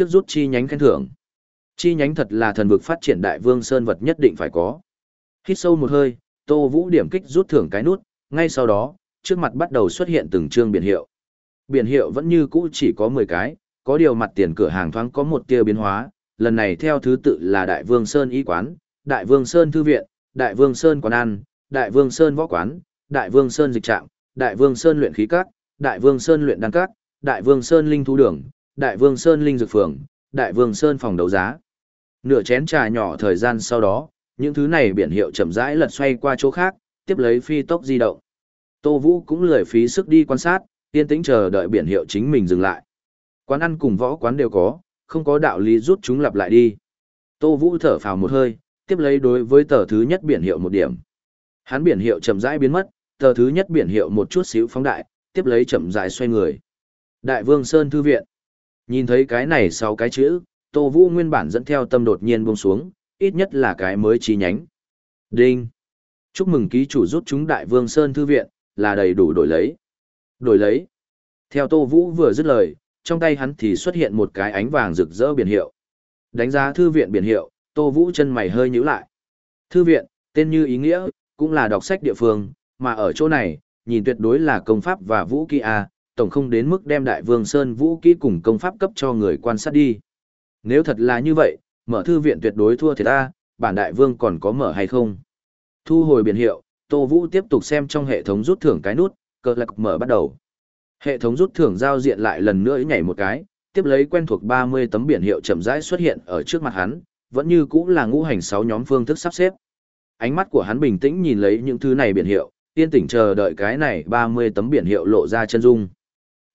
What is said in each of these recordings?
trước rút chi nhánh khen thưởng. Chi nhánh thật là thần vực phát triển đại vương sơn vật nhất định phải có. Hít sâu một hơi, Tô Vũ điểm kích rút thưởng cái nút, ngay sau đó, trước mặt bắt đầu xuất hiện từng chương biển hiệu. Biển hiệu vẫn như cũ chỉ có 10 cái, có điều mặt tiền cửa hàng thoáng có một tia biến hóa, lần này theo thứ tự là Đại Vương Sơn Y Quán, Đại Vương Sơn Thư Viện, Đại Vương Sơn Quán Ăn, Đại Vương Sơn Võ Quán, Đại Vương Sơn Dịch Trạm, Đại Vương Sơn Luyện Khí Các, Đại Vương Sơn Luyện Đan Các, Đại Vương Sơn Linh Thú Đường, Đại Vương Sơn Linh Dược Phường, Đại Vương Sơn Phòng Đấu Giá. Nửa chén trà nhỏ thời gian sau đó, những thứ này biển hiệu chậm rãi lật xoay qua chỗ khác, tiếp lấy phi tốc di động. Tô Vũ cũng lười phí sức đi quan sát, yên tĩnh chờ đợi biển hiệu chính mình dừng lại. Quán ăn cùng võ quán đều có, không có đạo lý rút chúng lặp lại đi. Tô Vũ thở phào một hơi, tiếp lấy đối với tờ thứ nhất biển hiệu một điểm. Hắn biển hiệu chậm rãi biến mất, tờ thứ nhất biển hiệu một chút xíu phóng đại, tiếp lấy chậm rãi xoay người. Đại Vương Sơn Thư Viện. Nhìn thấy cái này sau cái chữ, Tô Vũ nguyên bản dẫn theo tâm đột nhiên buông xuống, ít nhất là cái mới chi nhánh. Đinh. Chúc mừng ký chủ rút chúng Đại Vương Sơn Thư Viện, là đầy đủ đổi lấy. Đổi lấy. Theo Tô Vũ vừa dứt lời, trong tay hắn thì xuất hiện một cái ánh vàng rực rỡ biển hiệu. Đánh giá thư viện biển hiệu, Tô Vũ chân mày hơi nhíu lại. Thư viện, tên như ý nghĩa, cũng là đọc sách địa phương, mà ở chỗ này, nhìn tuyệt đối là công pháp và vũ kỹ A, tổng không đến mức đem đại vương Sơn vũ kỹ cùng công pháp cấp cho người quan sát đi. Nếu thật là như vậy, mở thư viện tuyệt đối thua thiệt ta bản đại vương còn có mở hay không? Thu hồi biển hiệu, Tô Vũ tiếp tục xem trong hệ thống rút thưởng cái nút, cờ lạc mở bắt đầu. Hệ thống rút thưởng giao diện lại lần nữa nhảy một cái, tiếp lấy quen thuộc 30 tấm biển hiệu chậm rãi xuất hiện ở trước mặt hắn, vẫn như cũng là ngũ hành sáu nhóm phương thức sắp xếp. Ánh mắt của hắn bình tĩnh nhìn lấy những thứ này biển hiệu, yên tĩnh chờ đợi cái này 30 tấm biển hiệu lộ ra chân dung.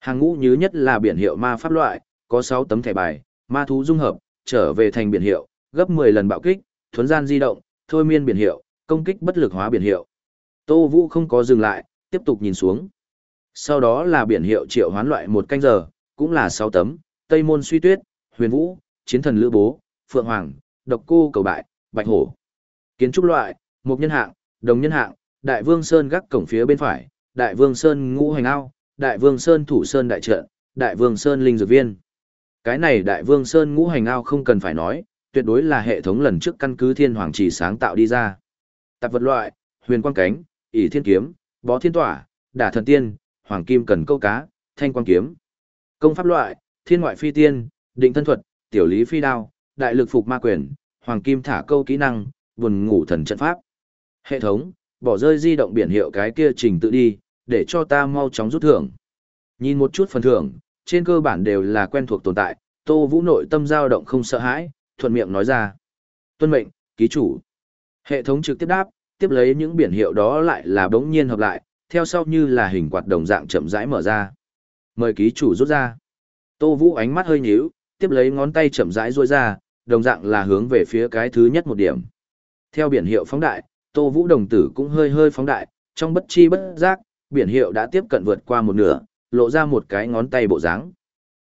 Hàng ngũ nhứ nhất là biển hiệu ma pháp loại, có 6 tấm thẻ bài, ma thú dung hợp, trở về thành biển hiệu, gấp 10 lần bạo kích, thuấn gian di động, thôi miên biển hiệu, công kích bất lực hóa biển hiệu. Tô Vũ không có dừng lại, tiếp tục nhìn xuống. Sau đó là biển hiệu triệu hoán loại một canh giờ, cũng là 6 tấm, Tây Môn Suy Tuyết, Huyền Vũ, Chiến Thần Lữ Bố, Phượng Hoàng, Độc Cô Cầu Bại, Bạch Hổ. Kiến trúc loại, một nhân hạng, đồng nhân hạng, Đại Vương Sơn gác cổng phía bên phải, Đại Vương Sơn ngũ hành ao, Đại Vương Sơn thủ sơn đại trận, Đại Vương Sơn linh dược viên. Cái này Đại Vương Sơn ngũ hành ao không cần phải nói, tuyệt đối là hệ thống lần trước căn cứ Thiên Hoàng chỉ sáng tạo đi ra. Tạp vật loại, Huyền Quang Cánh, ỷ Thiên Kiếm, Bó Thiên Tỏa, Đả Thần Tiên, Hoàng Kim Cần Câu Cá, Thanh Quang Kiếm. Công pháp loại, Thiên Ngoại Phi Tiên, Định Thân Thuật, Tiểu Lý Phi Đao, Đại Lực Phục Ma Quyền, Hoàng Kim Thả Câu Kỹ Năng, Buồn Ngủ Thần Trận Pháp. Hệ thống, bỏ rơi di động biển hiệu cái kia trình tự đi, để cho ta mau chóng rút thưởng. Nhìn một chút phần thưởng, trên cơ bản đều là quen thuộc tồn tại, Tô Vũ nội tâm dao động không sợ hãi, thuận miệng nói ra. Tuân mệnh, ký chủ. Hệ thống trực tiếp đáp, tiếp lấy những biển hiệu đó lại là bỗng nhiên hợp lại, theo sau như là hình quạt đồng dạng chậm rãi mở ra. Mời ký chủ rút ra. Tô Vũ ánh mắt hơi nhíu, tiếp lấy ngón tay chậm rãi duỗi ra, đồng dạng là hướng về phía cái thứ nhất một điểm. Theo biển hiệu phóng đại, Tô Vũ đồng tử cũng hơi hơi phóng đại, trong bất chi bất giác, biển hiệu đã tiếp cận vượt qua một nửa, lộ ra một cái ngón tay bộ dáng.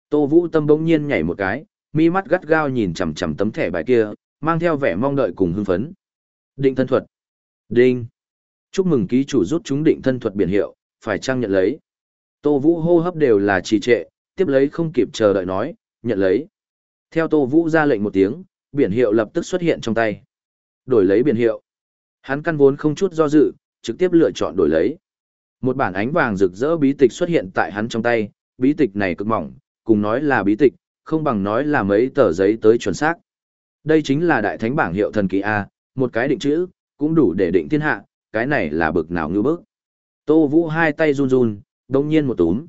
Tô Vũ tâm bỗng nhiên nhảy một cái, mi mắt gắt gao nhìn chằm chằm tấm thẻ bài kia, mang theo vẻ mong đợi cùng hưng phấn. Định thân thuật. Đinh. Chúc mừng ký chủ rút chúng định thân thuật biển hiệu, phải trang nhận lấy. Tô Vũ hô hấp đều là trì trệ, tiếp lấy không kịp chờ đợi nói, nhận lấy. Theo Tô Vũ ra lệnh một tiếng, biển hiệu lập tức xuất hiện trong tay. Đổi lấy biển hiệu. Hắn căn vốn không chút do dự, trực tiếp lựa chọn đổi lấy. Một bản ánh vàng rực rỡ bí tịch xuất hiện tại hắn trong tay, bí tịch này cực mỏng, cùng nói là bí tịch, không bằng nói là mấy tờ giấy tới chuẩn xác. Đây chính là đại thánh bảng hiệu thần kỳ A, một cái định chữ, cũng đủ để định thiên hạ, cái này là bực nào ngư bức. Tô Vũ hai tay run run, đông nhiên một túm.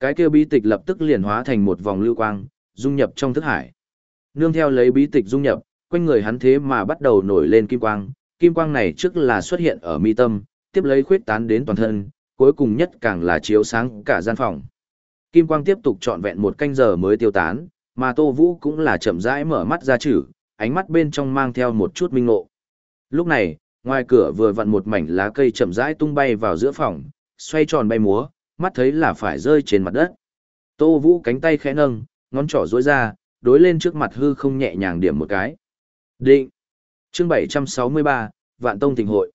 Cái kia bí tịch lập tức liền hóa thành một vòng lưu quang, dung nhập trong thức hải. Nương theo lấy bí tịch dung nhập, quanh người hắn thế mà bắt đầu nổi lên kim quang, kim quang này trước là xuất hiện ở mi tâm, tiếp lấy khuyết tán đến toàn thân, cuối cùng nhất càng là chiếu sáng cả gian phòng. Kim quang tiếp tục trọn vẹn một canh giờ mới tiêu tán, mà Tô Vũ cũng là chậm rãi mở mắt ra chữ, ánh mắt bên trong mang theo một chút minh ngộ. Lúc này, ngoài cửa vừa vặn một mảnh lá cây chậm rãi tung bay vào giữa phòng, xoay tròn bay múa, mắt thấy là phải rơi trên mặt đất. Tô Vũ cánh tay khẽ nâng, ngón trỏ duỗi ra, đối lên trước mặt hư không nhẹ nhàng điểm một cái. Định. Chương 763, Vạn Tông thịnh Hội.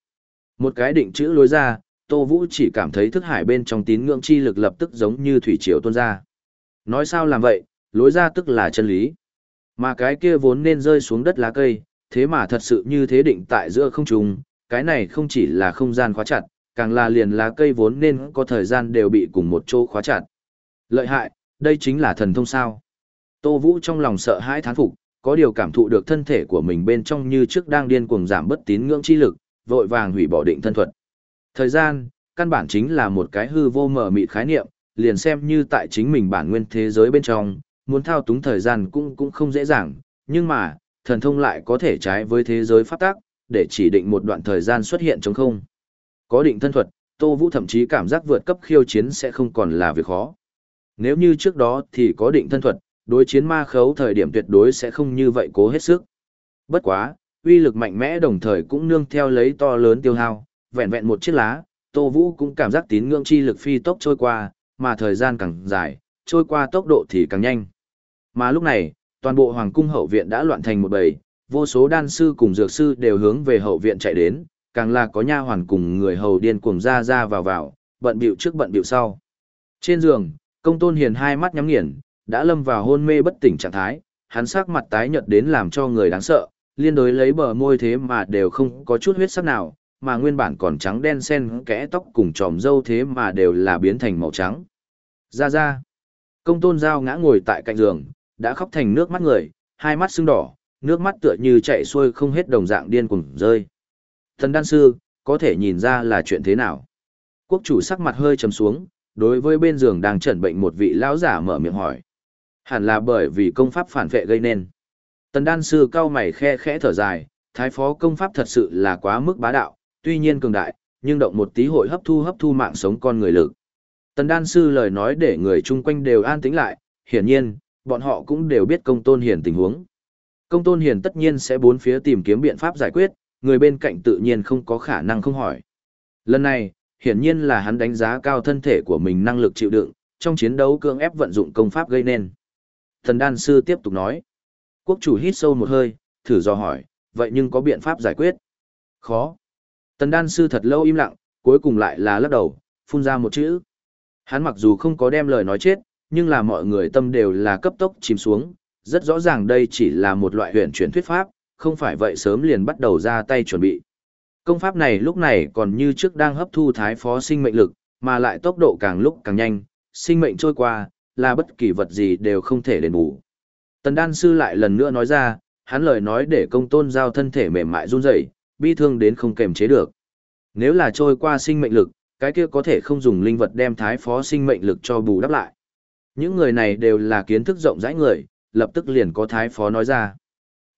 Một cái định chữ lối ra, Tô Vũ chỉ cảm thấy thức hải bên trong tín ngưỡng chi lực lập tức giống như thủy triều tuôn ra. Nói sao làm vậy, lối ra tức là chân lý, Mà cái kia vốn nên rơi xuống đất lá cây, thế mà thật sự như thế định tại giữa không trung, cái này không chỉ là không gian khóa chặt, càng là liền lá cây vốn nên có thời gian đều bị cùng một chỗ khóa chặt. Lợi hại, đây chính là thần thông sao. Tô Vũ trong lòng sợ hãi thán phục, có điều cảm thụ được thân thể của mình bên trong như trước đang điên cuồng giảm bất tín ngưỡng chi lực, vội vàng hủy bỏ định thân thuật. Thời gian, căn bản chính là một cái hư vô mở mịt khái niệm, liền xem như tại chính mình bản nguyên thế giới bên trong, muốn thao túng thời gian cũng cũng không dễ dàng, nhưng mà, thần thông lại có thể trái với thế giới pháp tắc, để chỉ định một đoạn thời gian xuất hiện trong không. Có định thân thuật, Tô Vũ thậm chí cảm giác vượt cấp khiêu chiến sẽ không còn là việc khó. Nếu như trước đó thì có định thân thuật, đối chiến ma khấu thời điểm tuyệt đối sẽ không như vậy cố hết sức. Bất quá, uy lực mạnh mẽ đồng thời cũng nương theo lấy to lớn tiêu hao, vẹn vẹn một chiếc lá, Tô Vũ cũng cảm giác tín ngưỡng chi lực phi tốc trôi qua, mà thời gian càng dài, trôi qua tốc độ thì càng nhanh. Mà lúc này, toàn bộ hoàng cung hậu viện đã loạn thành một bầy, vô số đan sư cùng dược sư đều hướng về hậu viện chạy đến, càng là có nha hoàn cùng người hầu điên cuồng ra ra vào vào, bận bịu trước bận bịu sau. Trên giường, công tôn hiền hai mắt nhắm nghiền, đã lâm vào hôn mê bất tỉnh trạng thái, hắn sắc mặt tái nhợt đến làm cho người đáng sợ, liên đối lấy bờ môi thế mà đều không có chút huyết sắc nào, mà nguyên bản còn trắng đen xen kẽ tóc cùng tròm râu thế mà đều là biến thành màu trắng. Ra ra. Công tôn giao ngã ngồi tại cạnh giường, đã khóc thành nước mắt người, hai mắt sưng đỏ, nước mắt tựa như chạy xuôi không hết đồng dạng điên cuồng rơi. Thần đan sư, có thể nhìn ra là chuyện thế nào? Quốc chủ sắc mặt hơi trầm xuống, đối với bên giường đang chẩn bệnh một vị lão giả mở miệng hỏi. Hẳn là bởi vì công pháp phản vệ gây nên. Tần đan sư cao mày khe khẽ thở dài, thái phó công pháp thật sự là quá mức bá đạo, tuy nhiên cường đại, nhưng động một tí hội hấp thu hấp thu mạng sống con người lực. Tần đan sư lời nói để người chung quanh đều an tĩnh lại, hiển nhiên, bọn họ cũng đều biết công tôn hiền tình huống. Công tôn hiền tất nhiên sẽ bốn phía tìm kiếm biện pháp giải quyết, người bên cạnh tự nhiên không có khả năng không hỏi. Lần này, hiển nhiên là hắn đánh giá cao thân thể của mình năng lực chịu đựng, trong chiến đấu cưỡng ép vận dụng công pháp gây nên. Thần đan sư tiếp tục nói. Quốc chủ hít sâu một hơi, thử do hỏi, vậy nhưng có biện pháp giải quyết? Khó. Tần đan sư thật lâu im lặng, cuối cùng lại là lắc đầu, phun ra một chữ. Hắn mặc dù không có đem lời nói chết, nhưng là mọi người tâm đều là cấp tốc chìm xuống, rất rõ ràng đây chỉ là một loại huyền chuyển thuyết pháp, không phải vậy sớm liền bắt đầu ra tay chuẩn bị. Công pháp này lúc này còn như trước đang hấp thu thái phó sinh mệnh lực, mà lại tốc độ càng lúc càng nhanh, sinh mệnh trôi qua, là bất kỳ vật gì đều không thể đền bù. Tần đan sư lại lần nữa nói ra, hắn lời nói để công tôn giao thân thể mềm mại run rẩy, bi thương đến không kềm chế được. Nếu là trôi qua sinh mệnh lực, cái kia có thể không dùng linh vật đem thái phó sinh mệnh lực cho bù đắp lại. Những người này đều là kiến thức rộng rãi người, lập tức liền có thái phó nói ra.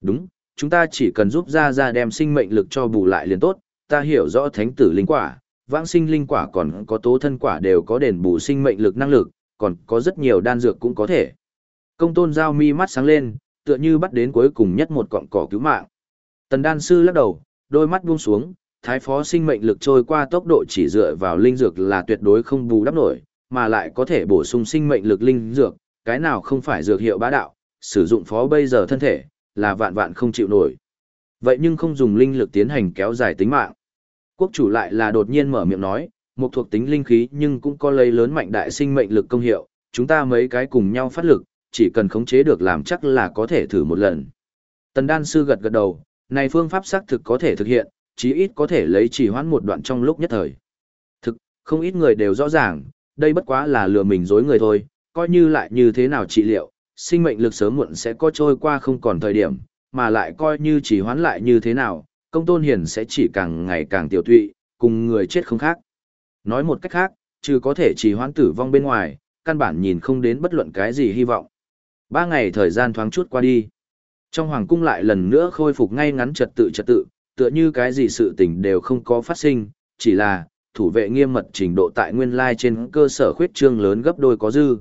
Đúng, chúng ta chỉ cần giúp ra ra đem sinh mệnh lực cho bù lại liền tốt, ta hiểu rõ thánh tử linh quả, vãng sinh linh quả còn có tố thân quả đều có đền bù sinh mệnh lực năng lực, còn có rất nhiều đan dược cũng có thể. Công tôn giao mi mắt sáng lên, tựa như bắt đến cuối cùng nhất một cọng cỏ cứu mạng. Tần đan sư lắc đầu, đôi mắt buông xuống, thái phó sinh mệnh lực trôi qua tốc độ chỉ dựa vào linh dược là tuyệt đối không bù đắp nổi, mà lại có thể bổ sung sinh mệnh lực linh dược, cái nào không phải dược hiệu bá đạo, sử dụng phó bây giờ thân thể, là vạn vạn không chịu nổi. Vậy nhưng không dùng linh lực tiến hành kéo dài tính mạng. Quốc chủ lại là đột nhiên mở miệng nói, một thuộc tính linh khí nhưng cũng có lấy lớn mạnh đại sinh mệnh lực công hiệu, chúng ta mấy cái cùng nhau phát lực, chỉ cần khống chế được làm chắc là có thể thử một lần. Tần đan sư gật gật đầu, này phương pháp xác thực có thể thực hiện, chí ít có thể lấy chỉ hoãn một đoạn trong lúc nhất thời. Thực, không ít người đều rõ ràng, đây bất quá là lừa mình dối người thôi, coi như lại như thế nào trị liệu, sinh mệnh lực sớm muộn sẽ có trôi qua không còn thời điểm, mà lại coi như chỉ hoãn lại như thế nào, công tôn hiền sẽ chỉ càng ngày càng tiểu tụy, cùng người chết không khác. Nói một cách khác, trừ có thể chỉ hoãn tử vong bên ngoài, căn bản nhìn không đến bất luận cái gì hy vọng. Ba ngày thời gian thoáng chút qua đi. Trong hoàng cung lại lần nữa khôi phục ngay ngắn trật tự trật tự, tựa như cái gì sự tình đều không có phát sinh, chỉ là, thủ vệ nghiêm mật trình độ tại nguyên lai trên cơ sở khuyết trương lớn gấp đôi có dư.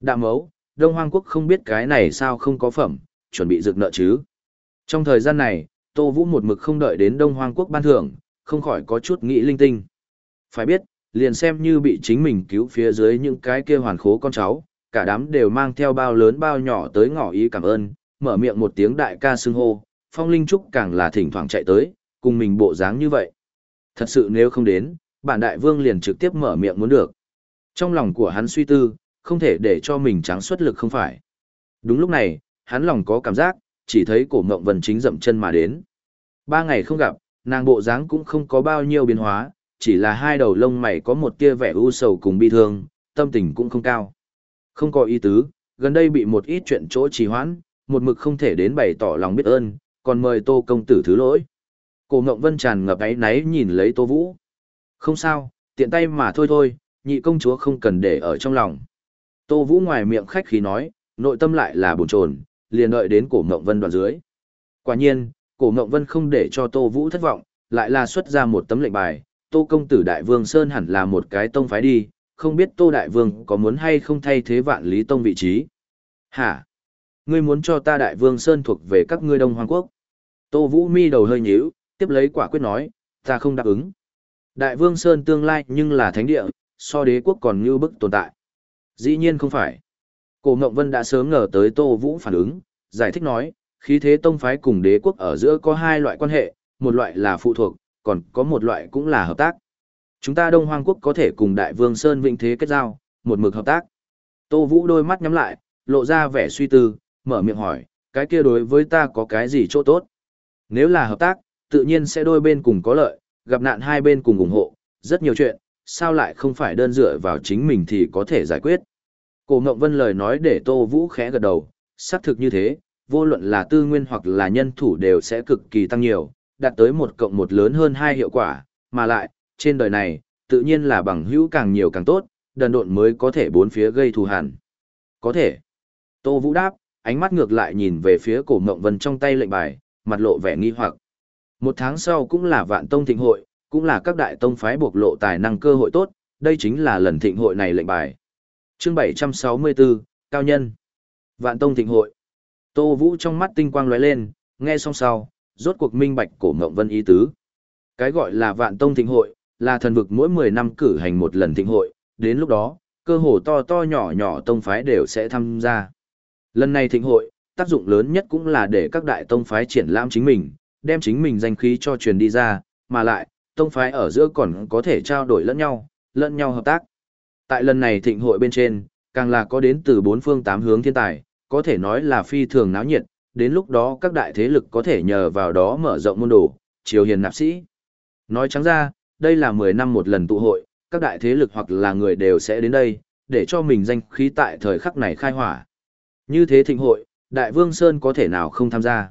Đạm mấu, Đông Hoang Quốc không biết cái này sao không có phẩm, chuẩn bị rực nợ chứ. Trong thời gian này, Tô Vũ một mực không đợi đến Đông Hoang Quốc ban thưởng, không khỏi có chút nghĩ linh tinh. Phải biết, liền xem như bị chính mình cứu phía dưới những cái kia hoàn khố con cháu, cả đám đều mang theo bao lớn bao nhỏ tới ngỏ ý cảm ơn, mở miệng một tiếng đại ca xưng hô, Phong Linh Trúc càng là thỉnh thoảng chạy tới, cùng mình bộ dáng như vậy. Thật sự nếu không đến, bản đại vương liền trực tiếp mở miệng muốn được. Trong lòng của hắn suy tư, không thể để cho mình trắng xuất lực không phải. Đúng lúc này, hắn lòng có cảm giác, chỉ thấy cổ Ngộng vần chính dậm chân mà đến. Ba ngày không gặp, nàng bộ dáng cũng không có bao nhiêu biến hóa, chỉ là hai đầu lông mày có một tia vẻ u sầu cùng bi thương, tâm tình cũng không cao. Không có ý tứ, gần đây bị một ít chuyện chỗ trì hoãn, một mực không thể đến bày tỏ lòng biết ơn, còn mời Tô công tử thứ lỗi. Cổ Ngộng Vân tràn ngập áy náy nhìn lấy Tô Vũ. Không sao, tiện tay mà thôi thôi, nhị công chúa không cần để ở trong lòng. Tô Vũ ngoài miệng khách khí nói, nội tâm lại là buồn chồn, liền đợi đến cổ Ngộng Vân đoạn dưới. Quả nhiên, cổ Ngộng Vân không để cho Tô Vũ thất vọng, lại là xuất ra một tấm lệnh bài, Tô công tử Đại Vương Sơn hẳn là một cái tông phái đi, không biết Tô Đại Vương có muốn hay không thay thế vạn lý tông vị trí. Hả? Ngươi muốn cho ta Đại Vương Sơn thuộc về các ngươi Đông Hoàng Quốc? Tô Vũ mi đầu hơi nhíu, tiếp lấy quả quyết nói, ta không đáp ứng. Đại Vương Sơn tương lai nhưng là thánh địa, so đế quốc còn như bức tồn tại. Dĩ nhiên không phải. Cổ Ngộng Vân đã sớm ngờ tới Tô Vũ phản ứng, giải thích nói, khí thế tông phái cùng đế quốc ở giữa có hai loại quan hệ, một loại là phụ thuộc, còn có một loại cũng là hợp tác. Chúng ta Đông Hoang Quốc có thể cùng Đại Vương Sơn Vĩnh Thế kết giao, một mực hợp tác. Tô Vũ đôi mắt nhắm lại, lộ ra vẻ suy tư, mở miệng hỏi, cái kia đối với ta có cái gì chỗ tốt? Nếu là hợp tác, tự nhiên sẽ đôi bên cùng có lợi, gặp nạn hai bên cùng ủng hộ, rất nhiều chuyện, sao lại không phải đơn dựa vào chính mình thì có thể giải quyết. Cổ Ngộng Vân lời nói để Tô Vũ khẽ gật đầu, xác thực như thế, vô luận là tư nguyên hoặc là nhân thủ đều sẽ cực kỳ tăng nhiều, đạt tới một cộng một lớn hơn hai hiệu quả, mà lại, trên đời này, tự nhiên là bằng hữu càng nhiều càng tốt, đần độn mới có thể bốn phía gây thù hằn. Có thể. Tô Vũ đáp, ánh mắt ngược lại nhìn về phía cổ mộng Vân trong tay lệnh bài, mặt lộ vẻ nghi hoặc. Một tháng sau cũng là vạn tông thịnh hội, cũng là các đại tông phái bộc lộ tài năng cơ hội tốt, đây chính là lần thịnh hội này lệnh bài. Chương 764, Cao Nhân Vạn tông thịnh hội Tô Vũ trong mắt tinh quang lóe lên, nghe xong sau, rốt cuộc minh bạch cổ mộng vân ý tứ. Cái gọi là vạn tông thịnh hội, là thần vực mỗi 10 năm cử hành một lần thịnh hội, đến lúc đó, cơ hồ to to nhỏ nhỏ tông phái đều sẽ tham gia. Lần này thịnh hội, tác dụng lớn nhất cũng là để các đại tông phái triển lãm chính mình, đem chính mình danh khí cho truyền đi ra, mà lại, tông phái ở giữa còn có thể trao đổi lẫn nhau, lẫn nhau hợp tác. Tại lần này thịnh hội bên trên, càng là có đến từ bốn phương tám hướng thiên tài, có thể nói là phi thường náo nhiệt, đến lúc đó các đại thế lực có thể nhờ vào đó mở rộng môn đồ, chiều hiền nạp sĩ. Nói trắng ra, đây là 10 năm một lần tụ hội, các đại thế lực hoặc là người đều sẽ đến đây, để cho mình danh khí tại thời khắc này khai hỏa. Như thế thịnh hội, Đại Vương Sơn có thể nào không tham gia.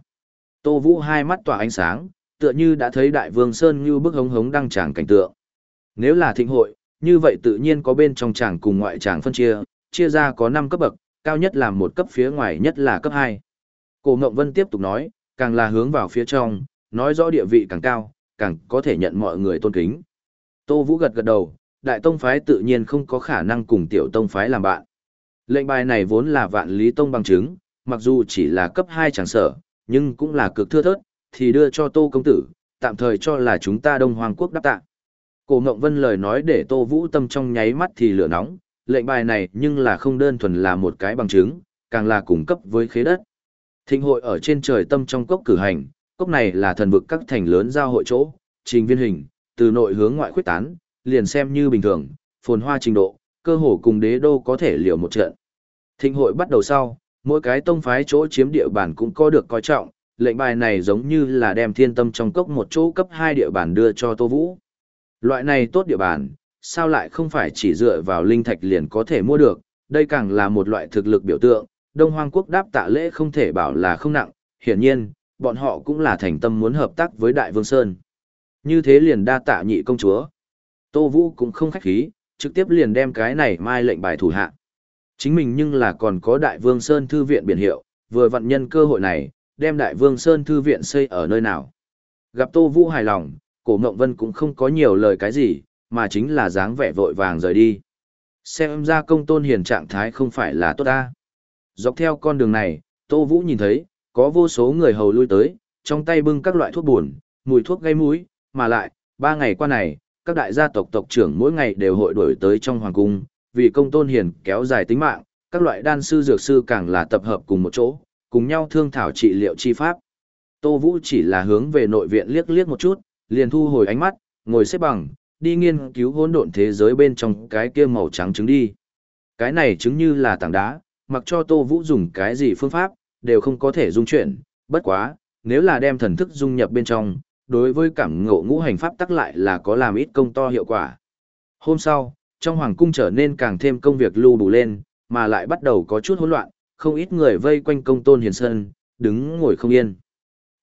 Tô Vũ hai mắt tỏa ánh sáng, tựa như đã thấy Đại Vương Sơn như bức hống hống đăng tràng cảnh tượng. Nếu là thịnh hội, như vậy tự nhiên có bên trong tràng cùng ngoại tràng phân chia, chia ra có 5 cấp bậc, cao nhất là một cấp phía ngoài nhất là cấp 2. Cổ Ngộng Vân tiếp tục nói, càng là hướng vào phía trong, nói rõ địa vị càng cao, càng có thể nhận mọi người tôn kính. Tô Vũ gật gật đầu, đại tông phái tự nhiên không có khả năng cùng tiểu tông phái làm bạn. Lệnh bài này vốn là vạn lý tông bằng chứng, mặc dù chỉ là cấp 2 chẳng sở, nhưng cũng là cực thưa thớt, thì đưa cho Tô công tử, tạm thời cho là chúng ta Đông Hoàng quốc đáp tạ. Cổ Ngộng Vân lời nói để Tô Vũ tâm trong nháy mắt thì lửa nóng, lệnh bài này nhưng là không đơn thuần là một cái bằng chứng, càng là cung cấp với khế đất. Thịnh hội ở trên trời tâm trong cốc cử hành, cốc này là thần vực các thành lớn giao hội chỗ, trình viên hình, từ nội hướng ngoại khuyết tán, liền xem như bình thường, phồn hoa trình độ, cơ hồ cùng đế đô có thể liều một trận. Thịnh hội bắt đầu sau, mỗi cái tông phái chỗ chiếm địa bàn cũng có được coi trọng, lệnh bài này giống như là đem thiên tâm trong cốc một chỗ cấp 2 địa bàn đưa cho Tô Vũ. Loại này tốt địa bàn, sao lại không phải chỉ dựa vào linh thạch liền có thể mua được, đây càng là một loại thực lực biểu tượng, Đông Hoang quốc đáp tạ lễ không thể bảo là không nặng, hiển nhiên, bọn họ cũng là thành tâm muốn hợp tác với Đại Vương Sơn. Như thế liền đa tạ nhị công chúa. Tô Vũ cũng không khách khí, trực tiếp liền đem cái này mai lệnh bài thủ hạ. Chính mình nhưng là còn có Đại Vương Sơn Thư viện biển hiệu, vừa vận nhân cơ hội này, đem Đại Vương Sơn Thư viện xây ở nơi nào. Gặp Tô Vũ hài lòng, cổ Ngộng Vân cũng không có nhiều lời cái gì, mà chính là dáng vẻ vội vàng rời đi. Xem ra công tôn hiền trạng thái không phải là tốt ta. Dọc theo con đường này, Tô Vũ nhìn thấy, có vô số người hầu lui tới, trong tay bưng các loại thuốc buồn, mùi thuốc gây mũi, mà lại, ba ngày qua này, các đại gia tộc tộc trưởng mỗi ngày đều hội đổi tới trong hoàng cung, vì công tôn hiền kéo dài tính mạng, các loại đan sư dược sư càng là tập hợp cùng một chỗ, cùng nhau thương thảo trị liệu chi pháp. Tô Vũ chỉ là hướng về nội viện liếc liếc một chút, liền thu hồi ánh mắt, ngồi xếp bằng, đi nghiên cứu hỗn độn thế giới bên trong cái kia màu trắng trứng đi. Cái này chứng như là tảng đá, mặc cho Tô Vũ dùng cái gì phương pháp, đều không có thể dung chuyển, bất quá, nếu là đem thần thức dung nhập bên trong, đối với cảm ngộ ngũ hành pháp tắc lại là có làm ít công to hiệu quả. Hôm sau, trong hoàng cung trở nên càng thêm công việc lưu bù lên, mà lại bắt đầu có chút hỗn loạn, không ít người vây quanh công tôn hiền sơn, đứng ngồi không yên.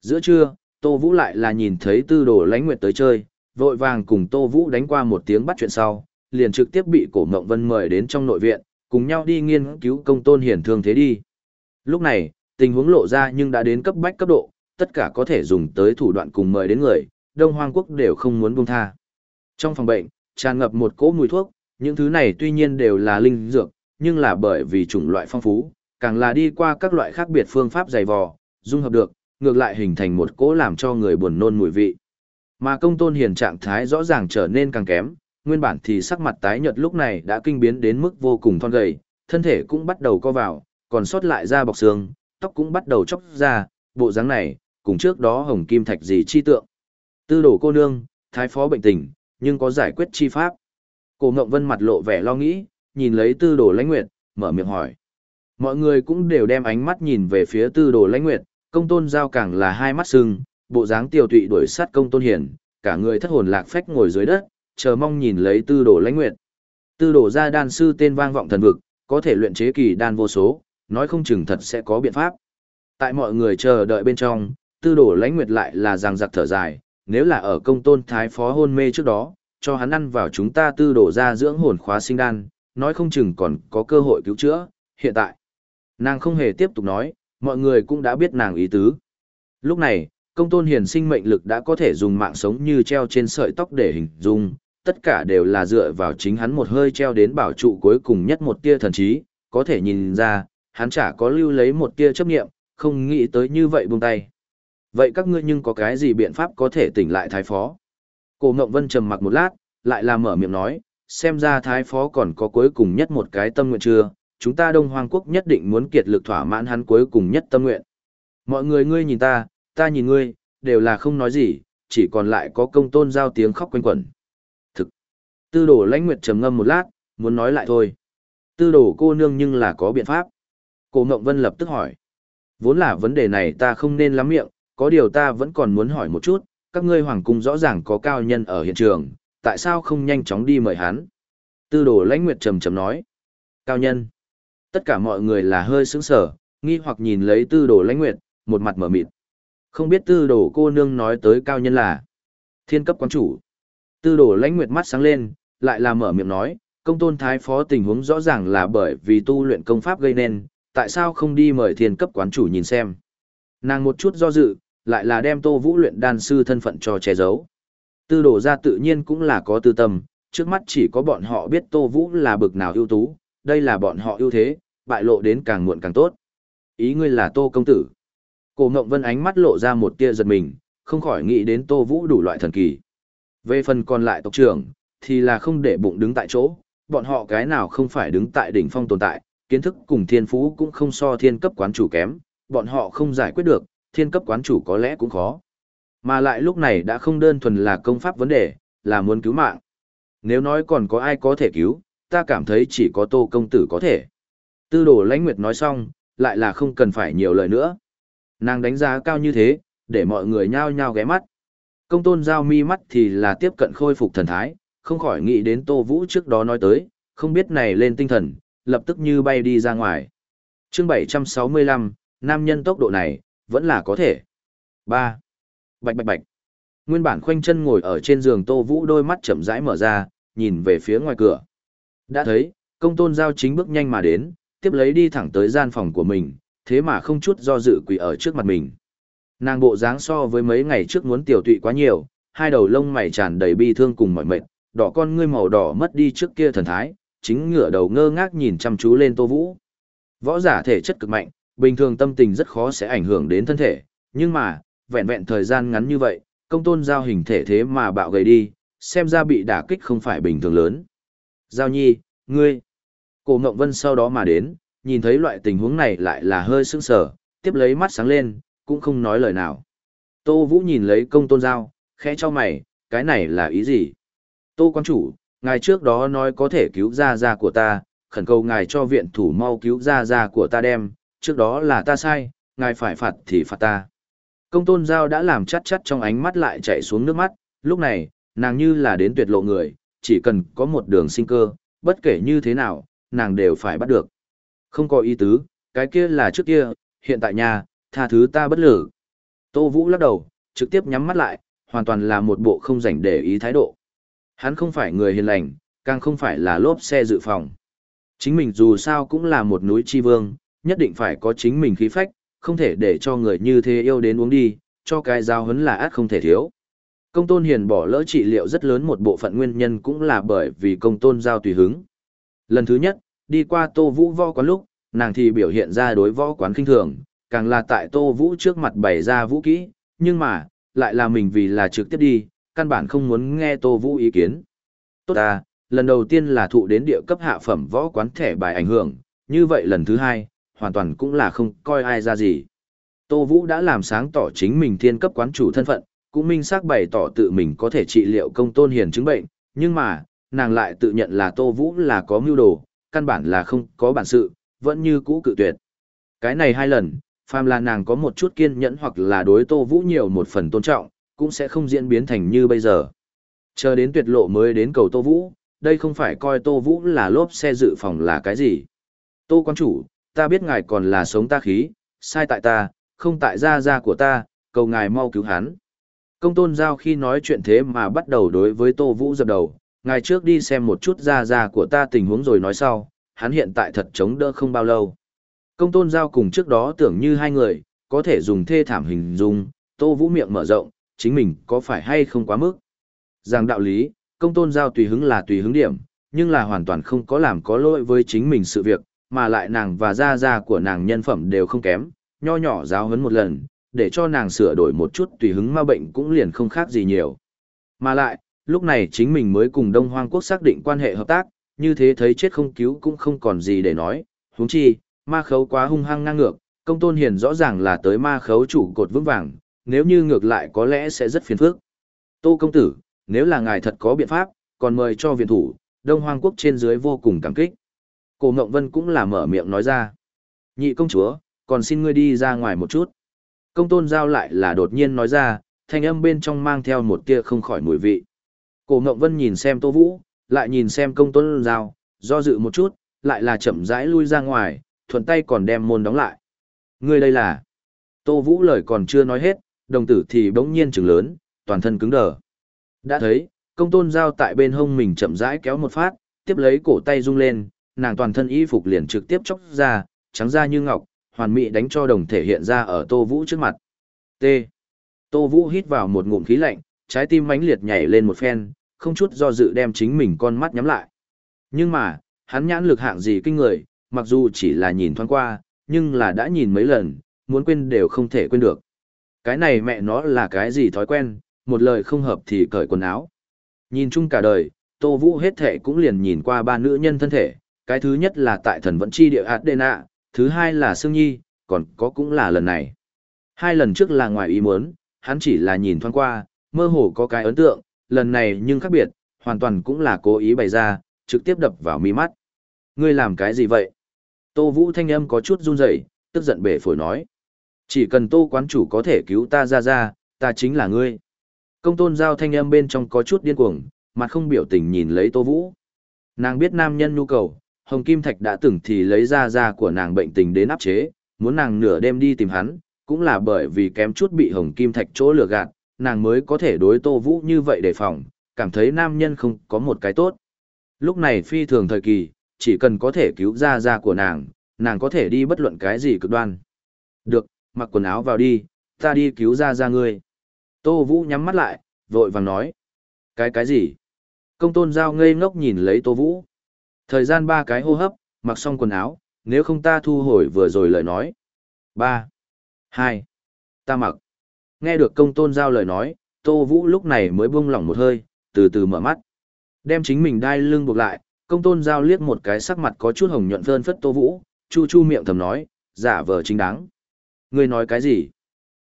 Giữa trưa, Tô Vũ lại là nhìn thấy tư đồ lánh nguyệt tới chơi, vội vàng cùng Tô Vũ đánh qua một tiếng bắt chuyện sau, liền trực tiếp bị cổ mộng vân mời đến trong nội viện, cùng nhau đi nghiên cứu công tôn hiển thương thế đi. Lúc này, tình huống lộ ra nhưng đã đến cấp bách cấp độ, tất cả có thể dùng tới thủ đoạn cùng mời đến người, Đông Hoang Quốc đều không muốn buông tha. Trong phòng bệnh, tràn ngập một cỗ mùi thuốc, những thứ này tuy nhiên đều là linh dược, nhưng là bởi vì chủng loại phong phú, càng là đi qua các loại khác biệt phương pháp dày vò, dung hợp được, ngược lại hình thành một cỗ làm cho người buồn nôn mùi vị. Mà công tôn hiền trạng thái rõ ràng trở nên càng kém, nguyên bản thì sắc mặt tái nhợt lúc này đã kinh biến đến mức vô cùng thon gầy, thân thể cũng bắt đầu co vào, còn sót lại da bọc xương, tóc cũng bắt đầu chóc ra, bộ dáng này, cùng trước đó hồng kim thạch gì chi tượng. Tư đồ cô nương, thái phó bệnh tình, nhưng có giải quyết chi pháp. Cổ Ngộng Vân mặt lộ vẻ lo nghĩ, nhìn lấy tư đồ lãnh nguyệt, mở miệng hỏi. Mọi người cũng đều đem ánh mắt nhìn về phía tư đồ lãnh nguyệt, công tôn giao càng là hai mắt sưng, bộ dáng tiểu tụy đuổi sát công tôn hiển, cả người thất hồn lạc phách ngồi dưới đất, chờ mong nhìn lấy tư đồ lãnh nguyệt. Tư đồ gia đan sư tên vang vọng thần vực, có thể luyện chế kỳ đan vô số, nói không chừng thật sẽ có biện pháp. Tại mọi người chờ đợi bên trong, tư đồ lãnh nguyệt lại là rằng giặc thở dài, nếu là ở công tôn thái phó hôn mê trước đó, cho hắn ăn vào chúng ta tư đồ ra dưỡng hồn khóa sinh đan, nói không chừng còn có cơ hội cứu chữa, hiện tại. Nàng không hề tiếp tục nói, mọi người cũng đã biết nàng ý tứ. Lúc này, công tôn hiền sinh mệnh lực đã có thể dùng mạng sống như treo trên sợi tóc để hình dung, tất cả đều là dựa vào chính hắn một hơi treo đến bảo trụ cuối cùng nhất một tia thần trí, có thể nhìn ra, hắn chả có lưu lấy một tia chấp nghiệm, không nghĩ tới như vậy buông tay. Vậy các ngươi nhưng có cái gì biện pháp có thể tỉnh lại thái phó? Cổ Ngộng Vân trầm mặc một lát, lại là mở miệng nói, xem ra thái phó còn có cuối cùng nhất một cái tâm nguyện chưa, chúng ta Đông Hoang Quốc nhất định muốn kiệt lực thỏa mãn hắn cuối cùng nhất tâm nguyện. Mọi người ngươi nhìn ta, ta nhìn ngươi, đều là không nói gì, chỉ còn lại có công tôn giao tiếng khóc quanh quẩn. Thực, tư đồ lãnh nguyệt trầm ngâm một lát, muốn nói lại thôi. Tư đồ cô nương nhưng là có biện pháp. Cổ Ngộng Vân lập tức hỏi. Vốn là vấn đề này ta không nên lắm miệng, có điều ta vẫn còn muốn hỏi một chút, các ngươi hoàng cung rõ ràng có cao nhân ở hiện trường, tại sao không nhanh chóng đi mời hắn? Tư đồ lãnh nguyệt trầm trầm nói. Cao nhân. Tất cả mọi người là hơi sững sờ, nghi hoặc nhìn lấy tư đồ lãnh nguyệt, một mặt mở mịt. Không biết tư đồ cô nương nói tới cao nhân là thiên cấp quán chủ. Tư đồ lãnh nguyệt mắt sáng lên, lại là mở miệng nói, công tôn thái phó tình huống rõ ràng là bởi vì tu luyện công pháp gây nên, tại sao không đi mời thiên cấp quán chủ nhìn xem. Nàng một chút do dự, lại là đem tô vũ luyện đan sư thân phận cho che giấu. Tư đồ ra tự nhiên cũng là có tư tâm, trước mắt chỉ có bọn họ biết tô vũ là bực nào ưu tú, đây là bọn họ ưu thế, bại lộ đến càng muộn càng tốt. Ý ngươi là tô công tử. Cổ ngộng vân ánh mắt lộ ra một tia giật mình, không khỏi nghĩ đến tô vũ đủ loại thần kỳ. Về phần còn lại tộc trưởng, thì là không để bụng đứng tại chỗ, bọn họ cái nào không phải đứng tại đỉnh phong tồn tại, kiến thức cùng thiên phú cũng không so thiên cấp quán chủ kém, bọn họ không giải quyết được, thiên cấp quán chủ có lẽ cũng khó. Mà lại lúc này đã không đơn thuần là công pháp vấn đề, là muốn cứu mạng. Nếu nói còn có ai có thể cứu, ta cảm thấy chỉ có tô công tử có thể. Tư đồ lãnh nguyệt nói xong, lại là không cần phải nhiều lời nữa. Nàng đánh giá cao như thế, để mọi người nhao nhao ghé mắt. Công tôn giao mi mắt thì là tiếp cận khôi phục thần thái, không khỏi nghĩ đến tô vũ trước đó nói tới, không biết này lên tinh thần, lập tức như bay đi ra ngoài. chương 765, nam nhân tốc độ này, vẫn là có thể. 3. Bạch bạch bạch. Nguyên bản khoanh chân ngồi ở trên giường Tô Vũ đôi mắt chậm rãi mở ra, nhìn về phía ngoài cửa. Đã thấy, công tôn giao chính bước nhanh mà đến, tiếp lấy đi thẳng tới gian phòng của mình, thế mà không chút do dự quỳ ở trước mặt mình. Nàng bộ dáng so với mấy ngày trước muốn tiểu tụy quá nhiều, hai đầu lông mày tràn đầy bi thương cùng mỏi mệt, đỏ con ngươi màu đỏ mất đi trước kia thần thái, chính ngửa đầu ngơ ngác nhìn chăm chú lên Tô Vũ. Võ giả thể chất cực mạnh, bình thường tâm tình rất khó sẽ ảnh hưởng đến thân thể, nhưng mà, vẹn vẹn thời gian ngắn như vậy, công tôn giao hình thể thế mà bạo gầy đi, xem ra bị đả kích không phải bình thường lớn. Giao nhi, ngươi. Cổ Ngộng Vân sau đó mà đến, nhìn thấy loại tình huống này lại là hơi sững sờ, tiếp lấy mắt sáng lên, cũng không nói lời nào. Tô Vũ nhìn lấy công tôn giao, khẽ cho mày, cái này là ý gì? Tô quan chủ, ngài trước đó nói có thể cứu ra ra của ta, khẩn cầu ngài cho viện thủ mau cứu ra ra của ta đem, trước đó là ta sai, ngài phải phạt thì phạt ta. Công tôn giao đã làm chắt chắt trong ánh mắt lại chạy xuống nước mắt, lúc này, nàng như là đến tuyệt lộ người, chỉ cần có một đường sinh cơ, bất kể như thế nào, nàng đều phải bắt được. Không có ý tứ, cái kia là trước kia, hiện tại nhà, tha thứ ta bất lử. Tô Vũ lắc đầu, trực tiếp nhắm mắt lại, hoàn toàn là một bộ không rảnh để ý thái độ. Hắn không phải người hiền lành, càng không phải là lốp xe dự phòng. Chính mình dù sao cũng là một núi chi vương, nhất định phải có chính mình khí phách, không thể để cho người như thế yêu đến uống đi, cho cái giao hấn là át không thể thiếu. Công tôn hiền bỏ lỡ trị liệu rất lớn một bộ phận nguyên nhân cũng là bởi vì công tôn giao tùy hứng. Lần thứ nhất, đi qua tô vũ võ quán lúc, nàng thì biểu hiện ra đối võ quán kinh thường, càng là tại tô vũ trước mặt bày ra vũ kỹ, nhưng mà, lại là mình vì là trực tiếp đi, căn bản không muốn nghe tô vũ ý kiến. Tốt à, lần đầu tiên là thụ đến địa cấp hạ phẩm võ quán thẻ bài ảnh hưởng, như vậy lần thứ hai, hoàn toàn cũng là không coi ai ra gì. Tô Vũ đã làm sáng tỏ chính mình thiên cấp quán chủ thân phận, cũng minh xác bày tỏ tự mình có thể trị liệu công tôn hiền chứng bệnh, nhưng mà, nàng lại tự nhận là Tô Vũ là có mưu đồ, căn bản là không có bản sự, vẫn như cũ cự tuyệt. Cái này hai lần, phàm là nàng có một chút kiên nhẫn hoặc là đối Tô Vũ nhiều một phần tôn trọng, cũng sẽ không diễn biến thành như bây giờ. Chờ đến tuyệt lộ mới đến cầu Tô Vũ, đây không phải coi Tô Vũ là lốp xe dự phòng là cái gì. Tô quan chủ, ta biết ngài còn là sống ta khí, sai tại ta, không tại gia gia của ta, cầu ngài mau cứu hắn. Công tôn giao khi nói chuyện thế mà bắt đầu đối với Tô Vũ dập đầu, ngài trước đi xem một chút gia gia của ta tình huống rồi nói sau, hắn hiện tại thật chống đỡ không bao lâu. Công tôn giao cùng trước đó tưởng như hai người, có thể dùng thê thảm hình dung, Tô Vũ miệng mở rộng, chính mình có phải hay không quá mức. Rằng đạo lý, công tôn giao tùy hứng là tùy hứng điểm, nhưng là hoàn toàn không có làm có lỗi với chính mình sự việc, mà lại nàng và gia gia của nàng nhân phẩm đều không kém, nho nhỏ giáo huấn một lần, để cho nàng sửa đổi một chút tùy hứng ma bệnh cũng liền không khác gì nhiều. Mà lại, lúc này chính mình mới cùng Đông Hoang Quốc xác định quan hệ hợp tác, như thế thấy chết không cứu cũng không còn gì để nói, huống chi, ma khấu quá hung hăng ngang ngược, công tôn hiền rõ ràng là tới ma khấu chủ cột vững vàng, nếu như ngược lại có lẽ sẽ rất phiền phức. Tô công tử, nếu là ngài thật có biện pháp, còn mời cho viện thủ, Đông Hoang Quốc trên dưới vô cùng cảm kích. Cổ Ngộng Vân cũng là mở miệng nói ra. Nhị công chúa, còn xin ngươi đi ra ngoài một chút. Công tôn giao lại là đột nhiên nói ra, thanh âm bên trong mang theo một tia không khỏi mùi vị. Cổ Ngộng Vân nhìn xem Tô Vũ, lại nhìn xem công tôn giao, do dự một chút, lại là chậm rãi lui ra ngoài, thuận tay còn đem môn đóng lại. Ngươi đây là... Tô Vũ lời còn chưa nói hết, đồng tử thì bỗng nhiên trừng lớn, toàn thân cứng đờ. Đã thấy, công tôn giao tại bên hông mình chậm rãi kéo một phát, tiếp lấy cổ tay rung lên, nàng toàn thân y phục liền trực tiếp chóc ra, trắng da như ngọc, hoàn mỹ đánh cho đồng thể hiện ra ở Tô Vũ trước mặt. T. Tô Vũ hít vào một ngụm khí lạnh, trái tim mãnh liệt nhảy lên một phen, không chút do dự đem chính mình con mắt nhắm lại. Nhưng mà, hắn nhãn lực hạng gì kinh người, mặc dù chỉ là nhìn thoáng qua, nhưng là đã nhìn mấy lần, muốn quên đều không thể quên được. Cái này mẹ nó là cái gì thói quen, một lời không hợp thì cởi quần áo. Nhìn chung cả đời, Tô Vũ hết thể cũng liền nhìn qua ba nữ nhân thân thể, cái thứ nhất là tại thần vẫn chi địa Adena, thứ hai là Sương Nhi, còn có cũng là lần này. Hai lần trước là ngoài ý muốn, hắn chỉ là nhìn thoáng qua, mơ hồ có cái ấn tượng, lần này nhưng khác biệt, hoàn toàn cũng là cố ý bày ra, trực tiếp đập vào mi mắt. Ngươi làm cái gì vậy? Tô Vũ thanh âm có chút run rẩy, tức giận bể phổi nói. Chỉ cần Tô quán chủ có thể cứu ta ra ra, ta chính là ngươi. Công tôn giao thanh âm bên trong có chút điên cuồng, mặt không biểu tình nhìn lấy Tô Vũ. Nàng biết nam nhân nhu cầu, Hồng Kim Thạch đã từng thì lấy ra ra của nàng bệnh tình đến áp chế, muốn nàng nửa đêm đi tìm hắn, cũng là bởi vì kém chút bị Hồng Kim Thạch chỗ lừa gạt, nàng mới có thể đối Tô Vũ như vậy đề phòng, cảm thấy nam nhân không có một cái tốt. Lúc này phi thường thời kỳ, chỉ cần có thể cứu ra ra của nàng, nàng có thể đi bất luận cái gì cực đoan. Được, mặc quần áo vào đi, ta đi cứu ra ra ngươi. Tô Vũ nhắm mắt lại, vội vàng nói. Cái cái gì? Công tôn giao ngây ngốc nhìn lấy Tô Vũ. Thời gian ba cái hô hấp, mặc xong quần áo, nếu không ta thu hồi vừa rồi lời nói. ba hai Ta mặc. Nghe được công tôn giao lời nói, Tô Vũ lúc này mới buông lỏng một hơi, từ từ mở mắt. Đem chính mình đai lưng buộc lại, công tôn giao liếc một cái sắc mặt có chút hồng nhuận phơn phất Tô Vũ, chu chu miệng thầm nói, giả vờ chính đáng. Ngươi nói cái gì?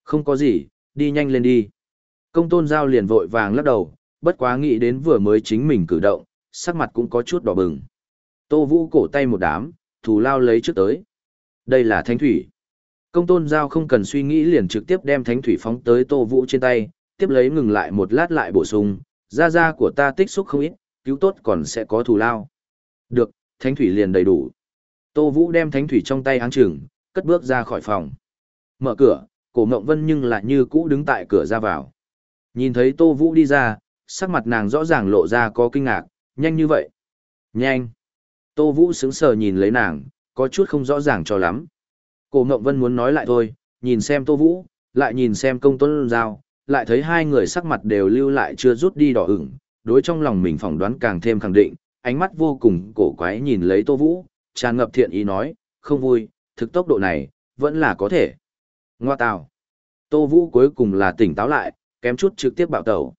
Không có gì, đi nhanh lên đi. Công tôn giao liền vội vàng lắc đầu, bất quá nghĩ đến vừa mới chính mình cử động, sắc mặt cũng có chút đỏ bừng. Tô Vũ cổ tay một đám, thù lao lấy trước tới. Đây là thánh thủy. Công tôn giao không cần suy nghĩ liền trực tiếp đem thánh thủy phóng tới Tô Vũ trên tay, tiếp lấy ngừng lại một lát lại bổ sung, da da của ta tích xúc không ít, cứu tốt còn sẽ có thù lao. Được, thánh thủy liền đầy đủ. Tô Vũ đem thánh thủy trong tay áng chừng, cất bước ra khỏi phòng. Mở cửa, cổ mộng vân nhưng lại như cũ đứng tại cửa ra vào. Nhìn thấy Tô Vũ đi ra, sắc mặt nàng rõ ràng lộ ra có kinh ngạc, nhanh như vậy. Nhanh. Tô Vũ sững sờ nhìn lấy nàng, có chút không rõ ràng cho lắm. Cổ Ngộng Vân muốn nói lại thôi, nhìn xem Tô Vũ, lại nhìn xem công tuấn giao, lại thấy hai người sắc mặt đều lưu lại chưa rút đi đỏ ửng, đối trong lòng mình phỏng đoán càng thêm khẳng định, ánh mắt vô cùng cổ quái nhìn lấy Tô Vũ, tràn ngập thiện ý nói, không vui, thực tốc độ này, vẫn là có thể. Ngoa tào. Tô Vũ cuối cùng là tỉnh táo lại, kém chút trực tiếp bạo tẩu.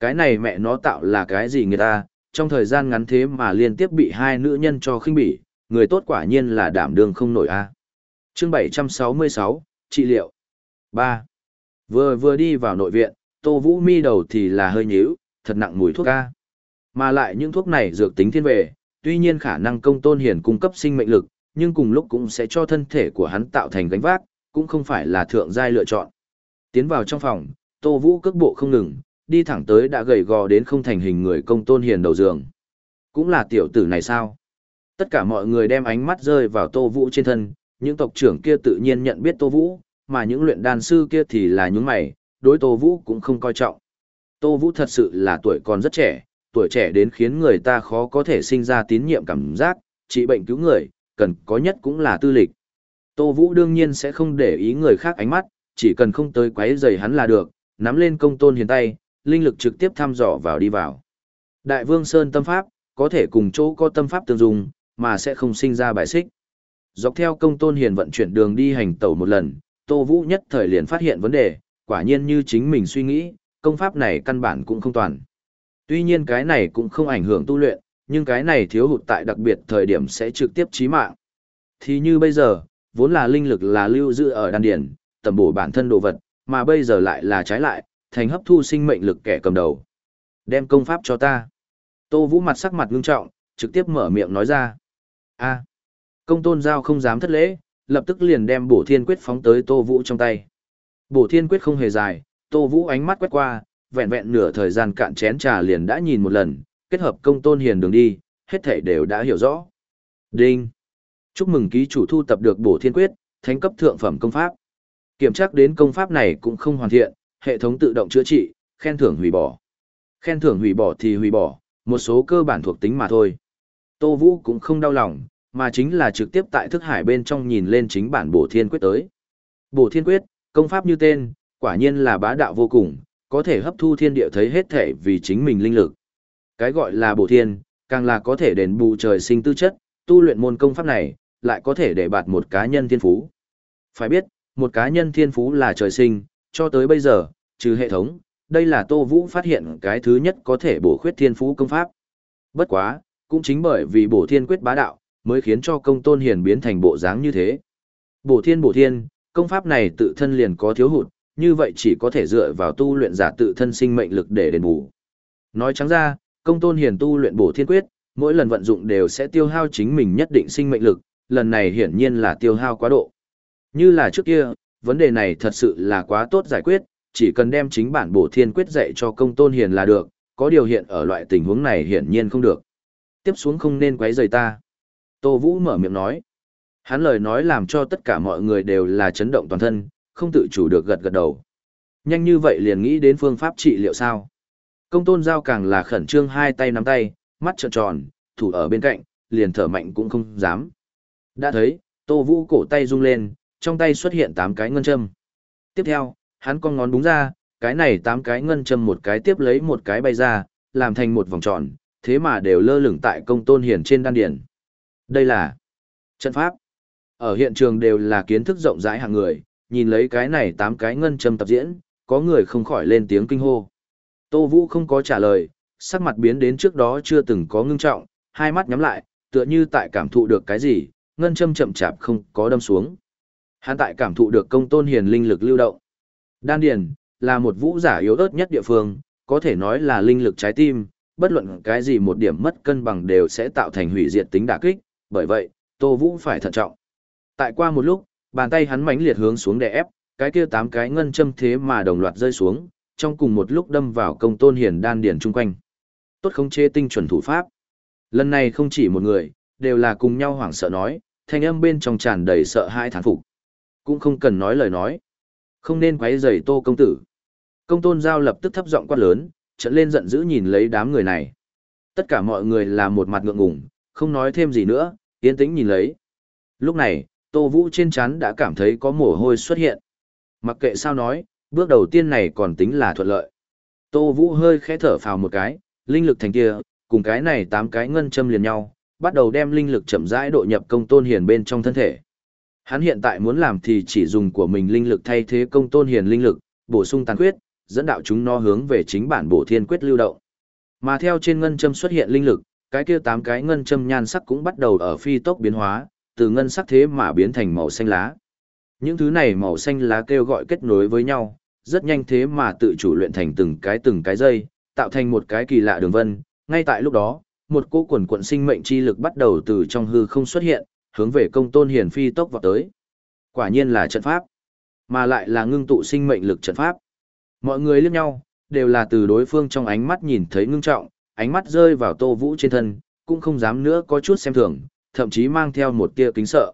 Cái này mẹ nó tạo là cái gì người ta, trong thời gian ngắn thế mà liên tiếp bị hai nữ nhân cho khinh bỉ, người tốt quả nhiên là đảm đương không nổi a. Chương 766, trị liệu. 3. Vừa vừa đi vào nội viện, Tô Vũ mi đầu thì là hơi nhíu, thật nặng mùi thuốc a. Mà lại những thuốc này dược tính thiên về, tuy nhiên khả năng công tôn hiển cung cấp sinh mệnh lực, nhưng cùng lúc cũng sẽ cho thân thể của hắn tạo thành gánh vác, cũng không phải là thượng giai lựa chọn. Tiến vào trong phòng, Tô Vũ cước bộ không ngừng, đi thẳng tới đã gầy gò đến không thành hình người công tôn hiền đầu giường. Cũng là tiểu tử này sao? Tất cả mọi người đem ánh mắt rơi vào Tô Vũ trên thân, những tộc trưởng kia tự nhiên nhận biết Tô Vũ, mà những luyện đan sư kia thì là những mày, đối Tô Vũ cũng không coi trọng. Tô Vũ thật sự là tuổi còn rất trẻ, tuổi trẻ đến khiến người ta khó có thể sinh ra tín nhiệm cảm giác, trị bệnh cứu người, cần có nhất cũng là tư lịch. Tô Vũ đương nhiên sẽ không để ý người khác ánh mắt, chỉ cần không tới quấy rầy hắn là được, nắm lên công tôn hiền tay, linh lực trực tiếp thăm dò vào đi vào. Đại Vương Sơn tâm pháp, có thể cùng chỗ có tâm pháp tương dung, mà sẽ không sinh ra bài xích. Dọc theo công tôn hiền vận chuyển đường đi hành tẩu một lần, Tô Vũ nhất thời liền phát hiện vấn đề, quả nhiên như chính mình suy nghĩ, công pháp này căn bản cũng không toàn. Tuy nhiên cái này cũng không ảnh hưởng tu luyện, nhưng cái này thiếu hụt tại đặc biệt thời điểm sẽ trực tiếp chí mạng. Thì như bây giờ, vốn là linh lực là lưu giữ ở đan điển, tầm bổ bản thân đồ vật, mà bây giờ lại là trái lại, thành hấp thu sinh mệnh lực kẻ cầm đầu. Đem công pháp cho ta. Tô Vũ mặt sắc mặt ngưng trọng, trực tiếp mở miệng nói ra. a công tôn giao không dám thất lễ, lập tức liền đem bổ thiên quyết phóng tới Tô Vũ trong tay. Bổ thiên quyết không hề dài, Tô Vũ ánh mắt quét qua, vẹn vẹn nửa thời gian cạn chén trà liền đã nhìn một lần, kết hợp công tôn hiền đường đi, hết thảy đều đã hiểu rõ. Đinh! Chúc mừng ký chủ thu tập được bổ thiên quyết, thánh cấp thượng phẩm công pháp. Kiểm tra đến công pháp này cũng không hoàn thiện, hệ thống tự động chữa trị, khen thưởng hủy bỏ. Khen thưởng hủy bỏ thì hủy bỏ, một số cơ bản thuộc tính mà thôi. Tô Vũ cũng không đau lòng, mà chính là trực tiếp tại thức hải bên trong nhìn lên chính bản bổ thiên quyết tới. Bổ thiên quyết, công pháp như tên, quả nhiên là bá đạo vô cùng, có thể hấp thu thiên địa thấy hết thể vì chính mình linh lực. Cái gọi là bổ thiên, càng là có thể đền bù trời sinh tư chất, tu luyện môn công pháp này, lại có thể để bạt một cá nhân thiên phú. Phải biết, một cá nhân thiên phú là trời sinh, cho tới bây giờ, trừ hệ thống, đây là Tô Vũ phát hiện cái thứ nhất có thể bổ khuyết thiên phú công pháp. Bất quá, cũng chính bởi vì bổ thiên quyết bá đạo, mới khiến cho công tôn hiền biến thành bộ dáng như thế. Bổ thiên bổ thiên, công pháp này tự thân liền có thiếu hụt, như vậy chỉ có thể dựa vào tu luyện giả tự thân sinh mệnh lực để đền bù. Nói trắng ra, công tôn hiền tu luyện bổ thiên quyết, mỗi lần vận dụng đều sẽ tiêu hao chính mình nhất định sinh mệnh lực, lần này hiển nhiên là tiêu hao quá độ. Như là trước kia, vấn đề này thật sự là quá tốt giải quyết, chỉ cần đem chính bản bổ thiên quyết dạy cho công tôn hiền là được, có điều hiện ở loại tình huống này hiển nhiên không được. Tiếp xuống không nên quấy rầy ta. Tô Vũ mở miệng nói. Hắn lời nói làm cho tất cả mọi người đều là chấn động toàn thân, không tự chủ được gật gật đầu. Nhanh như vậy liền nghĩ đến phương pháp trị liệu sao. Công tôn giao càng là khẩn trương hai tay nắm tay, mắt trợn tròn, thủ ở bên cạnh, liền thở mạnh cũng không dám. Đã thấy, Tô Vũ cổ tay rung lên, trong tay xuất hiện tám cái ngân châm. Tiếp theo, hắn con ngón đúng ra, cái này tám cái ngân châm một cái tiếp lấy một cái bay ra, làm thành một vòng tròn, thế mà đều lơ lửng tại công tôn hiển trên đan điển. Đây là trận pháp. Ở hiện trường đều là kiến thức rộng rãi hàng người, nhìn lấy cái này tám cái ngân châm tập diễn, có người không khỏi lên tiếng kinh hô. Tô Vũ không có trả lời, sắc mặt biến đến trước đó chưa từng có ngưng trọng, hai mắt nhắm lại, tựa như tại cảm thụ được cái gì, ngân châm chậm chạp không có đâm xuống. Hắn tại cảm thụ được công tôn hiền linh lực lưu động. Đan điền là một vũ giả yếu ớt nhất địa phương, có thể nói là linh lực trái tim, bất luận cái gì một điểm mất cân bằng đều sẽ tạo thành hủy diệt tính đả kích, bởi vậy, Tô Vũ phải thận trọng. Tại qua một lúc, bàn tay hắn mãnh liệt hướng xuống đè ép, cái kia tám cái ngân châm thế mà đồng loạt rơi xuống, trong cùng một lúc đâm vào công tôn hiền đan Điền chung quanh. Tốt khống chế tinh chuẩn thủ pháp. Lần này không chỉ một người, đều là cùng nhau hoảng sợ nói, thanh âm bên trong tràn đầy sợ hãi thán phục. Cũng không cần nói lời nói. Không nên quấy rầy tô công tử. Công tôn giao lập tức thấp giọng quát lớn, trận lên giận dữ nhìn lấy đám người này. Tất cả mọi người là một mặt ngượng ngùng, không nói thêm gì nữa, yên tĩnh nhìn lấy. Lúc này, Tô Vũ trên chắn đã cảm thấy có mồ hôi xuất hiện. Mặc kệ sao nói, bước đầu tiên này còn tính là thuận lợi. Tô Vũ hơi khẽ thở phào một cái, linh lực thành kia, cùng cái này tám cái ngân châm liền nhau, bắt đầu đem linh lực chậm rãi độ nhập công tôn hiền bên trong thân thể. Hắn hiện tại muốn làm thì chỉ dùng của mình linh lực thay thế công tôn hiền linh lực, bổ sung tàn quyết, dẫn đạo chúng nó hướng về chính bản bổ thiên quyết lưu động. Mà theo trên ngân châm xuất hiện linh lực, cái kia tám cái ngân châm nhan sắc cũng bắt đầu ở phi tốc biến hóa, từ ngân sắc thế mà biến thành màu xanh lá. Những thứ này màu xanh lá kêu gọi kết nối với nhau, rất nhanh thế mà tự chủ luyện thành từng cái từng cái dây, tạo thành một cái kỳ lạ đường vân. Ngay tại lúc đó, một cỗ quần quận sinh mệnh chi lực bắt đầu từ trong hư không xuất hiện, hướng về công tôn hiền phi tốc vào tới. Quả nhiên là trận pháp, mà lại là ngưng tụ sinh mệnh lực trận pháp. Mọi người liếc nhau, đều là từ đối phương trong ánh mắt nhìn thấy ngưng trọng, ánh mắt rơi vào Tô Vũ trên thân, cũng không dám nữa có chút xem thường, thậm chí mang theo một tia kính sợ.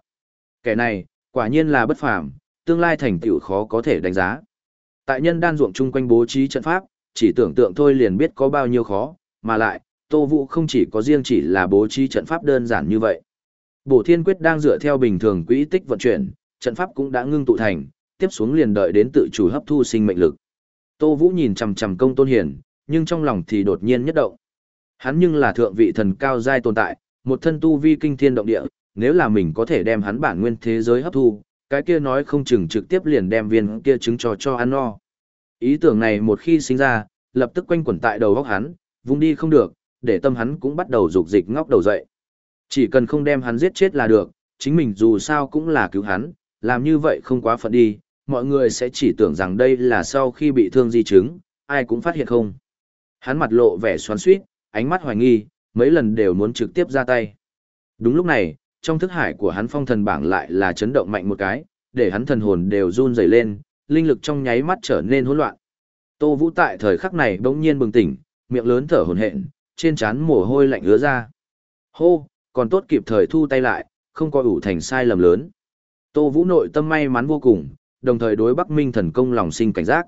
Kẻ này, quả nhiên là bất phàm, tương lai thành tựu khó có thể đánh giá. Tại nhân đan ruộng chung quanh bố trí trận pháp, chỉ tưởng tượng thôi liền biết có bao nhiêu khó, mà lại, Tô Vũ không chỉ có riêng chỉ là bố trí trận pháp đơn giản như vậy. Bổ Thiên Quyết đang dựa theo bình thường quỹ tích vận chuyển, trận pháp cũng đã ngưng tụ thành, tiếp xuống liền đợi đến tự chủ hấp thu sinh mệnh lực. Tô Vũ nhìn chằm chằm công tôn hiển, nhưng trong lòng thì đột nhiên nhất động. Hắn nhưng là thượng vị thần cao giai tồn tại, một thân tu vi kinh thiên động địa, nếu là mình có thể đem hắn bản nguyên thế giới hấp thu, cái kia nói không chừng trực tiếp liền đem viên kia trứng cho cho ăn no. Ý tưởng này một khi sinh ra, lập tức quanh quẩn tại đầu óc hắn, vùng đi không được, để tâm hắn cũng bắt đầu rục dịch ngóc đầu dậy. Chỉ cần không đem hắn giết chết là được, chính mình dù sao cũng là cứu hắn, làm như vậy không quá phận đi, mọi người sẽ chỉ tưởng rằng đây là sau khi bị thương di chứng, ai cũng phát hiện không. Hắn mặt lộ vẻ xoắn suýt, ánh mắt hoài nghi, mấy lần đều muốn trực tiếp ra tay. Đúng lúc này, trong thức hải của hắn phong thần bảng lại là chấn động mạnh một cái, để hắn thần hồn đều run rẩy lên, linh lực trong nháy mắt trở nên hỗn loạn. Tô Vũ tại thời khắc này bỗng nhiên bừng tỉnh, miệng lớn thở hổn hển, trên trán mồ hôi lạnh ứa ra. Hô, còn tốt kịp thời thu tay lại, không có ủ thành sai lầm lớn. Tô Vũ nội tâm may mắn vô cùng, đồng thời đối Bắc Minh thần công lòng sinh cảnh giác.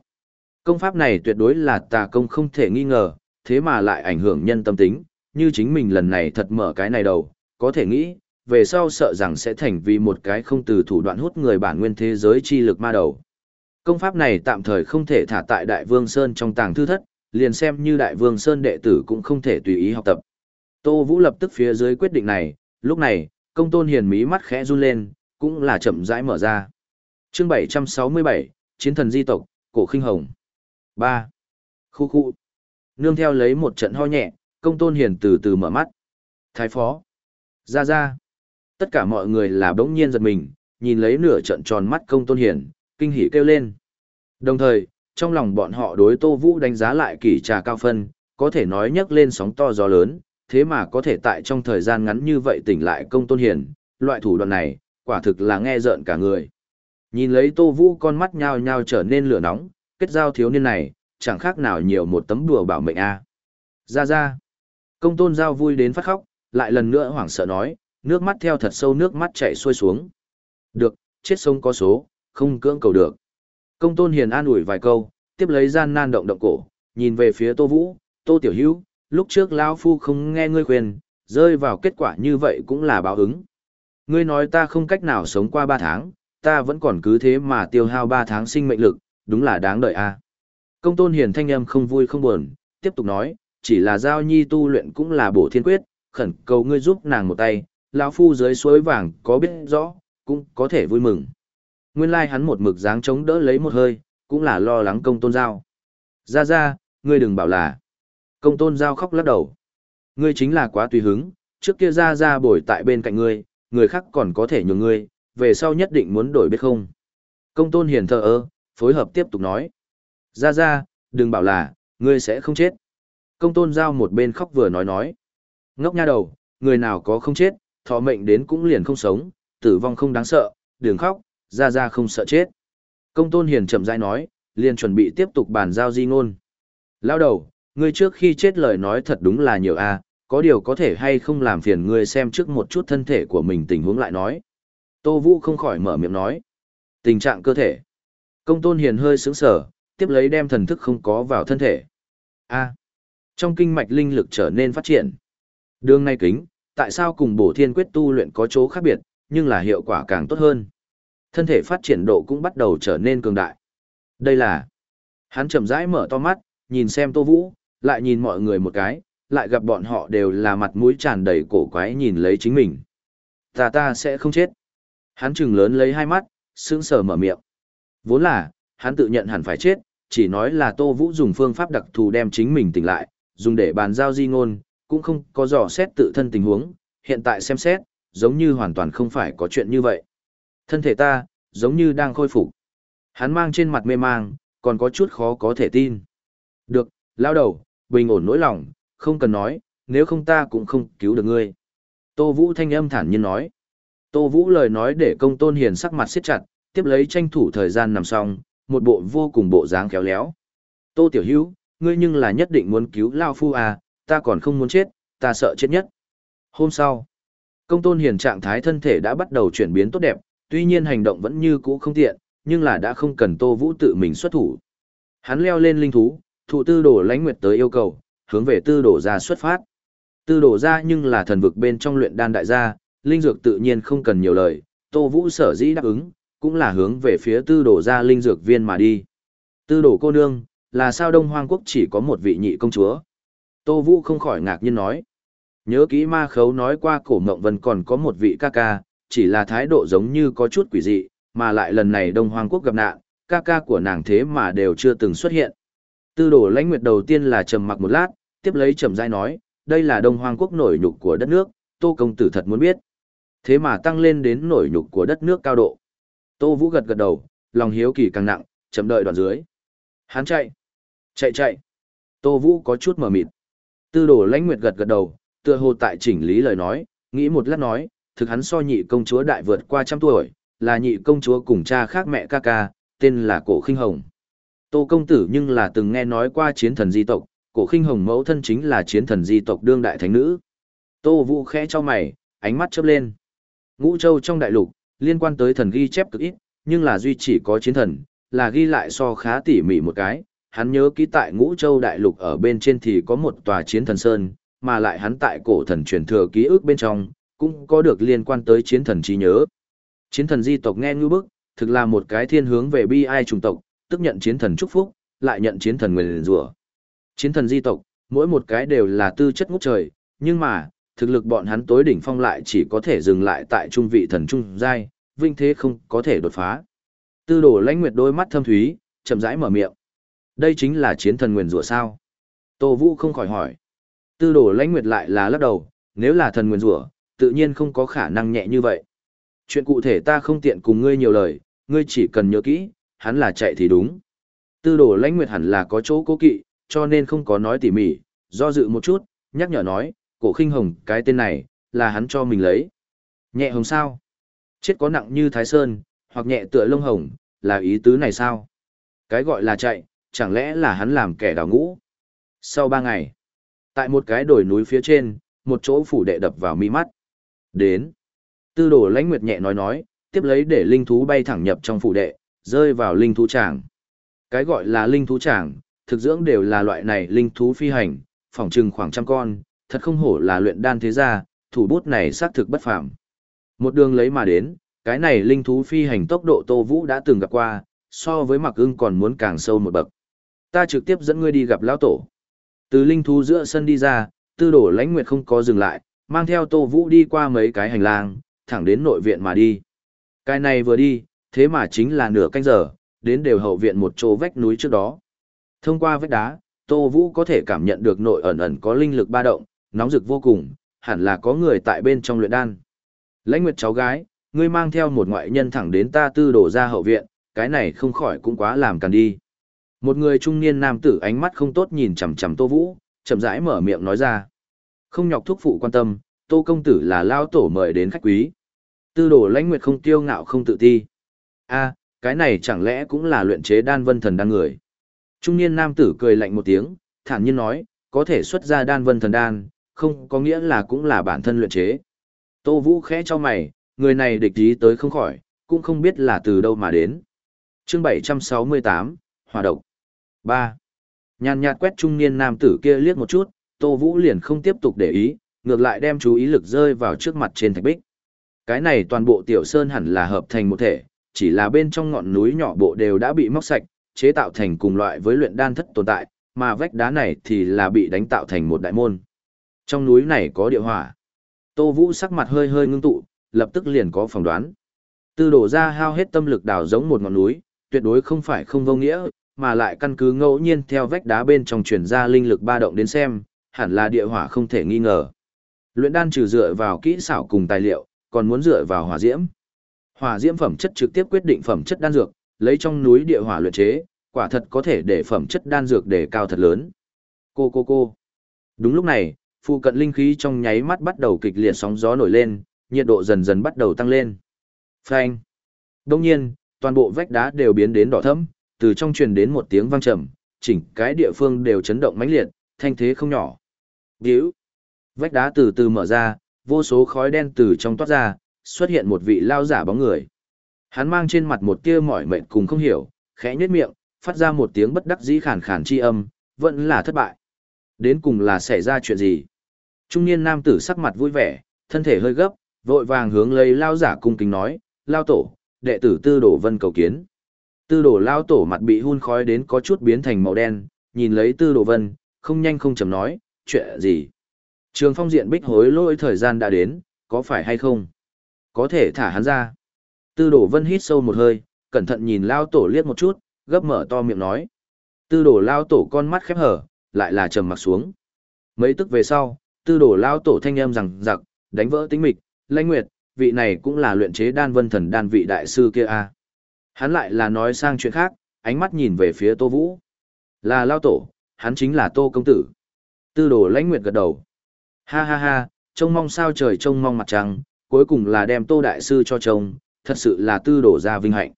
Công pháp này tuyệt đối là tà công không thể nghi ngờ, thế mà lại ảnh hưởng nhân tâm tính, như chính mình lần này thật mở cái này đầu, có thể nghĩ, về sau sợ rằng sẽ thành vì một cái không từ thủ đoạn hút người bản nguyên thế giới chi lực ma đầu. Công pháp này tạm thời không thể thả tại Đại Vương Sơn trong tàng thư thất, liền xem như Đại Vương Sơn đệ tử cũng không thể tùy ý học tập. Tô Vũ lập tức phía dưới quyết định này, lúc này, công tôn hiền mí mắt khẽ run lên, cũng là chậm rãi mở ra. chương 767, Chiến thần di tộc, Cổ khinh Hồng. 3. Khu khu. Nương theo lấy một trận ho nhẹ, công tôn hiền từ từ mở mắt. Thái phó. Ra ra. Tất cả mọi người là bỗng nhiên giật mình, nhìn lấy nửa trận tròn mắt công tôn hiền, kinh hỉ kêu lên. Đồng thời, trong lòng bọn họ đối Tô Vũ đánh giá lại kỳ trà cao phân, có thể nói nhấc lên sóng to gió lớn, thế mà có thể tại trong thời gian ngắn như vậy tỉnh lại công tôn hiền, loại thủ đoạn này, quả thực là nghe rợn cả người. Nhìn lấy Tô Vũ con mắt nhao nhao trở nên lửa nóng, kết giao thiếu niên này, chẳng khác nào nhiều một tấm đùa bảo mệnh a. À. Ra ra. Công tôn giao vui đến phát khóc, lại lần nữa hoảng sợ nói, nước mắt theo thật sâu nước mắt chảy xuôi xuống. Được, chết sông có số, không cưỡng cầu được. Công tôn hiền an ủi vài câu, tiếp lấy gian nan động động cổ, nhìn về phía tô vũ, tô tiểu hữu, lúc trước lão phu không nghe ngươi khuyên, rơi vào kết quả như vậy cũng là báo ứng. Ngươi nói ta không cách nào sống qua ba tháng, ta vẫn còn cứ thế mà tiêu hao ba tháng sinh mệnh lực, đúng là đáng đợi a. Công tôn hiền thanh âm không vui không buồn, tiếp tục nói, chỉ là giao nhi tu luyện cũng là bổ thiên quyết, khẩn cầu ngươi giúp nàng một tay, lão phu dưới suối vàng có biết rõ, cũng có thể vui mừng. Nguyên lai like hắn một mực dáng chống đỡ lấy một hơi, cũng là lo lắng công tôn giao. Ra ra, ngươi đừng bảo là. Công tôn giao khóc lắc đầu. Ngươi chính là quá tùy hứng, trước kia ra ra bồi tại bên cạnh ngươi, người khác còn có thể nhường ngươi, về sau nhất định muốn đổi biết không. Công tôn hiền thờ ơ, phối hợp tiếp tục nói. Ra ra, đừng bảo là, ngươi sẽ không chết. Công tôn giao một bên khóc vừa nói nói. Ngốc nha đầu, người nào có không chết, thọ mệnh đến cũng liền không sống, tử vong không đáng sợ, đừng khóc, ra ra không sợ chết. Công tôn hiền chậm rãi nói, liền chuẩn bị tiếp tục bàn giao di ngôn. Lao đầu, ngươi trước khi chết lời nói thật đúng là nhiều a, có điều có thể hay không làm phiền ngươi xem trước một chút thân thể của mình tình huống lại nói. Tô Vũ không khỏi mở miệng nói. Tình trạng cơ thể. Công tôn hiền hơi sững sở, tiếp lấy đem thần thức không có vào thân thể. A. trong kinh mạch linh lực trở nên phát triển. Đường nay kính, tại sao cùng bổ thiên quyết tu luyện có chỗ khác biệt, nhưng là hiệu quả càng tốt hơn. Thân thể phát triển độ cũng bắt đầu trở nên cường đại. Đây là... Hắn chậm rãi mở to mắt, nhìn xem Tô Vũ, lại nhìn mọi người một cái, lại gặp bọn họ đều là mặt mũi tràn đầy cổ quái nhìn lấy chính mình. Ta ta sẽ không chết. Hắn trừng lớn lấy hai mắt, sững sờ mở miệng. Vốn là, hắn tự nhận hẳn phải chết, chỉ nói là Tô Vũ dùng phương pháp đặc thù đem chính mình tỉnh lại, dùng để bàn giao di ngôn, cũng không có dò xét tự thân tình huống, hiện tại xem xét, giống như hoàn toàn không phải có chuyện như vậy. Thân thể ta, giống như đang khôi phục. Hắn mang trên mặt mê mang, còn có chút khó có thể tin. Được, lao đầu, bình ổn nỗi lòng, không cần nói, nếu không ta cũng không cứu được ngươi. Tô Vũ thanh âm thản nhiên nói. Tô Vũ lời nói để công tôn hiền sắc mặt siết chặt, tiếp lấy tranh thủ thời gian nằm xong, một bộ vô cùng bộ dáng khéo léo. Tô Tiểu Hữu ngươi nhưng là nhất định muốn cứu Lao Phu à, ta còn không muốn chết, ta sợ chết nhất. Hôm sau, công tôn hiền trạng thái thân thể đã bắt đầu chuyển biến tốt đẹp, tuy nhiên hành động vẫn như cũ không tiện, nhưng là đã không cần Tô Vũ tự mình xuất thủ. Hắn leo lên linh thú, thụ tư đổ lãnh nguyệt tới yêu cầu, hướng về tư đổ ra xuất phát. Tư đổ ra nhưng là thần vực bên trong luyện đan đại gia, linh dược tự nhiên không cần nhiều lời, Tô Vũ sở dĩ đáp ứng, cũng là hướng về phía tư đổ ra linh dược viên mà đi. Tư đổ cô nương, là sao Đông Hoang Quốc chỉ có một vị nhị công chúa? Tô Vũ không khỏi ngạc nhiên nói. Nhớ kỹ ma khấu nói qua cổ mộng vân còn có một vị ca ca, chỉ là thái độ giống như có chút quỷ dị, mà lại lần này Đông Hoang Quốc gặp nạn, ca ca của nàng thế mà đều chưa từng xuất hiện. Tư đổ lãnh nguyệt đầu tiên là trầm mặc một lát, tiếp lấy trầm dai nói, đây là Đông Hoang Quốc nổi nhục của đất nước, Tô Công Tử thật muốn biết. Thế mà tăng lên đến nổi nhục của đất nước cao độ. Tô Vũ gật gật đầu, lòng hiếu kỳ càng nặng, chậm đợi đoạn dưới. Hắn chạy. Chạy chạy. Tô Vũ có chút mờ mịt. Tư đồ lãnh nguyệt gật gật đầu, tựa hồ tại chỉnh lý lời nói, nghĩ một lát nói, thực hắn so nhị công chúa đại vượt qua trăm tuổi, là nhị công chúa cùng cha khác mẹ ca ca, tên là Cổ Khinh Hồng. Tô công tử nhưng là từng nghe nói qua chiến thần di tộc, Cổ Khinh Hồng mẫu thân chính là chiến thần di tộc đương đại thánh nữ. Tô Vũ khẽ cho mày, ánh mắt chớp lên. Ngũ Châu trong đại lục, liên quan tới thần ghi chép cực ít, nhưng là duy chỉ có chiến thần, là ghi lại so khá tỉ mỉ một cái. Hắn nhớ ký tại Ngũ Châu đại lục ở bên trên thì có một tòa chiến thần sơn, mà lại hắn tại cổ thần truyền thừa ký ức bên trong, cũng có được liên quan tới chiến thần trí nhớ. Chiến thần di tộc nghe như bức, thực là một cái thiên hướng về bi ai trùng tộc, tức nhận chiến thần chúc phúc, lại nhận chiến thần nguyền rủa. Chiến thần di tộc, mỗi một cái đều là tư chất ngút trời, nhưng mà, thực lực bọn hắn tối đỉnh phong lại chỉ có thể dừng lại tại trung vị thần trung giai, vinh thế không có thể đột phá. Tư đồ lãnh nguyệt đôi mắt thâm thúy, chậm rãi mở miệng. Đây chính là chiến thần nguyền rủa sao? Tô Vũ không khỏi hỏi. Tư đồ lãnh nguyệt lại là lắc đầu, nếu là thần nguyền rủa, tự nhiên không có khả năng nhẹ như vậy. Chuyện cụ thể ta không tiện cùng ngươi nhiều lời, ngươi chỉ cần nhớ kỹ, hắn là chạy thì đúng. Tư đồ lãnh nguyệt hẳn là có chỗ cố kỵ, cho nên không có nói tỉ mỉ, do dự một chút, nhắc nhở nói, cổ khinh hồng cái tên này, là hắn cho mình lấy. Nhẹ hồng sao? Chết có nặng như thái sơn, hoặc nhẹ tựa lông hồng, là ý tứ này sao? Cái gọi là chạy, chẳng lẽ là hắn làm kẻ đào ngũ? Sau ba ngày, tại một cái đồi núi phía trên, một chỗ phủ đệ đập vào mi mắt. Đến. Tư đồ lãnh nguyệt nhẹ nói nói, tiếp lấy để linh thú bay thẳng nhập trong phủ đệ, rơi vào linh thú tràng. Cái gọi là linh thú tràng, thực dưỡng đều là loại này linh thú phi hành, phòng trừng khoảng trăm con, thật không hổ là luyện đan thế gia, thủ bút này xác thực bất phàm. Một đường lấy mà đến, cái này linh thú phi hành tốc độ Tô Vũ đã từng gặp qua, so với Mặc Ưng còn muốn càng sâu một bậc. Ta trực tiếp dẫn ngươi đi gặp lão tổ. Từ linh thú giữa sân đi ra, Tư Đồ Lãnh Nguyệt không có dừng lại, mang theo Tô Vũ đi qua mấy cái hành lang, thẳng đến nội viện mà đi. Cái này vừa đi, thế mà chính là nửa canh giờ, đến đều hậu viện một chỗ vách núi trước đó. Thông qua vách đá, Tô Vũ có thể cảm nhận được nội ẩn ẩn có linh lực ba động, nóng rực vô cùng, hẳn là có người tại bên trong luyện đan. Lãnh Nguyệt cháu gái, ngươi mang theo một ngoại nhân thẳng đến ta tư đổ ra hậu viện, cái này không khỏi cũng quá làm cần đi. Một người trung niên nam tử ánh mắt không tốt nhìn chằm chằm Tô Vũ, chậm rãi mở miệng nói ra. Không nhọc thúc phụ quan tâm, Tô công tử là lao tổ mời đến khách quý. Tư đồ lãnh nguyệt không tiêu ngạo không tự ti a cái này chẳng lẽ cũng là luyện chế đan vân thần đan người. Trung niên nam tử cười lạnh một tiếng, thản nhiên nói, có thể xuất ra đan vân thần đan, không có nghĩa là cũng là bản thân luyện chế. Tô Vũ khẽ cho mày, người này địch ý tới không khỏi, cũng không biết là từ đâu mà đến. chương 768, Hòa độc. 3. Nhàn nhạt quét trung niên nam tử kia liếc một chút, Tô Vũ liền không tiếp tục để ý, ngược lại đem chú ý lực rơi vào trước mặt trên thạch bích. Cái này toàn bộ tiểu sơn hẳn là hợp thành một thể, chỉ là bên trong ngọn núi nhỏ bộ đều đã bị móc sạch, chế tạo thành cùng loại với luyện đan thất tồn tại, mà vách đá này thì là bị đánh tạo thành một đại môn. Trong núi này có địa hỏa. Tô Vũ sắc mặt hơi hơi ngưng tụ, lập tức liền có phỏng đoán. Tư đổ ra hao hết tâm lực đào giống một ngọn núi, tuyệt đối không phải không vô nghĩa, mà lại căn cứ ngẫu nhiên theo vách đá bên trong truyền ra linh lực ba động đến xem, hẳn là địa hỏa không thể nghi ngờ. Luyện đan trừ dựa vào kỹ xảo cùng tài liệu, còn muốn dựa vào hỏa diễm. Hỏa diễm phẩm chất trực tiếp quyết định phẩm chất đan dược, lấy trong núi địa hỏa luyện chế, quả thật có thể để phẩm chất đan dược để cao thật lớn. Cô cô cô. Đúng lúc này, phụ cận linh khí trong nháy mắt bắt đầu kịch liệt sóng gió nổi lên, nhiệt độ dần dần bắt đầu tăng lên. Phanh. Đương nhiên, toàn bộ vách đá đều biến đến đỏ thẫm, từ trong truyền đến một tiếng vang trầm, chỉnh cái địa phương đều chấn động mãnh liệt, thanh thế không nhỏ. Điếu. Vách đá từ từ mở ra, vô số khói đen từ trong toát ra, xuất hiện một vị lao giả bóng người. Hắn mang trên mặt một tia mỏi mệt cùng không hiểu, khẽ nhếch miệng, phát ra một tiếng bất đắc dĩ khàn khàn chi âm, vẫn là thất bại. Đến cùng là xảy ra chuyện gì? Trung niên nam tử sắc mặt vui vẻ, thân thể hơi gấp, vội vàng hướng lấy lao giả cung kính nói, lao tổ, đệ tử tư đổ vân cầu kiến. Tư đổ lao tổ mặt bị hun khói đến có chút biến thành màu đen, nhìn lấy tư đổ vân, không nhanh không chậm nói, chuyện gì? Trường phong diện bích hối lỗi thời gian đã đến, có phải hay không? Có thể thả hắn ra. Tư đổ vân hít sâu một hơi, cẩn thận nhìn lao tổ liếc một chút, gấp mở to miệng nói. Tư đổ lao tổ con mắt khép hở, lại là trầm mặt xuống. Mấy tức về sau, tư đổ lao tổ thanh âm rằng giặc, đánh vỡ tính mịch, lãnh nguyệt, vị này cũng là luyện chế đan vân thần đan vị đại sư kia a à. Hắn lại là nói sang chuyện khác, ánh mắt nhìn về phía tô vũ. Là lao tổ, hắn chính là tô công tử. Tư đồ lãnh nguyệt gật đầu. Ha ha ha, trông mong sao trời trông mong mặt trăng, cuối cùng là đem tô đại sư cho chồng, thật sự là tư đổ ra vinh hạnh.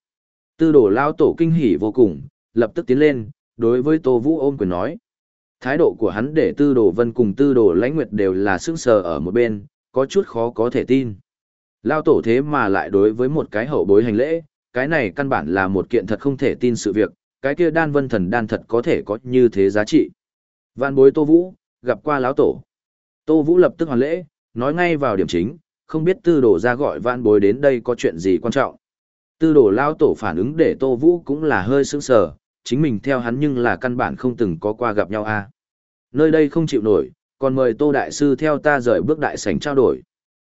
Tư đổ lao tổ kinh hỉ vô cùng, lập tức tiến lên, đối với tô vũ ôm quyền nói. Thái độ của hắn để tư đồ vân cùng tư đồ lãnh nguyệt đều là sững sờ ở một bên, có chút khó có thể tin. Lao tổ thế mà lại đối với một cái hậu bối hành lễ, cái này căn bản là một kiện thật không thể tin sự việc, cái kia đan vân thần đan thật có thể có như thế giá trị. Vạn bối Tô Vũ, gặp qua lão tổ. Tô Vũ lập tức hoàn lễ, nói ngay vào điểm chính, không biết tư đồ ra gọi Vãn bối đến đây có chuyện gì quan trọng. Tư đồ lao tổ phản ứng để Tô Vũ cũng là hơi sững sờ, chính mình theo hắn nhưng là căn bản không từng có qua gặp nhau a Nơi đây không chịu nổi, còn mời Tô Đại Sư theo ta rời bước đại sảnh trao đổi.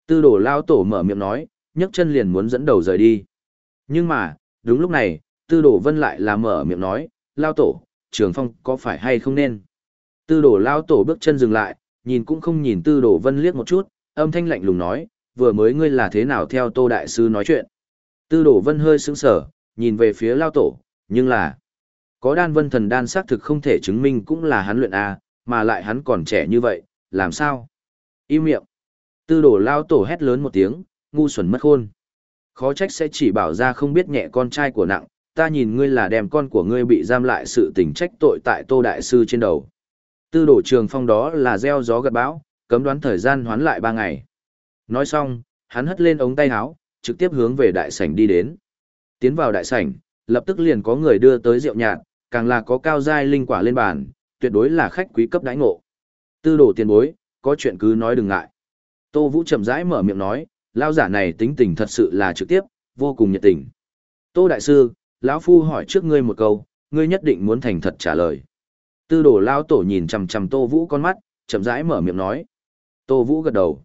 Tư đồ lao tổ mở miệng nói, nhấc chân liền muốn dẫn đầu rời đi. Nhưng mà, đúng lúc này, tư đồ vân lại là mở miệng nói, lao tổ, trường phong có phải hay không nên. Tư đồ lao tổ bước chân dừng lại, nhìn cũng không nhìn tư đồ vân liếc một chút, âm thanh lạnh lùng nói, vừa mới ngươi là thế nào theo tô đại sư nói chuyện. Tư đổ vân hơi sững sờ, nhìn về phía lao tổ, nhưng là, có đan vân thần đan xác thực không thể chứng minh cũng là hắn luyện A, mà lại hắn còn trẻ như vậy, làm sao? Im miệng. Tư đổ lao tổ hét lớn một tiếng, ngu xuẩn mất khôn. Khó trách sẽ chỉ bảo ra không biết nhẹ con trai của nặng, ta nhìn ngươi là đem con của ngươi bị giam lại sự tình trách tội tại tô đại sư trên đầu. Tư đổ trường phong đó là gieo gió gật bão, cấm đoán thời gian hoán lại ba ngày. Nói xong, hắn hất lên ống tay áo, trực tiếp hướng về đại sảnh đi đến. Tiến vào đại sảnh, lập tức liền có người đưa tới rượu nhạt, càng là có cao giai linh quả lên bàn, tuyệt đối là khách quý cấp đãi ngộ. Tư đồ tiền bối, có chuyện cứ nói đừng ngại. Tô Vũ chậm rãi mở miệng nói, lao giả này tính tình thật sự là trực tiếp, vô cùng nhiệt tình. Tô Đại Sư, lão Phu hỏi trước ngươi một câu, ngươi nhất định muốn thành thật trả lời. Tư đồ lao tổ nhìn chằm chằm Tô Vũ con mắt, chậm rãi mở miệng nói. Tô Vũ gật đầu.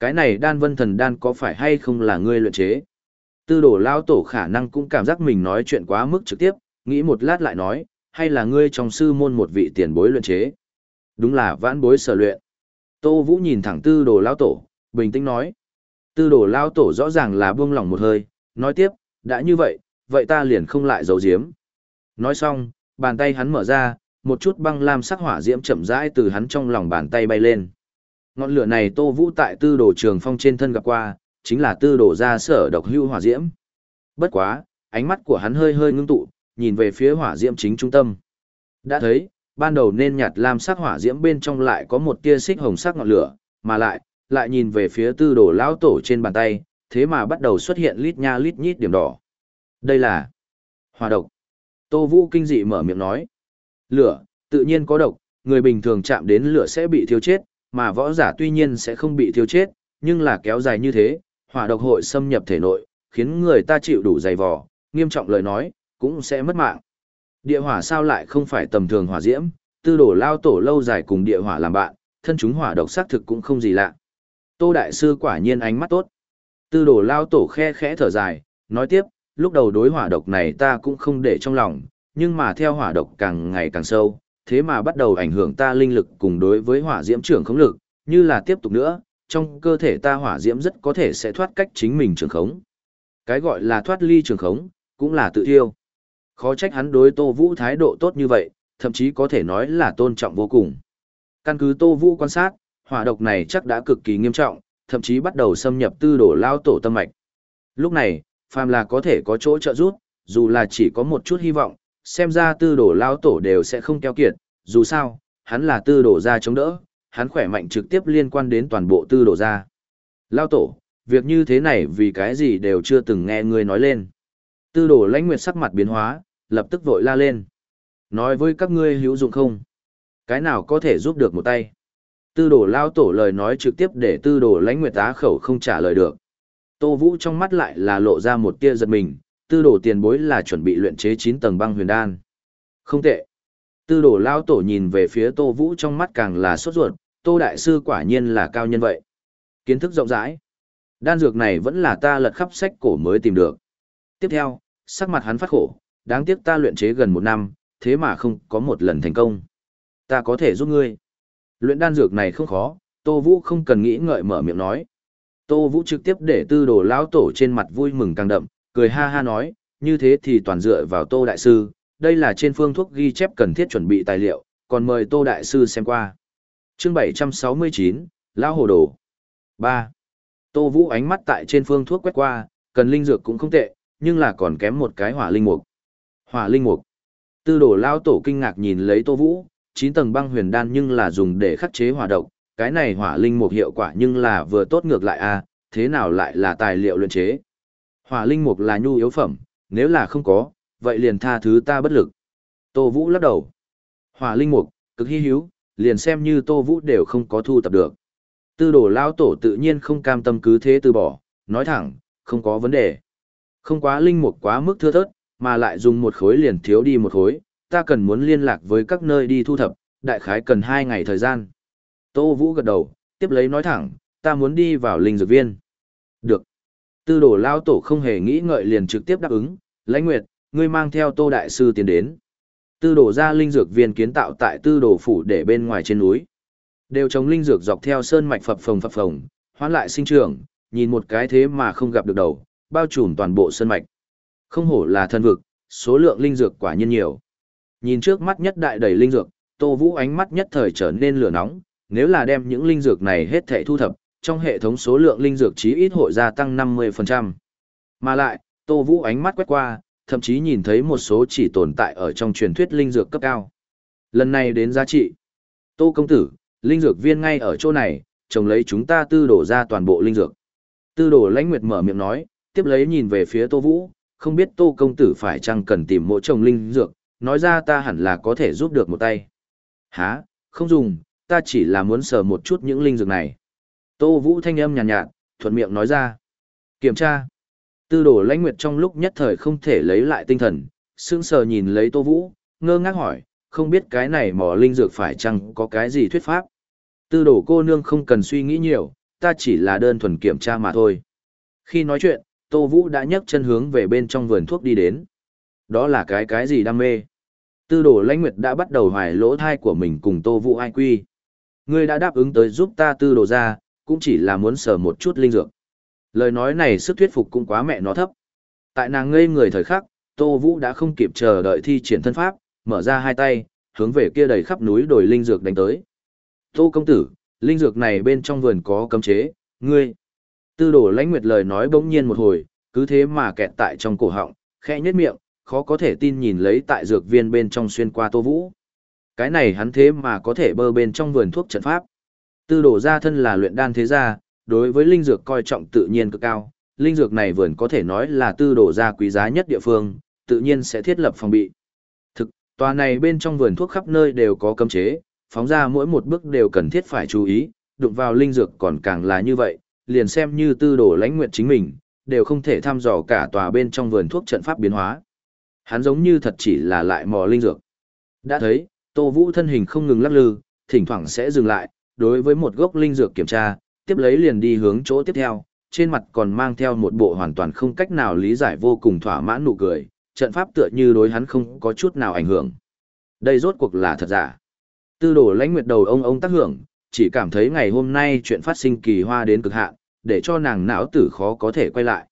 Cái này đan vân thần đan có phải hay không là ngươi luyện chế? Tư đồ lao tổ khả năng cũng cảm giác mình nói chuyện quá mức trực tiếp, nghĩ một lát lại nói, hay là ngươi trong sư môn một vị tiền bối luyện chế? Đúng là vãn bối sở luyện. Tô Vũ nhìn thẳng tư đồ lao tổ, bình tĩnh nói. Tư đồ lao tổ rõ ràng là buông lỏng một hơi, nói tiếp, đã như vậy, vậy ta liền không lại giấu giếm. Nói xong, bàn tay hắn mở ra, một chút băng lam sắc hỏa diễm chậm rãi từ hắn trong lòng bàn tay bay lên. Ngọn lửa này Tô Vũ tại tư đồ trường phong trên thân gặp qua, chính là tư đồ ra sở độc hưu hỏa diễm. Bất quá, ánh mắt của hắn hơi hơi ngưng tụ, nhìn về phía hỏa diễm chính trung tâm. Đã thấy, ban đầu nên nhạt lam sắc hỏa diễm bên trong lại có một tia xích hồng sắc ngọn lửa, mà lại, lại nhìn về phía tư đồ lão tổ trên bàn tay, thế mà bắt đầu xuất hiện lít nha lít nhít điểm đỏ. Đây là hỏa độc. Tô Vũ kinh dị mở miệng nói. Lửa, tự nhiên có độc, người bình thường chạm đến lửa sẽ bị thiêu chết, mà võ giả tuy nhiên sẽ không bị thiêu chết, nhưng là kéo dài như thế, hỏa độc hội xâm nhập thể nội, khiến người ta chịu đủ dày vò, nghiêm trọng lời nói, cũng sẽ mất mạng. Địa hỏa sao lại không phải tầm thường hỏa diễm, tư đổ lao tổ lâu dài cùng địa hỏa làm bạn, thân chúng hỏa độc xác thực cũng không gì lạ. Tô Đại Sư quả nhiên ánh mắt tốt. Tư đổ lao tổ khe khẽ thở dài, nói tiếp, lúc đầu đối hỏa độc này ta cũng không để trong lòng, nhưng mà theo hỏa độc càng ngày càng sâu, thế mà bắt đầu ảnh hưởng ta linh lực cùng đối với hỏa diễm trưởng khống lực, như là tiếp tục nữa, trong cơ thể ta hỏa diễm rất có thể sẽ thoát cách chính mình trường khống. Cái gọi là thoát ly trường khống, cũng là tự thiêu. Khó trách hắn đối Tô Vũ thái độ tốt như vậy, thậm chí có thể nói là tôn trọng vô cùng. Căn cứ Tô Vũ quan sát, hỏa độc này chắc đã cực kỳ nghiêm trọng, thậm chí bắt đầu xâm nhập tư đổ lao tổ tâm mạch. Lúc này, phàm là có thể có chỗ trợ giúp, dù là chỉ có một chút hy vọng, xem ra tư đổ lao tổ đều sẽ không keo kiệt, dù sao, hắn là tư đổ ra chống đỡ, hắn khỏe mạnh trực tiếp liên quan đến toàn bộ tư đổ ra. Lao tổ, việc như thế này vì cái gì đều chưa từng nghe ngươi nói lên. Tư đổ lãnh nguyệt sắc mặt biến hóa, lập tức vội la lên. Nói với các ngươi hữu dụng không? Cái nào có thể giúp được một tay? Tư đổ lao tổ lời nói trực tiếp để tư đổ lãnh nguyệt á khẩu không trả lời được. Tô Vũ trong mắt lại là lộ ra một tia giật mình, tư đổ tiền bối là chuẩn bị luyện chế 9 tầng băng huyền đan. Không tệ. Tư đổ lao tổ nhìn về phía Tô Vũ trong mắt càng là sốt ruột, Tô Đại Sư quả nhiên là cao nhân vậy. Kiến thức rộng rãi. Đan dược này vẫn là ta lật khắp sách cổ mới tìm được. Tiếp theo, sắc mặt hắn phát khổ, đáng tiếc ta luyện chế gần một năm, thế mà không có một lần thành công. Ta có thể giúp ngươi. Luyện đan dược này không khó, Tô Vũ không cần nghĩ ngợi mở miệng nói. Tô Vũ trực tiếp để tư đồ lão tổ trên mặt vui mừng càng đậm, cười ha ha nói, như thế thì toàn dựa vào Tô Đại Sư, đây là trên phương thuốc ghi chép cần thiết chuẩn bị tài liệu, còn mời Tô Đại Sư xem qua. chương 769, Lão Hồ Đồ 3. Tô Vũ ánh mắt tại trên phương thuốc quét qua, cần linh dược cũng không tệ, nhưng là còn kém một cái hỏa linh mục. Hỏa linh mục. Tư đồ lao tổ kinh ngạc nhìn lấy Tô Vũ, 9 tầng băng huyền đan nhưng là dùng để khắc chế hỏa độc, cái này hỏa linh mục hiệu quả nhưng là vừa tốt ngược lại a, à, thế nào lại là tài liệu luyện chế? Hỏa linh mục là nhu yếu phẩm, nếu là không có, vậy liền tha thứ ta bất lực. Tô Vũ lắc đầu. Hỏa linh mục, cực hi hữu, liền xem như Tô Vũ đều không có thu tập được. Tư đồ lao tổ tự nhiên không cam tâm cứ thế từ bỏ, nói thẳng, không có vấn đề. Không quá linh mục quá mức thưa thớt, mà lại dùng một khối liền thiếu đi một khối, ta cần muốn liên lạc với các nơi đi thu thập, đại khái cần hai ngày thời gian. Tô Vũ gật đầu, tiếp lấy nói thẳng, ta muốn đi vào linh dược viên. Được. Tư đồ lao tổ không hề nghĩ ngợi liền trực tiếp đáp ứng, lãnh nguyệt, ngươi mang theo tô đại sư tiến đến. Tư đồ ra linh dược viên kiến tạo tại tư đồ phủ để bên ngoài trên núi. Đều trồng linh dược dọc theo sơn mạch phập phồng phập phồng, hoán lại sinh trưởng, nhìn một cái thế mà không gặp được đầu, bao trùm toàn bộ sơn mạch. Không hổ là thân vực, số lượng linh dược quả nhiên nhiều. Nhìn trước mắt nhất đại đầy linh dược, Tô Vũ ánh mắt nhất thời trở nên lửa nóng, nếu là đem những linh dược này hết thảy thu thập, trong hệ thống số lượng linh dược chí ít hội gia tăng 50%. Mà lại, Tô Vũ ánh mắt quét qua, thậm chí nhìn thấy một số chỉ tồn tại ở trong truyền thuyết linh dược cấp cao. Lần này đến giá trị. Tô công tử, linh dược viên ngay ở chỗ này, trồng lấy chúng ta tư đổ ra toàn bộ linh dược. Tư đổ lãnh nguyệt mở miệng nói, tiếp lấy nhìn về phía Tô Vũ, không biết Tô công tử phải chăng cần tìm mỗi trồng linh dược, nói ra ta hẳn là có thể giúp được một tay. Hả, không dùng, ta chỉ là muốn sờ một chút những linh dược này. Tô Vũ thanh âm nhàn nhạt, nhạt, thuận miệng nói ra. Kiểm tra. Tư đồ lãnh nguyệt trong lúc nhất thời không thể lấy lại tinh thần, sững sờ nhìn lấy Tô Vũ, ngơ ngác hỏi, không biết cái này mỏ linh dược phải chăng có cái gì thuyết pháp. Tư đồ cô nương không cần suy nghĩ nhiều, ta chỉ là đơn thuần kiểm tra mà thôi. Khi nói chuyện, Tô Vũ đã nhấc chân hướng về bên trong vườn thuốc đi đến. Đó là cái cái gì đam mê? Tư đồ lãnh nguyệt đã bắt đầu hoài lỗ thai của mình cùng Tô Vũ ai quy. Ngươi đã đáp ứng tới giúp ta tư đồ ra, cũng chỉ là muốn sờ một chút linh dược. Lời nói này sức thuyết phục cũng quá mẹ nó thấp. Tại nàng ngây người thời khắc, Tô Vũ đã không kịp chờ đợi thi triển thân pháp, mở ra hai tay, hướng về kia đầy khắp núi đồi linh dược đánh tới. Tô công tử, linh dược này bên trong vườn có cấm chế, ngươi. Tư đồ lãnh nguyệt lời nói bỗng nhiên một hồi, cứ thế mà kẹt tại trong cổ họng, khẽ nhếch miệng, khó có thể tin nhìn lấy tại dược viên bên trong xuyên qua Tô Vũ. Cái này hắn thế mà có thể bơ bên trong vườn thuốc trận pháp. Tư đổ ra thân là luyện đan thế gia, đối với linh dược coi trọng tự nhiên cực cao, linh dược này vườn có thể nói là tư đổ ra quý giá nhất địa phương, tự nhiên sẽ thiết lập phòng bị. Thực, tòa này bên trong vườn thuốc khắp nơi đều có cấm chế, phóng ra mỗi một bước đều cần thiết phải chú ý, đụng vào linh dược còn càng là như vậy, liền xem như tư đổ lãnh nguyện chính mình, đều không thể thăm dò cả tòa bên trong vườn thuốc trận pháp biến hóa. Hắn giống như thật chỉ là lại mò linh dược. Đã thấy, Tô Vũ thân hình không ngừng lắc lư, thỉnh thoảng sẽ dừng lại, đối với một gốc linh dược kiểm tra, tiếp lấy liền đi hướng chỗ tiếp theo, trên mặt còn mang theo một bộ hoàn toàn không cách nào lý giải vô cùng thỏa mãn nụ cười, trận pháp tựa như đối hắn không có chút nào ảnh hưởng. Đây rốt cuộc là thật giả. Tư đồ lãnh nguyệt đầu ông ông tác hưởng, chỉ cảm thấy ngày hôm nay chuyện phát sinh kỳ hoa đến cực hạn, để cho nàng não tử khó có thể quay lại.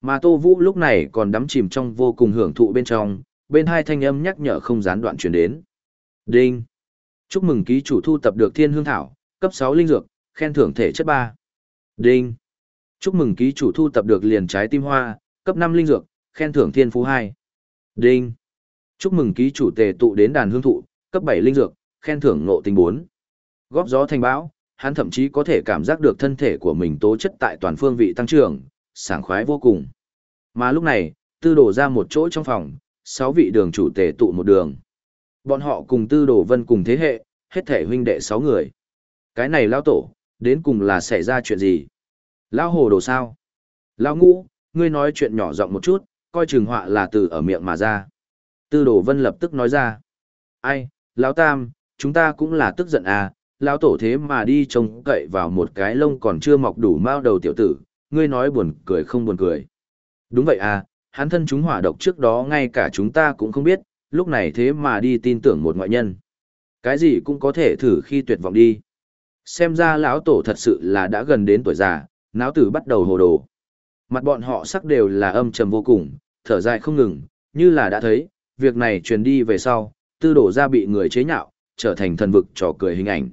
Mà Tô Vũ lúc này còn đắm chìm trong vô cùng hưởng thụ bên trong, bên hai thanh âm nhắc nhở không gián đoạn truyền đến. Đinh! Chúc mừng ký chủ thu tập được thiên hương thảo, cấp 6 linh dược, khen thưởng thể chất 3. Đinh! Chúc mừng ký chủ thu tập được liền trái tim hoa, cấp 5 linh dược, khen thưởng thiên phú 2. Đinh! Chúc mừng ký chủ tề tụ đến đàn hương thụ, cấp 7 linh dược, khen thưởng ngộ tình 4. Góp gió thành bão, hắn thậm chí có thể cảm giác được thân thể của mình tố chất tại toàn phương vị tăng trưởng, sảng khoái vô cùng. Mà lúc này, tư đổ ra một chỗ trong phòng, sáu vị đường chủ tề tụ một đường. Bọn họ cùng tư đồ vân cùng thế hệ, hết thể huynh đệ sáu người. Cái này lao tổ, đến cùng là xảy ra chuyện gì? Lao hồ đồ sao? Lao ngũ, ngươi nói chuyện nhỏ giọng một chút, coi chừng họa là từ ở miệng mà ra. Tư đồ vân lập tức nói ra. Ai, lão tam, chúng ta cũng là tức giận à, lão tổ thế mà đi trông cậy vào một cái lông còn chưa mọc đủ mao đầu tiểu tử, ngươi nói buồn cười không buồn cười. Đúng vậy à, hắn thân chúng hỏa độc trước đó ngay cả chúng ta cũng không biết, lúc này thế mà đi tin tưởng một ngoại nhân. Cái gì cũng có thể thử khi tuyệt vọng đi. Xem ra lão tổ thật sự là đã gần đến tuổi già, náo tử bắt đầu hồ đồ. Mặt bọn họ sắc đều là âm trầm vô cùng, thở dài không ngừng, như là đã thấy, việc này truyền đi về sau, tư đổ ra bị người chế nhạo, trở thành thần vực trò cười hình ảnh.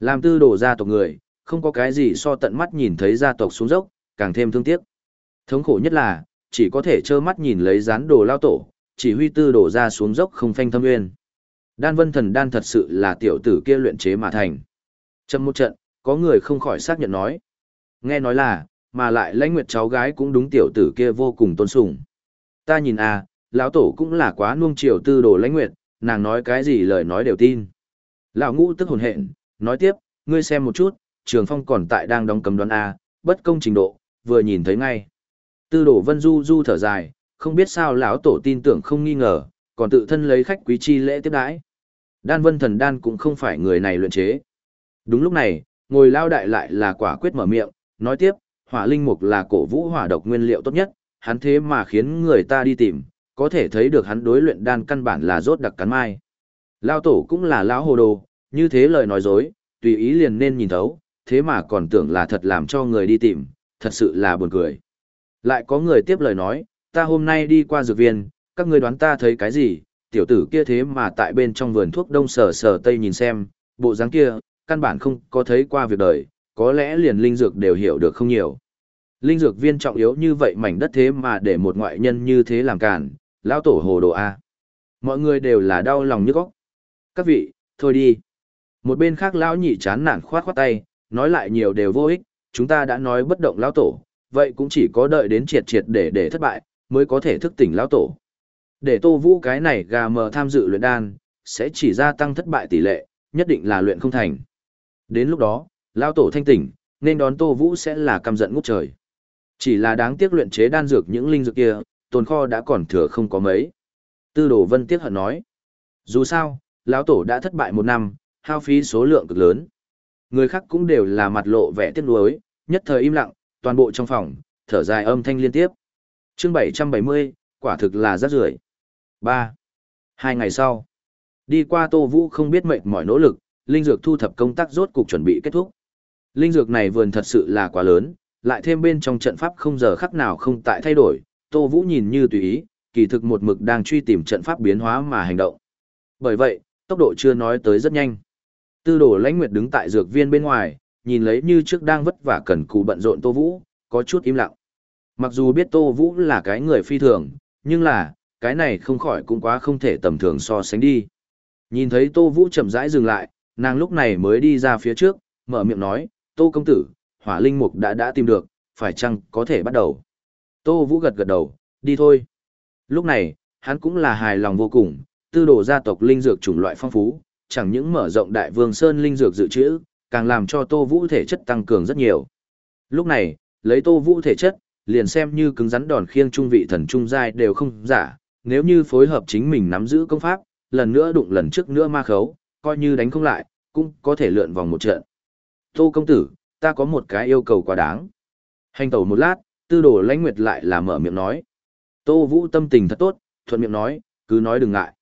Làm tư đổ gia tộc người, không có cái gì so tận mắt nhìn thấy gia tộc xuống dốc, càng thêm thương tiếc. Thống khổ nhất là, chỉ có thể trơ mắt nhìn lấy rán đồ lao tổ, chỉ huy tư đổ ra xuống dốc không phanh thâm nguyên. Đan vân thần đan thật sự là tiểu tử kia luyện chế mà thành. Trong một trận, có người không khỏi xác nhận nói. Nghe nói là, mà lại lãnh nguyệt cháu gái cũng đúng tiểu tử kia vô cùng tôn sùng. Ta nhìn à, lão tổ cũng là quá nuông chiều tư đồ lãnh nguyệt, nàng nói cái gì lời nói đều tin. Lão ngũ tức hồn hện, nói tiếp, ngươi xem một chút, trường phong còn tại đang đóng cấm đoán A, bất công trình độ, vừa nhìn thấy ngay. Tư đổ vân du du thở dài, không biết sao lão tổ tin tưởng không nghi ngờ, còn tự thân lấy khách quý chi lễ tiếp đãi. Đan vân thần đan cũng không phải người này luyện chế. Đúng lúc này, ngồi lao đại lại là quả quyết mở miệng, nói tiếp, hỏa linh mục là cổ vũ hỏa độc nguyên liệu tốt nhất, hắn thế mà khiến người ta đi tìm, có thể thấy được hắn đối luyện đan căn bản là rốt đặc cắn mai. Lao tổ cũng là lão hồ đồ, như thế lời nói dối, tùy ý liền nên nhìn thấu, thế mà còn tưởng là thật làm cho người đi tìm, thật sự là buồn cười. Lại có người tiếp lời nói, ta hôm nay đi qua dược viên, các ngươi đoán ta thấy cái gì, tiểu tử kia thế mà tại bên trong vườn thuốc đông sở sở tây nhìn xem, bộ dáng kia, căn bản không có thấy qua việc đời, có lẽ liền linh dược đều hiểu được không nhiều. Linh dược viên trọng yếu như vậy mảnh đất thế mà để một ngoại nhân như thế làm cản, lão tổ hồ đồ A. Mọi người đều là đau lòng như góc. Các vị, thôi đi. Một bên khác lão nhị chán nản khoát khoát tay, nói lại nhiều đều vô ích, chúng ta đã nói bất động lão tổ, vậy cũng chỉ có đợi đến triệt triệt để để thất bại, mới có thể thức tỉnh lão tổ. Để Tô Vũ cái này gà mờ tham dự luyện đan, sẽ chỉ gia tăng thất bại tỷ lệ, nhất định là luyện không thành. Đến lúc đó, lão tổ thanh tỉnh, nên đón Tô Vũ sẽ là căm giận ngút trời. Chỉ là đáng tiếc luyện chế đan dược những linh dược kia, tồn kho đã còn thừa không có mấy. Tư Đồ Vân tiếc hận nói, dù sao, lão tổ đã thất bại một năm, hao phí số lượng cực lớn. Người khác cũng đều là mặt lộ vẻ tiếc nuối, nhất thời im lặng, toàn bộ trong phòng, thở dài âm thanh liên tiếp chương 770, quả thực là rất rưởi 3. Hai ngày sau, đi qua Tô Vũ không biết mệt mỏi nỗ lực, linh dược thu thập công tác rốt cục chuẩn bị kết thúc. Linh dược này vườn thật sự là quá lớn, lại thêm bên trong trận pháp không giờ khắc nào không tại thay đổi, Tô Vũ nhìn như tùy ý, kỳ thực một mực đang truy tìm trận pháp biến hóa mà hành động. Bởi vậy, tốc độ chưa nói tới rất nhanh. Tư đồ lãnh nguyệt đứng tại dược viên bên ngoài, nhìn lấy như trước đang vất vả cần cù bận rộn Tô Vũ, có chút im lặng. Mặc dù biết Tô Vũ là cái người phi thường, Nhưng là, cái này không khỏi cũng quá không thể tầm thường so sánh đi. Nhìn thấy Tô Vũ chậm rãi dừng lại, nàng lúc này mới đi ra phía trước, mở miệng nói, Tô công tử, hỏa linh mục đã đã tìm được, phải chăng có thể bắt đầu. Tô Vũ gật gật đầu, đi thôi. Lúc này, hắn cũng là hài lòng vô cùng, tư đồ gia tộc linh dược chủng loại phong phú, chẳng những mở rộng đại vương sơn linh dược dự trữ, càng làm cho Tô Vũ thể chất tăng cường rất nhiều. Lúc này, lấy Tô Vũ thể chất, liền xem như cứng rắn đòn khiêng trung vị thần trung giai đều không giả, nếu như phối hợp chính mình nắm giữ công pháp, lần nữa đụng lần trước nữa ma khấu, coi như đánh không lại, cũng có thể lượn vòng một trận. Tô công tử, ta có một cái yêu cầu quá đáng. Hành tẩu một lát, tư đồ lãnh nguyệt lại là mở miệng nói. Tô Vũ tâm tình thật tốt, thuận miệng nói, cứ nói đừng ngại.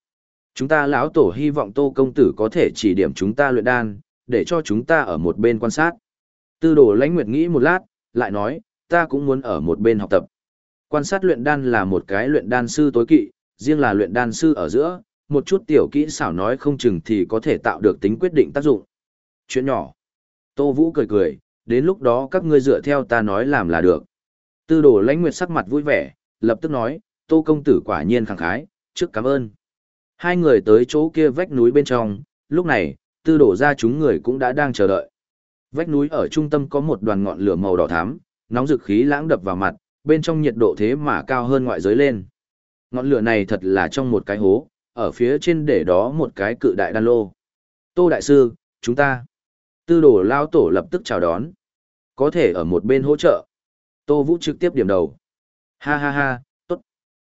Chúng ta lão tổ hy vọng Tô công tử có thể chỉ điểm chúng ta luyện đan, để cho chúng ta ở một bên quan sát. Tư đồ lãnh nguyệt nghĩ một lát, lại nói, ta cũng muốn ở một bên học tập. Quan sát luyện đan là một cái luyện đan sư tối kỵ, riêng là luyện đan sư ở giữa, một chút tiểu kỹ xảo nói không chừng thì có thể tạo được tính quyết định tác dụng. Chuyện nhỏ. Tô Vũ cười cười, đến lúc đó các ngươi dựa theo ta nói làm là được. Tư đồ lãnh nguyệt sắc mặt vui vẻ, lập tức nói, Tô công tử quả nhiên khẳng khái, trước cảm ơn. Hai người tới chỗ kia vách núi bên trong, lúc này, tư đổ ra chúng người cũng đã đang chờ đợi. Vách núi ở trung tâm có một đoàn ngọn lửa màu đỏ thắm, nóng dực khí lãng đập vào mặt, bên trong nhiệt độ thế mà cao hơn ngoại giới lên. Ngọn lửa này thật là trong một cái hố, ở phía trên để đó một cái cự đại đan lô. Tô Đại Sư, chúng ta. Tư đồ lao tổ lập tức chào đón. Có thể ở một bên hỗ trợ. Tô Vũ trực tiếp điểm đầu. Ha ha ha, tốt.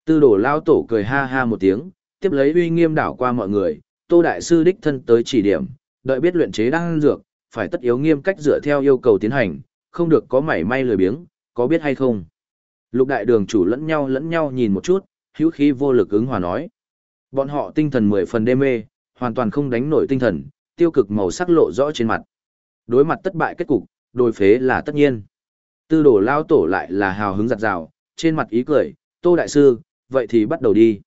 Tư đồ lao tổ cười ha ha một tiếng, tiếp lấy uy nghiêm đảo qua mọi người. Tô Đại Sư đích thân tới chỉ điểm, đợi biết luyện chế đan dược, phải tất yếu nghiêm cách dựa theo yêu cầu tiến hành, không được có mảy may lười biếng, có biết hay không? Lục đại đường chủ lẫn nhau lẫn nhau nhìn một chút, hữu khí vô lực ứng hòa nói. Bọn họ tinh thần mười phần đê mê, hoàn toàn không đánh nổi tinh thần, tiêu cực màu sắc lộ rõ trên mặt. Đối mặt thất bại kết cục, đôi phế là tất nhiên. Tư đổ lao tổ lại là hào hứng giặt rào, trên mặt ý cười, tô đại sư, vậy thì bắt đầu đi.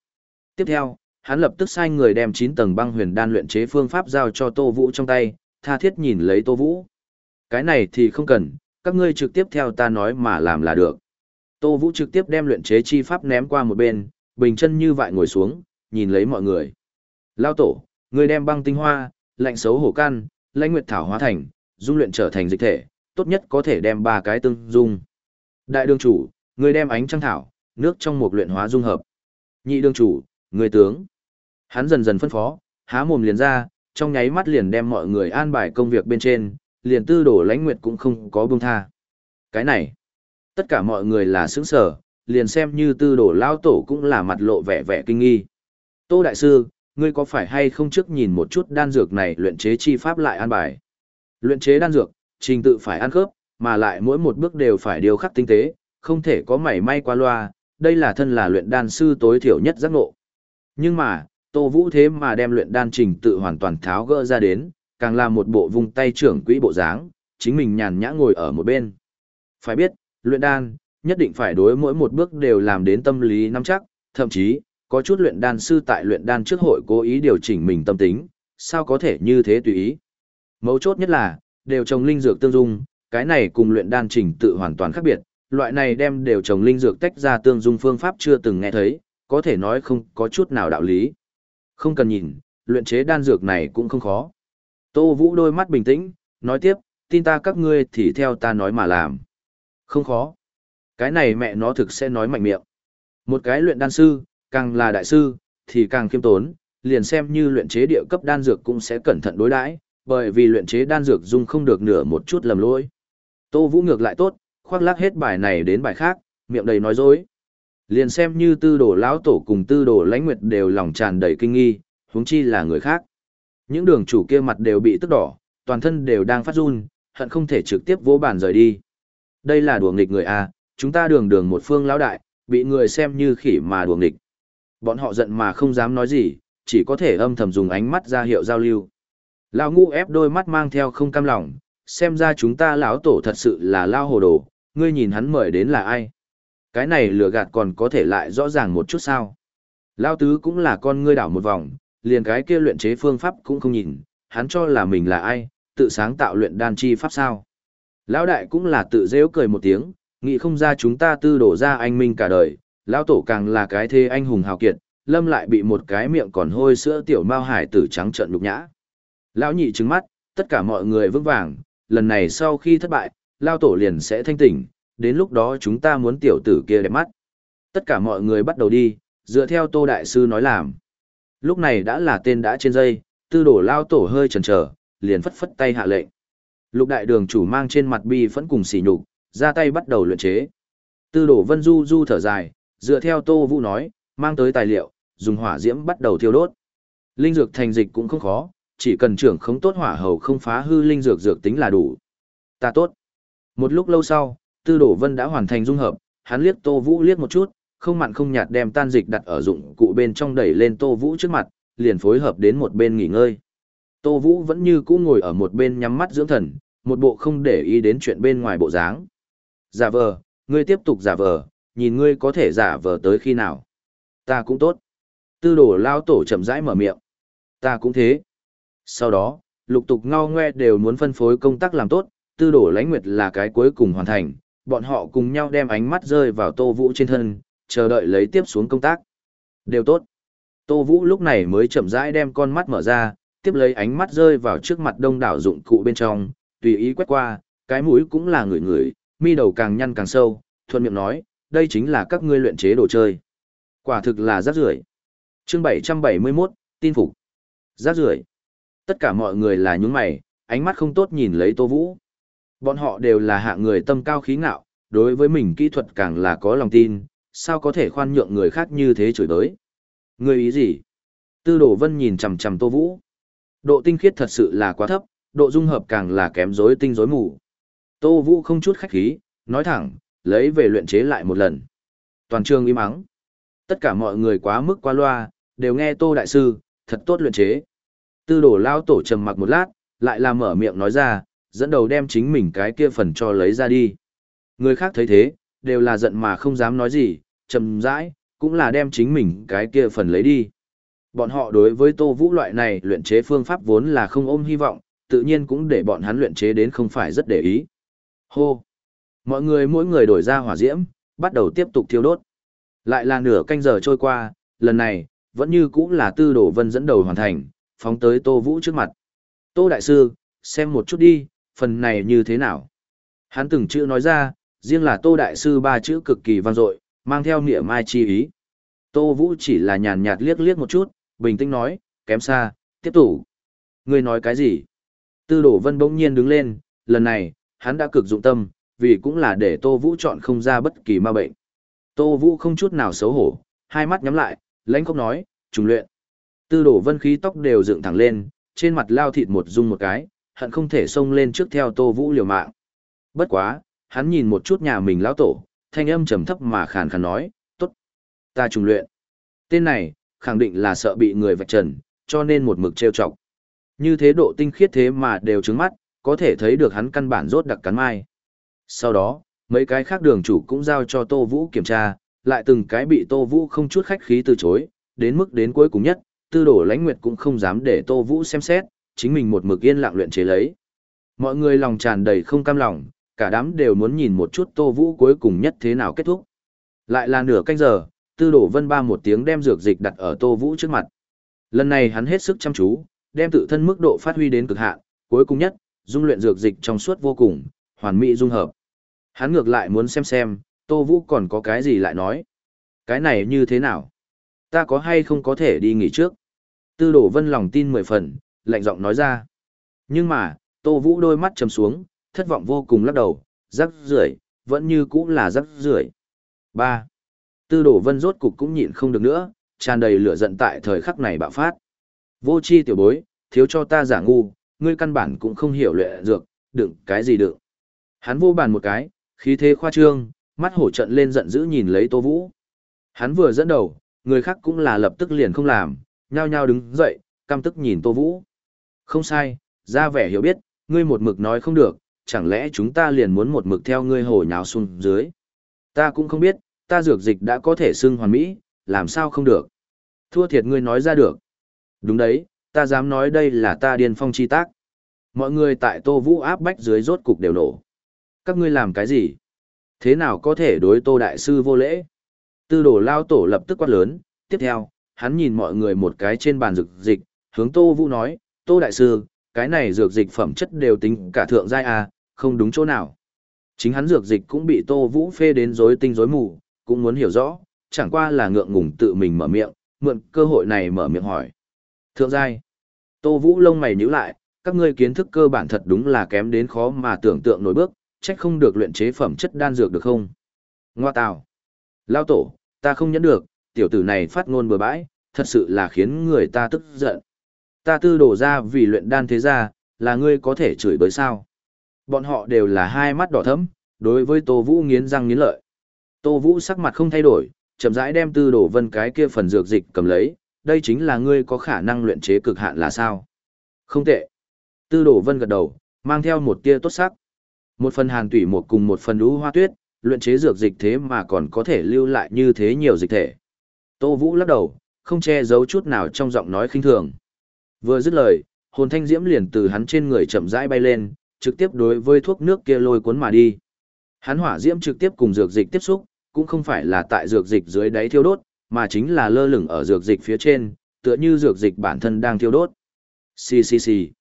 Tiếp theo, hắn lập tức sai người đem 9 tầng băng huyền đan luyện chế phương pháp giao cho Tô Vũ trong tay, tha thiết nhìn lấy Tô Vũ. Cái này thì không cần, các ngươi trực tiếp theo ta nói mà làm là được. Tô Vũ trực tiếp đem luyện chế chi pháp ném qua một bên, bình chân như vậy ngồi xuống, nhìn lấy mọi người. Lao tổ, người đem băng tinh hoa, lạnh xấu hổ can, lãnh nguyệt thảo hóa thành, dung luyện trở thành dịch thể, tốt nhất có thể đem ba cái tương dung. Đại đương chủ, người đem ánh trăng thảo, nước trong một luyện hóa dung hợp. Nhị đương chủ, người tướng. Hắn dần dần phân phó, há mồm liền ra, trong nháy mắt liền đem mọi người an bài công việc bên trên, liền tư đổ lãnh nguyệt cũng không có buông tha. Cái này, tất cả mọi người là sướng sở, liền xem như tư đổ lao tổ cũng là mặt lộ vẻ vẻ kinh nghi. Tô Đại Sư, ngươi có phải hay không trước nhìn một chút đan dược này luyện chế chi pháp lại an bài? Luyện chế đan dược, trình tự phải ăn khớp, mà lại mỗi một bước đều phải điều khắc tinh tế, không thể có mảy may qua loa, đây là thân là luyện đan sư tối thiểu nhất giác ngộ. Nhưng mà, Tô Vũ thế mà đem luyện đan trình tự hoàn toàn tháo gỡ ra đến, càng là một bộ vung tay trưởng quỹ bộ dáng, chính mình nhàn nhã ngồi ở một bên. Phải biết, luyện đan, nhất định phải đối mỗi một bước đều làm đến tâm lý nắm chắc, thậm chí, có chút luyện đan sư tại luyện đan trước hội cố ý điều chỉnh mình tâm tính, sao có thể như thế tùy ý. Mấu chốt nhất là, đều trồng linh dược tương dung, cái này cùng luyện đan trình tự hoàn toàn khác biệt, loại này đem đều trồng linh dược tách ra tương dung phương pháp chưa từng nghe thấy, có thể nói không có chút nào đạo lý. Không cần nhìn, luyện chế đan dược này cũng không khó. Tô Vũ đôi mắt bình tĩnh, nói tiếp, tin ta các ngươi thì theo ta nói mà làm. Không khó. Cái này mẹ nó thực sẽ nói mạnh miệng. Một cái luyện đan sư, càng là đại sư, thì càng khiêm tốn, liền xem như luyện chế địa cấp đan dược cũng sẽ cẩn thận đối đãi, bởi vì luyện chế đan dược dung không được nửa một chút lầm lỗi. Tô Vũ ngược lại tốt, khoác lác hết bài này đến bài khác, miệng đầy nói dối. Liền xem như tư đồ lão tổ cùng tư đồ lãnh nguyệt đều lòng tràn đầy kinh nghi, huống chi là người khác. Những đường chủ kia mặt đều bị tức đỏ, toàn thân đều đang phát run, hận không thể trực tiếp vỗ bàn rời đi. Đây là đùa nghịch người A, chúng ta đường đường một phương lão đại, bị người xem như khỉ mà đùa nghịch. Bọn họ giận mà không dám nói gì, chỉ có thể âm thầm dùng ánh mắt ra hiệu giao lưu. Lão ngũ ép đôi mắt mang theo không cam lòng, xem ra chúng ta lão tổ thật sự là lao hồ đồ, ngươi nhìn hắn mời đến là ai. Cái này lừa gạt còn có thể lại rõ ràng một chút sao. Lao tứ cũng là con ngươi đảo một vòng, liền cái kia luyện chế phương pháp cũng không nhìn, hắn cho là mình là ai, tự sáng tạo luyện đan chi pháp sao. Lão đại cũng là tự dễu cười một tiếng, nghĩ không ra chúng ta tư đổ ra anh minh cả đời, Lão tổ càng là cái thê anh hùng hào kiệt, lâm lại bị một cái miệng còn hôi sữa tiểu mao hải tử trắng trợn nhục nhã. Lão nhị trừng mắt, tất cả mọi người vững vàng, lần này sau khi thất bại, lão tổ liền sẽ thanh tỉnh, đến lúc đó chúng ta muốn tiểu tử kia đẹp mắt. Tất cả mọi người bắt đầu đi, dựa theo Tô Đại Sư nói làm. Lúc này đã là tên đã trên dây, tư đổ lao tổ hơi chần chờ, liền phất phất tay hạ lệnh. Lục đại đường chủ mang trên mặt bi vẫn cùng xỉ nhục, ra tay bắt đầu luyện chế. Tư đổ vân du du thở dài, dựa theo Tô Vũ nói, mang tới tài liệu, dùng hỏa diễm bắt đầu thiêu đốt. Linh dược thành dịch cũng không khó, chỉ cần trưởng không tốt hỏa hầu không phá hư linh dược dược tính là đủ. Ta tốt. Một lúc lâu sau, Tư Đổ Vân đã hoàn thành dung hợp, hắn liếc Tô Vũ liếc một chút, không mặn không nhạt đem tan dịch đặt ở dụng cụ bên trong đẩy lên Tô Vũ trước mặt, liền phối hợp đến một bên nghỉ ngơi. Tô Vũ vẫn như cũ ngồi ở một bên nhắm mắt dưỡng thần, một bộ không để ý đến chuyện bên ngoài bộ dáng. Giả vờ, ngươi tiếp tục giả vờ, nhìn ngươi có thể giả vờ tới khi nào. Ta cũng tốt. Tư đổ lao tổ chậm rãi mở miệng. Ta cũng thế. Sau đó, lục tục ngao ngoe đều muốn phân phối công tác làm tốt, tư đổ lãnh nguyệt là cái cuối cùng hoàn thành, bọn họ cùng nhau đem ánh mắt rơi vào tô vũ trên thân, chờ đợi lấy tiếp xuống công tác. Đều tốt. Tô vũ lúc này mới chậm rãi đem con mắt mở ra, tiếp lấy ánh mắt rơi vào trước mặt đông đảo dụng cụ bên trong, tùy ý quét qua, cái mũi cũng là người người, mi đầu càng nhăn càng sâu, thuận miệng nói, đây chính là các ngươi luyện chế đồ chơi. Quả thực là rác rưởi. Chương 771, tin phục. Rác rưởi. Tất cả mọi người là nhướng mày, ánh mắt không tốt nhìn lấy Tô Vũ. Bọn họ đều là hạ người tâm cao khí ngạo, đối với mình kỹ thuật càng là có lòng tin, sao có thể khoan nhượng người khác như thế chửi tới. Người ý gì? Tư Đồ Vân nhìn chằm chằm Tô Vũ. Độ tinh khiết thật sự là quá thấp, độ dung hợp càng là kém rối tinh rối mù. Tô Vũ không chút khách khí, nói thẳng, lấy về luyện chế lại một lần. Toàn trường im ắng. Tất cả mọi người quá mức qua loa, đều nghe Tô Đại Sư, thật tốt luyện chế. Tư đổ lao tổ trầm mặc một lát, lại làm mở miệng nói ra, dẫn đầu đem chính mình cái kia phần cho lấy ra đi. Người khác thấy thế, đều là giận mà không dám nói gì, trầm rãi, cũng là đem chính mình cái kia phần lấy đi. Bọn họ đối với tô vũ loại này luyện chế phương pháp vốn là không ôm hy vọng, tự nhiên cũng để bọn hắn luyện chế đến không phải rất để ý. Hô! Mọi người mỗi người đổi ra hỏa diễm, bắt đầu tiếp tục thiêu đốt. Lại là nửa canh giờ trôi qua, lần này, vẫn như cũng là tư đổ vân dẫn đầu hoàn thành, phóng tới Tô Vũ trước mặt. Tô Đại Sư, xem một chút đi, phần này như thế nào? Hắn từng chữ nói ra, riêng là Tô Đại Sư ba chữ cực kỳ vang dội mang theo nghĩa mai chi ý. Tô Vũ chỉ là nhàn nhạt liếc liếc một chút, bình tĩnh nói, kém xa, tiếp tục. ngươi nói cái gì? Tư đổ vân bỗng nhiên đứng lên, lần này, hắn đã cực dụng tâm, vì cũng là để Tô Vũ chọn không ra bất kỳ ma bệnh. Tô Vũ không chút nào xấu hổ, hai mắt nhắm lại, lãnh không nói, trùng luyện. Tư đổ vân khí tóc đều dựng thẳng lên, trên mặt lao thịt một rung một cái, hận không thể xông lên trước theo Tô Vũ liều mạng. Bất quá, hắn nhìn một chút nhà mình lão tổ, thanh âm trầm thấp mà khàn khàn nói, tốt, ta trùng luyện. Tên này, khẳng định là sợ bị người vạch trần, cho nên một mực trêu chọc. Như thế độ tinh khiết thế mà đều trứng mắt, có thể thấy được hắn căn bản rốt đặc cắn mai. Sau đó, mấy cái khác đường chủ cũng giao cho Tô Vũ kiểm tra, lại từng cái bị Tô Vũ không chút khách khí từ chối, đến mức đến cuối cùng nhất, tư đổ lãnh nguyệt cũng không dám để Tô Vũ xem xét, chính mình một mực yên lặng luyện chế lấy. Mọi người lòng tràn đầy không cam lòng, cả đám đều muốn nhìn một chút Tô Vũ cuối cùng nhất thế nào kết thúc. Lại là nửa canh giờ, tư đổ vân ba một tiếng đem dược dịch đặt ở Tô Vũ trước mặt. Lần này hắn hết sức chăm chú, đem tự thân mức độ phát huy đến cực hạn, cuối cùng nhất, dung luyện dược dịch trong suốt vô cùng, hoàn mỹ dung hợp. Hắn ngược lại muốn xem xem, Tô Vũ còn có cái gì lại nói. Cái này như thế nào? Ta có hay không có thể đi nghỉ trước? Tư đổ vân lòng tin mười phần, lạnh giọng nói ra. Nhưng mà, Tô Vũ đôi mắt trầm xuống, thất vọng vô cùng lắc đầu, rắc rưởi vẫn như cũ là rắc rưởi ba Tư đổ vân rốt cục cũng nhịn không được nữa, tràn đầy lửa giận tại thời khắc này bạo phát. Vô chi tiểu bối, thiếu cho ta giả ngu, ngươi căn bản cũng không hiểu luyện dược, đựng cái gì đựng. Hắn vô bàn một cái, khí thế khoa trương, mắt hổ trận lên giận dữ nhìn lấy Tô Vũ. Hắn vừa dẫn đầu, người khác cũng là lập tức liền không làm, nhao nhao đứng dậy, căm tức nhìn Tô Vũ. Không sai, ra vẻ hiểu biết, ngươi một mực nói không được, chẳng lẽ chúng ta liền muốn một mực theo ngươi hồi nhào xuống dưới. Ta cũng không biết, ta dược dịch đã có thể xưng hoàn mỹ, làm sao không được. Thua thiệt ngươi nói ra được. Đúng đấy, ta dám nói đây là ta điên phong chi tác. Mọi người tại Tô Vũ áp bách dưới rốt cục đều nổ. Các ngươi làm cái gì? Thế nào có thể đối Tô Đại Sư vô lễ? Tư đồ lao tổ lập tức quát lớn, tiếp theo, hắn nhìn mọi người một cái trên bàn dược dịch, hướng Tô Vũ nói, Tô Đại Sư, cái này dược dịch phẩm chất đều tính cả thượng giai à, không đúng chỗ nào. Chính hắn dược dịch cũng bị Tô Vũ phê đến rối tinh rối mù, cũng muốn hiểu rõ, chẳng qua là ngượng ngùng tự mình mở miệng, mượn cơ hội này mở miệng hỏi. Thượng giai. Tô Vũ lông mày nhíu lại, các ngươi kiến thức cơ bản thật đúng là kém đến khó mà tưởng tượng nổi bước, trách không được luyện chế phẩm chất đan dược được không? Ngoa tào. Lao tổ, ta không nhẫn được, tiểu tử này phát ngôn bừa bãi, thật sự là khiến người ta tức giận. Ta tư đổ ra vì luyện đan thế ra, là ngươi có thể chửi bới sao. Bọn họ đều là hai mắt đỏ thẫm, đối với Tô Vũ nghiến răng nghiến lợi. Tô Vũ sắc mặt không thay đổi, chậm rãi đem tư đổ vân cái kia phần dược dịch cầm lấy, đây chính là ngươi có khả năng luyện chế cực hạn là sao? Không tệ. Tư đổ vân gật đầu, mang theo một tia tốt sắc. Một phần hàn tủy một cùng một phần lũ hoa tuyết, luyện chế dược dịch thế mà còn có thể lưu lại như thế nhiều dịch thể. Tô Vũ lắc đầu, không che giấu chút nào trong giọng nói khinh thường. Vừa dứt lời, hồn thanh diễm liền từ hắn trên người chậm rãi bay lên, trực tiếp đối với thuốc nước kia lôi cuốn mà đi. Hắn hỏa diễm trực tiếp cùng dược dịch tiếp xúc, cũng không phải là tại dược dịch dưới đáy thiêu đốt, mà chính là lơ lửng ở dược dịch phía trên, tựa như dược dịch bản thân đang thiêu đốt. Xì xì xì.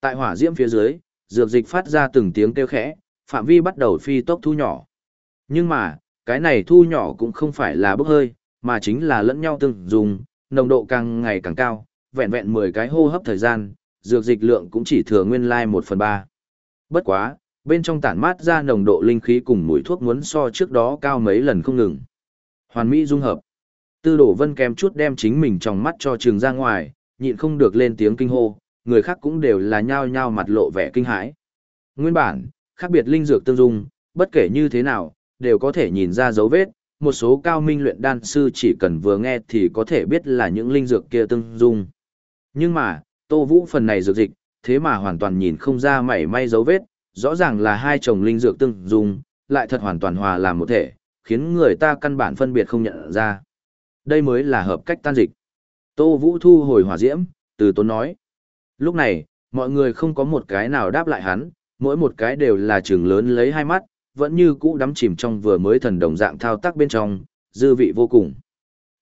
Tại hỏa diễm phía dưới, dược dịch phát ra từng tiếng kêu khẽ, phạm vi bắt đầu phi tốc thu nhỏ. Nhưng mà, cái này thu nhỏ cũng không phải là bốc hơi, mà chính là lẫn nhau từng dùng, nồng độ càng ngày càng cao, vẹn vẹn 10 cái hô hấp thời gian, dược dịch lượng cũng chỉ thừa nguyên lai like 1 phần 3. Bất quá, bên trong tản mát ra nồng độ linh khí cùng mùi thuốc muốn so trước đó cao mấy lần không ngừng. Hoàn mỹ dung hợp. Tư đổ vân kèm chút đem chính mình trong mắt cho trường ra ngoài, nhịn không được lên tiếng kinh hô, người khác cũng đều là nhao nhao mặt lộ vẻ kinh hãi. Nguyên bản, khác biệt linh dược tương dung, bất kể như thế nào, đều có thể nhìn ra dấu vết, một số cao minh luyện đan sư chỉ cần vừa nghe thì có thể biết là những linh dược kia tương dung. Nhưng mà, Tô Vũ phần này dược dịch, thế mà hoàn toàn nhìn không ra mảy may dấu vết, rõ ràng là hai chồng linh dược tương dung, lại thật hoàn toàn hòa làm một thể, khiến người ta căn bản phân biệt không nhận ra. Đây mới là hợp cách tan dịch. Tô Vũ thu hồi hỏa diễm, từ tốn nói. Lúc này, mọi người không có một cái nào đáp lại hắn, mỗi một cái đều là trường lớn lấy hai mắt, vẫn như cũ đắm chìm trong vừa mới thần đồng dạng thao tác bên trong, dư vị vô cùng.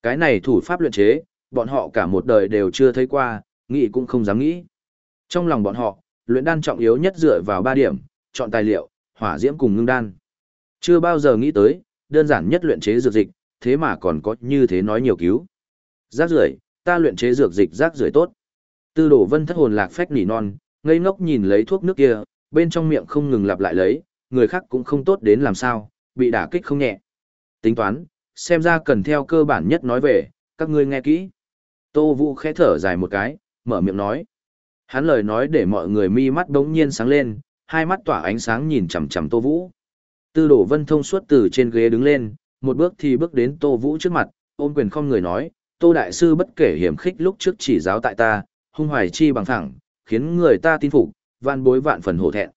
Cái này thủ pháp luyện chế, bọn họ cả một đời đều chưa thấy qua, nghĩ cũng không dám nghĩ. Trong lòng bọn họ, luyện đan trọng yếu nhất dựa vào ba điểm, chọn tài liệu, hỏa diễm cùng ngưng đan. Chưa bao giờ nghĩ tới, đơn giản nhất luyện chế dược dịch, thế mà còn có như thế nói nhiều cứu. Rác rưởi, ta luyện chế dược dịch rác rưởi tốt. Tư đổ vân thất hồn lạc phách nỉ non, ngây ngốc nhìn lấy thuốc nước kia, bên trong miệng không ngừng lặp lại lấy, người khác cũng không tốt đến làm sao, bị đả kích không nhẹ. Tính toán, xem ra cần theo cơ bản nhất nói về, các ngươi nghe kỹ. Tô Vũ khẽ thở dài một cái, mở miệng nói. Hắn lời nói để mọi người mi mắt đống nhiên sáng lên, hai mắt tỏa ánh sáng nhìn chằm chằm Tô Vũ. Tư đổ vân thông suốt từ trên ghế đứng lên, một bước thì bước đến Tô Vũ trước mặt, ôm quyền không người nói, Tô Đại Sư bất kể hiểm khích lúc trước chỉ giáo tại ta, hung hoài chi bằng thẳng, khiến người ta tin phục, van bối vạn phần hổ thẹn.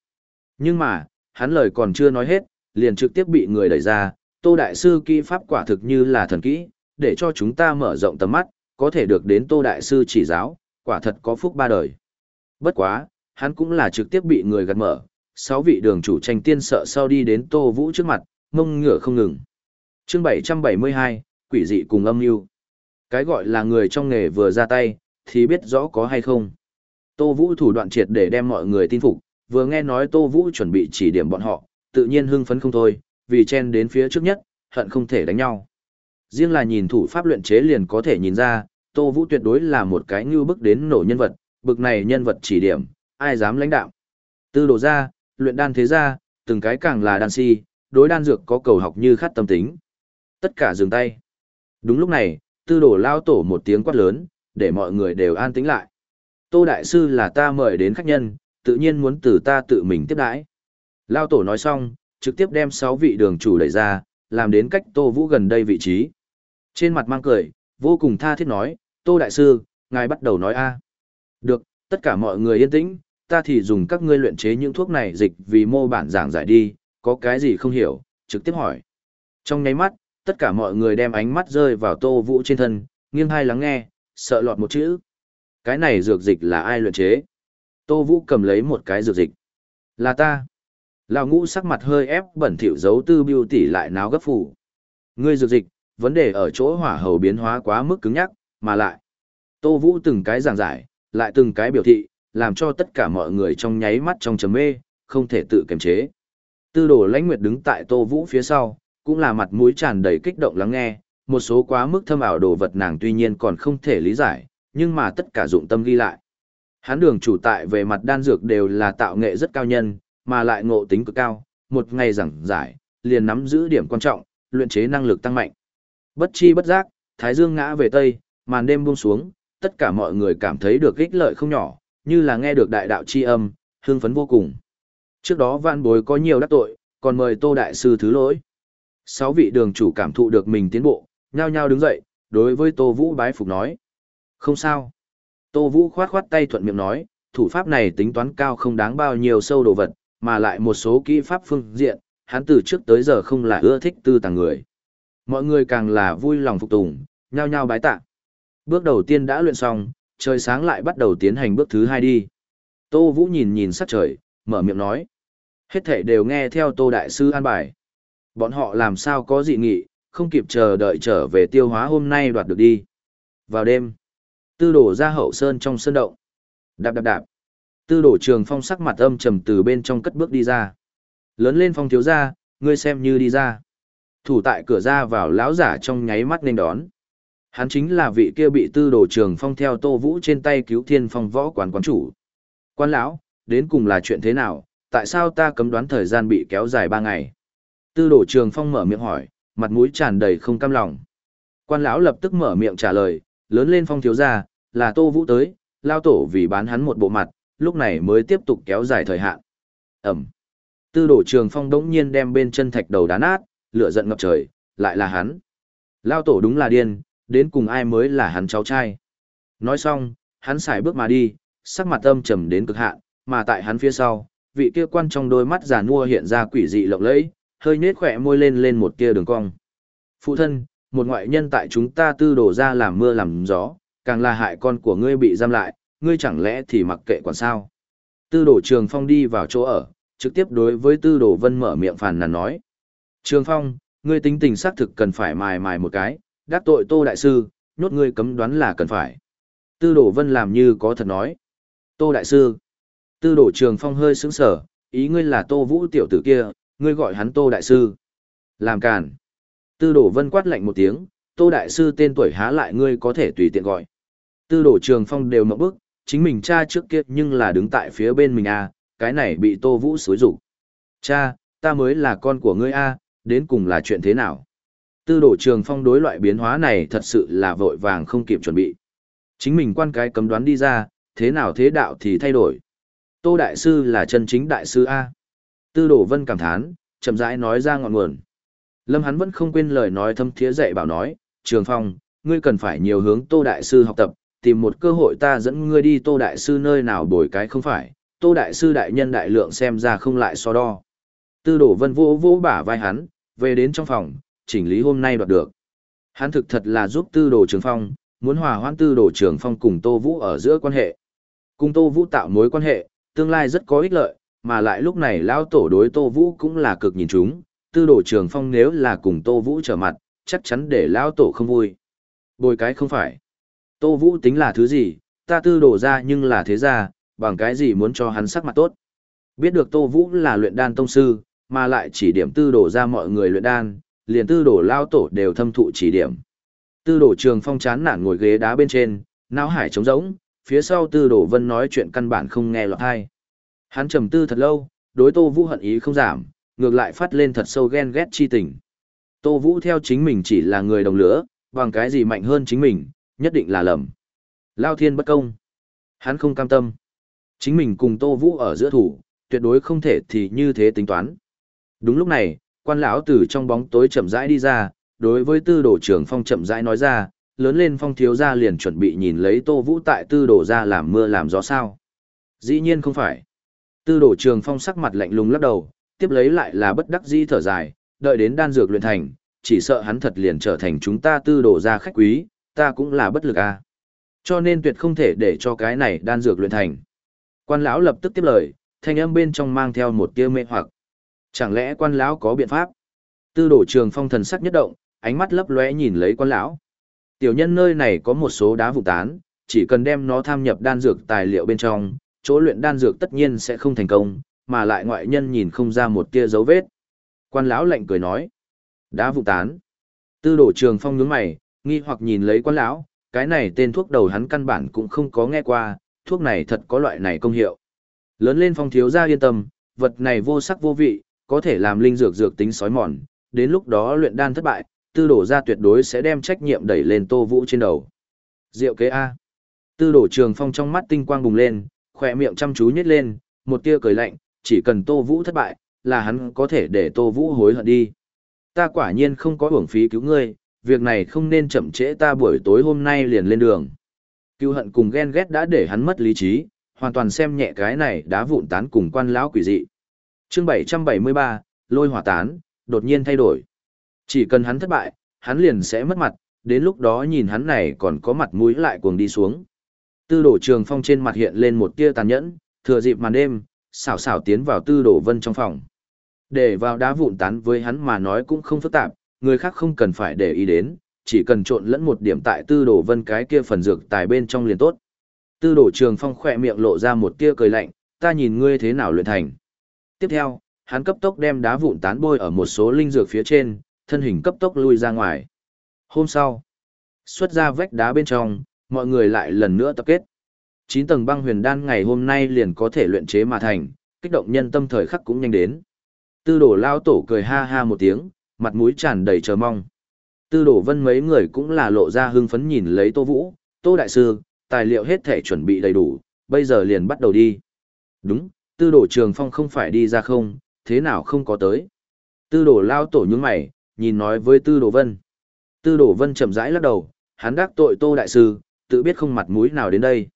Nhưng mà, hắn lời còn chưa nói hết, liền trực tiếp bị người đẩy ra, Tô Đại Sư kỹ pháp quả thực như là thần kỹ, để cho chúng ta mở rộng tầm mắt, có thể được đến Tô Đại Sư chỉ giáo, quả thật có phúc ba đời. Bất quá, hắn cũng là trực tiếp bị người gạt mở, sáu vị đường chủ tranh tiên sợ sau đi đến Tô Vũ trước mặt, mông ngửa không ngừng. chương 772, quỷ dị cùng âm mưu Cái gọi là người trong nghề vừa ra tay, thì biết rõ có hay không. Tô Vũ thủ đoạn triệt để đem mọi người tin phục, vừa nghe nói Tô Vũ chuẩn bị chỉ điểm bọn họ, tự nhiên hưng phấn không thôi, vì chen đến phía trước nhất, hận không thể đánh nhau. Riêng là nhìn thủ pháp luyện chế liền có thể nhìn ra, Tô Vũ tuyệt đối là một cái như bức đến nổ nhân vật, bực này nhân vật chỉ điểm, ai dám lãnh đạo. Tư đồ ra, luyện đan thế ra, từng cái càng là đan si, đối đan dược có cầu học như khát tâm tính. Tất cả dừng tay. Đúng lúc này, tư đồ lao tổ một tiếng quát lớn, để mọi người đều an tĩnh lại. Tô Đại Sư là ta mời đến khách nhân, tự nhiên muốn từ ta tự mình tiếp đãi. Lao tổ nói xong, trực tiếp đem sáu vị đường chủ đẩy ra, làm đến cách Tô Vũ gần đây vị trí. Trên mặt mang cười, vô cùng tha thiết nói, Tô Đại Sư, ngài bắt đầu nói a được, tất cả mọi người yên tĩnh, ta thì dùng các ngươi luyện chế những thuốc này dịch vì mô bản giảng giải đi, có cái gì không hiểu, trực tiếp hỏi. Trong nháy mắt, tất cả mọi người đem ánh mắt rơi vào Tô Vũ trên thân, nghiêng hai lắng nghe, sợ lọt một chữ. Cái này dược dịch là ai luyện chế? Tô Vũ cầm lấy một cái dược dịch. Là ta. Lão ngũ sắc mặt hơi ép bẩn thỉu giấu tư biêu tỷ lại náo gấp phủ. Ngươi dược dịch, vấn đề ở chỗ hỏa hầu biến hóa quá mức cứng nhắc, mà lại. Tô Vũ từng cái giảng giải, lại từng cái biểu thị, làm cho tất cả mọi người trong nháy mắt trong trầm mê, không thể tự kiềm chế. Tư đồ lãnh nguyệt đứng tại Tô Vũ phía sau, cũng là mặt mũi tràn đầy kích động lắng nghe, một số quá mức thâm ảo đồ vật nàng tuy nhiên còn không thể lý giải, nhưng mà tất cả dụng tâm ghi lại. Hán đường chủ tại về mặt đan dược đều là tạo nghệ rất cao nhân, mà lại ngộ tính cực cao, một ngày giảng giải, liền nắm giữ điểm quan trọng, luyện chế năng lực tăng mạnh. Bất chi bất giác, Thái Dương ngã về Tây, màn đêm buông xuống, tất cả mọi người cảm thấy được ích lợi không nhỏ, như là nghe được đại đạo chi âm, hương phấn vô cùng. Trước đó văn bối có nhiều đắc tội, còn mời Tô Đại Sư thứ lỗi. Sáu vị đường chủ cảm thụ được mình tiến bộ, nhao nhao đứng dậy, đối với Tô Vũ bái phục nói. Không sao. Tô Vũ khoát khoát tay thuận miệng nói, thủ pháp này tính toán cao không đáng bao nhiêu sâu đồ vật, mà lại một số kỹ pháp phương diện, hắn từ trước tới giờ không là ưa thích tư tàng người. Mọi người càng là vui lòng phục tùng, nhao nhao bái tạ. Bước đầu tiên đã luyện xong, trời sáng lại bắt đầu tiến hành bước thứ hai đi. Tô Vũ nhìn nhìn sắc trời, mở miệng nói. Hết thể đều nghe theo Tô Đại Sư an bài. Bọn họ làm sao có dị nghị, không kịp chờ đợi trở về tiêu hóa hôm nay đoạt được đi. Vào đêm, tư đổ ra hậu sơn trong sơn động. Đạp đạp đạp. Tư đổ trường phong sắc mặt âm trầm từ bên trong cất bước đi ra. Lớn lên phong thiếu ra, ngươi xem như đi ra. Thủ tại cửa ra vào lão giả trong nháy mắt nên đón. Hắn chính là vị kia bị tư đồ trường phong theo tô vũ trên tay cứu thiên phong võ quán quán chủ. Quan lão, đến cùng là chuyện thế nào, tại sao ta cấm đoán thời gian bị kéo dài ba ngày? Tư đồ trường phong mở miệng hỏi, mặt mũi tràn đầy không cam lòng. Quan lão lập tức mở miệng trả lời, lớn lên phong thiếu gia, là tô vũ tới, lao tổ vì bán hắn một bộ mặt, lúc này mới tiếp tục kéo dài thời hạn. Ẩm. Tư đồ trường phong đống nhiên đem bên chân thạch đầu đá nát, lửa giận ngập trời, lại là hắn. Lao tổ đúng là điên, đến cùng ai mới là hắn cháu trai. Nói xong, hắn xài bước mà đi, sắc mặt âm trầm đến cực hạn, mà tại hắn phía sau, vị kia quan trong đôi mắt già nua hiện ra quỷ dị lộng lẫy, hơi nết khỏe môi lên lên một kia đường cong. Phụ thân, một ngoại nhân tại chúng ta tư đổ ra làm mưa làm gió, càng là hại con của ngươi bị giam lại, ngươi chẳng lẽ thì mặc kệ quản sao. Tư đổ trường phong đi vào chỗ ở, trực tiếp đối với tư đổ vân mở miệng phàn nàn nói. Trường phong, ngươi tính tình xác thực cần phải mài mài một cái, đắc tội tô đại sư, nhốt ngươi cấm đoán là cần phải. Tư đổ vân làm như có thật nói. Tô đại sư. Tư đổ trường phong hơi sững sở, ý ngươi là tô vũ tiểu tử kia, ngươi gọi hắn tô đại sư. Làm càn. Tư đổ vân quát lạnh một tiếng, tô đại sư tên tuổi há lại ngươi có thể tùy tiện gọi. Tư đổ trường phong đều mộng bức, chính mình cha trước kia nhưng là đứng tại phía bên mình a, cái này bị tô vũ xối rủ. Cha, ta mới là con của ngươi a, đến cùng là chuyện thế nào? Tư đổ trường phong đối loại biến hóa này thật sự là vội vàng không kịp chuẩn bị. Chính mình quan cái cấm đoán đi ra, thế nào thế đạo thì thay đổi. Tô Đại Sư là chân chính Đại Sư A. Tư đổ vân cảm thán, chậm rãi nói ra ngọn nguồn. Lâm hắn vẫn không quên lời nói thâm thiế dạy bảo nói, Trường Phong, ngươi cần phải nhiều hướng Tô Đại Sư học tập, tìm một cơ hội ta dẫn ngươi đi Tô Đại Sư nơi nào bồi cái không phải, Tô Đại Sư đại nhân đại lượng xem ra không lại so đo. Tư đổ vân vỗ vỗ bả vai hắn, về đến trong phòng, chỉnh lý hôm nay đoạt được. Hắn thực thật là giúp tư đồ trường phong, muốn hòa hoãn tư đồ trường phong cùng Tô Vũ ở giữa quan hệ. Cùng Tô Vũ tạo mối quan hệ, tương lai rất có ích lợi, mà lại lúc này lão tổ đối Tô Vũ cũng là cực nhìn chúng, tư đồ trường phong nếu là cùng Tô Vũ trở mặt, chắc chắn để lão tổ không vui. Bồi cái không phải. Tô Vũ tính là thứ gì, ta tư đồ ra nhưng là thế ra, bằng cái gì muốn cho hắn sắc mặt tốt. Biết được Tô Vũ là luyện đan tông sư, mà lại chỉ điểm tư đồ ra mọi người luyện đan, liền tư đồ lao tổ đều thâm thụ chỉ điểm. Tư đồ trường phong chán nản ngồi ghế đá bên trên, não hải trống rỗng, phía sau tư đồ vân nói chuyện căn bản không nghe lọt hay. Hắn trầm tư thật lâu, đối tô vũ hận ý không giảm, ngược lại phát lên thật sâu ghen ghét chi tình. Tô vũ theo chính mình chỉ là người đồng lửa, bằng cái gì mạnh hơn chính mình, nhất định là lầm. Lao thiên bất công. Hắn không cam tâm. Chính mình cùng tô vũ ở giữa thủ, tuyệt đối không thể thì như thế tính toán. Đúng lúc này, quan lão từ trong bóng tối chậm rãi đi ra, đối với tư đồ trưởng phong chậm rãi nói ra, lớn lên phong thiếu gia liền chuẩn bị nhìn lấy tô vũ tại tư đồ ra làm mưa làm gió sao. Dĩ nhiên không phải. Tư đồ trường phong sắc mặt lạnh lùng lắc đầu, tiếp lấy lại là bất đắc dĩ thở dài, đợi đến đan dược luyện thành, chỉ sợ hắn thật liền trở thành chúng ta tư đồ ra khách quý, ta cũng là bất lực a. À. Cho nên tuyệt không thể để cho cái này đan dược luyện thành. Quan lão lập tức tiếp lời, thanh âm bên trong mang theo một tia mê hoặc. Chẳng lẽ quan lão có biện pháp? Tư đổ trường phong thần sắc nhất động, ánh mắt lấp lóe nhìn lấy quan lão. Tiểu nhân nơi này có một số đá vụ tán, chỉ cần đem nó tham nhập đan dược tài liệu bên trong, chỗ luyện đan dược tất nhiên sẽ không thành công, mà lại ngoại nhân nhìn không ra một tia dấu vết. Quan lão lạnh cười nói, đá vụ tán. Tư đổ trường phong nhướng mày, nghi hoặc nhìn lấy quan lão, cái này tên thuốc đầu hắn căn bản cũng không có nghe qua, thuốc này thật có loại này công hiệu. Lớn lên phong thiếu gia yên tâm, vật này vô sắc vô vị, có thể làm linh dược dược tính sói mòn, đến lúc đó luyện đan thất bại, tư đổ ra tuyệt đối sẽ đem trách nhiệm đẩy lên tô vũ trên đầu. Diệu kế A. Tư đổ trường phong trong mắt tinh quang bùng lên, khỏe miệng chăm chú nhét lên, một tia cười lạnh, chỉ cần tô vũ thất bại, là hắn có thể để tô vũ hối hận đi. Ta quả nhiên không có hưởng phí cứu ngươi, việc này không nên chậm trễ ta buổi tối hôm nay liền lên đường. Cứu hận cùng ghen ghét đã để hắn mất lý trí, hoàn toàn xem nhẹ cái này đá vụn tán cùng quan lão quỷ dị. Chương 773, lôi hỏa tán, đột nhiên thay đổi. Chỉ cần hắn thất bại, hắn liền sẽ mất mặt, đến lúc đó nhìn hắn này còn có mặt mũi lại cuồng đi xuống. Tư đổ trường phong trên mặt hiện lên một tia tàn nhẫn, thừa dịp màn đêm, xảo xảo tiến vào tư đổ vân trong phòng. Để vào đá vụn tán với hắn mà nói cũng không phức tạp, người khác không cần phải để ý đến, chỉ cần trộn lẫn một điểm tại tư đổ vân cái kia phần dược tài bên trong liền tốt. Tư đổ trường phong khỏe miệng lộ ra một tia cười lạnh, ta nhìn ngươi thế nào luyện thành. Tiếp theo, hắn cấp tốc đem đá vụn tán bôi ở một số linh dược phía trên, thân hình cấp tốc lui ra ngoài. Hôm sau, xuất ra vách đá bên trong, mọi người lại lần nữa tập kết. 9 tầng băng huyền đan ngày hôm nay liền có thể luyện chế mà thành, kích động nhân tâm thời khắc cũng nhanh đến. Tư đổ lao tổ cười ha ha một tiếng, mặt mũi tràn đầy chờ mong. Tư đổ vân mấy người cũng là lộ ra hưng phấn nhìn lấy tô vũ, tô đại sư, tài liệu hết thể chuẩn bị đầy đủ, bây giờ liền bắt đầu đi. Đúng, tư đổ trường phong không phải đi ra không, thế nào không có tới. Tư đổ lao tổ nhướng mày, nhìn nói với tư đổ vân. Tư đổ vân chậm rãi lắc đầu, hắn đắc tội tô đại sư, tự biết không mặt mũi nào đến đây.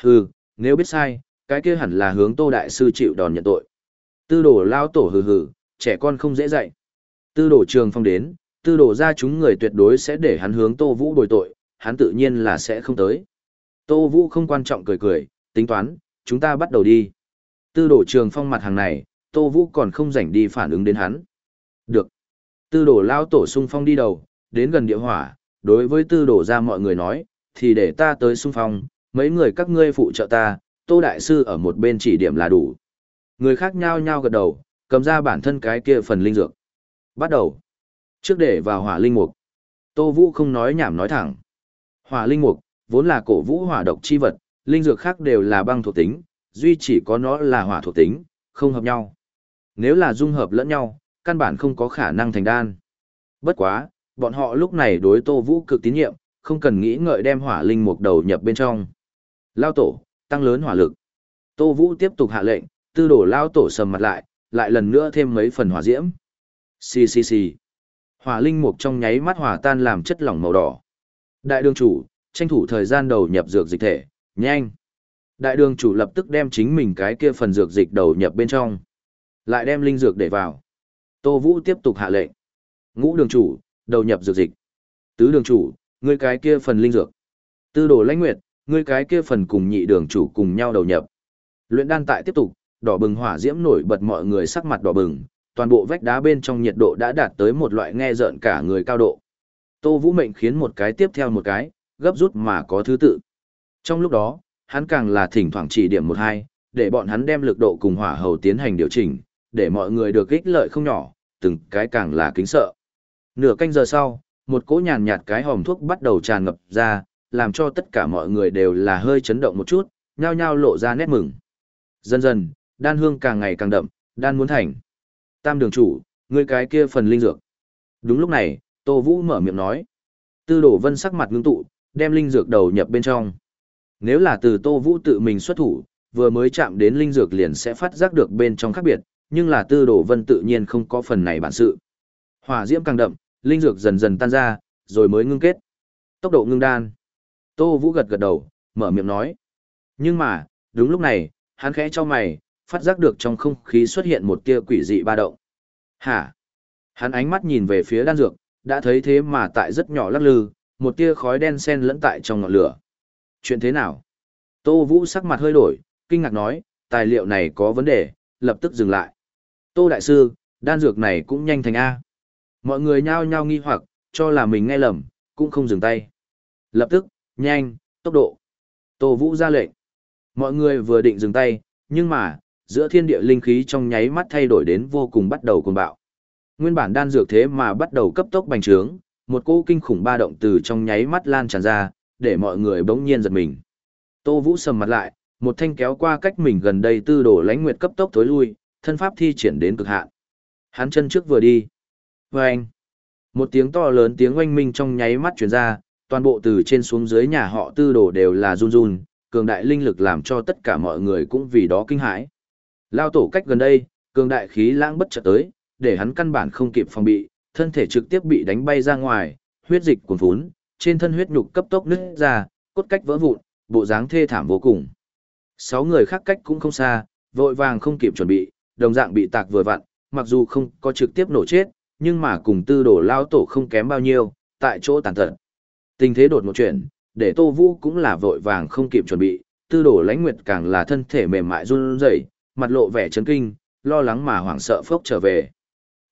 Hừ, nếu biết sai, cái kia hẳn là hướng tô đại sư chịu đòn nhận tội. Tư đổ lao tổ hừ hừ, trẻ con không dễ dạy. Tư đổ trường phong đến, tư đổ ra chúng người tuyệt đối sẽ để hắn hướng tô vũ bồi tội, hắn tự nhiên là sẽ không tới. Tô vũ không quan trọng cười cười, tính toán, chúng ta bắt đầu đi. Tư đổ trường phong mặt hàng này, tô vũ còn không rảnh đi phản ứng đến hắn. Được. Tư đổ lao tổ sung phong đi đầu, đến gần địa hỏa, đối với tư đổ ra mọi người nói, thì để ta tới sung phong, mấy người các ngươi phụ trợ ta, tô đại sư ở một bên chỉ điểm là đủ. Người khác nhao nhao gật đầu, cầm ra bản thân cái kia phần linh dược. Bắt đầu. Trước để vào hỏa linh mục. Tô Vũ không nói nhảm nói thẳng. Hỏa linh mục, vốn là cổ vũ hỏa độc chi vật, linh dược khác đều là băng thuộc tính, duy chỉ có nó là hỏa thuộc tính, không hợp nhau. Nếu là dung hợp lẫn nhau, căn bản không có khả năng thành đan. Bất quá, bọn họ lúc này đối Tô Vũ cực tín nhiệm, không cần nghĩ ngợi đem hỏa linh mục đầu nhập bên trong. Lao tổ, tăng lớn hỏa lực. Tô Vũ tiếp tục hạ lệnh, tư đổ lao tổ sầm mặt lại, lại lần nữa thêm mấy phần hỏa diễm. Xì xì xì. Hỏa linh mục trong nháy mắt hòa tan làm chất lỏng màu đỏ. Đại đương chủ, tranh thủ thời gian đầu nhập dược dịch thể, nhanh. Đại đường chủ lập tức đem chính mình cái kia phần dược dịch đầu nhập bên trong. Lại đem linh dược để vào. Tô Vũ tiếp tục hạ lệnh. Ngũ đường chủ, đầu nhập dược dịch. Tứ đường chủ, ngươi cái kia phần linh dược. Tư đồ lãnh nguyệt, ngươi cái kia phần cùng nhị đường chủ cùng nhau đầu nhập. Luyện đan tại tiếp tục, đỏ bừng hỏa diễm nổi bật mọi người sắc mặt đỏ bừng, toàn bộ vách đá bên trong nhiệt độ đã đạt tới một loại nghe rợn cả người cao độ. Tô Vũ mệnh khiến một cái tiếp theo một cái, gấp rút mà có thứ tự. Trong lúc đó, hắn càng là thỉnh thoảng chỉ điểm một hai, để bọn hắn đem lực độ cùng hỏa hầu tiến hành điều chỉnh, để mọi người được ích lợi không nhỏ, từng cái càng là kính sợ. Nửa canh giờ sau, một cỗ nhàn nhạt cái hòm thuốc bắt đầu tràn ngập ra, làm cho tất cả mọi người đều là hơi chấn động một chút, nhao nhao lộ ra nét mừng. Dần dần, đan hương càng ngày càng đậm, đan muốn thành. Tam đường chủ, ngươi cái kia phần linh dược. Đúng lúc này, Tô Vũ mở miệng nói. Tư đổ vân sắc mặt ngưng tụ, đem linh dược đầu nhập bên trong. Nếu là từ Tô Vũ tự mình xuất thủ, vừa mới chạm đến linh dược liền sẽ phát giác được bên trong khác biệt, nhưng là tư đồ vân tự nhiên không có phần này bản sự. Hỏa diễm càng đậm, linh dược dần dần tan ra, rồi mới ngưng kết. Tốc độ ngưng đan. Tô Vũ gật gật đầu, mở miệng nói. Nhưng mà, đúng lúc này, hắn khẽ cho mày, phát giác được trong không khí xuất hiện một tia quỷ dị ba động. Hả? Hắn ánh mắt nhìn về phía đan dược, đã thấy thế mà tại rất nhỏ lắc lư, một tia khói đen xen lẫn tại trong ngọn lửa. Chuyện thế nào? Tô Vũ sắc mặt hơi đổi, kinh ngạc nói, tài liệu này có vấn đề, lập tức dừng lại. Tô Đại Sư, đan dược này cũng nhanh thành A. Mọi người nhao nhao nghi hoặc, cho là mình nghe lầm, cũng không dừng tay. Lập tức, nhanh, tốc độ. Tô Vũ ra lệnh. Mọi người vừa định dừng tay, nhưng mà, giữa thiên địa linh khí trong nháy mắt thay đổi đến vô cùng bắt đầu cuồng bạo. Nguyên bản đan dược thế mà bắt đầu cấp tốc bành trướng, một cỗ kinh khủng ba động từ trong nháy mắt lan tràn ra, để mọi người bỗng nhiên giật mình. Tô Vũ sầm mặt lại, một thanh kéo qua cách mình gần đây tư đổ lãnh nguyệt cấp tốc tối lui, thân pháp thi triển đến cực hạn. Hắn chân trước vừa đi. Vâng! Một tiếng to lớn tiếng oanh minh trong nháy mắt truyền ra, toàn bộ từ trên xuống dưới nhà họ tư đổ đều là run run, cường đại linh lực làm cho tất cả mọi người cũng vì đó kinh hãi. Lao tổ cách gần đây, cường đại khí lãng bất chợt tới, để hắn căn bản không kịp phòng bị, thân thể trực tiếp bị đánh bay ra ngoài, huyết dịch cuồn phún, trên thân huyết nhục cấp tốc nứt ra, cốt cách vỡ vụn, bộ dáng thê thảm vô cùng. Sáu người khác cách cũng không xa, vội vàng không kịp chuẩn bị, đồng dạng bị tạc vừa vặn, mặc dù không có trực tiếp nổ chết, nhưng mà cùng tư đổ lao tổ không kém bao nhiêu, tại chỗ tàn tật. Tình thế đột một chuyện, để Tô Vũ cũng là vội vàng không kịp chuẩn bị, tư đổ lãnh nguyệt càng là thân thể mềm mại run rẩy, mặt lộ vẻ chấn kinh, lo lắng mà hoảng sợ phốc trở về.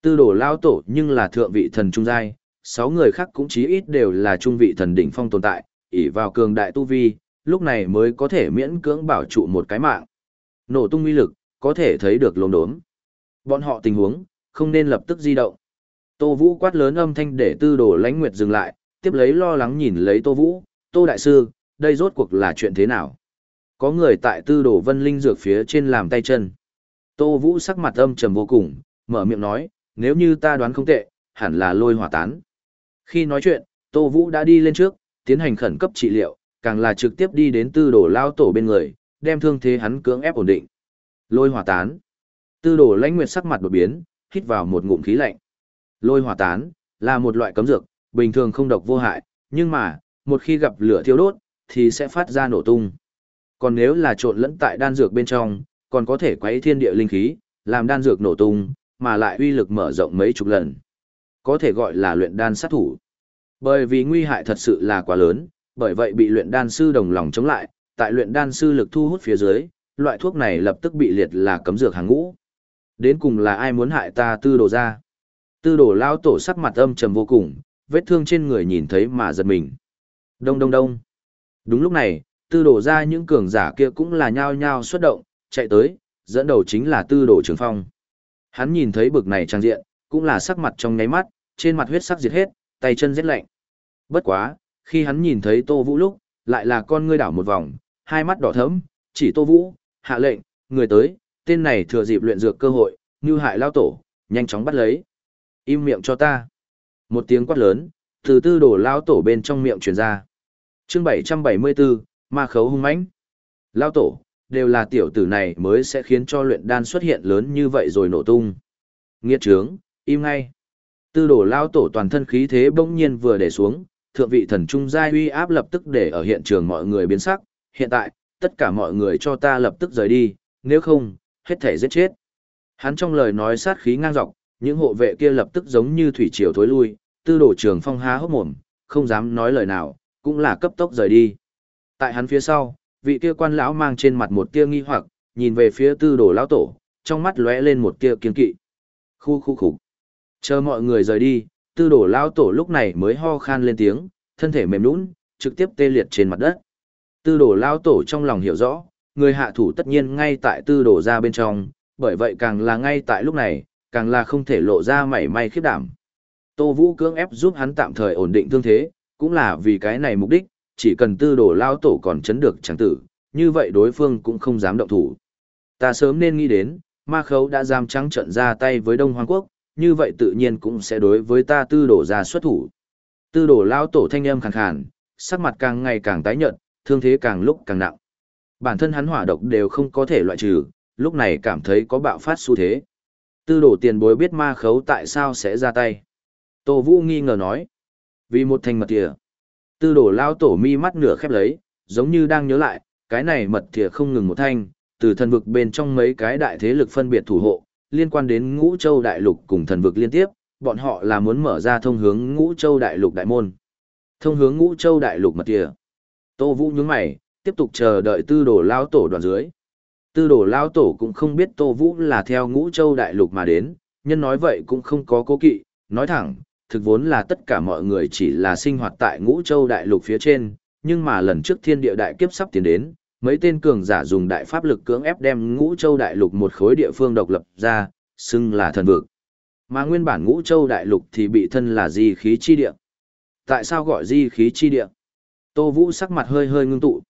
Tư đổ lao tổ nhưng là thượng vị thần trung giai, sáu người khác cũng chí ít đều là trung vị thần đỉnh phong tồn tại, ỷ vào cường đại tu vi, lúc này mới có thể miễn cưỡng bảo trụ một cái mạng. Nổ tung uy lực, có thể thấy được lồn đốm. Bọn họ tình huống, không nên lập tức di động. Tô Vũ quát lớn âm thanh để tư đồ lãnh nguyệt dừng lại, tiếp lấy lo lắng nhìn lấy Tô Vũ, Tô Đại Sư, đây rốt cuộc là chuyện thế nào? Có người tại tư đồ vân linh dược phía trên làm tay chân. Tô Vũ sắc mặt âm trầm vô cùng, mở miệng nói, nếu như ta đoán không tệ, hẳn là lôi hỏa tán. Khi nói chuyện, Tô Vũ đã đi lên trước, tiến hành khẩn cấp trị liệu, càng là trực tiếp đi đến tư đồ lao tổ bên người, đem thương thế hắn cưỡng ép ổn định. Lôi hỏa tán. Tư đồ lãnh nguyệt sắc mặt đột biến, hít vào một ngụm khí lạnh. Lôi hỏa tán là một loại cấm dược, bình thường không độc vô hại, nhưng mà, một khi gặp lửa thiêu đốt, thì sẽ phát ra nổ tung. Còn nếu là trộn lẫn tại đan dược bên trong, còn có thể quấy thiên địa linh khí, làm đan dược nổ tung, mà lại uy lực mở rộng mấy chục lần. Có thể gọi là luyện đan sát thủ. Bởi vì nguy hại thật sự là quá lớn, bởi vậy bị luyện đan sư đồng lòng chống lại, tại luyện đan sư lực thu hút phía dưới, loại thuốc này lập tức bị liệt là cấm dược hàng ngũ. Đến cùng là ai muốn hại ta tư đồ ra? Tư đồ lao tổ sắc mặt âm trầm vô cùng, vết thương trên người nhìn thấy mà giật mình. Đông đông đông. Đúng lúc này, tư đồ ra những cường giả kia cũng là nhao nhao xuất động, chạy tới, dẫn đầu chính là tư đồ trường phong. Hắn nhìn thấy bực này trang diện, cũng là sắc mặt trong nháy mắt, trên mặt huyết sắc diệt hết, tay chân rét lạnh. Bất quá, khi hắn nhìn thấy Tô Vũ lúc, lại là con ngươi đảo một vòng, hai mắt đỏ thẫm, chỉ Tô Vũ, hạ lệnh, người tới, tên này thừa dịp luyện dược cơ hội, như hại lao tổ, nhanh chóng bắt lấy. Im miệng cho ta. Một tiếng quát lớn, từ tư đổ lao tổ bên trong miệng truyền ra. chương 774, ma khấu hung mãnh Lao tổ, đều là tiểu tử này mới sẽ khiến cho luyện đan xuất hiện lớn như vậy rồi nổ tung. Nghiệt trướng, im ngay. Tư đổ lao tổ toàn thân khí thế bỗng nhiên vừa để xuống, thượng vị thần trung giai uy áp lập tức để ở hiện trường mọi người biến sắc, hiện tại, tất cả mọi người cho ta lập tức rời đi, nếu không, hết thể giết chết. Hắn trong lời nói sát khí ngang dọc, những hộ vệ kia lập tức giống như thủy triều thối lui, tư đổ trường phong há hốc mồm, không dám nói lời nào, cũng là cấp tốc rời đi. Tại hắn phía sau, vị kia quan lão mang trên mặt một tia nghi hoặc, nhìn về phía tư đồ lão tổ, trong mắt lóe lên một tia kiên kỵ. Khu khu khủng. Chờ mọi người rời đi, tư đồ lão tổ lúc này mới ho khan lên tiếng, thân thể mềm nũng, trực tiếp tê liệt trên mặt đất. Tư đồ lão tổ trong lòng hiểu rõ, người hạ thủ tất nhiên ngay tại tư đồ ra bên trong, bởi vậy càng là ngay tại lúc này, càng là không thể lộ ra mảy may khiếp đảm. Tô Vũ cưỡng ép giúp hắn tạm thời ổn định thương thế, cũng là vì cái này mục đích, chỉ cần tư đồ lao tổ còn chấn được chẳng tử, như vậy đối phương cũng không dám động thủ. Ta sớm nên nghĩ đến, ma khấu đã dám trắng trận ra tay với Đông Hoàng Quốc, như vậy tự nhiên cũng sẽ đối với ta tư đổ ra xuất thủ. Tư đổ lao tổ thanh âm khàn khàn, sắc mặt càng ngày càng tái nhợt, thương thế càng lúc càng nặng. Bản thân hắn hỏa độc đều không có thể loại trừ, lúc này cảm thấy có bạo phát xu thế. Tư đổ tiền bối biết ma khấu tại sao sẽ ra tay. Tô Vũ nghi ngờ nói. Vì một thành mật thìa. Tư đổ lao tổ mi mắt nửa khép lấy, giống như đang nhớ lại, cái này mật thìa không ngừng một thanh, từ thần vực bên trong mấy cái đại thế lực phân biệt thủ hộ, liên quan đến ngũ châu đại lục cùng thần vực liên tiếp, bọn họ là muốn mở ra thông hướng ngũ châu đại lục đại môn. Thông hướng ngũ châu đại lục mật địa. Tô Vũ nhướng mày, tiếp tục chờ đợi tư đồ lao tổ đoàn dưới. Tư đồ lao tổ cũng không biết Tô Vũ là theo ngũ châu đại lục mà đến, nhân nói vậy cũng không có cố kỵ, nói thẳng, thực vốn là tất cả mọi người chỉ là sinh hoạt tại ngũ châu đại lục phía trên, nhưng mà lần trước thiên địa đại kiếp sắp tiến đến, mấy tên cường giả dùng đại pháp lực cưỡng ép đem ngũ châu đại lục một khối địa phương độc lập ra, xưng là thần vực. Mà nguyên bản ngũ châu đại lục thì bị thân là di khí chi địa. Tại sao gọi di khí chi địa? Tô Vũ sắc mặt hơi hơi ngưng tụ.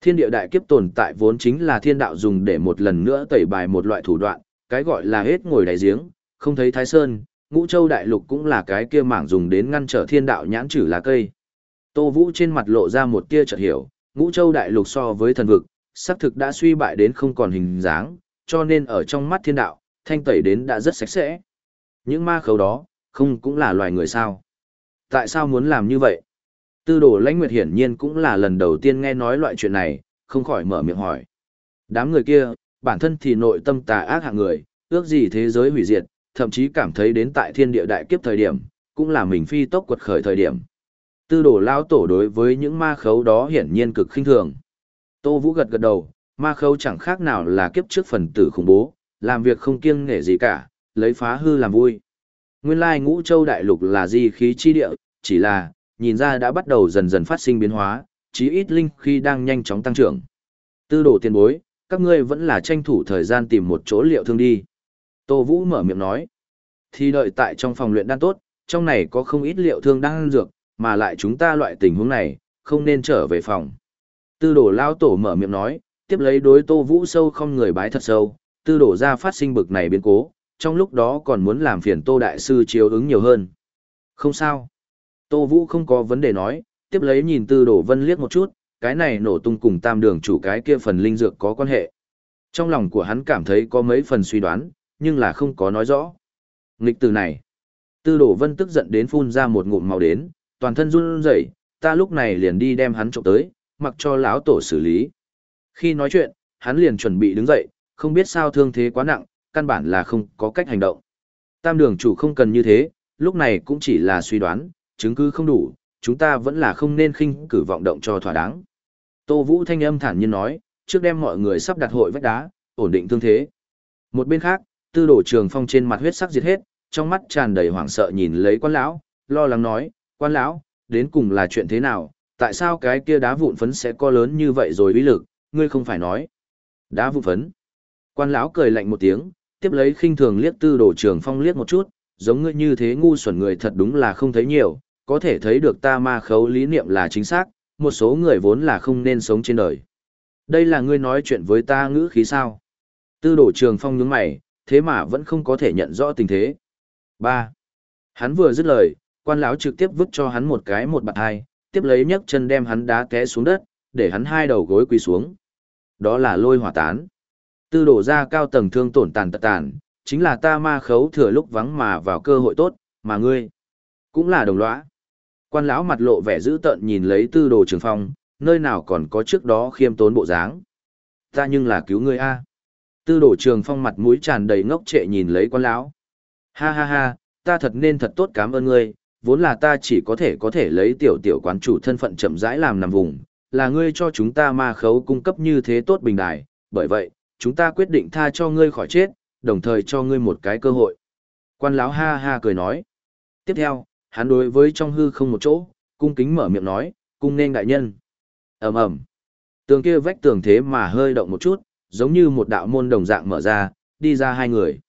Thiên địa đại kiếp tồn tại vốn chính là thiên đạo dùng để một lần nữa tẩy bài một loại thủ đoạn, cái gọi là hết ngồi đáy giếng, không thấy Thái Sơn, ngũ châu đại lục cũng là cái kia mảng dùng đến ngăn trở thiên đạo nhãn trừ lá cây. Tô Vũ trên mặt lộ ra một tia chợt hiểu, ngũ châu đại lục so với thần vực, xác thực đã suy bại đến không còn hình dáng, cho nên ở trong mắt thiên đạo, thanh tẩy đến đã rất sạch sẽ. Những ma khấu đó, không cũng là loài người sao? Tại sao muốn làm như vậy? Tư đồ lãnh nguyệt hiển nhiên cũng là lần đầu tiên nghe nói loại chuyện này, không khỏi mở miệng hỏi. Đám người kia, bản thân thì nội tâm tà ác hạng người, ước gì thế giới hủy diệt, thậm chí cảm thấy đến tại thiên địa đại kiếp thời điểm, cũng là mình phi tốc quật khởi thời điểm. Tư đồ lao tổ đối với những ma khấu đó hiển nhiên cực khinh thường. Tô Vũ gật gật đầu, ma khấu chẳng khác nào là kiếp trước phần tử khủng bố, làm việc không kiêng nghệ gì cả, lấy phá hư làm vui. Nguyên lai ngũ châu đại lục là di khí chi địa, chỉ là, nhìn ra đã bắt đầu dần dần phát sinh biến hóa, chí ít linh khi đang nhanh chóng tăng trưởng. Tư đồ tiền bối, các ngươi vẫn là tranh thủ thời gian tìm một chỗ liệu thương đi. Tô Vũ mở miệng nói. Thì đợi tại trong phòng luyện đan tốt, trong này có không ít liệu thương đang dược, mà lại chúng ta loại tình huống này, không nên trở về phòng. Tư đổ lao tổ mở miệng nói, tiếp lấy đối Tô Vũ sâu không người bái thật sâu, tư đổ ra phát sinh bực này biến cố, trong lúc đó còn muốn làm phiền Tô Đại Sư chiếu ứng nhiều hơn. Không sao. Tô Vũ không có vấn đề nói, tiếp lấy nhìn tư đổ vân liếc một chút, cái này nổ tung cùng tam đường chủ cái kia phần linh dược có quan hệ. Trong lòng của hắn cảm thấy có mấy phần suy đoán, nhưng là không có nói rõ. Nghịch từ này, tư đổ vân tức giận đến phun ra một ngụm màu đến, toàn thân run rẩy, ta lúc này liền đi đem hắn trộm tới, mặc cho lão tổ xử lý. Khi nói chuyện, hắn liền chuẩn bị đứng dậy, không biết sao thương thế quá nặng, căn bản là không có cách hành động. Tam đường chủ không cần như thế, lúc này cũng chỉ là suy đoán, chứng cứ không đủ, chúng ta vẫn là không nên khinh cử vọng động cho thỏa đáng. Tô Vũ thanh âm thản nhiên nói, trước đem mọi người sắp đặt hội vách đá, ổn định thương thế. Một bên khác, tư đổ trường phong trên mặt huyết sắc diệt hết, trong mắt tràn đầy hoảng sợ nhìn lấy quan lão, lo lắng nói, quan lão, đến cùng là chuyện thế nào, tại sao cái kia đá vụn phấn sẽ có lớn như vậy rồi uy lực, ngươi không phải nói. Đá vụn phấn. Quan lão cười lạnh một tiếng, tiếp lấy khinh thường liếc tư đổ trường phong liếc một chút, giống ngươi như thế ngu xuẩn người thật đúng là không thấy nhiều, có thể thấy được ta ma khấu lý niệm là chính xác, một số người vốn là không nên sống trên đời. Đây là ngươi nói chuyện với ta ngữ khí sao? Tư đổ trường phong nhướng mày, thế mà vẫn không có thể nhận rõ tình thế. 3. Hắn vừa dứt lời, quan lão trực tiếp vứt cho hắn một cái một bạt hai, tiếp lấy nhấc chân đem hắn đá té xuống đất, để hắn hai đầu gối quỳ xuống. Đó là lôi hỏa tán. Tư đổ ra cao tầng thương tổn tàn tật tàn, chính là ta ma khấu thừa lúc vắng mà vào cơ hội tốt, mà ngươi cũng là đồng lõa. Quan lão mặt lộ vẻ dữ tợn nhìn lấy tư đồ trường phong, nơi nào còn có trước đó khiêm tốn bộ dáng. Ta nhưng là cứu ngươi a. Tư đồ trường phong mặt mũi tràn đầy ngốc trệ nhìn lấy quan lão. Ha ha ha, ta thật nên thật tốt cảm ơn ngươi, vốn là ta chỉ có thể có thể lấy tiểu tiểu quán chủ thân phận chậm rãi làm nằm vùng, là ngươi cho chúng ta ma khấu cung cấp như thế tốt bình đài, bởi vậy, chúng ta quyết định tha cho ngươi khỏi chết, đồng thời cho ngươi một cái cơ hội. Quan lão ha ha cười nói. Tiếp theo, hắn đối với trong hư không một chỗ, cung kính mở miệng nói, cung nên đại nhân. ầm ầm Tường kia vách tường thế mà hơi động một chút, giống như một đạo môn đồng dạng mở ra, đi ra hai người.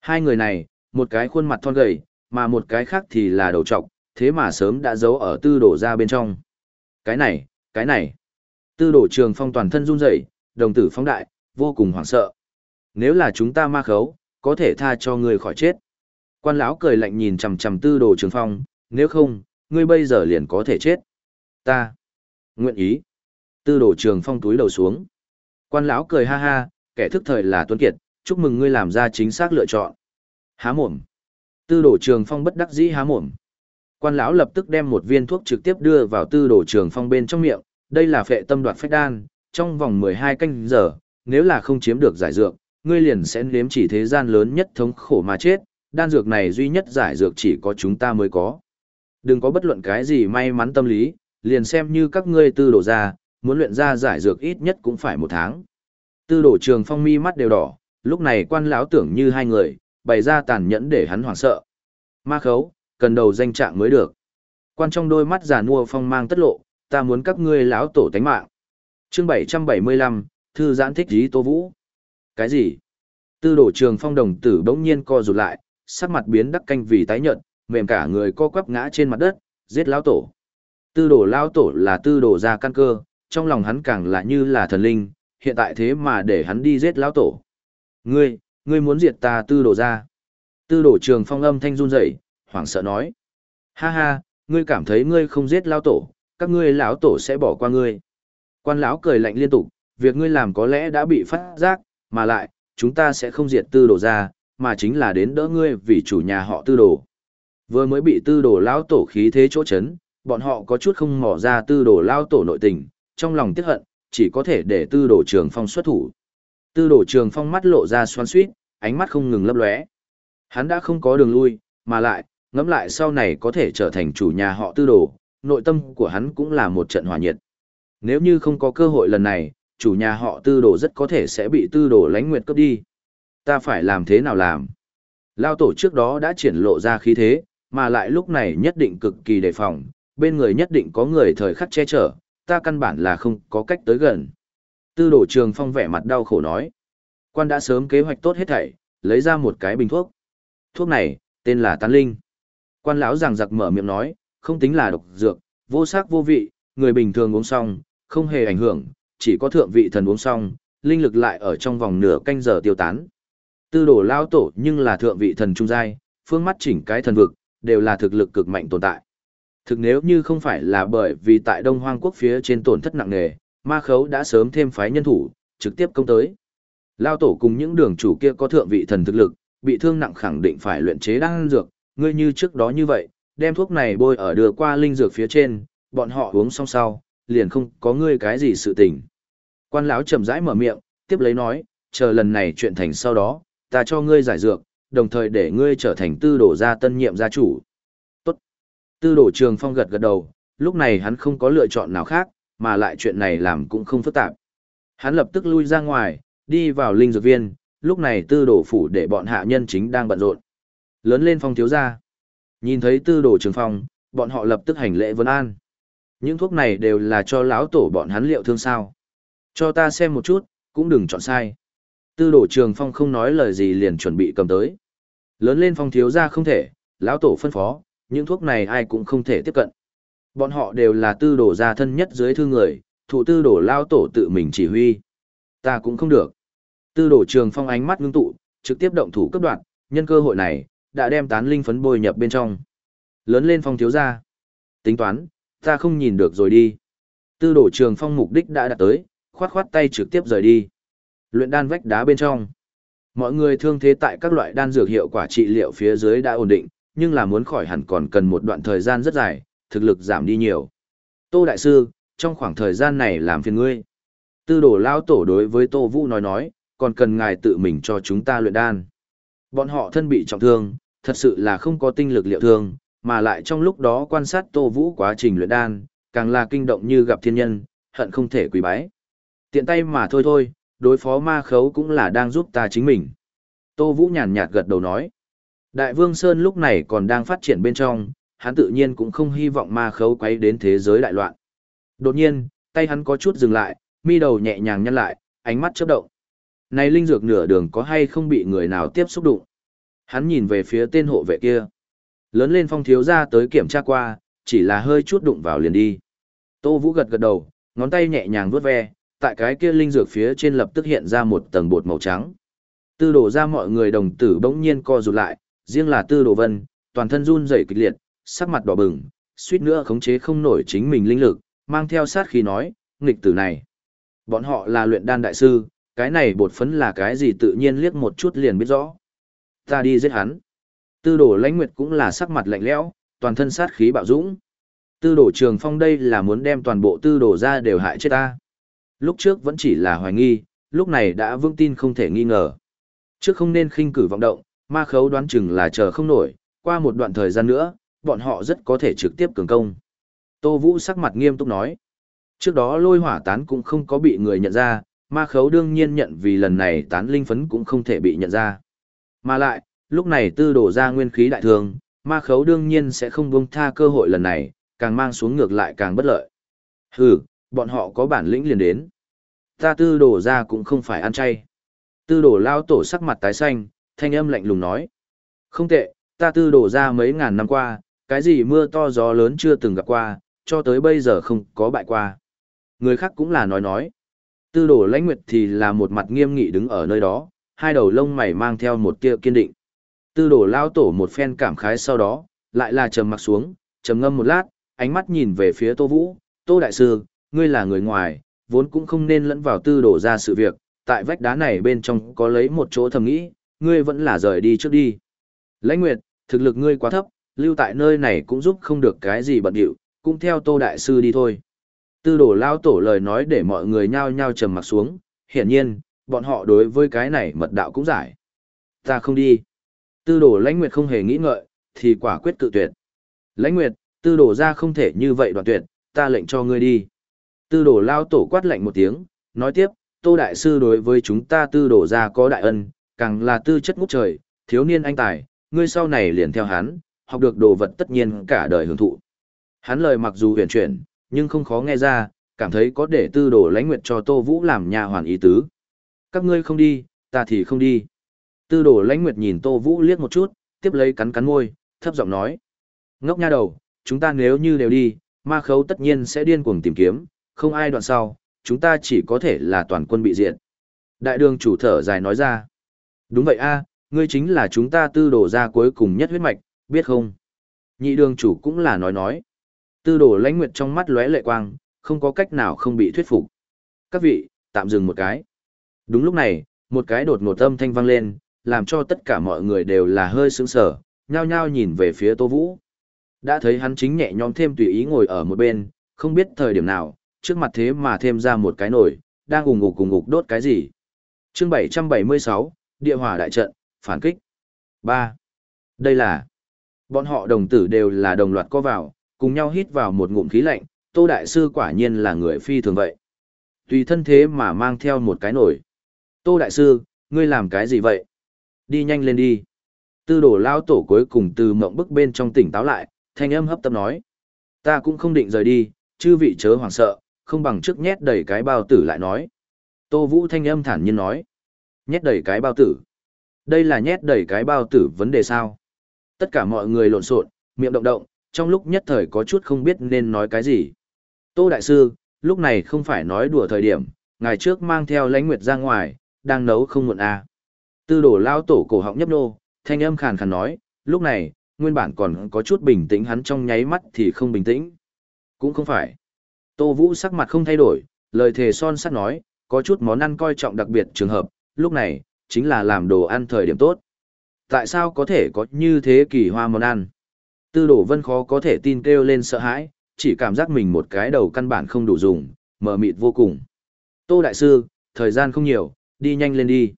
Hai người này, một cái khuôn mặt thon gầy, mà một cái khác thì là đầu trọc, thế mà sớm đã giấu ở tư đổ ra bên trong. Cái này, cái này. Tư đổ trường phong toàn thân run rẩy, đồng tử phong đại, vô cùng hoảng sợ. Nếu là chúng ta ma khấu, có thể tha cho người khỏi chết. Quan lão cười lạnh nhìn chằm chằm tư đồ trường phong, nếu không, ngươi bây giờ liền có thể chết. Ta. Nguyện ý. Tư đồ trường phong túi đầu xuống. Quan lão cười ha ha, kẻ thức thời là tuấn kiệt, chúc mừng ngươi làm ra chính xác lựa chọn. Há mồm. Tư đồ trường phong bất đắc dĩ há mồm. Quan lão lập tức đem một viên thuốc trực tiếp đưa vào tư đồ trường phong bên trong miệng, đây là phệ tâm đoạt phách đan, trong vòng 12 canh giờ, nếu là không chiếm được giải dược, ngươi liền sẽ nếm chỉ thế gian lớn nhất thống khổ mà chết, đan dược này duy nhất giải dược chỉ có chúng ta mới có. Đừng có bất luận cái gì may mắn tâm lý, liền xem như các ngươi tư đồ ra, muốn luyện ra giải dược ít nhất cũng phải một tháng. Tư đồ trường phong mi mắt đều đỏ, lúc này quan lão tưởng như hai người, bày ra tàn nhẫn để hắn hoảng sợ. Ma khấu, cần đầu danh trạng mới được. Quan trong đôi mắt già nua phong mang tất lộ, ta muốn các ngươi lão tổ tánh mạng. Chương 775, thư giãn thích dí Tô Vũ. Cái gì? Tư đổ trường phong đồng tử bỗng nhiên co rụt lại, sắc mặt biến đắc canh vì tái nhợt, mềm cả người co quắp ngã trên mặt đất, giết lão tổ. Tư đổ lão tổ là tư đổ ra căn cơ, trong lòng hắn càng là như là thần linh, hiện tại thế mà để hắn đi giết lão tổ. Ngươi, ngươi muốn diệt ta tư đồ ra. Tư đồ trường phong âm thanh run rẩy, hoảng sợ nói. Ha ha, ngươi cảm thấy ngươi không giết lão tổ, các ngươi lão tổ sẽ bỏ qua ngươi. Quan lão cười lạnh liên tục, việc ngươi làm có lẽ đã bị phát giác, mà lại, chúng ta sẽ không diệt tư đồ ra, mà chính là đến đỡ ngươi vì chủ nhà họ tư đồ. Vừa mới bị tư đồ lão tổ khí thế chỗ chấn, bọn họ có chút không mò ra tư đồ lão tổ nội tình, trong lòng tiếc hận, chỉ có thể để tư đồ trường phong xuất thủ. Tư đồ trường phong mắt lộ ra xoan suýt, ánh mắt không ngừng lấp lóe. Hắn đã không có đường lui, mà lại, ngẫm lại sau này có thể trở thành chủ nhà họ tư đồ, nội tâm của hắn cũng là một trận hòa nhiệt. Nếu như không có cơ hội lần này, chủ nhà họ tư đồ rất có thể sẽ bị tư đồ lánh nguyệt cướp đi. Ta phải làm thế nào làm? Lao tổ trước đó đã triển lộ ra khí thế, mà lại lúc này nhất định cực kỳ đề phòng, bên người nhất định có người thời khắc che chở, ta căn bản là không có cách tới gần. Tư đổ trường phong vẻ mặt đau khổ nói. Quan đã sớm kế hoạch tốt hết thảy, lấy ra một cái bình thuốc. Thuốc này, tên là tán linh. Quan lão giằng giặc mở miệng nói, không tính là độc dược, vô sắc vô vị, người bình thường uống xong, không hề ảnh hưởng, chỉ có thượng vị thần uống xong, linh lực lại ở trong vòng nửa canh giờ tiêu tán. Tư đồ lao tổ nhưng là thượng vị thần trung giai, phương mắt chỉnh cái thần vực, đều là thực lực cực mạnh tồn tại. Thực nếu như không phải là bởi vì tại Đông Hoang quốc phía trên tổn thất nặng nề, ma khấu đã sớm thêm phái nhân thủ, trực tiếp công tới. Lao tổ cùng những đường chủ kia có thượng vị thần thực lực, bị thương nặng khẳng định phải luyện chế đan dược, ngươi như trước đó như vậy, đem thuốc này bôi ở đưa qua linh dược phía trên, bọn họ uống xong sau, liền không có ngươi cái gì sự tình. Quan lão chậm rãi mở miệng, tiếp lấy nói, chờ lần này chuyện thành sau đó, ta cho ngươi giải dược, đồng thời để ngươi trở thành tư đổ gia tân nhiệm gia chủ. Tốt. Tư đổ trường phong gật gật đầu, lúc này hắn không có lựa chọn nào khác, mà lại chuyện này làm cũng không phức tạp. Hắn lập tức lui ra ngoài, đi vào linh dược viên, lúc này tư đổ phủ để bọn hạ nhân chính đang bận rộn. Lớn lên phong thiếu gia. Nhìn thấy tư đổ trường phong, bọn họ lập tức hành lễ vấn an. Những thuốc này đều là cho lão tổ bọn hắn liệu thương sao. Cho ta xem một chút, cũng đừng chọn sai. Tư đổ trường phong không nói lời gì liền chuẩn bị cầm tới. Lớn lên phong thiếu ra không thể, lão tổ phân phó, những thuốc này ai cũng không thể tiếp cận. Bọn họ đều là tư đổ gia thân nhất dưới thư người, thủ tư đổ lao tổ tự mình chỉ huy. Ta cũng không được. Tư đổ trường phong ánh mắt ngưng tụ, trực tiếp động thủ cấp đoạn, nhân cơ hội này, đã đem tán linh phấn bồi nhập bên trong. Lớn lên phong thiếu gia, Tính toán, ta không nhìn được rồi đi. Tư đổ trường phong mục đích đã đạt tới, khoát khoát tay trực tiếp rời đi. Luyện đan vách đá bên trong. Mọi người thương thế tại các loại đan dược hiệu quả trị liệu phía dưới đã ổn định, nhưng là muốn khỏi hẳn còn cần một đoạn thời gian rất dài, thực lực giảm đi nhiều. Tô Đại Sư, trong khoảng thời gian này làm phiền ngươi. Tư đổ lao tổ đối với Tô Vũ nói nói, còn cần ngài tự mình cho chúng ta luyện đan. Bọn họ thân bị trọng thương, thật sự là không có tinh lực liệu thương, mà lại trong lúc đó quan sát Tô Vũ quá trình luyện đan, càng là kinh động như gặp thiên nhân, hận không thể quỳ bái. Tiện tay mà thôi thôi, đối phó ma khấu cũng là đang giúp ta chính mình. Tô Vũ nhàn nhạt gật đầu nói. Đại Vương Sơn lúc này còn đang phát triển bên trong, hắn tự nhiên cũng không hy vọng ma khấu quấy đến thế giới đại loạn. Đột nhiên, tay hắn có chút dừng lại, mi đầu nhẹ nhàng nhăn lại, ánh mắt chớp động. Này linh dược nửa đường có hay không bị người nào tiếp xúc đụng? Hắn nhìn về phía tên hộ vệ kia. Lớn lên phong thiếu ra tới kiểm tra qua, chỉ là hơi chút đụng vào liền đi. Tô Vũ gật gật đầu, ngón tay nhẹ nhàng vuốt ve, tại cái kia linh dược phía trên lập tức hiện ra một tầng bột màu trắng. Tư đổ ra mọi người đồng tử bỗng nhiên co rụt lại, riêng là tư đồ vân, toàn thân run rẩy kịch liệt, sắc mặt đỏ bừng, suýt nữa khống chế không nổi chính mình linh lực, mang theo sát khí nói, nghịch tử này. Bọn họ là luyện đan đại sư, cái này bột phấn là cái gì tự nhiên liếc một chút liền biết rõ. Ta đi giết hắn. Tư đồ lãnh nguyệt cũng là sắc mặt lạnh lẽo, toàn thân sát khí bạo dũng. Tư đồ trường phong đây là muốn đem toàn bộ tư đồ ra đều hại chết ta. Lúc trước vẫn chỉ là hoài nghi, lúc này đã vững tin không thể nghi ngờ. Trước không nên khinh cử vọng động, ma khấu đoán chừng là chờ không nổi, qua một đoạn thời gian nữa, bọn họ rất có thể trực tiếp cường công. Tô Vũ sắc mặt nghiêm túc nói. Trước đó lôi hỏa tán cũng không có bị người nhận ra, ma khấu đương nhiên nhận vì lần này tán linh phấn cũng không thể bị nhận ra. Mà lại, lúc này tư đổ ra nguyên khí đại thường, ma khấu đương nhiên sẽ không buông tha cơ hội lần này, càng mang xuống ngược lại càng bất lợi. Hừ, bọn họ có bản lĩnh liền đến. Ta tư đổ ra cũng không phải ăn chay. Tư đổ lao tổ sắc mặt tái xanh, thanh âm lạnh lùng nói. Không tệ, ta tư đổ ra mấy ngàn năm qua, cái gì mưa to gió lớn chưa từng gặp qua, cho tới bây giờ không có bại qua. Người khác cũng là nói nói. Tư đổ lãnh nguyệt thì là một mặt nghiêm nghị đứng ở nơi đó, hai đầu lông mày mang theo một tia kiên định. Tư đổ lao tổ một phen cảm khái sau đó, lại là trầm mặt xuống, trầm ngâm một lát, ánh mắt nhìn về phía Tô Vũ, Tô Đại Sư, ngươi là người ngoài, vốn cũng không nên lẫn vào tư đổ ra sự việc, tại vách đá này bên trong có lấy một chỗ thầm nghĩ, ngươi vẫn là rời đi trước đi. Lãnh Nguyệt, thực lực ngươi quá thấp, lưu tại nơi này cũng giúp không được cái gì bận điệu, cũng theo Tô Đại Sư đi thôi. Tư đổ lao tổ lời nói để mọi người nhao nhao trầm mặt xuống, hiển nhiên, bọn họ đối với cái này mật đạo cũng giải. Ta không đi. Tư đổ lãnh nguyệt không hề nghĩ ngợi, thì quả quyết cự tuyệt. Lãnh nguyệt, tư đổ ra không thể như vậy đoạn tuyệt, ta lệnh cho ngươi đi. Tư đổ lao tổ quát lệnh một tiếng, nói tiếp, tô đại sư đối với chúng ta tư đổ ra có đại ân, càng là tư chất ngút trời, thiếu niên anh tài, ngươi sau này liền theo hắn, học được đồ vật tất nhiên cả đời hưởng thụ. Hắn lời mặc dù huyền chuyển, nhưng không khó nghe ra, cảm thấy có để tư đồ lãnh nguyệt cho Tô Vũ làm nhà hoàn ý tứ. Các ngươi không đi, ta thì không đi. Tư đồ lãnh nguyệt nhìn Tô Vũ liếc một chút, tiếp lấy cắn cắn môi, thấp giọng nói. Ngốc nha đầu, chúng ta nếu như đều đi, ma khấu tất nhiên sẽ điên cuồng tìm kiếm, không ai đoạn sau, chúng ta chỉ có thể là toàn quân bị diệt. Đại đường chủ thở dài nói ra. Đúng vậy a ngươi chính là chúng ta tư đồ ra cuối cùng nhất huyết mạch, biết không? Nhị đường chủ cũng là nói nói. Tư đồ lãnh nguyệt trong mắt lóe lệ quang, không có cách nào không bị thuyết phục. Các vị, tạm dừng một cái. Đúng lúc này, một cái đột ngột âm thanh vang lên, làm cho tất cả mọi người đều là hơi sững sờ, nhao nhao nhìn về phía Tô Vũ. Đã thấy hắn chính nhẹ nhõm thêm tùy ý ngồi ở một bên, không biết thời điểm nào, trước mặt thế mà thêm ra một cái nồi, đang ủng ngục cùng ngục đốt cái gì. Chương 776, Địa hỏa đại trận, phản kích. 3. Đây là Bọn họ đồng tử đều là đồng loạt co vào, cùng nhau hít vào một ngụm khí lạnh, Tô Đại Sư quả nhiên là người phi thường vậy. Tùy thân thế mà mang theo một cái nổi. Tô Đại Sư, ngươi làm cái gì vậy? Đi nhanh lên đi. Tư đổ lao tổ cuối cùng từ mộng bức bên trong tỉnh táo lại, thanh âm hấp tấp nói. Ta cũng không định rời đi, chư vị chớ hoảng sợ, không bằng trước nhét đầy cái bao tử lại nói. Tô Vũ thanh âm thản nhiên nói. Nhét đầy cái bao tử. Đây là nhét đầy cái bao tử vấn đề sao? Tất cả mọi người lộn xộn, miệng động động, trong lúc nhất thời có chút không biết nên nói cái gì. Tô Đại Sư, lúc này không phải nói đùa thời điểm, ngày trước mang theo lãnh nguyệt ra ngoài, đang nấu không muộn à. Tư đổ lao tổ cổ họng nhấp nô, thanh âm khàn khàn nói, lúc này, nguyên bản còn có chút bình tĩnh hắn trong nháy mắt thì không bình tĩnh. Cũng không phải. Tô Vũ sắc mặt không thay đổi, lời thề son sắt nói, có chút món ăn coi trọng đặc biệt trường hợp, lúc này, chính là làm đồ ăn thời điểm tốt. Tại sao có thể có như thế kỳ hoa món ăn? Tư đổ vân khó có thể tin kêu lên sợ hãi, chỉ cảm giác mình một cái đầu căn bản không đủ dùng, mờ mịt vô cùng. Tô Đại Sư, thời gian không nhiều, đi nhanh lên đi.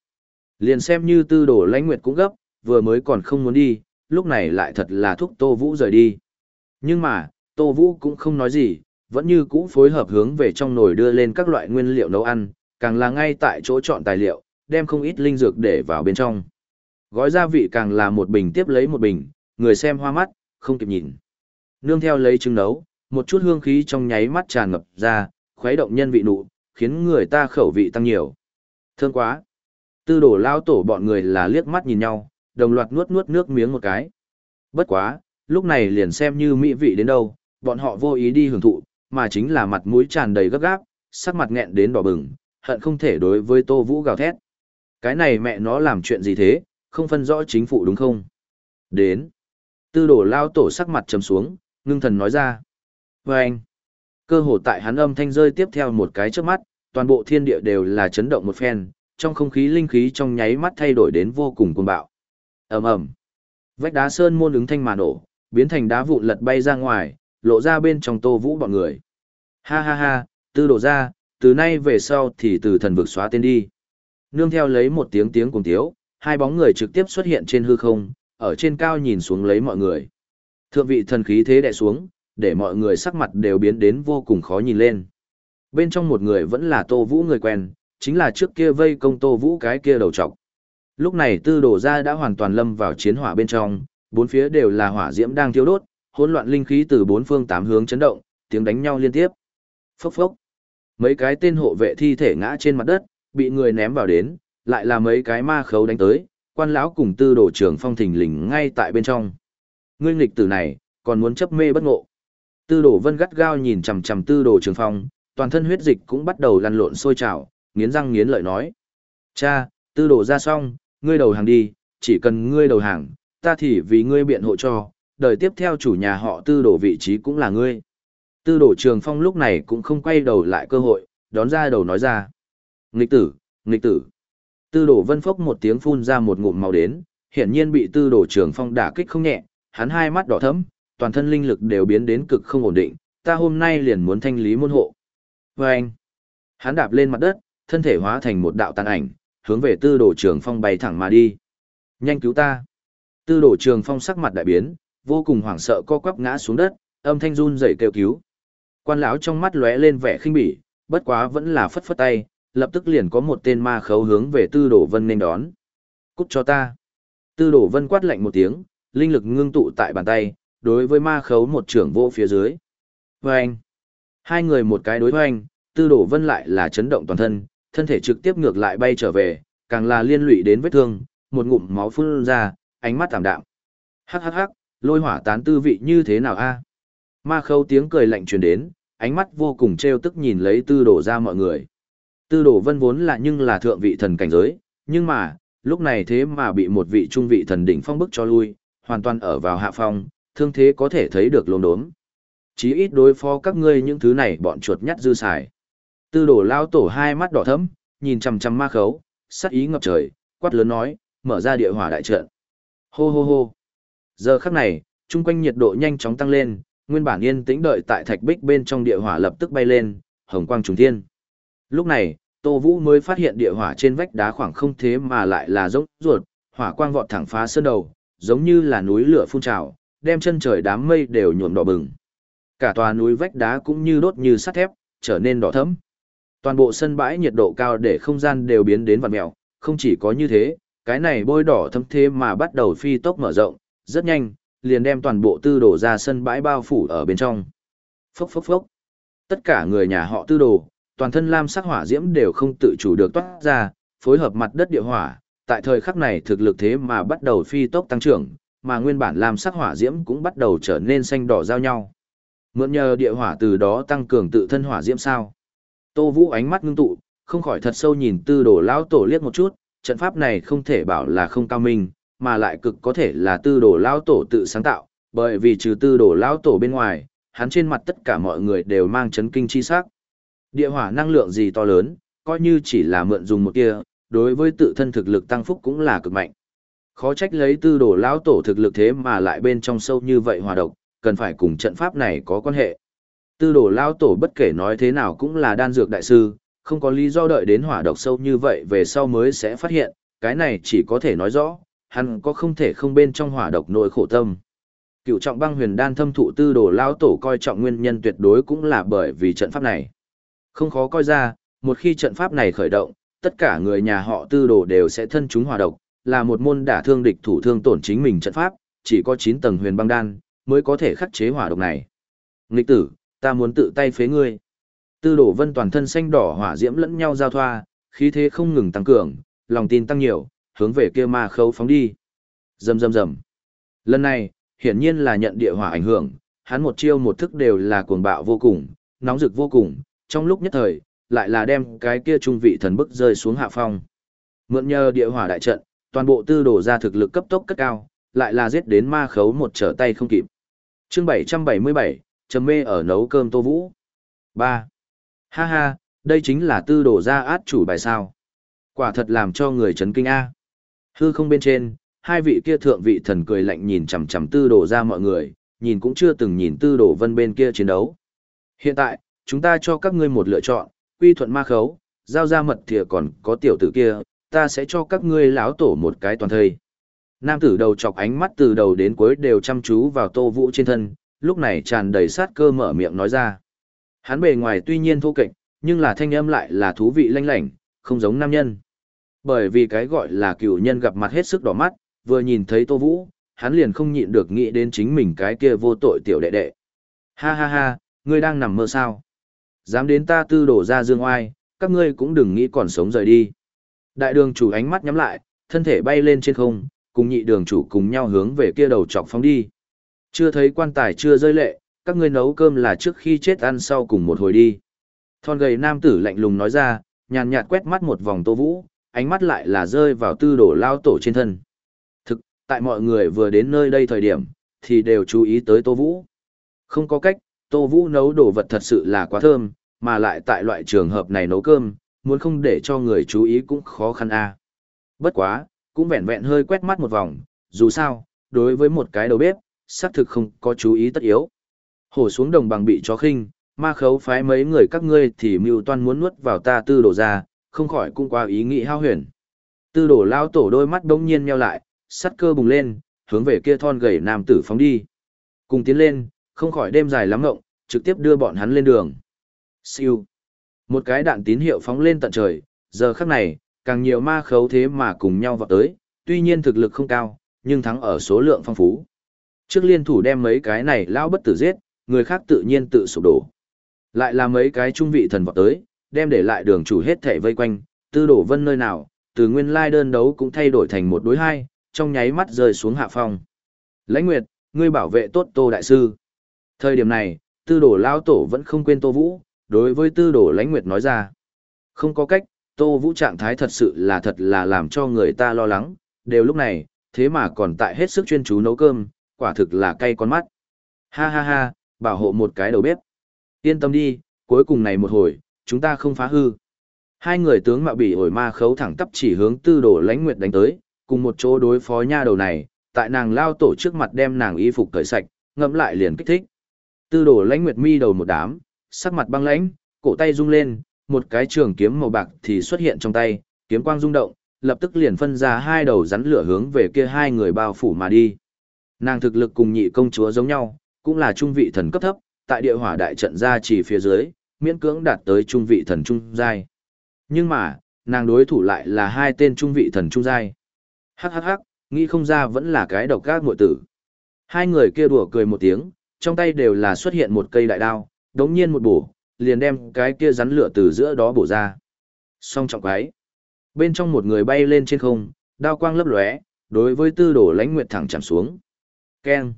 Liền xem như tư đổ lãnh nguyệt cũng gấp, vừa mới còn không muốn đi, lúc này lại thật là thúc Tô Vũ rời đi. Nhưng mà, Tô Vũ cũng không nói gì, vẫn như cũ phối hợp hướng về trong nồi đưa lên các loại nguyên liệu nấu ăn, càng là ngay tại chỗ chọn tài liệu, đem không ít linh dược để vào bên trong. Gói gia vị càng là một bình tiếp lấy một bình, người xem hoa mắt, không kịp nhìn. Nương theo lấy trứng nấu, một chút hương khí trong nháy mắt tràn ngập ra, khuấy động nhân vị nụ, khiến người ta khẩu vị tăng nhiều. Thương quá. Tư đổ lao tổ bọn người là liếc mắt nhìn nhau, đồng loạt nuốt nuốt nước miếng một cái. Bất quá, lúc này liền xem như mỹ vị đến đâu, bọn họ vô ý đi hưởng thụ, mà chính là mặt mũi tràn đầy gấp gáp, sắc mặt nghẹn đến đỏ bừng, hận không thể đối với Tô Vũ gào thét. Cái này mẹ nó làm chuyện gì thế, không phân rõ chính phủ đúng không? Đến. Tư đổ lao tổ sắc mặt trầm xuống, ngưng thần nói ra. Và anh, cơ hồ tại hắn âm thanh rơi tiếp theo một cái trước mắt, toàn bộ thiên địa đều là chấn động một phen, trong không khí linh khí trong nháy mắt thay đổi đến vô cùng cuồng bạo. ầm ầm, vách đá sơn môn ứng thanh mà nổ, biến thành đá vụn lật bay ra ngoài, lộ ra bên trong tô vũ bọn người. Ha ha ha, tư đổ ra, từ nay về sau thì từ thần vực xóa tên đi. Nương theo lấy một tiếng tiếng cùng tiếu, hai bóng người trực tiếp xuất hiện trên hư không, ở trên cao nhìn xuống lấy mọi người. Thượng vị thần khí thế đè xuống, để mọi người sắc mặt đều biến đến vô cùng khó nhìn lên. Bên trong một người vẫn là Tô Vũ người quen, chính là trước kia vây công Tô Vũ cái kia đầu trọc. Lúc này tư đổ ra đã hoàn toàn lâm vào chiến hỏa bên trong, bốn phía đều là hỏa diễm đang thiêu đốt, hỗn loạn linh khí từ bốn phương tám hướng chấn động, tiếng đánh nhau liên tiếp. Phốc phốc. Mấy cái tên hộ vệ thi thể ngã trên mặt đất, bị người ném vào đến, lại là mấy cái ma khấu đánh tới, quan lão cùng tư đồ trưởng phong thình lình ngay tại bên trong. Ngươi nghịch tử này, còn muốn chấp mê bất ngộ. Tư đồ vân gắt gao nhìn chằm chằm tư đồ trường phong, toàn thân huyết dịch cũng bắt đầu lăn lộn sôi trào, nghiến răng nghiến lợi nói. Cha, tư đồ ra xong, ngươi đầu hàng đi, chỉ cần ngươi đầu hàng, ta thì vì ngươi biện hộ cho, đời tiếp theo chủ nhà họ tư đồ vị trí cũng là ngươi. Tư đồ trường phong lúc này cũng không quay đầu lại cơ hội, đón ra đầu nói ra. Nghịch tử, nghịch tử. Tư đồ vân phốc một tiếng phun ra một ngụm màu đến, hiển nhiên bị tư đồ trường phong đả kích không nhẹ, hắn hai mắt đỏ thẫm, toàn thân linh lực đều biến đến cực không ổn định, ta hôm nay liền muốn thanh lý môn hộ. Và anh, hắn đạp lên mặt đất, thân thể hóa thành một đạo tàn ảnh, hướng về tư đồ trường phong bay thẳng mà đi. Nhanh cứu ta. Tư đồ trường phong sắc mặt đại biến, vô cùng hoảng sợ co quắp ngã xuống đất, âm thanh run rẩy kêu cứu. Quan lão trong mắt lóe lên vẻ khinh bỉ, bất quá vẫn là phất phất tay, lập tức liền có một tên ma khấu hướng về tư đồ vân nên đón. Cút cho ta. Tư đồ vân quát lạnh một tiếng, linh lực ngưng tụ tại bàn tay, đối với ma khấu một trưởng vô phía dưới. Vâng! Hai người một cái đối hoành, tư đồ vân lại là chấn động toàn thân, thân thể trực tiếp ngược lại bay trở về, càng là liên lụy đến vết thương, một ngụm máu phun ra, ánh mắt tạm đạm. Hắc hắc hắc, lôi hỏa tán tư vị như thế nào a? Ma khấu tiếng cười lạnh truyền đến, ánh mắt vô cùng trêu tức nhìn lấy tư đồ ra mọi người. Tư đồ vân vốn là nhưng là thượng vị thần cảnh giới, nhưng mà, lúc này thế mà bị một vị trung vị thần đỉnh phong bức cho lui, hoàn toàn ở vào hạ phong, thương thế có thể thấy được lồn đốm. Chí ít đối phó các ngươi những thứ này bọn chuột nhắt dư xài. Tư đồ lao tổ hai mắt đỏ thẫm, nhìn chằm chằm ma khấu, sắc ý ngập trời, quát lớn nói, mở ra địa hỏa đại trận. Hô hô hô. Giờ khắc này, chung quanh nhiệt độ nhanh chóng tăng lên, nguyên bản yên tĩnh đợi tại thạch bích bên trong địa hỏa lập tức bay lên, hồng quang trùng thiên. Lúc này, Tô Vũ mới phát hiện địa hỏa trên vách đá khoảng không thế mà lại là rỗng ruột, hỏa quang vọt thẳng phá sơn đầu, giống như là núi lửa phun trào, đem chân trời đám mây đều nhuộm đỏ bừng. Cả tòa núi vách đá cũng như đốt như sắt thép, trở nên đỏ thẫm. Toàn bộ sân bãi nhiệt độ cao để không gian đều biến đến vặn mèo, không chỉ có như thế, cái này bôi đỏ thấm thế mà bắt đầu phi tốc mở rộng, rất nhanh, liền đem toàn bộ tư đồ ra sân bãi bao phủ ở bên trong. Phốc phốc phốc. Tất cả người nhà họ tư đồ, toàn thân lam sắc hỏa diễm đều không tự chủ được toát ra, phối hợp mặt đất địa hỏa, tại thời khắc này thực lực thế mà bắt đầu phi tốc tăng trưởng, mà nguyên bản lam sắc hỏa diễm cũng bắt đầu trở nên xanh đỏ giao nhau. Mượn nhờ địa hỏa từ đó tăng cường tự thân hỏa diễm sao? Tô Vũ ánh mắt ngưng tụ, không khỏi thật sâu nhìn Tư Đồ lão tổ liếc một chút, trận pháp này không thể bảo là không cao minh, mà lại cực có thể là Tư Đồ lão tổ tự sáng tạo, bởi vì trừ Tư Đồ lão tổ bên ngoài, hắn trên mặt tất cả mọi người đều mang chấn kinh chi sắc. Địa hỏa năng lượng gì to lớn, coi như chỉ là mượn dùng một kia, đối với tự thân thực lực tăng phúc cũng là cực mạnh. Khó trách lấy tư đồ lão tổ thực lực thế mà lại bên trong sâu như vậy hòa độc, cần phải cùng trận pháp này có quan hệ. Tư đồ lão tổ bất kể nói thế nào cũng là đan dược đại sư, không có lý do đợi đến hỏa độc sâu như vậy về sau mới sẽ phát hiện, cái này chỉ có thể nói rõ, hắn có không thể không bên trong hỏa độc nội khổ tâm. Cựu trọng băng huyền đan thâm thụ tư đồ lão tổ coi trọng nguyên nhân tuyệt đối cũng là bởi vì trận pháp này. Không khó coi ra, một khi trận pháp này khởi động, tất cả người nhà họ tư đồ đều sẽ thân chúng hòa độc, là một môn đả thương địch thủ thương tổn chính mình trận pháp, chỉ có 9 tầng huyền băng đan mới có thể khắc chế hỏa độc này. Nghịch tử, ta muốn tự tay phế ngươi. Tư đổ vân toàn thân xanh đỏ hỏa diễm lẫn nhau giao thoa, khí thế không ngừng tăng cường, lòng tin tăng nhiều, hướng về kia ma khâu phóng đi. Rầm rầm rầm. Lần này, hiển nhiên là nhận địa hỏa ảnh hưởng, hắn một chiêu một thức đều là cuồng bạo vô cùng, nóng rực vô cùng, trong lúc nhất thời, lại là đem cái kia trung vị thần bức rơi xuống hạ phong. Mượn nhờ địa hỏa đại trận, toàn bộ tư đổ ra thực lực cấp tốc cất cao, lại là giết đến ma khấu một trở tay không kịp. Chương 777, trầm mê ở nấu cơm Tô Vũ. 3. Ha ha, đây chính là tư đổ ra át chủ bài sao. Quả thật làm cho người chấn kinh A. Hư không bên trên, hai vị kia thượng vị thần cười lạnh nhìn chằm chằm tư đổ ra mọi người, nhìn cũng chưa từng nhìn tư đổ vân bên kia chiến đấu. Hiện tại, chúng ta cho các ngươi một lựa chọn, quy thuận ma khấu, giao ra mật thìa còn có tiểu tử kia, ta sẽ cho các ngươi lão tổ một cái toàn thây. Nam tử đầu chọc ánh mắt từ đầu đến cuối đều chăm chú vào tô vũ trên thân, lúc này tràn đầy sát cơ mở miệng nói ra. Hắn bề ngoài tuy nhiên thô kệch, nhưng là thanh âm lại là thú vị lanh lảnh, không giống nam nhân. Bởi vì cái gọi là cựu nhân gặp mặt hết sức đỏ mắt, vừa nhìn thấy tô vũ, hắn liền không nhịn được nghĩ đến chính mình cái kia vô tội tiểu đệ đệ. Ha ha ha, ngươi đang nằm mơ sao? Dám đến ta tư đổ ra dương oai, các ngươi cũng đừng nghĩ còn sống rời đi. Đại đường chủ ánh mắt nhắm lại, thân thể bay lên trên không, cùng nhị đường chủ cùng nhau hướng về kia đầu chọc phóng đi. Chưa thấy quan tài chưa rơi lệ, các ngươi nấu cơm là trước khi chết ăn sau cùng một hồi đi. Thon gầy nam tử lạnh lùng nói ra, nhàn nhạt quét mắt một vòng tô vũ, ánh mắt lại là rơi vào tư đổ lao tổ trên thân. Thực, tại mọi người vừa đến nơi đây thời điểm, thì đều chú ý tới tô vũ. Không có cách, tô vũ nấu đồ vật thật sự là quá thơm, mà lại tại loại trường hợp này nấu cơm, muốn không để cho người chú ý cũng khó khăn a. Bất quá, cũng vẹn vẹn hơi quét mắt một vòng, dù sao, đối với một cái đầu bếp, xác thực không có chú ý tất yếu. Hổ xuống đồng bằng bị chó khinh, ma khấu phái mấy người các ngươi thì mưu toan muốn nuốt vào ta tư đổ ra, không khỏi cũng qua ý nghĩ hao huyền. Tư đổ lao tổ đôi mắt đông nhiên nheo lại, sắt cơ bùng lên, hướng về kia thon gầy nam tử phóng đi. Cùng tiến lên, không khỏi đêm dài lắm ngộng, trực tiếp đưa bọn hắn lên đường. Siêu. Một cái đạn tín hiệu phóng lên tận trời, giờ khắc này, càng nhiều ma khấu thế mà cùng nhau vào tới, tuy nhiên thực lực không cao, nhưng thắng ở số lượng phong phú. Trước liên thủ đem mấy cái này lao bất tử giết, người khác tự nhiên tự sụp đổ. Lại là mấy cái trung vị thần vọt tới, đem để lại đường chủ hết thể vây quanh, tư đổ vân nơi nào, từ nguyên lai đơn đấu cũng thay đổi thành một đối hai, trong nháy mắt rơi xuống hạ phong. Lãnh Nguyệt, ngươi bảo vệ tốt Tô Đại Sư. Thời điểm này, tư đổ lao tổ vẫn không quên Tô Vũ, đối với tư đổ Lãnh Nguyệt nói ra. Không có cách, Tô Vũ trạng thái thật sự là thật là làm cho người ta lo lắng, đều lúc này, thế mà còn tại hết sức chuyên chú nấu cơm, quả thực là cay con mắt. Ha ha ha, bảo hộ một cái đầu bếp. Yên tâm đi, cuối cùng này một hồi, chúng ta không phá hư. Hai người tướng mạo bị ổi ma khấu thẳng tắp chỉ hướng tư đồ lãnh nguyệt đánh tới, cùng một chỗ đối phó nha đầu này, tại nàng lao tổ trước mặt đem nàng y phục cởi sạch, ngẫm lại liền kích thích. Tư đồ lãnh nguyệt mi đầu một đám, sắc mặt băng lãnh, cổ tay rung lên, một cái trường kiếm màu bạc thì xuất hiện trong tay, kiếm quang rung động, lập tức liền phân ra hai đầu rắn lửa hướng về kia hai người bao phủ mà đi. Nàng thực lực cùng nhị công chúa giống nhau, cũng là trung vị thần cấp thấp, tại địa hỏa đại trận ra chỉ phía dưới, miễn cưỡng đạt tới trung vị thần trung giai. Nhưng mà, nàng đối thủ lại là hai tên trung vị thần trung giai. Hắc hắc hắc, nghĩ không ra vẫn là cái độc gác muội tử. Hai người kia đùa cười một tiếng, trong tay đều là xuất hiện một cây đại đao, đống nhiên một bổ, liền đem cái kia rắn lửa từ giữa đó bổ ra. Song trọng quái. Bên trong một người bay lên trên không, đao quang lấp lóe, đối với tư đồ lãnh nguyệt thẳng chạm xuống. Keng.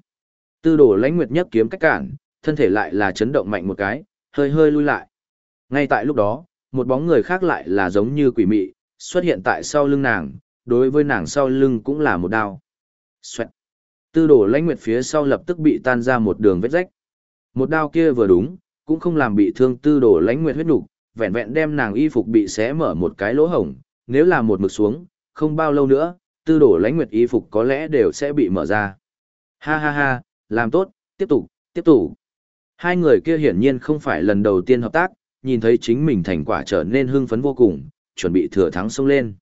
Tư đồ lãnh nguyệt nhấc kiếm cách cản, thân thể lại là chấn động mạnh một cái, hơi hơi lui lại. Ngay tại lúc đó, một bóng người khác lại là giống như quỷ mị, xuất hiện tại sau lưng nàng, đối với nàng sau lưng cũng là một đao. Xoẹt. Tư đồ lãnh nguyệt phía sau lập tức bị tan ra một đường vết rách. Một đao kia vừa đúng, cũng không làm bị thương tư đồ lãnh nguyệt huyết nục, vẹn vẹn đem nàng y phục bị xé mở một cái lỗ hổng, nếu là một mực xuống, không bao lâu nữa, tư đồ lãnh nguyệt y phục có lẽ đều sẽ bị mở ra. Ha ha ha, làm tốt, tiếp tục, tiếp tục. Hai người kia hiển nhiên không phải lần đầu tiên hợp tác, nhìn thấy chính mình thành quả trở nên hưng phấn vô cùng, chuẩn bị thừa thắng xông lên.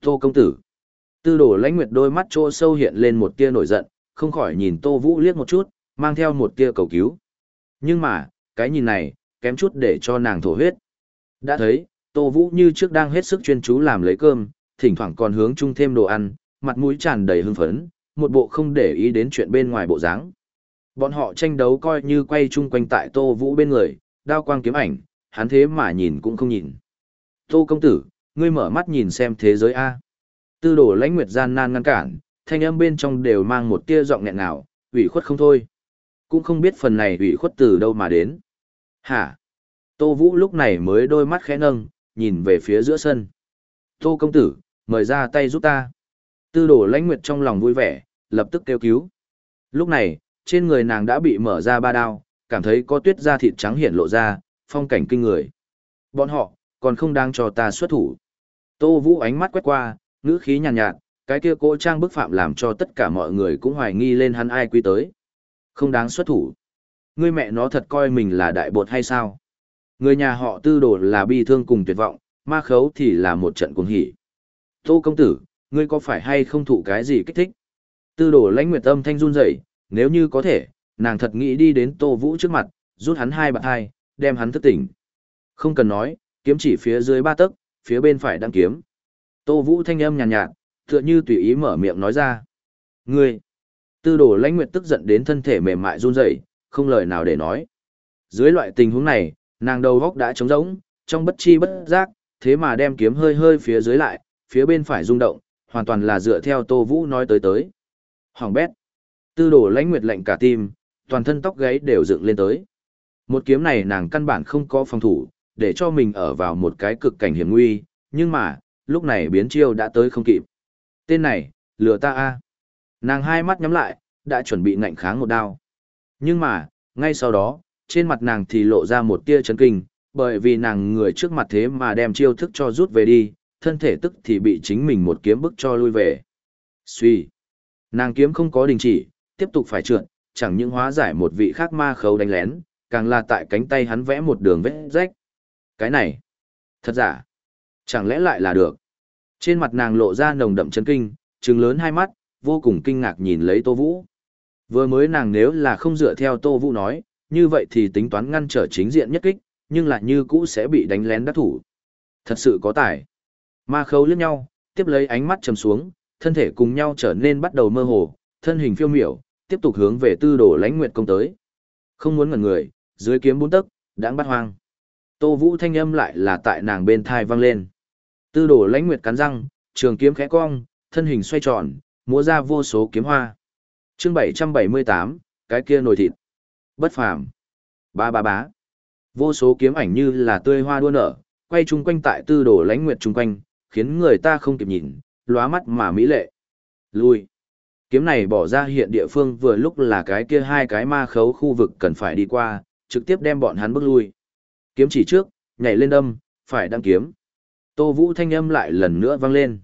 Tô công tử. Tư đồ lãnh nguyệt đôi mắt trô sâu hiện lên một tia nổi giận, không khỏi nhìn Tô Vũ liếc một chút, mang theo một tia cầu cứu. Nhưng mà, cái nhìn này, kém chút để cho nàng thổ huyết. Đã thấy, Tô Vũ như trước đang hết sức chuyên chú làm lấy cơm, thỉnh thoảng còn hướng chung thêm đồ ăn, mặt mũi tràn đầy hưng phấn, một bộ không để ý đến chuyện bên ngoài bộ dáng. Bọn họ tranh đấu coi như quay chung quanh tại Tô Vũ bên người, đao quang kiếm ảnh, hắn thế mà nhìn cũng không nhìn. Tô công tử, ngươi mở mắt nhìn xem thế giới A. Tư đồ lãnh nguyệt gian nan ngăn cản, thanh âm bên trong đều mang một tia giọng nghẹn nào, ủy khuất không thôi. Cũng không biết phần này ủy khuất từ đâu mà đến. Hả? Tô Vũ lúc này mới đôi mắt khẽ nâng, nhìn về phía giữa sân. Tô công tử, mời ra tay giúp ta. Tư đồ lãnh nguyệt trong lòng vui vẻ, lập tức kêu cứu. Lúc này, trên người nàng đã bị mở ra ba đao, cảm thấy có tuyết da thịt trắng hiện lộ ra, phong cảnh kinh người. Bọn họ, còn không đang cho ta xuất thủ. Tô Vũ ánh mắt quét qua, ngữ khí nhàn nhạt, nhạt, cái kia cỗ trang bức phạm làm cho tất cả mọi người cũng hoài nghi lên hắn ai quy tới. Không đáng xuất thủ. Ngươi mẹ nó thật coi mình là đại bột hay sao? Người nhà họ tư đồ là bi thương cùng tuyệt vọng, ma khấu thì là một trận cuồng hỉ. Tô công tử, ngươi có phải hay không thụ cái gì kích thích? Tư đồ lãnh nguyệt âm thanh run rẩy, nếu như có thể, nàng thật nghĩ đi đến Tô Vũ trước mặt, rút hắn hai bạc hai, đem hắn thức tỉnh. Không cần nói, kiếm chỉ phía dưới ba tấc, phía bên phải đang kiếm. Tô Vũ thanh âm nhàn nhạt, nhạt, tựa như tùy ý mở miệng nói ra. Ngươi, Tư đồ lãnh nguyệt tức giận đến thân thể mềm mại run rẩy, không lời nào để nói. Dưới loại tình huống này, nàng đầu góc đã trống rỗng, trong bất chi bất giác, thế mà đem kiếm hơi hơi phía dưới lại, phía bên phải rung động, hoàn toàn là dựa theo Tô Vũ nói tới tới. Hoàng bét. Tư đồ lãnh nguyệt lạnh cả tim, toàn thân tóc gáy đều dựng lên tới. Một kiếm này nàng căn bản không có phòng thủ, để cho mình ở vào một cái cực cảnh hiểm nguy, nhưng mà, lúc này biến chiêu đã tới không kịp. Tên này, lừa ta a Nàng hai mắt nhắm lại, đã chuẩn bị ngạnh kháng một đao. Nhưng mà, ngay sau đó, trên mặt nàng thì lộ ra một tia chấn kinh, bởi vì nàng người trước mặt thế mà đem chiêu thức cho rút về đi, thân thể tức thì bị chính mình một kiếm bức cho lui về. Suy. Nàng kiếm không có đình chỉ, tiếp tục phải trượt, chẳng những hóa giải một vị khác ma khấu đánh lén, càng là tại cánh tay hắn vẽ một đường vết rách. Cái này, thật giả, chẳng lẽ lại là được. Trên mặt nàng lộ ra nồng đậm chấn kinh, trừng lớn hai mắt, vô cùng kinh ngạc nhìn lấy Tô Vũ. Vừa mới nàng nếu là không dựa theo Tô Vũ nói, như vậy thì tính toán ngăn trở chính diện nhất kích, nhưng lại như cũ sẽ bị đánh lén đắc thủ. Thật sự có tài. Ma khấu liếc nhau, tiếp lấy ánh mắt trầm xuống, thân thể cùng nhau trở nên bắt đầu mơ hồ, thân hình phiêu miểu, tiếp tục hướng về tư đồ lãnh nguyệt công tới. Không muốn ngẩn người, dưới kiếm bốn tấc, đãng bắt hoang. Tô Vũ thanh âm lại là tại nàng bên thai vang lên. Tư đồ lãnh nguyệt cắn răng, trường kiếm khẽ cong, thân hình xoay tròn, múa ra vô số kiếm hoa. Chương 778, cái kia nồi thịt. Bất phàm. Ba ba bá. Vô số kiếm ảnh như là tươi hoa đua nở, quay chung quanh tại tư đồ lãnh nguyệt chung quanh, khiến người ta không kịp nhìn, lóa mắt mà mỹ lệ. Lui. Kiếm này bỏ ra hiện địa phương vừa lúc là cái kia hai cái ma khấu khu vực cần phải đi qua, trực tiếp đem bọn hắn bước lui. Kiếm chỉ trước, nhảy lên đâm, phải đăng kiếm. Tô Vũ thanh âm lại lần nữa vang lên.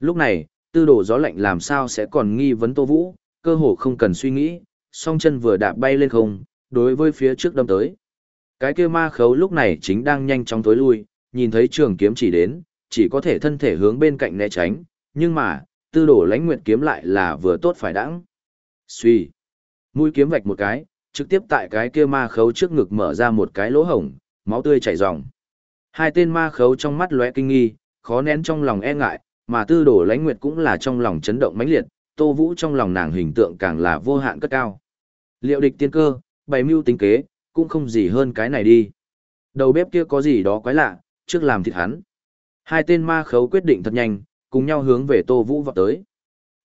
Lúc này, tư đồ gió lạnh làm sao sẽ còn nghi vấn Tô Vũ, cơ hồ không cần suy nghĩ, song chân vừa đạp bay lên không, đối với phía trước đâm tới. Cái kia ma khấu lúc này chính đang nhanh chóng tối lui, nhìn thấy trường kiếm chỉ đến, chỉ có thể thân thể hướng bên cạnh né tránh, nhưng mà, tư đồ lãnh nguyệt kiếm lại là vừa tốt phải đãng. Suy. Mũi kiếm vạch một cái, trực tiếp tại cái kia ma khấu trước ngực mở ra một cái lỗ hổng, máu tươi chảy ròng. Hai tên ma khấu trong mắt lóe kinh nghi, khó nén trong lòng e ngại, mà tư đồ lãnh nguyệt cũng là trong lòng chấn động mãnh liệt, tô vũ trong lòng nàng hình tượng càng là vô hạn cất cao. Liệu địch tiên cơ, bày mưu tính kế, cũng không gì hơn cái này đi. Đầu bếp kia có gì đó quái lạ, trước làm thịt hắn. Hai tên ma khấu quyết định thật nhanh, cùng nhau hướng về Tô Vũ vọt tới.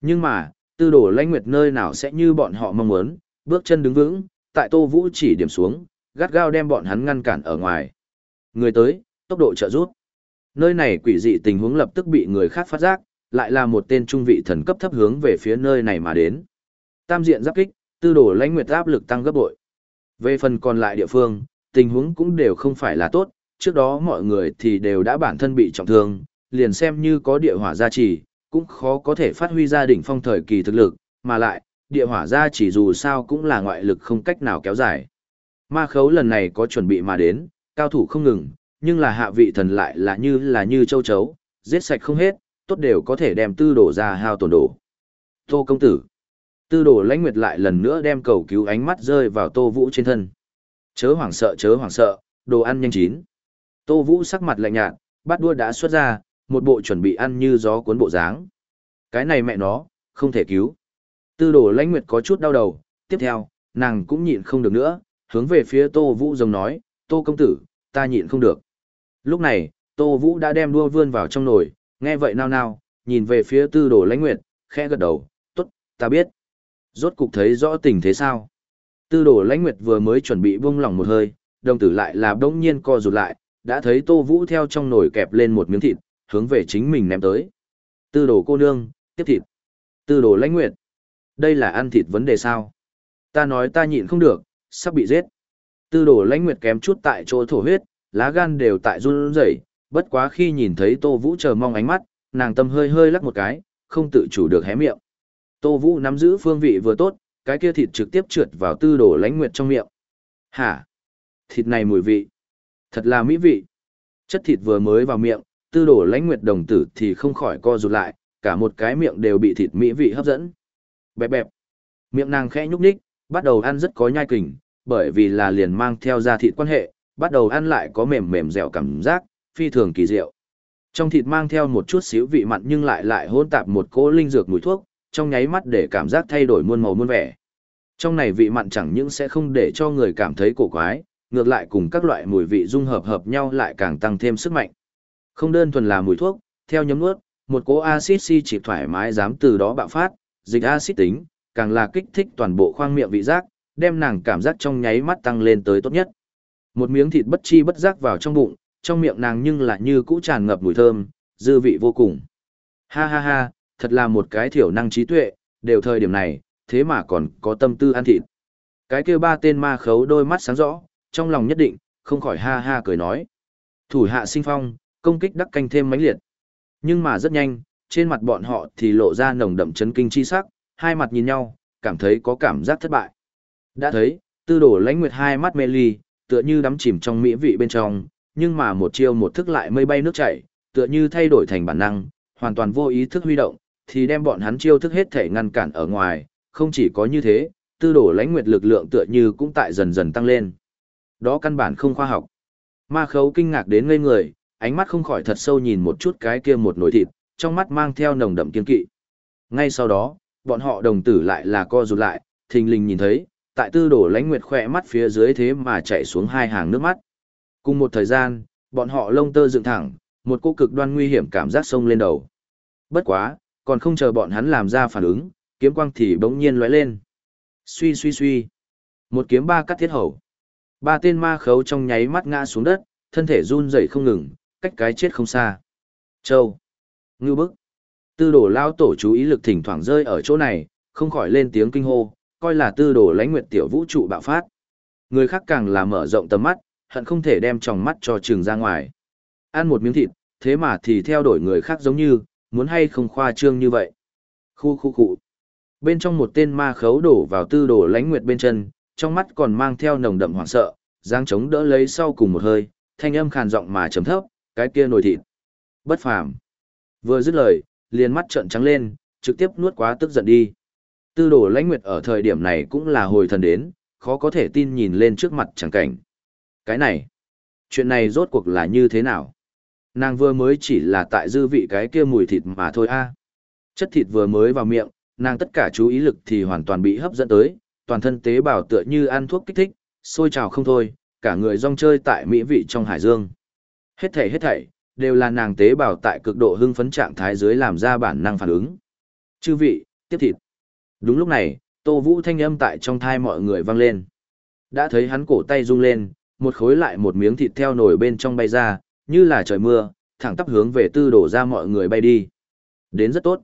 Nhưng mà, tư đồ lãnh nguyệt nơi nào sẽ như bọn họ mong muốn, bước chân đứng vững, tại Tô Vũ chỉ điểm xuống, gắt gao đem bọn hắn ngăn cản ở ngoài. Người tới, tốc độ trợ rút. Nơi này quỷ dị tình huống lập tức bị người khác phát giác, lại là một tên trung vị thần cấp thấp hướng về phía nơi này mà đến. Tam diện giáp kích, tư đồ lãnh nguyệt áp lực tăng gấp bội. Về phần còn lại địa phương, tình huống cũng đều không phải là tốt, trước đó mọi người thì đều đã bản thân bị trọng thương, liền xem như có địa hỏa gia trì, cũng khó có thể phát huy ra đỉnh phong thời kỳ thực lực, mà lại, địa hỏa gia trì dù sao cũng là ngoại lực không cách nào kéo dài. Ma khấu lần này có chuẩn bị mà đến, cao thủ không ngừng, nhưng là hạ vị thần lại là như là như châu chấu, giết sạch không hết, tốt đều có thể đem tư đổ ra hao tổn đổ. Tô công tử. Tư đổ lãnh nguyệt lại lần nữa đem cầu cứu ánh mắt rơi vào tô vũ trên thân. Chớ hoảng sợ chớ hoảng sợ, đồ ăn nhanh chín. Tô vũ sắc mặt lạnh nhạt, bát đua đã xuất ra, một bộ chuẩn bị ăn như gió cuốn bộ dáng. Cái này mẹ nó, không thể cứu. Tư đồ lãnh nguyệt có chút đau đầu, tiếp theo, nàng cũng nhịn không được nữa, hướng về phía Tô Vũ rồng nói, Tô công tử, ta nhịn không được. Lúc này, Tô Vũ đã đem đua vươn vào trong nồi, nghe vậy nao nao, nhìn về phía tư đồ lãnh nguyệt, khẽ gật đầu, tốt, ta biết. Rốt cục thấy rõ tình thế sao. Tư đồ lãnh nguyệt vừa mới chuẩn bị buông lỏng một hơi, đồng tử lại là đông nhiên co rụt lại, đã thấy Tô Vũ theo trong nồi kẹp lên một miếng thịt, hướng về chính mình ném tới. Tư đồ cô nương, tiếp thịt. Tư đồ lãnh nguyệt. Đây là ăn thịt vấn đề sao? Ta nói ta nhịn không được, sắp bị giết. Tư đồ lãnh nguyệt kém chút tại chỗ thổ huyết, lá gan đều tại run rẩy, bất quá khi nhìn thấy Tô Vũ chờ mong ánh mắt, nàng tâm hơi hơi lắc một cái, không tự chủ được hé miệng. Tô Vũ nắm giữ phương vị vừa tốt, cái kia thịt trực tiếp trượt vào tư đồ lãnh nguyệt trong miệng. Hả? Thịt này mùi vị. Thật là mỹ vị. Chất thịt vừa mới vào miệng, tư đồ lãnh nguyệt đồng tử thì không khỏi co rụt lại, cả một cái miệng đều bị thịt mỹ vị hấp dẫn. Bẹp bẹp. Miệng nàng khẽ nhúc nhích, bắt đầu ăn rất có nhai kình, bởi vì là liền mang theo ra thịt quan hệ, bắt đầu ăn lại có mềm mềm dẻo cảm giác, phi thường kỳ diệu. Trong thịt mang theo một chút xíu vị mặn nhưng lại lại hỗn tạp một cỗ linh dược mùi thuốc, trong nháy mắt để cảm giác thay đổi muôn màu muôn vẻ. Trong này vị mặn chẳng những sẽ không để cho người cảm thấy cổ quái, ngược lại cùng các loại mùi vị dung hợp hợp nhau lại càng tăng thêm sức mạnh. Không đơn thuần là mùi thuốc, theo nhấm nuốt, một cỗ axit si chỉ thoải mái dám từ đó bạo phát, dịch axit tính, càng là kích thích toàn bộ khoang miệng vị giác, đem nàng cảm giác trong nháy mắt tăng lên tới tốt nhất. Một miếng thịt bất chi bất giác vào trong bụng, trong miệng nàng nhưng lại như cũ tràn ngập mùi thơm, dư vị vô cùng. Ha ha ha, thật là một cái thiểu năng trí tuệ, đều thời điểm này, thế mà còn có tâm tư ăn thịt. Cái kia ba tên ma khấu đôi mắt sáng rõ, trong lòng nhất định, không khỏi ha ha cười nói. Thủ hạ sinh phong, công kích đắc canh thêm mãnh liệt. Nhưng mà rất nhanh, trên mặt bọn họ thì lộ ra nồng đậm chấn kinh chi sắc, hai mặt nhìn nhau, cảm thấy có cảm giác thất bại. Đã thấy, tư đổ lãnh nguyệt hai mắt mê ly, tựa như đắm chìm trong mỹ vị bên trong, nhưng mà một chiêu một thức lại mây bay nước chảy, tựa như thay đổi thành bản năng, hoàn toàn vô ý thức huy động, thì đem bọn hắn chiêu thức hết thể ngăn cản ở ngoài, không chỉ có như thế, tư đổ lãnh nguyệt lực lượng tựa như cũng tại dần dần tăng lên. Đó căn bản không khoa học. Ma khấu kinh ngạc đến ngây người, ánh mắt không khỏi thật sâu nhìn một chút cái kia một nồi thịt, trong mắt mang theo nồng đậm kiên kỵ. Ngay sau đó, bọn họ đồng tử lại là co rụt lại, thình lình nhìn thấy, tại tư đổ lãnh nguyệt khỏe mắt phía dưới thế mà chạy xuống hai hàng nước mắt. Cùng một thời gian, bọn họ lông tơ dựng thẳng, một cô cực đoan nguy hiểm cảm giác sông lên đầu. Bất quá, còn không chờ bọn hắn làm ra phản ứng, kiếm quang thì bỗng nhiên lóe lên. Suy suy suy. Một kiếm ba cắt thiết hầu. Ba tên ma khấu trong nháy mắt ngã xuống đất, thân thể run rẩy không ngừng, cách cái chết không xa. Châu. Ngưu bức. Tư đồ lao tổ chú ý lực thỉnh thoảng rơi ở chỗ này, không khỏi lên tiếng kinh hô, coi là tư đồ lãnh nguyệt tiểu vũ trụ bạo phát. Người khác càng là mở rộng tầm mắt, hận không thể đem tròng mắt cho trường ra ngoài. Ăn một miếng thịt, thế mà thì theo đổi người khác giống như, muốn hay không khoa trương như vậy. Khu khu khu. Bên trong một tên ma khấu đổ vào tư đồ lãnh nguyệt bên chân, trong mắt còn mang theo nồng đậm hoảng sợ, giang chống đỡ lấy sau cùng một hơi, thanh âm khàn giọng mà trầm thấp, cái kia nồi thịt. Bất phàm. Vừa dứt lời, liền mắt trợn trắng lên, trực tiếp nuốt quá tức giận đi. Tư đồ lãnh nguyệt ở thời điểm này cũng là hồi thần đến, khó có thể tin nhìn lên trước mặt chẳng cảnh. Cái này, chuyện này rốt cuộc là như thế nào? Nàng vừa mới chỉ là tại dư vị cái kia mùi thịt mà thôi a. Chất thịt vừa mới vào miệng, nàng tất cả chú ý lực thì hoàn toàn bị hấp dẫn tới, toàn thân tế bào tựa như ăn thuốc kích thích, sôi trào không thôi, cả người rong chơi tại mỹ vị trong hải dương. Hết thảy hết thảy, đều là nàng tế bào tại cực độ hưng phấn trạng thái dưới làm ra bản năng phản ứng. Chư vị, tiếp thịt. Đúng lúc này, Tô Vũ thanh âm tại trong thai mọi người vang lên. Đã thấy hắn cổ tay rung lên, một khối lại một miếng thịt theo nổi bên trong bay ra, như là trời mưa, thẳng tắp hướng về tư đổ ra mọi người bay đi. Đến rất tốt.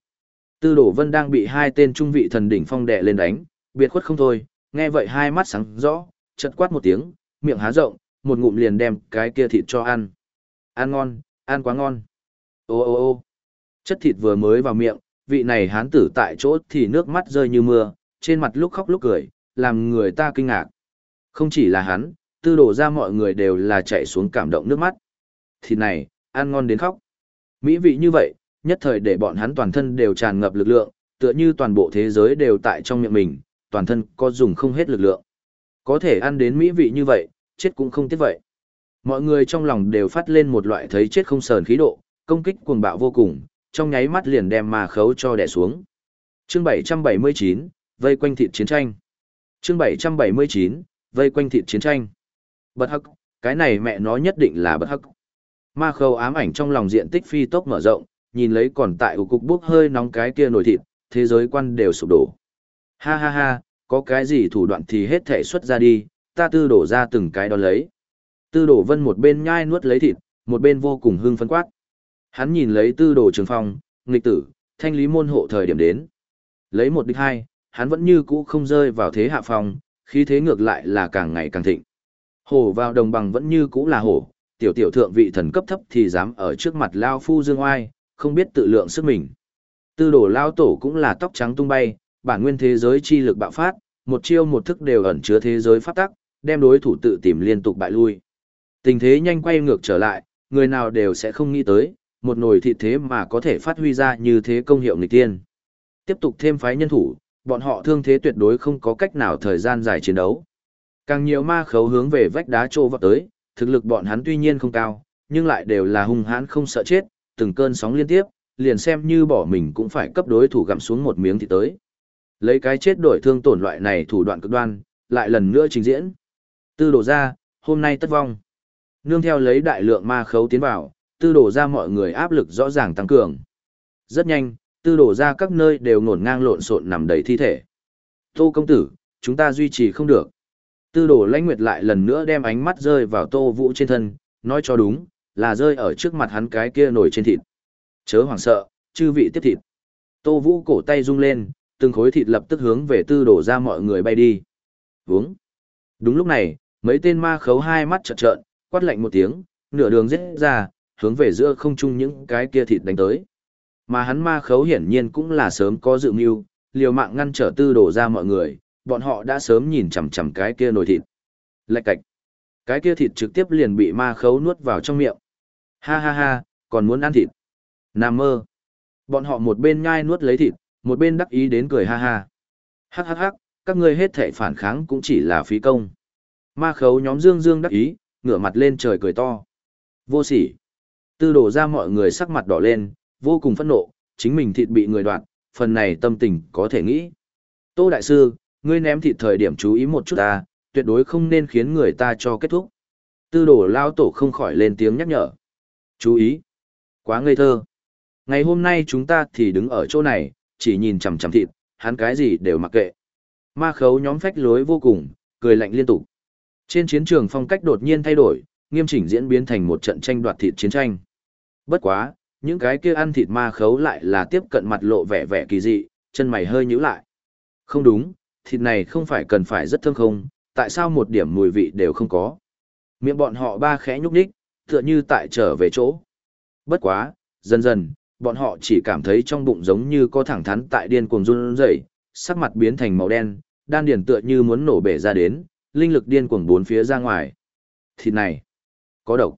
Tư đổ vân đang bị hai tên trung vị thần đỉnh phong đẻ lên đánh, biệt khuất không thôi, nghe vậy hai mắt sáng rõ, chật quát một tiếng, miệng há rộng, một ngụm liền đem cái kia thịt cho ăn. Ăn ngon, ăn quá ngon. Ô ô ô chất thịt vừa mới vào miệng, vị này hán tử tại chỗ thì nước mắt rơi như mưa, trên mặt lúc khóc lúc cười, làm người ta kinh ngạc. Không chỉ là hắn, tư đổ ra mọi người đều là chạy xuống cảm động nước mắt. Thịt này, ăn ngon đến khóc. Mỹ vị như vậy, nhất thời để bọn hắn toàn thân đều tràn ngập lực lượng, tựa như toàn bộ thế giới đều tại trong miệng mình, toàn thân có dùng không hết lực lượng. Có thể ăn đến mỹ vị như vậy, chết cũng không tiếc vậy. Mọi người trong lòng đều phát lên một loại thấy chết không sờn khí độ, công kích cuồng bạo vô cùng, trong nháy mắt liền đem ma khấu cho đè xuống. Chương 779, vây quanh thịt chiến tranh. Chương 779, vây quanh thịt chiến tranh. Bất hắc, cái này mẹ nó nhất định là bất hắc. Ma Khâu ám ảnh trong lòng diện tích phi tốc mở rộng, nhìn lấy còn tại ủ cục bốc hơi nóng cái kia nổi thịt, thế giới quan đều sụp đổ. Ha ha ha, có cái gì thủ đoạn thì hết thể xuất ra đi, ta tư đổ ra từng cái đó lấy. Tư đổ vân một bên nhai nuốt lấy thịt, một bên vô cùng hưng phấn quát. Hắn nhìn lấy tư đồ trường phong, nghịch tử, thanh lý môn hộ thời điểm đến. Lấy một địch hai, hắn vẫn như cũ không rơi vào thế hạ phong, khí thế ngược lại là càng ngày càng thịnh. Hổ vào đồng bằng vẫn như cũ là hổ, tiểu tiểu thượng vị thần cấp thấp thì dám ở trước mặt lao phu dương oai, không biết tự lượng sức mình. Tư đồ lao tổ cũng là tóc trắng tung bay, bản nguyên thế giới chi lực bạo phát, một chiêu một thức đều ẩn chứa thế giới pháp tắc, đem đối thủ tự tìm liên tục bại lui. Tình thế nhanh quay ngược trở lại, người nào đều sẽ không nghĩ tới, một nồi thịt thế mà có thể phát huy ra như thế công hiệu nghịch tiên. Tiếp tục thêm phái nhân thủ, bọn họ thương thế tuyệt đối không có cách nào thời gian dài chiến đấu. Càng nhiều ma khấu hướng về vách đá trô vấp tới, thực lực bọn hắn tuy nhiên không cao, nhưng lại đều là hung hãn không sợ chết, từng cơn sóng liên tiếp, liền xem như bỏ mình cũng phải cấp đối thủ gặm xuống một miếng thì tới. Lấy cái chết đổi thương tổn loại này thủ đoạn cực đoan, lại lần nữa trình diễn. Tư đổ ra, hôm nay tất vong. Nương theo lấy đại lượng ma khấu tiến vào, tư đổ ra mọi người áp lực rõ ràng tăng cường. Rất nhanh, tư đổ ra các nơi đều ngổn ngang lộn xộn nằm đầy thi thể. Tô công tử, chúng ta duy trì không được. Tư đổ lãnh nguyệt lại lần nữa đem ánh mắt rơi vào tô vũ trên thân, nói cho đúng, là rơi ở trước mặt hắn cái kia nổi trên thịt. Chớ hoảng sợ, chư vị tiếp thịt. Tô vũ cổ tay rung lên, từng khối thịt lập tức hướng về tư đổ ra mọi người bay đi. Vúng. Đúng lúc này, mấy tên ma khấu hai mắt trợn trợn, quát lạnh một tiếng, nửa đường giết ra, hướng về giữa không trung những cái kia thịt đánh tới. Mà hắn ma khấu hiển nhiên cũng là sớm có dự mưu, liều mạng ngăn trở tư đổ ra mọi người, bọn họ đã sớm nhìn chằm chằm cái kia nồi thịt. Lạch cạch. Cái kia thịt trực tiếp liền bị ma khấu nuốt vào trong miệng. Ha ha ha, còn muốn ăn thịt. Nam mơ. Bọn họ một bên nhai nuốt lấy thịt, một bên đắc ý đến cười ha ha. Hắc hắc hắc, các ngươi hết thể phản kháng cũng chỉ là phí công. Ma khấu nhóm dương dương đắc ý, ngửa mặt lên trời cười to. Vô sỉ. Tư đổ ra mọi người sắc mặt đỏ lên, vô cùng phẫn nộ, chính mình thịt bị người đoạt, phần này tâm tình có thể nghĩ. Tô Đại Sư, ngươi ném thịt thời điểm chú ý một chút ta, tuyệt đối không nên khiến người ta cho kết thúc. Tư đổ lao tổ không khỏi lên tiếng nhắc nhở. Chú ý. Quá ngây thơ. Ngày hôm nay chúng ta thì đứng ở chỗ này, chỉ nhìn chằm chằm thịt, hắn cái gì đều mặc kệ. Ma khấu nhóm phách lối vô cùng, cười lạnh liên tục. Trên chiến trường phong cách đột nhiên thay đổi, nghiêm chỉnh diễn biến thành một trận tranh đoạt thịt chiến tranh. Bất quá, những cái kia ăn thịt ma khấu lại là tiếp cận mặt lộ vẻ vẻ kỳ dị, chân mày hơi nhíu lại. Không đúng, thịt này không phải cần phải rất thơm không, tại sao một điểm mùi vị đều không có. Miệng bọn họ ba khẽ nhúc nhích, tựa như tại trở về chỗ. Bất quá, dần dần, bọn họ chỉ cảm thấy trong bụng giống như có thẳng thắn tại điên cuồng run rẩy, sắc mặt biến thành màu đen, đan điền tựa như muốn nổ bể ra đến, linh lực điên cuồng bốn phía ra ngoài. Thịt này, có độc.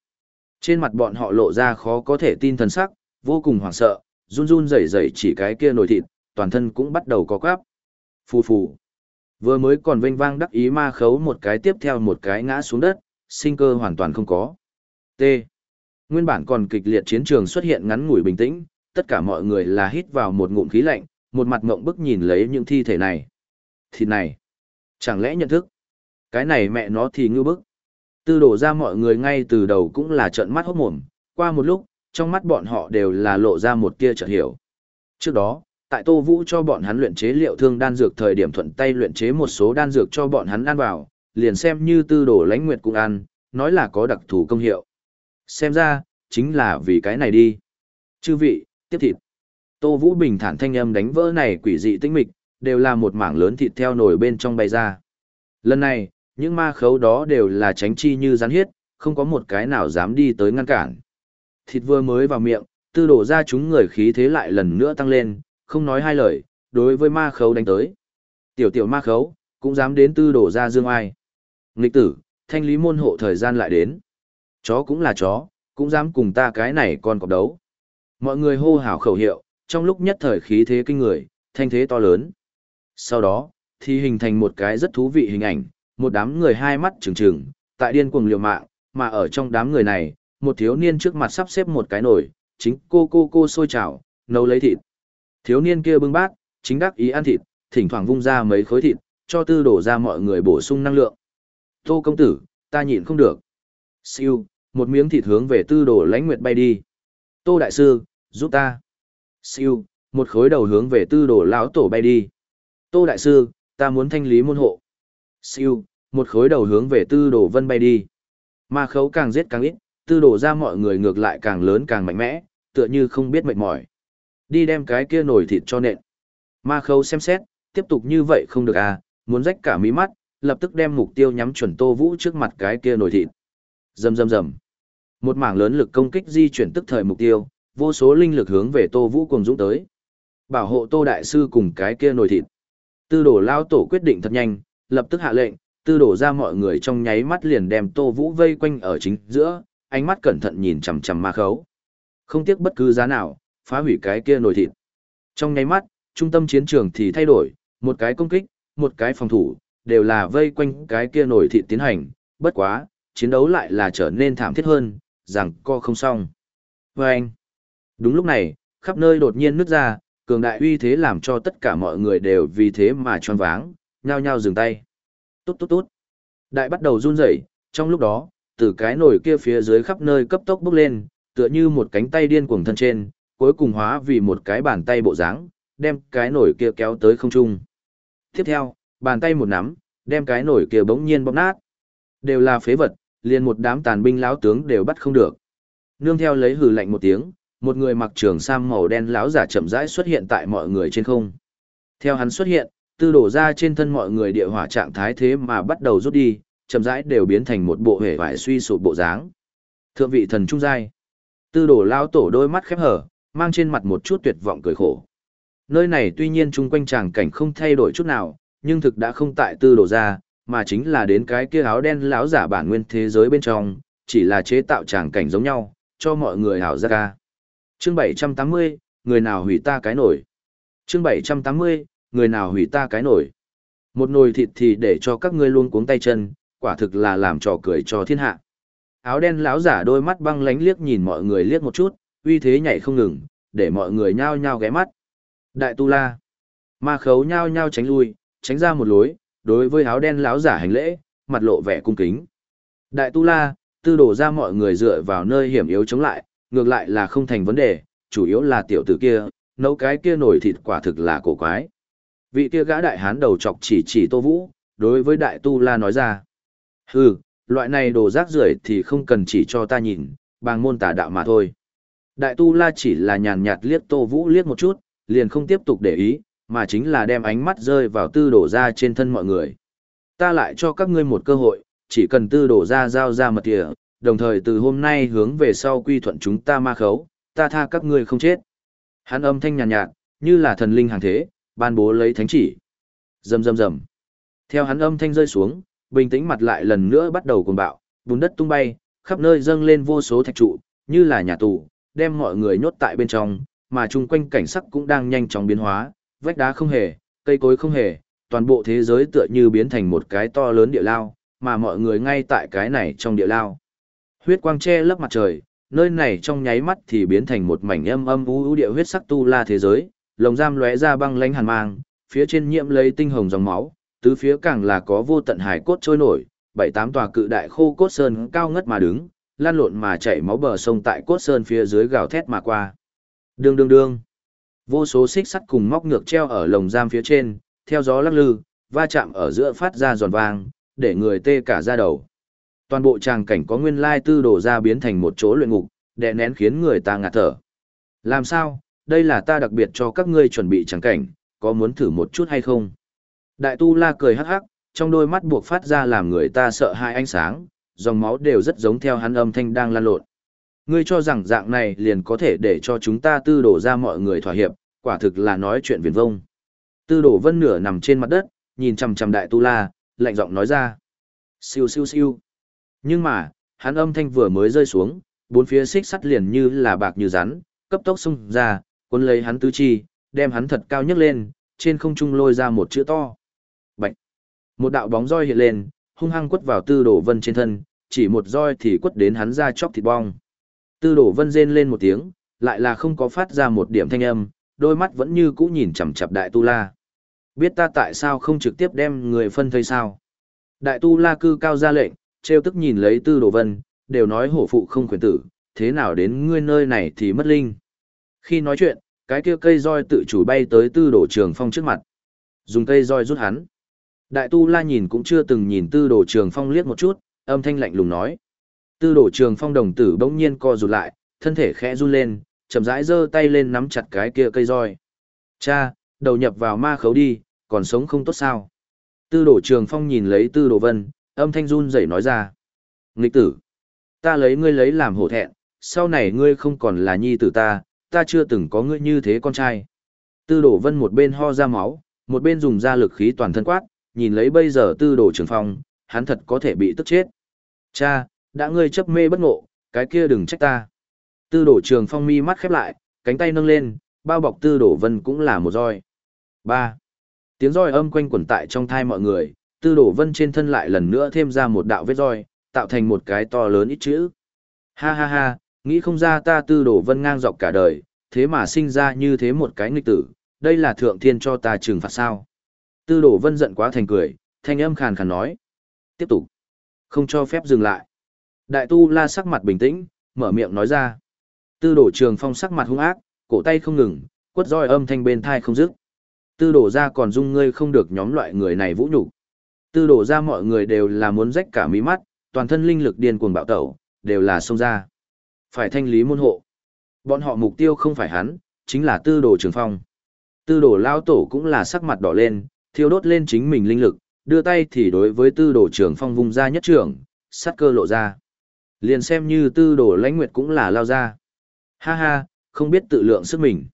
Trên mặt bọn họ lộ ra khó có thể tin thần sắc, vô cùng hoảng sợ, run run rẩy rẩy chỉ cái kia nổi thịt, toàn thân cũng bắt đầu có quáp. Phù phù. Vừa mới còn vênh vang đắc ý ma khấu một cái tiếp theo một cái ngã xuống đất, sinh cơ hoàn toàn không có. T. Nguyên bản còn kịch liệt chiến trường xuất hiện ngắn ngủi bình tĩnh, tất cả mọi người là hít vào một ngụm khí lạnh, một mặt ngộng bức nhìn lấy những thi thể này. Thịt này, chẳng lẽ nhận thức? Cái này mẹ nó thì ngư bức. Tư đổ ra mọi người ngay từ đầu cũng là trợn mắt hốt mồm, qua một lúc, trong mắt bọn họ đều là lộ ra một tia chợt hiểu. Trước đó, tại Tô Vũ cho bọn hắn luyện chế liệu thương đan dược thời điểm thuận tay luyện chế một số đan dược cho bọn hắn ăn vào, liền xem như tư đồ lãnh nguyệt cũng ăn, nói là có đặc thù công hiệu. Xem ra, chính là vì cái này đi. Chư vị, tiếp thịt. Tô Vũ bình thản thanh âm đánh vỡ này quỷ dị tinh mịch, đều là một mảng lớn thịt theo nồi bên trong bay ra. Lần này, những ma khấu đó đều là tránh chi như rắn hiết, không có một cái nào dám đi tới ngăn cản. Thịt vừa mới vào miệng, tư đổ ra chúng người khí thế lại lần nữa tăng lên, không nói hai lời, đối với ma khấu đánh tới. Tiểu tiểu ma khấu, cũng dám đến tư đổ ra dương ai. Nghịch tử, thanh lý môn hộ thời gian lại đến. Chó cũng là chó, cũng dám cùng ta cái này con cọp đấu. Mọi người hô hào khẩu hiệu, trong lúc nhất thời khí thế kinh người, thanh thế to lớn. Sau đó, thì hình thành một cái rất thú vị hình ảnh, một đám người hai mắt trừng trừng, tại điên cuồng liều mạng, mà ở trong đám người này, một thiếu niên trước mặt sắp xếp một cái nồi, chính cô cô cô sôi chảo, nấu lấy thịt. Thiếu niên kia bưng bát, chính đắc ý ăn thịt, thỉnh thoảng vung ra mấy khối thịt, cho tư đổ ra mọi người bổ sung năng lượng. Tô công tử, ta nhịn không được. Siêu, một miếng thịt hướng về tư đổ lãnh nguyệt bay đi. Tô đại sư, giúp ta. Siêu, một khối đầu hướng về tư đổ lão tổ bay đi. Tô đại sư, ta muốn thanh lý môn hộ. Siêu, một khối đầu hướng về tư đồ vân bay đi. Ma khấu càng giết càng ít, tư đồ ra mọi người ngược lại càng lớn càng mạnh mẽ, tựa như không biết mệt mỏi. Đi đem cái kia nổi thịt cho nện. Ma khấu xem xét, tiếp tục như vậy không được à, muốn rách cả mí mắt, lập tức đem mục tiêu nhắm chuẩn Tô Vũ trước mặt cái kia nổi thịt. Rầm rầm rầm. Một mảng lớn lực công kích di chuyển tức thời mục tiêu, vô số linh lực hướng về Tô Vũ cùng dũng tới. Bảo hộ Tô đại sư cùng cái kia nổi thịt. Tư đồ lao tổ quyết định thật nhanh, lập tức hạ lệnh, tư đổ ra mọi người trong nháy mắt liền đem Tô Vũ vây quanh ở chính giữa, ánh mắt cẩn thận nhìn chằm chằm ma khấu. Không tiếc bất cứ giá nào, phá hủy cái kia nổi thịt. Trong nháy mắt, trung tâm chiến trường thì thay đổi, một cái công kích, một cái phòng thủ, đều là vây quanh cái kia nổi thịt tiến hành, bất quá, chiến đấu lại là trở nên thảm thiết hơn, rằng co không xong. Vâng! anh, đúng lúc này, khắp nơi đột nhiên nứt ra, cường đại uy thế làm cho tất cả mọi người đều vì thế mà choáng váng, nhao nhao dừng tay. Tốt tốt tốt. Đại bắt đầu run rẩy, trong lúc đó, từ cái nồi kia phía dưới khắp nơi cấp tốc bốc lên, tựa như một cánh tay điên cuồng thân trên, cuối cùng hóa vì một cái bàn tay bộ dáng, đem cái nồi kia kéo tới không trung. Tiếp theo, bàn tay một nắm, đem cái nồi kia bỗng nhiên bóp nát. Đều là phế vật, liền một đám tàn binh lão tướng đều bắt không được. Nương theo lấy hừ lạnh một tiếng, một người mặc trường sam màu đen lão giả chậm rãi xuất hiện tại mọi người trên không. Theo hắn xuất hiện, tư đổ ra trên thân mọi người địa hỏa trạng thái thế mà bắt đầu rút đi, chậm rãi đều biến thành một bộ hề vải suy sụp bộ dáng. Thượng vị thần trung giai. Tư đổ lao tổ đôi mắt khép hở, mang trên mặt một chút tuyệt vọng cười khổ. Nơi này tuy nhiên chung quanh tràng cảnh không thay đổi chút nào, nhưng thực đã không tại tư đổ ra, mà chính là đến cái kia áo đen lão giả bản nguyên thế giới bên trong, chỉ là chế tạo tràng cảnh giống nhau, cho mọi người hảo ra ca. Chương 780, người nào hủy ta cái nổi. Chương 780, người nào hủy ta cái nổi. Một nồi thịt thì để cho các ngươi luôn cuống tay chân, quả thực là làm trò cười cho thiên hạ. Áo đen lão giả đôi mắt băng lánh liếc nhìn mọi người liếc một chút, uy thế nhảy không ngừng, để mọi người nhao nhao ghé mắt. Đại tu la. Ma khấu nhao nhao tránh lui, tránh ra một lối, đối với áo đen lão giả hành lễ, mặt lộ vẻ cung kính. Đại tu la, tư đổ ra mọi người dựa vào nơi hiểm yếu chống lại, ngược lại là không thành vấn đề, chủ yếu là tiểu tử kia, nấu cái kia nổi thịt quả thực là cổ quái. Vị kia gã đại hán đầu chọc chỉ chỉ Tô Vũ, đối với đại tu la nói ra. Hừ, loại này đồ rác rưởi thì không cần chỉ cho ta nhìn, bằng môn tà đạo mà thôi. Đại tu la chỉ là nhàn nhạt liếc Tô Vũ liếc một chút, liền không tiếp tục để ý, mà chính là đem ánh mắt rơi vào tư đổ ra trên thân mọi người. Ta lại cho các ngươi một cơ hội, chỉ cần tư đổ ra giao ra mật tỉa, đồng thời từ hôm nay hướng về sau quy thuận chúng ta ma khấu, ta tha các ngươi không chết. Hắn âm thanh nhàn nhạt, nhạt, như là thần linh hàng thế, ban bố lấy thánh chỉ. Rầm rầm rầm. Theo hắn âm thanh rơi xuống, bình tĩnh mặt lại lần nữa bắt đầu cuồng bạo, bùn đất tung bay, khắp nơi dâng lên vô số thạch trụ, như là nhà tù, đem mọi người nhốt tại bên trong, mà chung quanh cảnh sắc cũng đang nhanh chóng biến hóa, vách đá không hề, cây cối không hề, toàn bộ thế giới tựa như biến thành một cái to lớn địa lao, mà mọi người ngay tại cái này trong địa lao. Huyết quang che lấp mặt trời, nơi này trong nháy mắt thì biến thành một mảnh âm âm u u địa huyết sắc tu la thế giới, lồng giam lóe ra băng lánh hàn mang, phía trên nhiễm lấy tinh hồng dòng máu, tứ phía càng là có vô tận hải cốt trôi nổi, bảy tám tòa cự đại khô cốt sơn cao ngất mà đứng, lan lộn mà chảy máu bờ sông tại cốt sơn phía dưới gào thét mà qua. Đương đương đương. Vô số xích sắt cùng móc ngược treo ở lồng giam phía trên, theo gió lắc lư, va chạm ở giữa phát ra giòn vang, để người tê cả da đầu. Toàn bộ tràng cảnh có nguyên lai tư đổ ra biến thành một chỗ luyện ngục, đè nén khiến người ta ngạt thở. Làm sao, đây là ta đặc biệt cho các ngươi chuẩn bị trắng cảnh, có muốn thử một chút hay không? Đại tu la cười hắc hắc, trong đôi mắt buộc phát ra làm người ta sợ hãi ánh sáng, dòng máu đều rất giống theo hắn âm thanh đang lan lộn. Ngươi cho rằng dạng này liền có thể để cho chúng ta tư đổ ra mọi người thỏa hiệp, quả thực là nói chuyện viển vông. Tư đổ vân nửa nằm trên mặt đất, nhìn chằm chằm đại tu la, lạnh giọng nói ra. Siêu siêu siêu. Nhưng mà, hắn âm thanh vừa mới rơi xuống, bốn phía xích sắt liền như là bạc như rắn, cấp tốc xung ra, cuốn lấy hắn tứ chi, đem hắn thật cao nhất lên, trên không trung lôi ra một chữ to. Bạch. Một đạo bóng roi hiện lên, hung hăng quất vào tư Đồ vân trên thân, chỉ một roi thì quất đến hắn ra chóc thịt bong. Tư Đồ vân rên lên một tiếng, lại là không có phát ra một điểm thanh âm, đôi mắt vẫn như cũ nhìn chằm chằm đại tu la. Biết ta tại sao không trực tiếp đem người phân thây sao? Đại tu la cư cao ra lệnh, treo tức nhìn lấy tư đồ vân, đều nói hổ phụ không quyền tử, thế nào đến ngươi nơi này thì mất linh. Khi nói chuyện, cái kia cây roi tự chủ bay tới tư đồ trường phong trước mặt. Dùng cây roi rút hắn. Đại tu la nhìn cũng chưa từng nhìn tư đồ trường phong liếc một chút, âm thanh lạnh lùng nói. Tư đồ trường phong đồng tử bỗng nhiên co rụt lại, thân thể khẽ run lên, chậm rãi giơ tay lên nắm chặt cái kia cây roi. Cha, đầu nhập vào ma khấu đi, còn sống không tốt sao. Tư đồ trường phong nhìn lấy tư đồ vân, âm thanh run rẩy nói ra. Nghịch tử, ta lấy ngươi lấy làm hổ thẹn, sau này ngươi không còn là nhi tử ta, ta chưa từng có ngươi như thế con trai. Tư đổ vân một bên ho ra máu, một bên dùng ra lực khí toàn thân quát, nhìn lấy bây giờ tư đổ trường phong, hắn thật có thể bị tức chết. Cha, đã ngươi chấp mê bất ngộ, cái kia đừng trách ta. Tư đổ trường phong mi mắt khép lại, cánh tay nâng lên, bao bọc tư đổ vân cũng là một roi. 3. Tiếng roi âm quanh quẩn tại trong thai mọi người, tư đổ vân trên thân lại lần nữa thêm ra một đạo vết roi, tạo thành một cái to lớn ít chữ. Ha ha ha, nghĩ không ra ta tư đồ vân ngang dọc cả đời, thế mà sinh ra như thế một cái nghịch tử, đây là thượng thiên cho ta trừng phạt sao. Tư đổ vân giận quá thành cười, thanh âm khàn khàn nói. Tiếp tục. Không cho phép dừng lại. Đại tu la sắc mặt bình tĩnh, mở miệng nói ra. Tư đổ trường phong sắc mặt hung ác, cổ tay không ngừng, quất roi âm thanh bên thai không dứt. Tư đổ ra còn dung ngươi không được nhóm loại người này vũ nhục. Tư đổ ra mọi người đều là muốn rách cả mí mắt, toàn thân linh lực điên cuồng bạo tẩu, đều là xông ra. Phải thanh lý môn hộ. Bọn họ mục tiêu không phải hắn, chính là tư đồ trường phong. Tư đồ lao tổ cũng là sắc mặt đỏ lên, thiêu đốt lên chính mình linh lực, đưa tay thì đối với tư đồ trường phong vùng ra nhất trưởng, sát cơ lộ ra. Liền xem như tư đồ lãnh nguyệt cũng là lao ra. Ha ha, không biết tự lượng sức mình.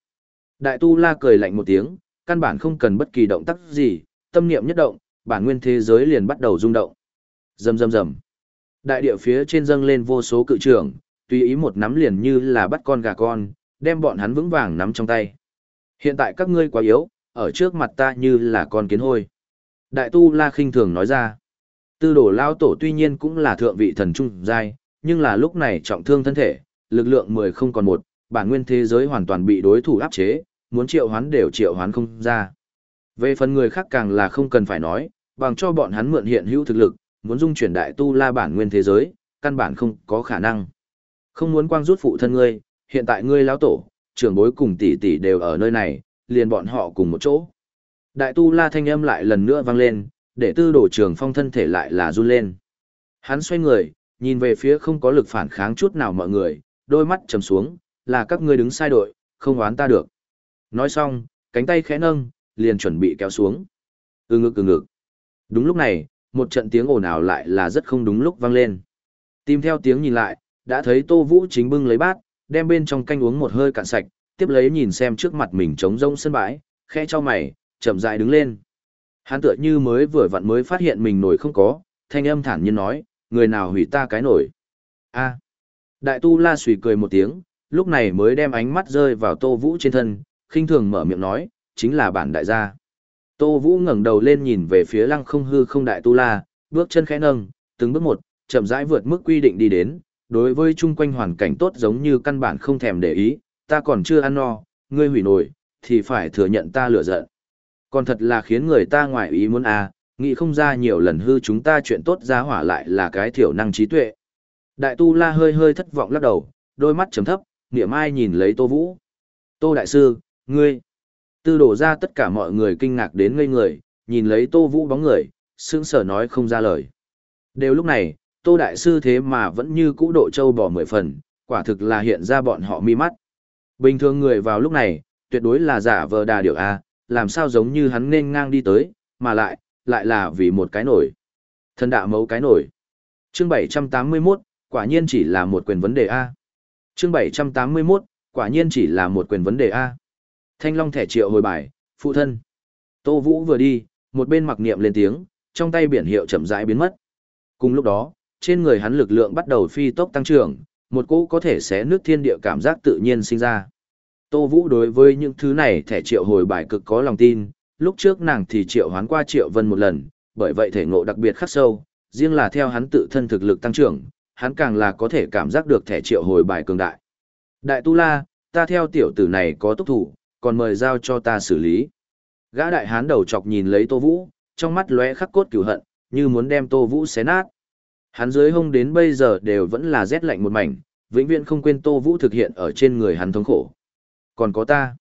Đại tu la cười lạnh một tiếng, căn bản không cần bất kỳ động tác gì, tâm niệm nhất động, bản nguyên thế giới liền bắt đầu rung động. Rầm rầm rầm. Đại địa phía trên dâng lên vô số cự trưởng, tùy ý một nắm liền như là bắt con gà con, đem bọn hắn vững vàng nắm trong tay. Hiện tại các ngươi quá yếu, ở trước mặt ta như là con kiến hôi. Đại tu la khinh thường nói ra. Tư đổ lao tổ tuy nhiên cũng là thượng vị thần trung giai, nhưng là lúc này trọng thương thân thể, lực lượng mười không còn một, bản nguyên thế giới hoàn toàn bị đối thủ áp chế, muốn triệu hoán đều triệu hoán không ra. Về phần người khác càng là không cần phải nói, bằng cho bọn hắn mượn hiện hữu thực lực, muốn dung chuyển đại tu la bản nguyên thế giới, căn bản không có khả năng. Không muốn quang rút phụ thân ngươi, hiện tại ngươi lão tổ, trưởng bối cùng tỷ tỷ đều ở nơi này, liền bọn họ cùng một chỗ. Đại tu la thanh âm lại lần nữa vang lên, để tư đổ trường phong thân thể lại là run lên. Hắn xoay người, nhìn về phía không có lực phản kháng chút nào mọi người, đôi mắt trầm xuống, là các ngươi đứng sai đội, không oán ta được. Nói xong, cánh tay khẽ nâng, liền chuẩn bị kéo xuống. Ừ ngực ừ ngực. Đúng lúc này, một trận tiếng ồn ào lại là rất không đúng lúc vang lên. Tìm theo tiếng nhìn lại, đã thấy Tô Vũ chính bưng lấy bát, đem bên trong canh uống một hơi cạn sạch, tiếp lấy nhìn xem trước mặt mình trống rông sân bãi, khẽ cho mày, chậm rãi đứng lên. Hắn tựa như mới vừa vặn mới phát hiện mình nổi không có, thanh âm thản nhiên nói, người nào hủy ta cái nổi. a Đại tu la sùi cười một tiếng, lúc này mới đem ánh mắt rơi vào Tô Vũ trên thân, khinh thường mở miệng nói, chính là bản đại gia. Tô Vũ ngẩng đầu lên nhìn về phía lăng không hư không đại tu la, bước chân khẽ nâng, từng bước một, chậm rãi vượt mức quy định đi đến, đối với chung quanh hoàn cảnh tốt giống như căn bản không thèm để ý, ta còn chưa ăn no, ngươi hủy nổi, thì phải thừa nhận ta lửa giận. Còn thật là khiến người ta ngoài ý muốn à, nghĩ không ra nhiều lần hư chúng ta chuyện tốt ra hỏa lại là cái thiểu năng trí tuệ. Đại tu la hơi hơi thất vọng lắc đầu, đôi mắt chấm thấp, niệm ai nhìn lấy tô vũ. Tô đại sư, ngươi. Tư đổ ra tất cả mọi người kinh ngạc đến ngây người, nhìn lấy tô vũ bóng người, sững sở nói không ra lời. Đều lúc này, tô đại sư thế mà vẫn như cũ độ châu bỏ mười phần, quả thực là hiện ra bọn họ mi mắt. Bình thường người vào lúc này, tuyệt đối là giả vờ đà điệu A, à, làm sao giống như hắn nên ngang đi tới, mà lại, lại là vì một cái nổi. Thân đạo mấu cái nổi. Chương 781, quả nhiên chỉ là một quyền vấn đề A. Chương 781, quả nhiên chỉ là một quyền vấn đề A. Thanh Long thẻ triệu hồi bài, phụ thân. Tô Vũ vừa đi, một bên mặc niệm lên tiếng, trong tay biển hiệu chậm rãi biến mất. Cùng lúc đó, trên người hắn lực lượng bắt đầu phi tốc tăng trưởng, một cỗ có thể xé nước thiên địa cảm giác tự nhiên sinh ra. Tô Vũ đối với những thứ này thẻ triệu hồi bài cực có lòng tin, lúc trước nàng thì triệu hoán qua triệu vân một lần, bởi vậy thể ngộ đặc biệt khắc sâu, riêng là theo hắn tự thân thực lực tăng trưởng, hắn càng là có thể cảm giác được thẻ triệu hồi bài cường đại. Đại Tu La, ta theo tiểu tử này có tốc thủ, còn mời giao cho ta xử lý. Gã đại hán đầu chọc nhìn lấy Tô Vũ, trong mắt lóe khắc cốt cửu hận, như muốn đem Tô Vũ xé nát. Hắn dưới hông đến bây giờ đều vẫn là rét lạnh một mảnh, vĩnh viễn không quên Tô Vũ thực hiện ở trên người hắn thống khổ. Còn có ta.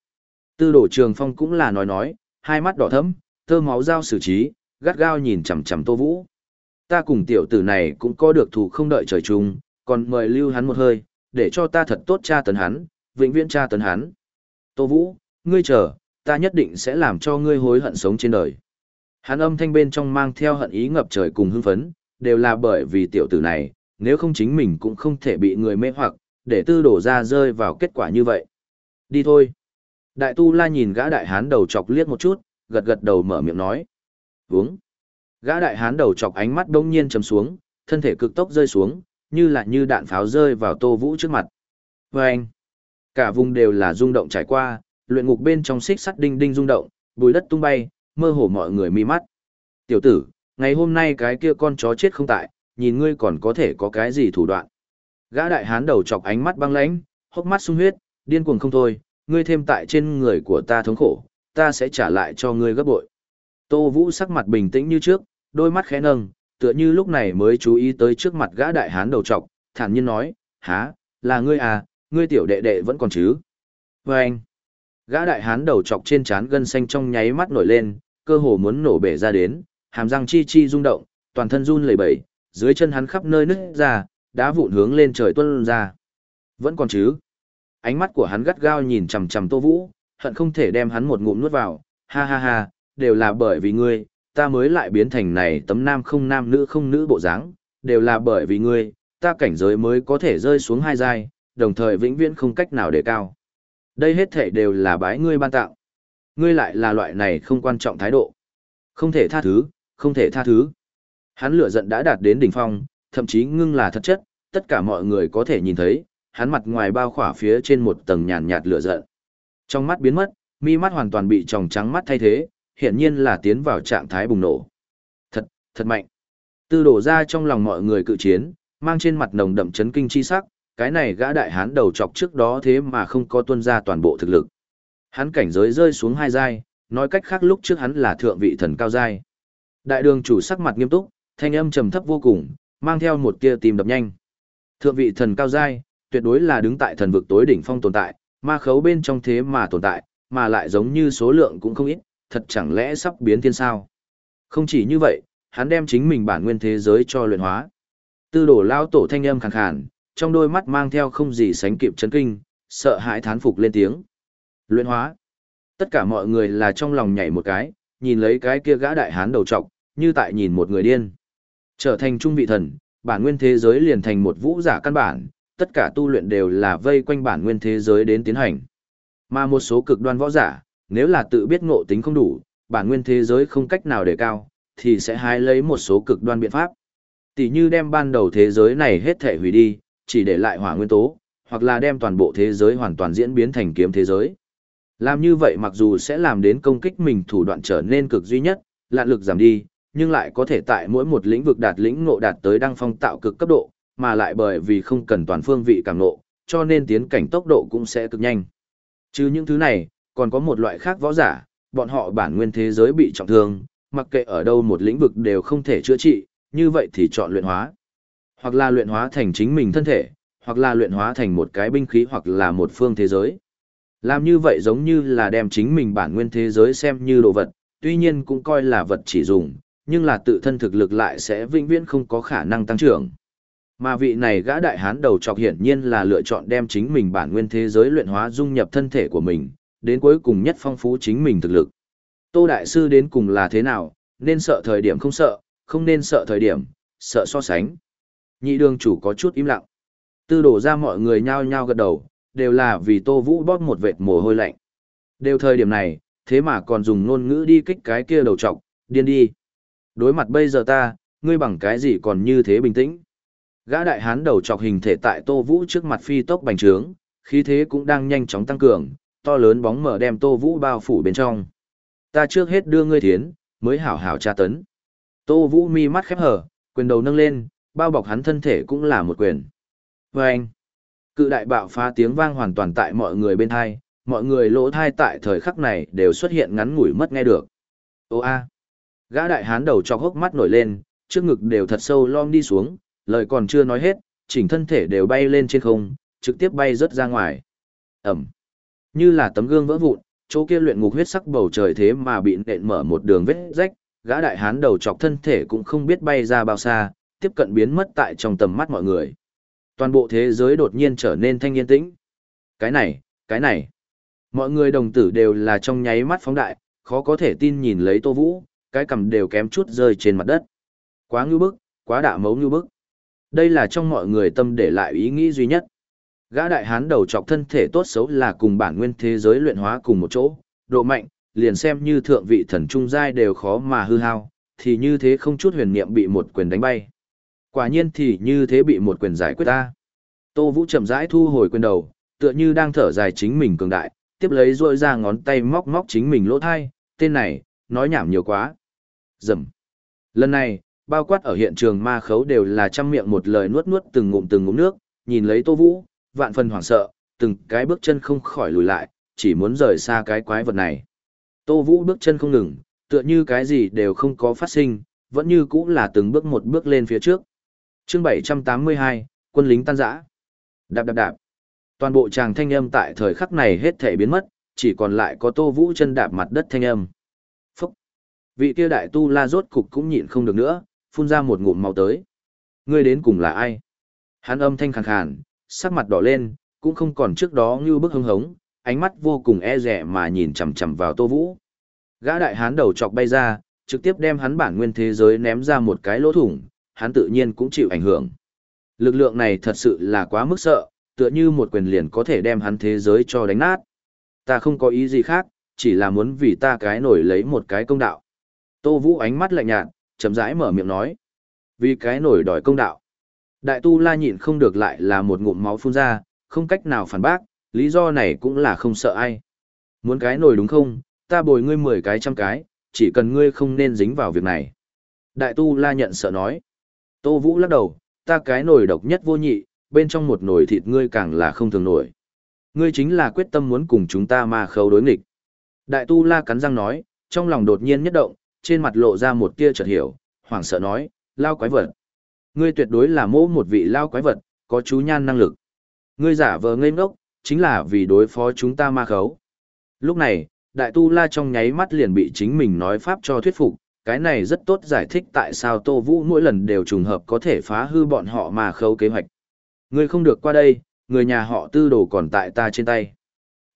Tư đổ trường phong cũng là nói nói, hai mắt đỏ thẫm, thơ máu dao xử trí, gắt gao nhìn chằm chằm Tô Vũ. Ta cùng tiểu tử này cũng có được thù không đợi trời chung, còn mời lưu hắn một hơi, để cho ta thật tốt tra tấn hắn, vĩnh viễn tra tấn hắn. Tô Vũ, ngươi chờ, ta nhất định sẽ làm cho ngươi hối hận sống trên đời. Hắn âm thanh bên trong mang theo hận ý ngập trời cùng hưng phấn, đều là bởi vì tiểu tử này, nếu không chính mình cũng không thể bị người mê hoặc, để tư đổ ra rơi vào kết quả như vậy. Đi thôi. Đại tu la nhìn gã đại hán đầu chọc liếc một chút, gật gật đầu mở miệng nói. Uống. Gã đại hán đầu chọc ánh mắt đông nhiên chầm xuống, thân thể cực tốc rơi xuống, như là như đạn pháo rơi vào tô vũ trước mặt. Vâng. anh. Cả vùng đều là rung động trải qua, luyện ngục bên trong xích sắt đinh đinh rung động, bùi đất tung bay, mơ hồ mọi người mi mắt. Tiểu tử, ngày hôm nay cái kia con chó chết không tại, nhìn ngươi còn có thể có cái gì thủ đoạn. Gã đại hán đầu chọc ánh mắt băng lãnh, hốc mắt sung huyết, điên cuồng không thôi, ngươi thêm tại trên người của ta thống khổ, ta sẽ trả lại cho ngươi gấp bội. Tô Vũ sắc mặt bình tĩnh như trước, đôi mắt khẽ nâng, tựa như lúc này mới chú ý tới trước mặt gã đại hán đầu trọc, thản nhiên nói, há, là ngươi à, ngươi tiểu đệ đệ vẫn còn chứ. Và anh, gã đại hán đầu trọc trên trán gân xanh trong nháy mắt nổi lên, cơ hồ muốn nổ bể ra đến, hàm răng chi chi rung động, toàn thân run lẩy bẩy, dưới chân hắn khắp nơi nứt ra, đá vụn hướng lên trời tuôn ra. Vẫn còn chứ? Ánh mắt của hắn gắt gao nhìn chằm chằm Tô Vũ, hận không thể đem hắn một ngụm nuốt vào, ha ha ha, đều là bởi vì ngươi, ta mới lại biến thành này tấm nam không nam nữ không nữ bộ dáng, đều là bởi vì ngươi, ta cảnh giới mới có thể rơi xuống hai giai, đồng thời vĩnh viễn không cách nào để cao. Đây hết thể đều là bái ngươi ban tạo. Ngươi lại là loại này không quan trọng thái độ. Không thể tha thứ, không thể tha thứ. Hắn lửa giận đã đạt đến đỉnh phong, thậm chí ngưng là thật chất, tất cả mọi người có thể nhìn thấy, hắn mặt ngoài bao khỏa phía trên một tầng nhàn nhạt lửa giận. Trong mắt biến mất, mi mắt hoàn toàn bị tròng trắng mắt thay thế, hiển nhiên là tiến vào trạng thái bùng nổ. Thật, thật mạnh. Tư đổ ra trong lòng mọi người cự chiến, mang trên mặt nồng đậm chấn kinh chi sắc, cái này gã đại hán đầu chọc trước đó thế mà không có tuân ra toàn bộ thực lực. Hắn cảnh giới rơi xuống hai giai, nói cách khác lúc trước hắn là thượng vị thần cao giai. Đại đường chủ sắc mặt nghiêm túc, thanh âm trầm thấp vô cùng, mang theo một tia tìm đập nhanh. Thượng vị thần cao giai, tuyệt đối là đứng tại thần vực tối đỉnh phong tồn tại, ma khấu bên trong thế mà tồn tại, mà lại giống như số lượng cũng không ít, thật chẳng lẽ sắp biến thiên sao? Không chỉ như vậy, hắn đem chính mình bản nguyên thế giới cho luyện hóa. Tư đổ lao tổ thanh âm khàn khàn, trong đôi mắt mang theo không gì sánh kịp chấn kinh, sợ hãi thán phục lên tiếng. Luyện hóa. Tất cả mọi người là trong lòng nhảy một cái, nhìn lấy cái kia gã đại hán đầu trọc, như tại nhìn một người điên. Trở thành trung vị thần, bản nguyên thế giới liền thành một vũ giả căn bản, tất cả tu luyện đều là vây quanh bản nguyên thế giới đến tiến hành. Mà một số cực đoan võ giả, nếu là tự biết ngộ tính không đủ, bản nguyên thế giới không cách nào để cao, thì sẽ hái lấy một số cực đoan biện pháp. Tỷ như đem ban đầu thế giới này hết thể hủy đi, chỉ để lại hỏa nguyên tố, hoặc là đem toàn bộ thế giới hoàn toàn diễn biến thành kiếm thế giới. Làm như vậy mặc dù sẽ làm đến công kích mình thủ đoạn trở nên cực duy nhất, lạn lực giảm đi, nhưng lại có thể tại mỗi một lĩnh vực đạt lĩnh ngộ đạt tới đăng phong tạo cực cấp độ, mà lại bởi vì không cần toàn phương vị càng ngộ, cho nên tiến cảnh tốc độ cũng sẽ cực nhanh. Chứ những thứ này, còn có một loại khác võ giả, bọn họ bản nguyên thế giới bị trọng thương, mặc kệ ở đâu một lĩnh vực đều không thể chữa trị, như vậy thì chọn luyện hóa. Hoặc là luyện hóa thành chính mình thân thể, hoặc là luyện hóa thành một cái binh khí hoặc là một phương thế giới. Làm như vậy giống như là đem chính mình bản nguyên thế giới xem như đồ vật, tuy nhiên cũng coi là vật chỉ dùng, nhưng là tự thân thực lực lại sẽ vĩnh viễn không có khả năng tăng trưởng. Mà vị này gã đại hán đầu trọc hiển nhiên là lựa chọn đem chính mình bản nguyên thế giới luyện hóa dung nhập thân thể của mình, đến cuối cùng nhất phong phú chính mình thực lực. Tô Đại Sư đến cùng là thế nào, nên sợ thời điểm không sợ, không nên sợ thời điểm, sợ so sánh. Nhị đường chủ có chút im lặng. Tư đổ ra mọi người nhao nhao gật đầu, đều là vì Tô Vũ bóp một vệt mồ hôi lạnh. Đều thời điểm này, thế mà còn dùng ngôn ngữ đi kích cái kia đầu trọc, điên đi. Đối mặt bây giờ ta, ngươi bằng cái gì còn như thế bình tĩnh. Gã đại hán đầu trọc hình thể tại Tô Vũ trước mặt phi tốc bành trướng, khí thế cũng đang nhanh chóng tăng cường, to lớn bóng mở đem Tô Vũ bao phủ bên trong. Ta trước hết đưa ngươi thiến, mới hảo hảo tra tấn. Tô Vũ mi mắt khép hở, quyền đầu nâng lên, bao bọc hắn thân thể cũng là một quyền. Và anh, cự đại bạo phá tiếng vang hoàn toàn tại mọi người bên thai, mọi người lỗ thai tại thời khắc này đều xuất hiện ngắn ngủi mất nghe được. Ô a, gã đại hán đầu chọc hốc mắt nổi lên, trước ngực đều thật sâu lom đi xuống, lời còn chưa nói hết, chỉnh thân thể đều bay lên trên không, trực tiếp bay rớt ra ngoài. Ẩm. Như là tấm gương vỡ vụn, chỗ kia luyện ngục huyết sắc bầu trời thế mà bị nện mở một đường vết rách, gã đại hán đầu chọc thân thể cũng không biết bay ra bao xa, tiếp cận biến mất tại trong tầm mắt mọi người. Toàn bộ thế giới đột nhiên trở nên thanh yên tĩnh. Cái này, cái này. Mọi người đồng tử đều là trong nháy mắt phóng đại, khó có thể tin nhìn lấy Tô Vũ, cái cầm đều kém chút rơi trên mặt đất. Quá ngưu bức, quá đạ mấu ngưu bức. Đây là trong mọi người tâm để lại ý nghĩ duy nhất. Gã đại hán đầu chọc thân thể tốt xấu là cùng bản nguyên thế giới luyện hóa cùng một chỗ, độ mạnh, liền xem như thượng vị thần trung giai đều khó mà hư hao, thì như thế không chút huyền niệm bị một quyền đánh bay. Quả nhiên thì như thế bị một quyền giải quyết ta. Tô Vũ chậm rãi thu hồi quyền đầu, tựa như đang thở dài chính mình cường đại, tiếp lấy rôi ra ngón tay móc móc chính mình lỗ thai, tên này, nói nhảm nhiều quá rầm. Lần này, bao quát ở hiện trường ma khấu đều là trăm miệng một lời nuốt nuốt từng ngụm từng ngụm nước, nhìn lấy Tô Vũ, vạn phần hoảng sợ, từng cái bước chân không khỏi lùi lại, chỉ muốn rời xa cái quái vật này. Tô Vũ bước chân không ngừng, tựa như cái gì đều không có phát sinh, vẫn như cũ là từng bước một bước lên phía trước. chương 782, quân lính tan rã. Đạp đạp đạp. Toàn bộ chàng thanh âm tại thời khắc này hết thể biến mất, chỉ còn lại có Tô Vũ chân đạp mặt đất thanh âm. Vị kia đại tu la rốt cục cũng nhịn không được nữa, phun ra một ngụm máu tới. Ngươi đến cùng là ai? Hắn âm thanh khàn khàn, sắc mặt đỏ lên, cũng không còn trước đó như bức hưng hống, ánh mắt vô cùng e rẻ mà nhìn chằm chằm vào Tô Vũ. Gã đại hán đầu chọc bay ra, trực tiếp đem hắn bản nguyên thế giới ném ra một cái lỗ thủng, hắn tự nhiên cũng chịu ảnh hưởng. Lực lượng này thật sự là quá mức sợ, tựa như một quyền liền có thể đem hắn thế giới cho đánh nát. Ta không có ý gì khác, chỉ là muốn vì ta cái nổi lấy một cái công đạo. Tô Vũ ánh mắt lạnh nhạt, chậm rãi mở miệng nói. Vì cái nổi đòi công đạo. Đại tu la nhịn không được lại là một ngụm máu phun ra, không cách nào phản bác, lý do này cũng là không sợ ai. Muốn cái nổi đúng không, ta bồi ngươi mười cái trăm cái, chỉ cần ngươi không nên dính vào việc này. Đại tu la nhận sợ nói. Tô Vũ lắc đầu, ta cái nổi độc nhất vô nhị, bên trong một nồi thịt ngươi càng là không thường nổi. Ngươi chính là quyết tâm muốn cùng chúng ta mà khâu đối nghịch. Đại tu la cắn răng nói, trong lòng đột nhiên nhất động, trên mặt lộ ra một tia chợt hiểu, hoảng sợ nói, lao quái vật. Ngươi tuyệt đối là mô một vị lao quái vật, có chú nhan năng lực. Ngươi giả vờ ngây ngốc, chính là vì đối phó chúng ta ma khấu. Lúc này, đại tu la trong nháy mắt liền bị chính mình nói pháp cho thuyết phục, cái này rất tốt giải thích tại sao Tô Vũ mỗi lần đều trùng hợp có thể phá hư bọn họ mà khấu kế hoạch. Ngươi không được qua đây, người nhà họ tư đồ còn tại ta trên tay.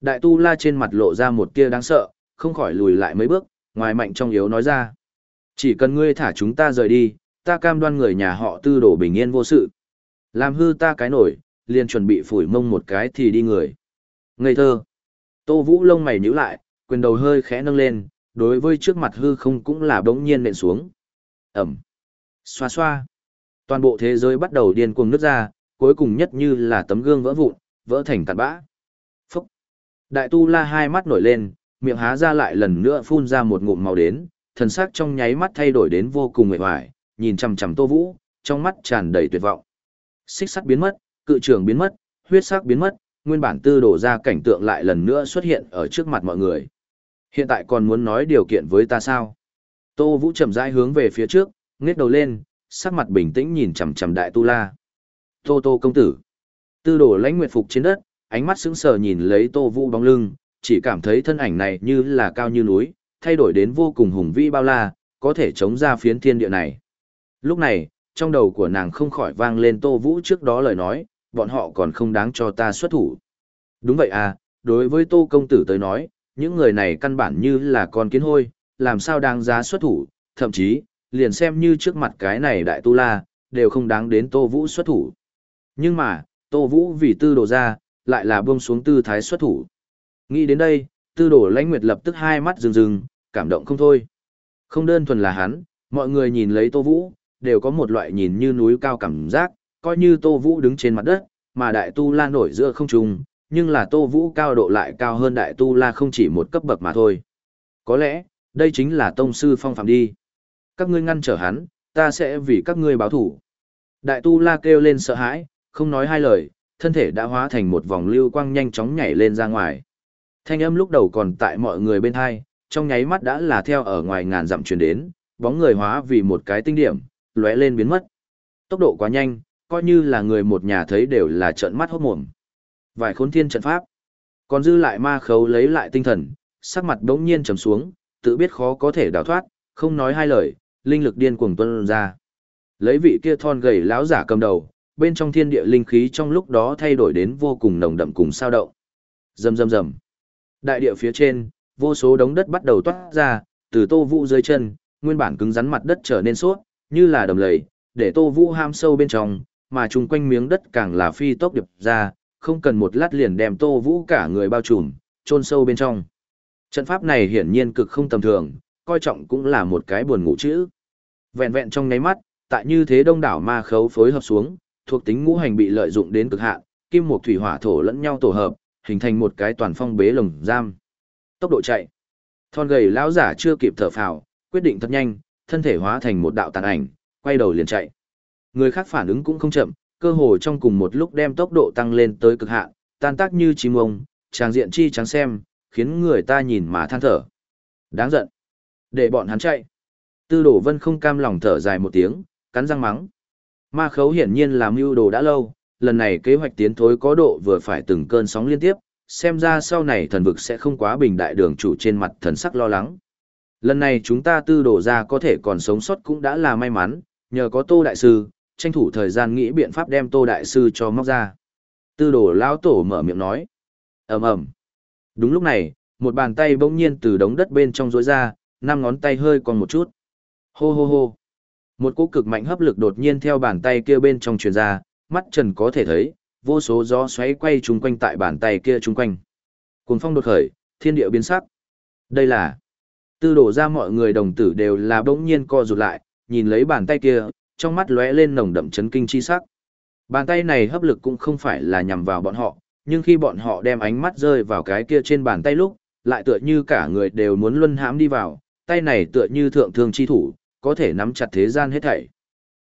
Đại tu la trên mặt lộ ra một tia đáng sợ, không khỏi lùi lại mấy bước, ngoài mạnh trong yếu nói ra. Chỉ cần ngươi thả chúng ta rời đi, ta cam đoan người nhà họ tư đổ bình yên vô sự. Làm hư ta cái nổi, liền chuẩn bị phủi mông một cái thì đi người. Ngây thơ. Tô Vũ lông mày nhíu lại, quyền đầu hơi khẽ nâng lên, đối với trước mặt hư không cũng là đống nhiên nện xuống. Ẩm. Xoa xoa. Toàn bộ thế giới bắt đầu điên cuồng nứt ra, cuối cùng nhất như là tấm gương vỡ vụn, vỡ thành cặn bã. Phúc. Đại tu la hai mắt nổi lên, miệng há ra lại lần nữa phun ra một ngụm màu đến, thần sắc trong nháy mắt thay đổi đến vô cùng mệt mỏi, nhìn chằm chằm Tô Vũ, trong mắt tràn đầy tuyệt vọng. Xích sắt biến mất, cự trường biến mất, huyết sắc biến mất, nguyên bản tư đổ ra cảnh tượng lại lần nữa xuất hiện ở trước mặt mọi người. Hiện tại còn muốn nói điều kiện với ta sao? Tô Vũ chậm rãi hướng về phía trước, ngước đầu lên, sắc mặt bình tĩnh nhìn chằm chằm Đại Tu La. Tô Tô công tử. Tư đổ lãnh nguyệt phục trên đất, ánh mắt sững sờ nhìn lấy Tô Vũ bóng lưng, chỉ cảm thấy thân ảnh này như là cao như núi, thay đổi đến vô cùng hùng vĩ bao la, có thể chống ra phiến thiên địa này. Lúc này, trong đầu của nàng không khỏi vang lên Tô Vũ trước đó lời nói, bọn họ còn không đáng cho ta xuất thủ. Đúng vậy à, đối với Tô Công Tử tới nói, những người này căn bản như là con kiến hôi, làm sao đáng giá xuất thủ, thậm chí, liền xem như trước mặt cái này đại tu la, đều không đáng đến Tô Vũ xuất thủ. Nhưng mà, Tô Vũ vì tư đồ ra, lại là buông xuống tư thái xuất thủ. Nghĩ đến đây, tư Đổ lãnh nguyệt lập tức hai mắt rừng rừng, cảm động không thôi. Không đơn thuần là hắn, mọi người nhìn lấy Tô Vũ, đều có một loại nhìn như núi cao cảm giác, coi như Tô Vũ đứng trên mặt đất, mà đại tu la nổi giữa không trung, nhưng là Tô Vũ cao độ lại cao hơn đại tu la không chỉ một cấp bậc mà thôi. Có lẽ, đây chính là tông sư phong phạm đi. Các ngươi ngăn trở hắn, ta sẽ vì các ngươi báo thủ. Đại tu la kêu lên sợ hãi, không nói hai lời, thân thể đã hóa thành một vòng lưu quang nhanh chóng nhảy lên ra ngoài. Thanh âm lúc đầu còn tại mọi người bên hai, trong nháy mắt đã là theo ở ngoài ngàn dặm truyền đến, bóng người hóa vì một cái tinh điểm, lóe lên biến mất. Tốc độ quá nhanh, coi như là người một nhà thấy đều là trợn mắt hốt mồm. Vài khốn thiên trận pháp. Còn dư lại ma khấu lấy lại tinh thần, sắc mặt đống nhiên trầm xuống, tự biết khó có thể đào thoát, không nói hai lời, linh lực điên cuồng tuôn ra. Lấy vị kia thon gầy lão giả cầm đầu, bên trong thiên địa linh khí trong lúc đó thay đổi đến vô cùng nồng đậm cùng sao động. Rầm rầm rầm. Đại địa phía trên, vô số đống đất bắt đầu toát ra, từ Tô Vũ dưới chân, nguyên bản cứng rắn mặt đất trở nên suốt, như là đầm lầy, để Tô Vũ ham sâu bên trong, mà chung quanh miếng đất càng là phi tốc điệp ra, không cần một lát liền đem Tô Vũ cả người bao trùm, chôn sâu bên trong. Trận pháp này hiển nhiên cực không tầm thường, coi trọng cũng là một cái buồn ngủ chữ. Vẹn vẹn trong nháy mắt, tại như thế đông đảo ma khấu phối hợp xuống, thuộc tính ngũ hành bị lợi dụng đến cực hạn, kim mộc thủy hỏa thổ lẫn nhau tổ hợp, hình thành một cái toàn phong bế lồng giam. Tốc độ chạy. Thon gầy lão giả chưa kịp thở phào, quyết định thật nhanh, thân thể hóa thành một đạo tàn ảnh, quay đầu liền chạy. Người khác phản ứng cũng không chậm, cơ hồ trong cùng một lúc đem tốc độ tăng lên tới cực hạn, tan tác như chim ông, tràng diện chi trắng xem, khiến người ta nhìn mà than thở. Đáng giận. Để bọn hắn chạy. Tư đổ vân không cam lòng thở dài một tiếng, cắn răng mắng. Ma khấu hiển nhiên làm mưu đồ đã lâu, lần này kế hoạch tiến thối có độ vừa phải từng cơn sóng liên tiếp, xem ra sau này thần vực sẽ không quá bình đại đường chủ trên mặt thần sắc lo lắng. Lần này chúng ta tư đổ ra có thể còn sống sót cũng đã là may mắn, nhờ có Tô Đại Sư, tranh thủ thời gian nghĩ biện pháp đem Tô Đại Sư cho móc ra. Tư đổ lão tổ mở miệng nói. ầm ầm Đúng lúc này, một bàn tay bỗng nhiên từ đống đất bên trong rối ra, năm ngón tay hơi còn một chút. Hô hô hô. Một cú cực mạnh hấp lực đột nhiên theo bàn tay kia bên trong truyền ra, mắt trần có thể thấy, vô số gió xoáy quay chung quanh tại bàn tay kia chung quanh. Cuồng phong đột khởi, thiên địa biến sắc. Đây là Tư đổ ra mọi người đồng tử đều là bỗng nhiên co rụt lại, nhìn lấy bàn tay kia, trong mắt lóe lên nồng đậm chấn kinh chi sắc. Bàn tay này hấp lực cũng không phải là nhằm vào bọn họ, nhưng khi bọn họ đem ánh mắt rơi vào cái kia trên bàn tay lúc, lại tựa như cả người đều muốn luân hãm đi vào, tay này tựa như thượng thương chi thủ, có thể nắm chặt thế gian hết thảy.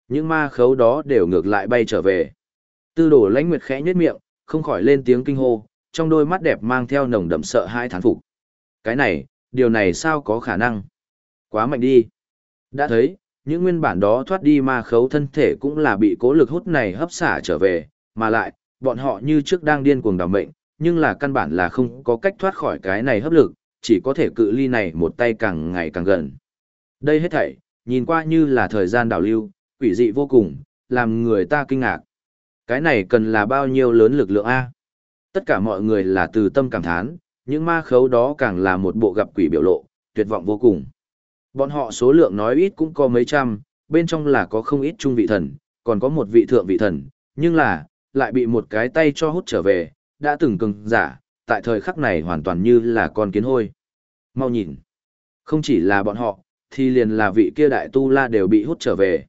Những ma khấu đó đều ngược lại bay trở về. Tư đồ lãnh nguyệt khẽ nhếch miệng, không khỏi lên tiếng kinh hô, trong đôi mắt đẹp mang theo nồng đậm sợ hãi thán phục. Cái này, điều này sao có khả năng? Quá mạnh đi. Đã thấy, những nguyên bản đó thoát đi ma khấu thân thể cũng là bị cố lực hút này hấp xả trở về, mà lại, bọn họ như trước đang điên cuồng đảm mệnh, nhưng là căn bản là không có cách thoát khỏi cái này hấp lực, chỉ có thể cự ly này một tay càng ngày càng gần. Đây hết thảy, nhìn qua như là thời gian đảo lưu, quỷ dị vô cùng, làm người ta kinh ngạc. Cái này cần là bao nhiêu lớn lực lượng A? Tất cả mọi người là từ tâm cảm thán, những ma khấu đó càng là một bộ gặp quỷ biểu lộ, tuyệt vọng vô cùng. Bọn họ số lượng nói ít cũng có mấy trăm, bên trong là có không ít trung vị thần, còn có một vị thượng vị thần, nhưng là, lại bị một cái tay cho hút trở về, đã từng cưng giả, tại thời khắc này hoàn toàn như là con kiến hôi. Mau nhìn, không chỉ là bọn họ, thì liền là vị kia đại tu la đều bị hút trở về.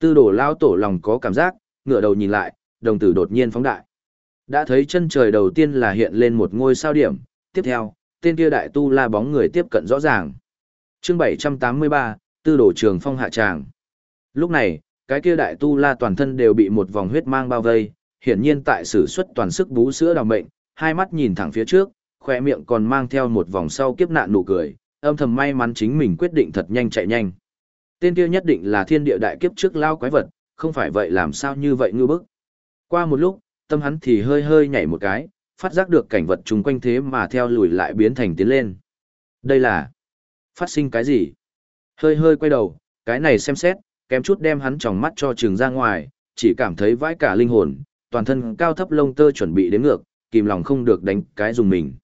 Tư đổ lao tổ lòng có cảm giác, ngửa đầu nhìn lại, đồng tử đột nhiên phóng đại. Đã thấy chân trời đầu tiên là hiện lên một ngôi sao điểm, tiếp theo, tên kia đại tu la bóng người tiếp cận rõ ràng. chương 783, tư đổ trường phong hạ tràng. Lúc này, cái kia đại tu la toàn thân đều bị một vòng huyết mang bao vây, hiển nhiên tại sử xuất toàn sức bú sữa đào mệnh, hai mắt nhìn thẳng phía trước, khoe miệng còn mang theo một vòng sau kiếp nạn nụ cười, âm thầm may mắn chính mình quyết định thật nhanh chạy nhanh. Tên kia nhất định là thiên địa đại kiếp trước lao quái vật, không phải vậy làm sao như vậy ngư bức. Qua một lúc, tâm hắn thì hơi hơi nhảy một cái, phát giác được cảnh vật chung quanh thế mà theo lùi lại biến thành tiến lên. Đây là phát sinh cái gì? Hơi hơi quay đầu, cái này xem xét, kém chút đem hắn tròng mắt cho trường ra ngoài, chỉ cảm thấy vãi cả linh hồn, toàn thân cao thấp lông tơ chuẩn bị đến ngược, kìm lòng không được đánh cái dùng mình.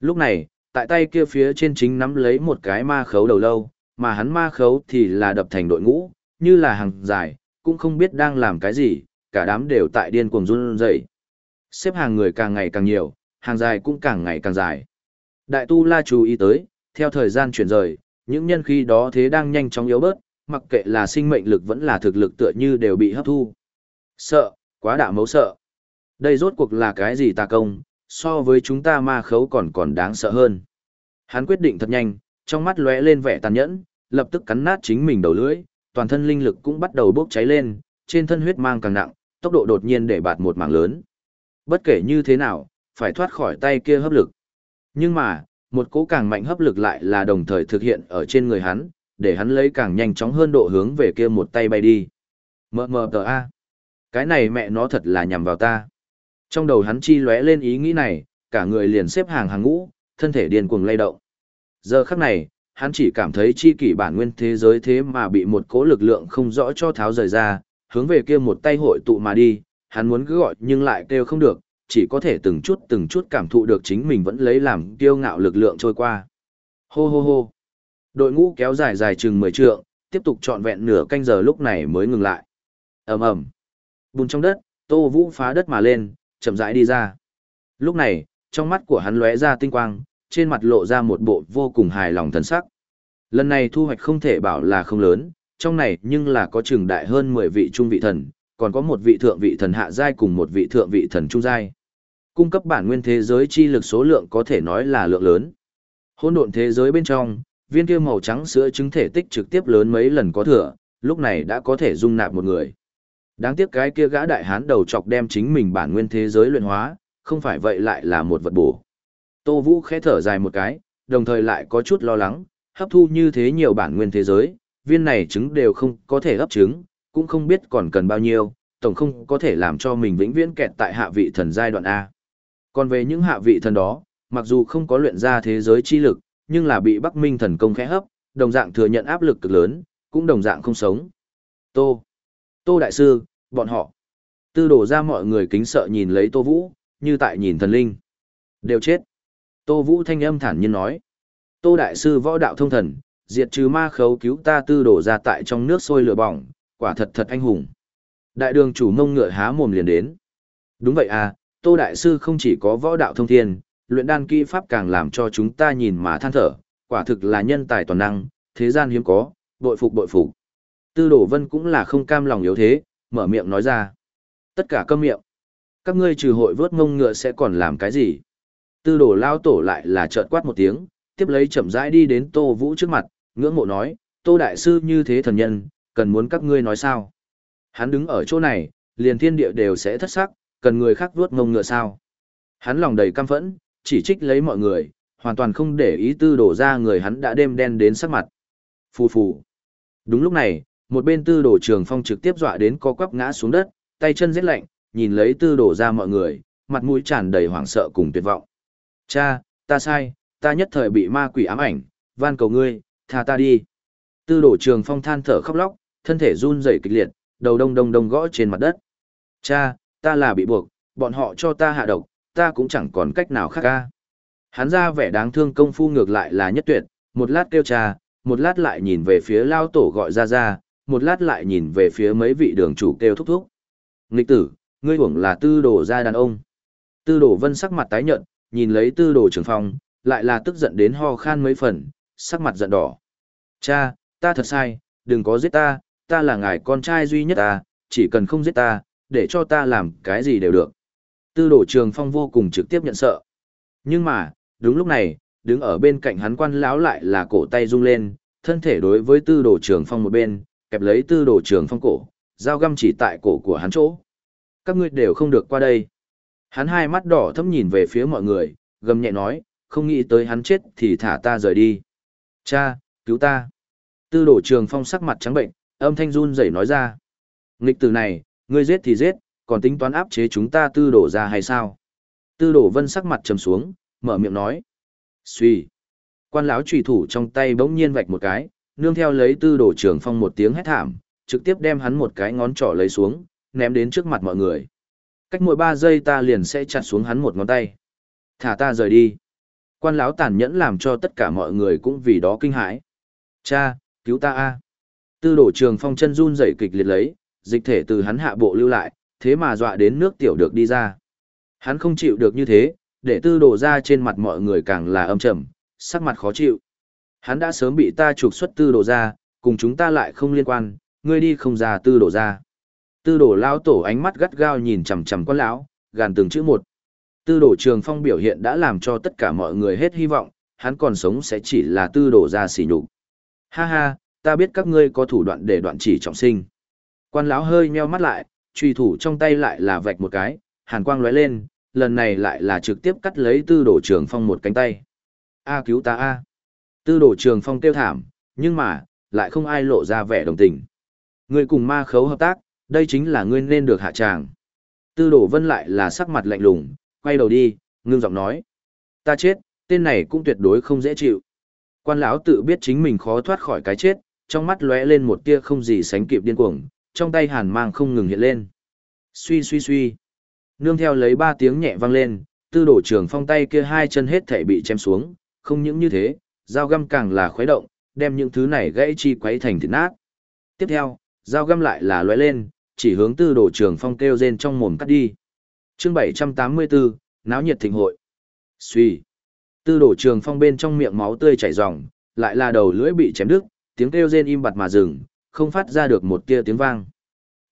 Lúc này, tại tay kia phía trên chính nắm lấy một cái ma khấu đầu lâu, mà hắn ma khấu thì là đập thành đội ngũ, như là hàng dài, cũng không biết đang làm cái gì, cả đám đều tại điên cuồng run rẩy. Xếp hàng người càng ngày càng nhiều, hàng dài cũng càng ngày càng dài. Đại tu la chú ý tới, theo thời gian chuyển rời, những nhân khí đó thế đang nhanh chóng yếu bớt, mặc kệ là sinh mệnh lực vẫn là thực lực tựa như đều bị hấp thu. Sợ, quá đạ mấu sợ. Đây rốt cuộc là cái gì ta công, so với chúng ta ma khấu còn còn đáng sợ hơn. Hắn quyết định thật nhanh, trong mắt lóe lên vẻ tàn nhẫn, lập tức cắn nát chính mình đầu lưỡi, toàn thân linh lực cũng bắt đầu bốc cháy lên, trên thân huyết mang càng nặng, tốc độ đột nhiên để bạt một mảng lớn. Bất kể như thế nào, phải thoát khỏi tay kia hấp lực. Nhưng mà, một cỗ càng mạnh hấp lực lại là đồng thời thực hiện ở trên người hắn, để hắn lấy càng nhanh chóng hơn độ hướng về kia một tay bay đi. Mờ mờ tờ A. Cái này mẹ nó thật là nhằm vào ta. Trong đầu hắn chi lóe lên ý nghĩ này, cả người liền xếp hàng hàng ngũ, thân thể điên cuồng lay động. Giờ khắc này, hắn chỉ cảm thấy chi kỷ bản nguyên thế giới thế mà bị một cỗ lực lượng không rõ cho tháo rời ra, hướng về kia một tay hội tụ mà đi, hắn muốn cứ gọi nhưng lại kêu không được, chỉ có thể từng chút từng chút cảm thụ được chính mình vẫn lấy làm kiêu ngạo lực lượng trôi qua. Hô hô hô. Đội ngũ kéo dài dài chừng 10 trượng, tiếp tục trọn vẹn nửa canh giờ lúc này mới ngừng lại. Ầm ầm. Bùn trong đất, Tô Vũ phá đất mà lên, chậm rãi đi ra. Lúc này, trong mắt của hắn lóe ra tinh quang, trên mặt lộ ra một bộ vô cùng hài lòng thần sắc. Lần này thu hoạch không thể bảo là không lớn, trong này nhưng là có chừng đại hơn 10 vị trung vị thần, còn có một vị thượng vị thần hạ giai cùng một vị thượng vị thần trung giai. Cung cấp bản nguyên thế giới chi lực số lượng có thể nói là lượng lớn. Hỗn độn thế giới bên trong, viên kia màu trắng sữa trứng thể tích trực tiếp lớn mấy lần có thừa, lúc này đã có thể dung nạp một người. Đáng tiếc cái kia gã đại hán đầu chọc đem chính mình bản nguyên thế giới luyện hóa, không phải vậy lại là một vật bổ. Tô Vũ khẽ thở dài một cái, đồng thời lại có chút lo lắng, hấp thu như thế nhiều bản nguyên thế giới, viên này trứng đều không có thể hấp trứng, cũng không biết còn cần bao nhiêu, tổng không có thể làm cho mình vĩnh viễn kẹt tại hạ vị thần giai đoạn A. Còn về những hạ vị thần đó, mặc dù không có luyện ra thế giới chi lực, nhưng là bị Bắc Minh thần công khẽ hấp, đồng dạng thừa nhận áp lực cực lớn, cũng đồng dạng không sống. Tô, Tô Đại Sư, bọn họ. Tư đổ ra mọi người kính sợ nhìn lấy Tô Vũ, như tại nhìn thần linh. Đều chết. Tô Vũ thanh âm thản nhiên nói. Tô Đại Sư võ đạo thông thần, diệt trừ ma khấu cứu ta tư đổ ra tại trong nước sôi lửa bỏng, quả thật thật anh hùng. Đại đường chủ mông ngựa há mồm liền đến. Đúng vậy à, Tô Đại Sư không chỉ có võ đạo thông thiên, luyện đan kỹ pháp càng làm cho chúng ta nhìn mà than thở, quả thực là nhân tài toàn năng, thế gian hiếm có, bội phục bội phục. Tư đổ vân cũng là không cam lòng yếu thế, mở miệng nói ra. Tất cả câm miệng. Các ngươi trừ hội vớt mông ngựa sẽ còn làm cái gì? Tư đổ lao tổ lại là trợn quát một tiếng, tiếp lấy chậm rãi đi đến Tô Vũ trước mặt, ngưỡng mộ nói, Tô Đại Sư như thế thần nhân, cần muốn các ngươi nói sao? Hắn đứng ở chỗ này, liền thiên địa đều sẽ thất sắc, cần người khác vuốt ngông ngựa sao? Hắn lòng đầy căm phẫn, chỉ trích lấy mọi người, hoàn toàn không để ý tư đổ ra người hắn đã đêm đen đến sắc mặt. Phù phù. Đúng lúc này, một bên tư đổ trường phong trực tiếp dọa đến co quắp ngã xuống đất, tay chân rét lạnh, nhìn lấy tư đổ ra mọi người, mặt mũi tràn đầy hoảng sợ cùng tuyệt vọng. Cha, ta sai, ta nhất thời bị ma quỷ ám ảnh, van cầu ngươi, tha ta đi. Tư đổ trường phong than thở khóc lóc, thân thể run rẩy kịch liệt, đầu đông đông đông gõ trên mặt đất. Cha, ta là bị buộc, bọn họ cho ta hạ độc, ta cũng chẳng còn cách nào khác ca. Hắn ra vẻ đáng thương công phu ngược lại là nhất tuyệt, một lát kêu cha, một lát lại nhìn về phía lao tổ gọi ra ra, một lát lại nhìn về phía mấy vị đường chủ kêu thúc thúc. Nghịch tử, ngươi hưởng là tư đồ gia đàn ông. Tư đồ vân sắc mặt tái nhợt, nhìn lấy tư đồ trường phong, lại là tức giận đến ho khan mấy phần, sắc mặt giận đỏ. Cha, ta thật sai, đừng có giết ta, ta là ngài con trai duy nhất ta, chỉ cần không giết ta, để cho ta làm cái gì đều được. Tư đồ trường phong vô cùng trực tiếp nhận sợ. Nhưng mà, đúng lúc này, đứng ở bên cạnh hắn quan lão lại là cổ tay rung lên, thân thể đối với tư đồ trường phong một bên, kẹp lấy tư đồ trường phong cổ, dao găm chỉ tại cổ của hắn chỗ. Các ngươi đều không được qua đây. Hắn hai mắt đỏ thâm nhìn về phía mọi người, gầm nhẹ nói, không nghĩ tới hắn chết thì thả ta rời đi. Cha, cứu ta. Tư đổ trường phong sắc mặt trắng bệnh, âm thanh run rẩy nói ra. Nghịch từ này, ngươi giết thì giết, còn tính toán áp chế chúng ta tư đổ ra hay sao? Tư đổ vân sắc mặt trầm xuống, mở miệng nói. Xuy. Quan lão trùy thủ trong tay bỗng nhiên vạch một cái, nương theo lấy tư đổ trường phong một tiếng hét thảm, trực tiếp đem hắn một cái ngón trỏ lấy xuống, ném đến trước mặt mọi người. Cách mỗi ba giây ta liền sẽ chặt xuống hắn một ngón tay. Thả ta rời đi. Quan lão tàn nhẫn làm cho tất cả mọi người cũng vì đó kinh hãi. Cha, cứu ta a! Tư đổ trường phong chân run rẩy kịch liệt lấy, dịch thể từ hắn hạ bộ lưu lại, thế mà dọa đến nước tiểu được đi ra. Hắn không chịu được như thế, để tư đổ ra trên mặt mọi người càng là âm trầm, sắc mặt khó chịu. Hắn đã sớm bị ta trục xuất tư đổ ra, cùng chúng ta lại không liên quan, ngươi đi không ra tư đổ ra. Tư đổ lao tổ ánh mắt gắt gao nhìn chằm chằm quan lão, gàn từng chữ một. Tư đổ trường phong biểu hiện đã làm cho tất cả mọi người hết hy vọng, hắn còn sống sẽ chỉ là tư đổ ra xỉ nhục. Ha ha, ta biết các ngươi có thủ đoạn để đoạn chỉ trọng sinh. Quan lão hơi meo mắt lại, truy thủ trong tay lại là vạch một cái, hàn quang lóe lên, lần này lại là trực tiếp cắt lấy tư đổ trường phong một cánh tay. A cứu ta a. Tư đổ trường phong kêu thảm, nhưng mà, lại không ai lộ ra vẻ đồng tình. Người cùng ma khấu hợp tác, đây chính là ngươi nên được hạ tràng. Tư đổ vân lại là sắc mặt lạnh lùng, quay đầu đi, ngưng giọng nói. Ta chết, tên này cũng tuyệt đối không dễ chịu. Quan lão tự biết chính mình khó thoát khỏi cái chết, trong mắt lóe lên một tia không gì sánh kịp điên cuồng, trong tay hàn mang không ngừng hiện lên. Suy suy suy. Nương theo lấy ba tiếng nhẹ vang lên, tư đổ trường phong tay kia hai chân hết thể bị chém xuống, không những như thế, dao găm càng là khuấy động, đem những thứ này gãy chi quấy thành thịt nát. Tiếp theo, dao găm lại là lóe lên, chỉ hướng tư Đồ trường phong kêu rên trong mồm cắt đi. chương 784, náo nhiệt thịnh hội. Suy. Tư Đồ trường phong bên trong miệng máu tươi chảy ròng, lại là đầu lưỡi bị chém đứt, tiếng kêu rên im bặt mà dừng, không phát ra được một tia tiếng vang.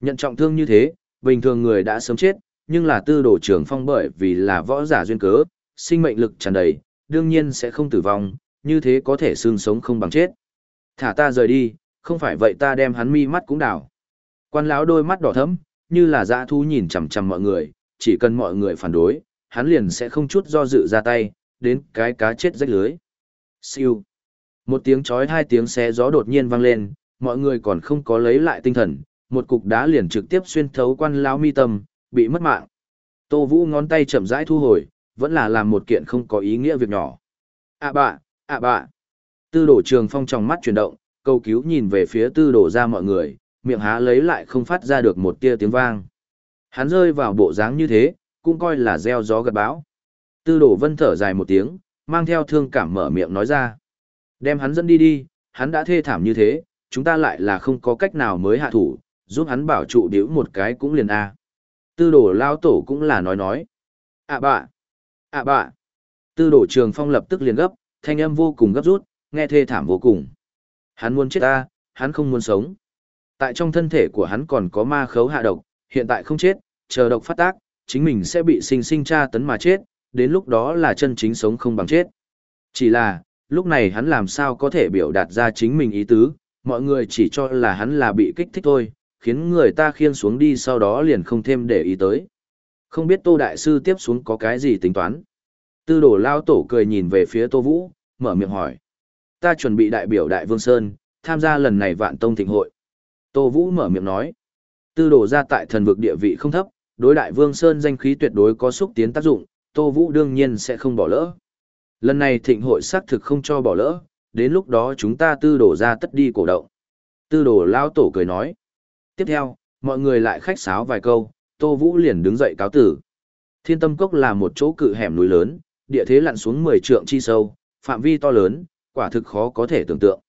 Nhận trọng thương như thế, bình thường người đã sớm chết, nhưng là tư đồ trường phong bởi vì là võ giả duyên cớ, sinh mệnh lực tràn đầy, đương nhiên sẽ không tử vong, như thế có thể xương sống không bằng chết. Thả ta rời đi, không phải vậy ta đem hắn mi mắt cũng đảo. Quan lão đôi mắt đỏ thẫm, như là dã thú nhìn chằm chằm mọi người, chỉ cần mọi người phản đối, hắn liền sẽ không chút do dự ra tay, đến cái cá chết rách lưới. Siêu. Một tiếng chói hai tiếng xé gió đột nhiên vang lên, mọi người còn không có lấy lại tinh thần, một cục đá liền trực tiếp xuyên thấu quan lão mi tâm, bị mất mạng. Tô Vũ ngón tay chậm rãi thu hồi, vẫn là làm một kiện không có ý nghĩa việc nhỏ. À bạ, à bạ. Tư đổ trường phong trong mắt chuyển động, cầu cứu nhìn về phía tư đổ ra mọi người, miệng há lấy lại không phát ra được một tia tiếng vang. Hắn rơi vào bộ dáng như thế, cũng coi là gieo gió gật bão. Tư đổ vân thở dài một tiếng, mang theo thương cảm mở miệng nói ra. Đem hắn dẫn đi đi, hắn đã thê thảm như thế, chúng ta lại là không có cách nào mới hạ thủ, giúp hắn bảo trụ điếu một cái cũng liền A. Tư đổ lao tổ cũng là nói nói. À bạ, à bạ. Tư đổ trường phong lập tức liền gấp, thanh âm vô cùng gấp rút, nghe thê thảm vô cùng. Hắn muốn chết ta, hắn không muốn sống. Tại trong thân thể của hắn còn có ma khấu hạ độc, hiện tại không chết, chờ độc phát tác, chính mình sẽ bị sinh sinh tra tấn mà chết, đến lúc đó là chân chính sống không bằng chết. Chỉ là, lúc này hắn làm sao có thể biểu đạt ra chính mình ý tứ, mọi người chỉ cho là hắn là bị kích thích thôi, khiến người ta khiên xuống đi sau đó liền không thêm để ý tới. Không biết Tô Đại Sư tiếp xuống có cái gì tính toán. Tư đổ lao tổ cười nhìn về phía Tô Vũ, mở miệng hỏi. Ta chuẩn bị đại biểu Đại Vương Sơn, tham gia lần này vạn tông thịnh hội. Tô Vũ mở miệng nói. Tư đổ ra tại thần vực địa vị không thấp, đối Đại Vương Sơn danh khí tuyệt đối có xúc tiến tác dụng, Tô Vũ đương nhiên sẽ không bỏ lỡ. Lần này thịnh hội xác thực không cho bỏ lỡ, đến lúc đó chúng ta tư đổ ra tất đi cổ động. Tư đổ lao tổ cười nói. Tiếp theo, mọi người lại khách sáo vài câu, Tô Vũ liền đứng dậy cáo tử. Thiên tâm cốc là một chỗ cự hẻm núi lớn, địa thế lặn xuống 10 trượng chi sâu, phạm vi to lớn, quả thực khó có thể tưởng tượng.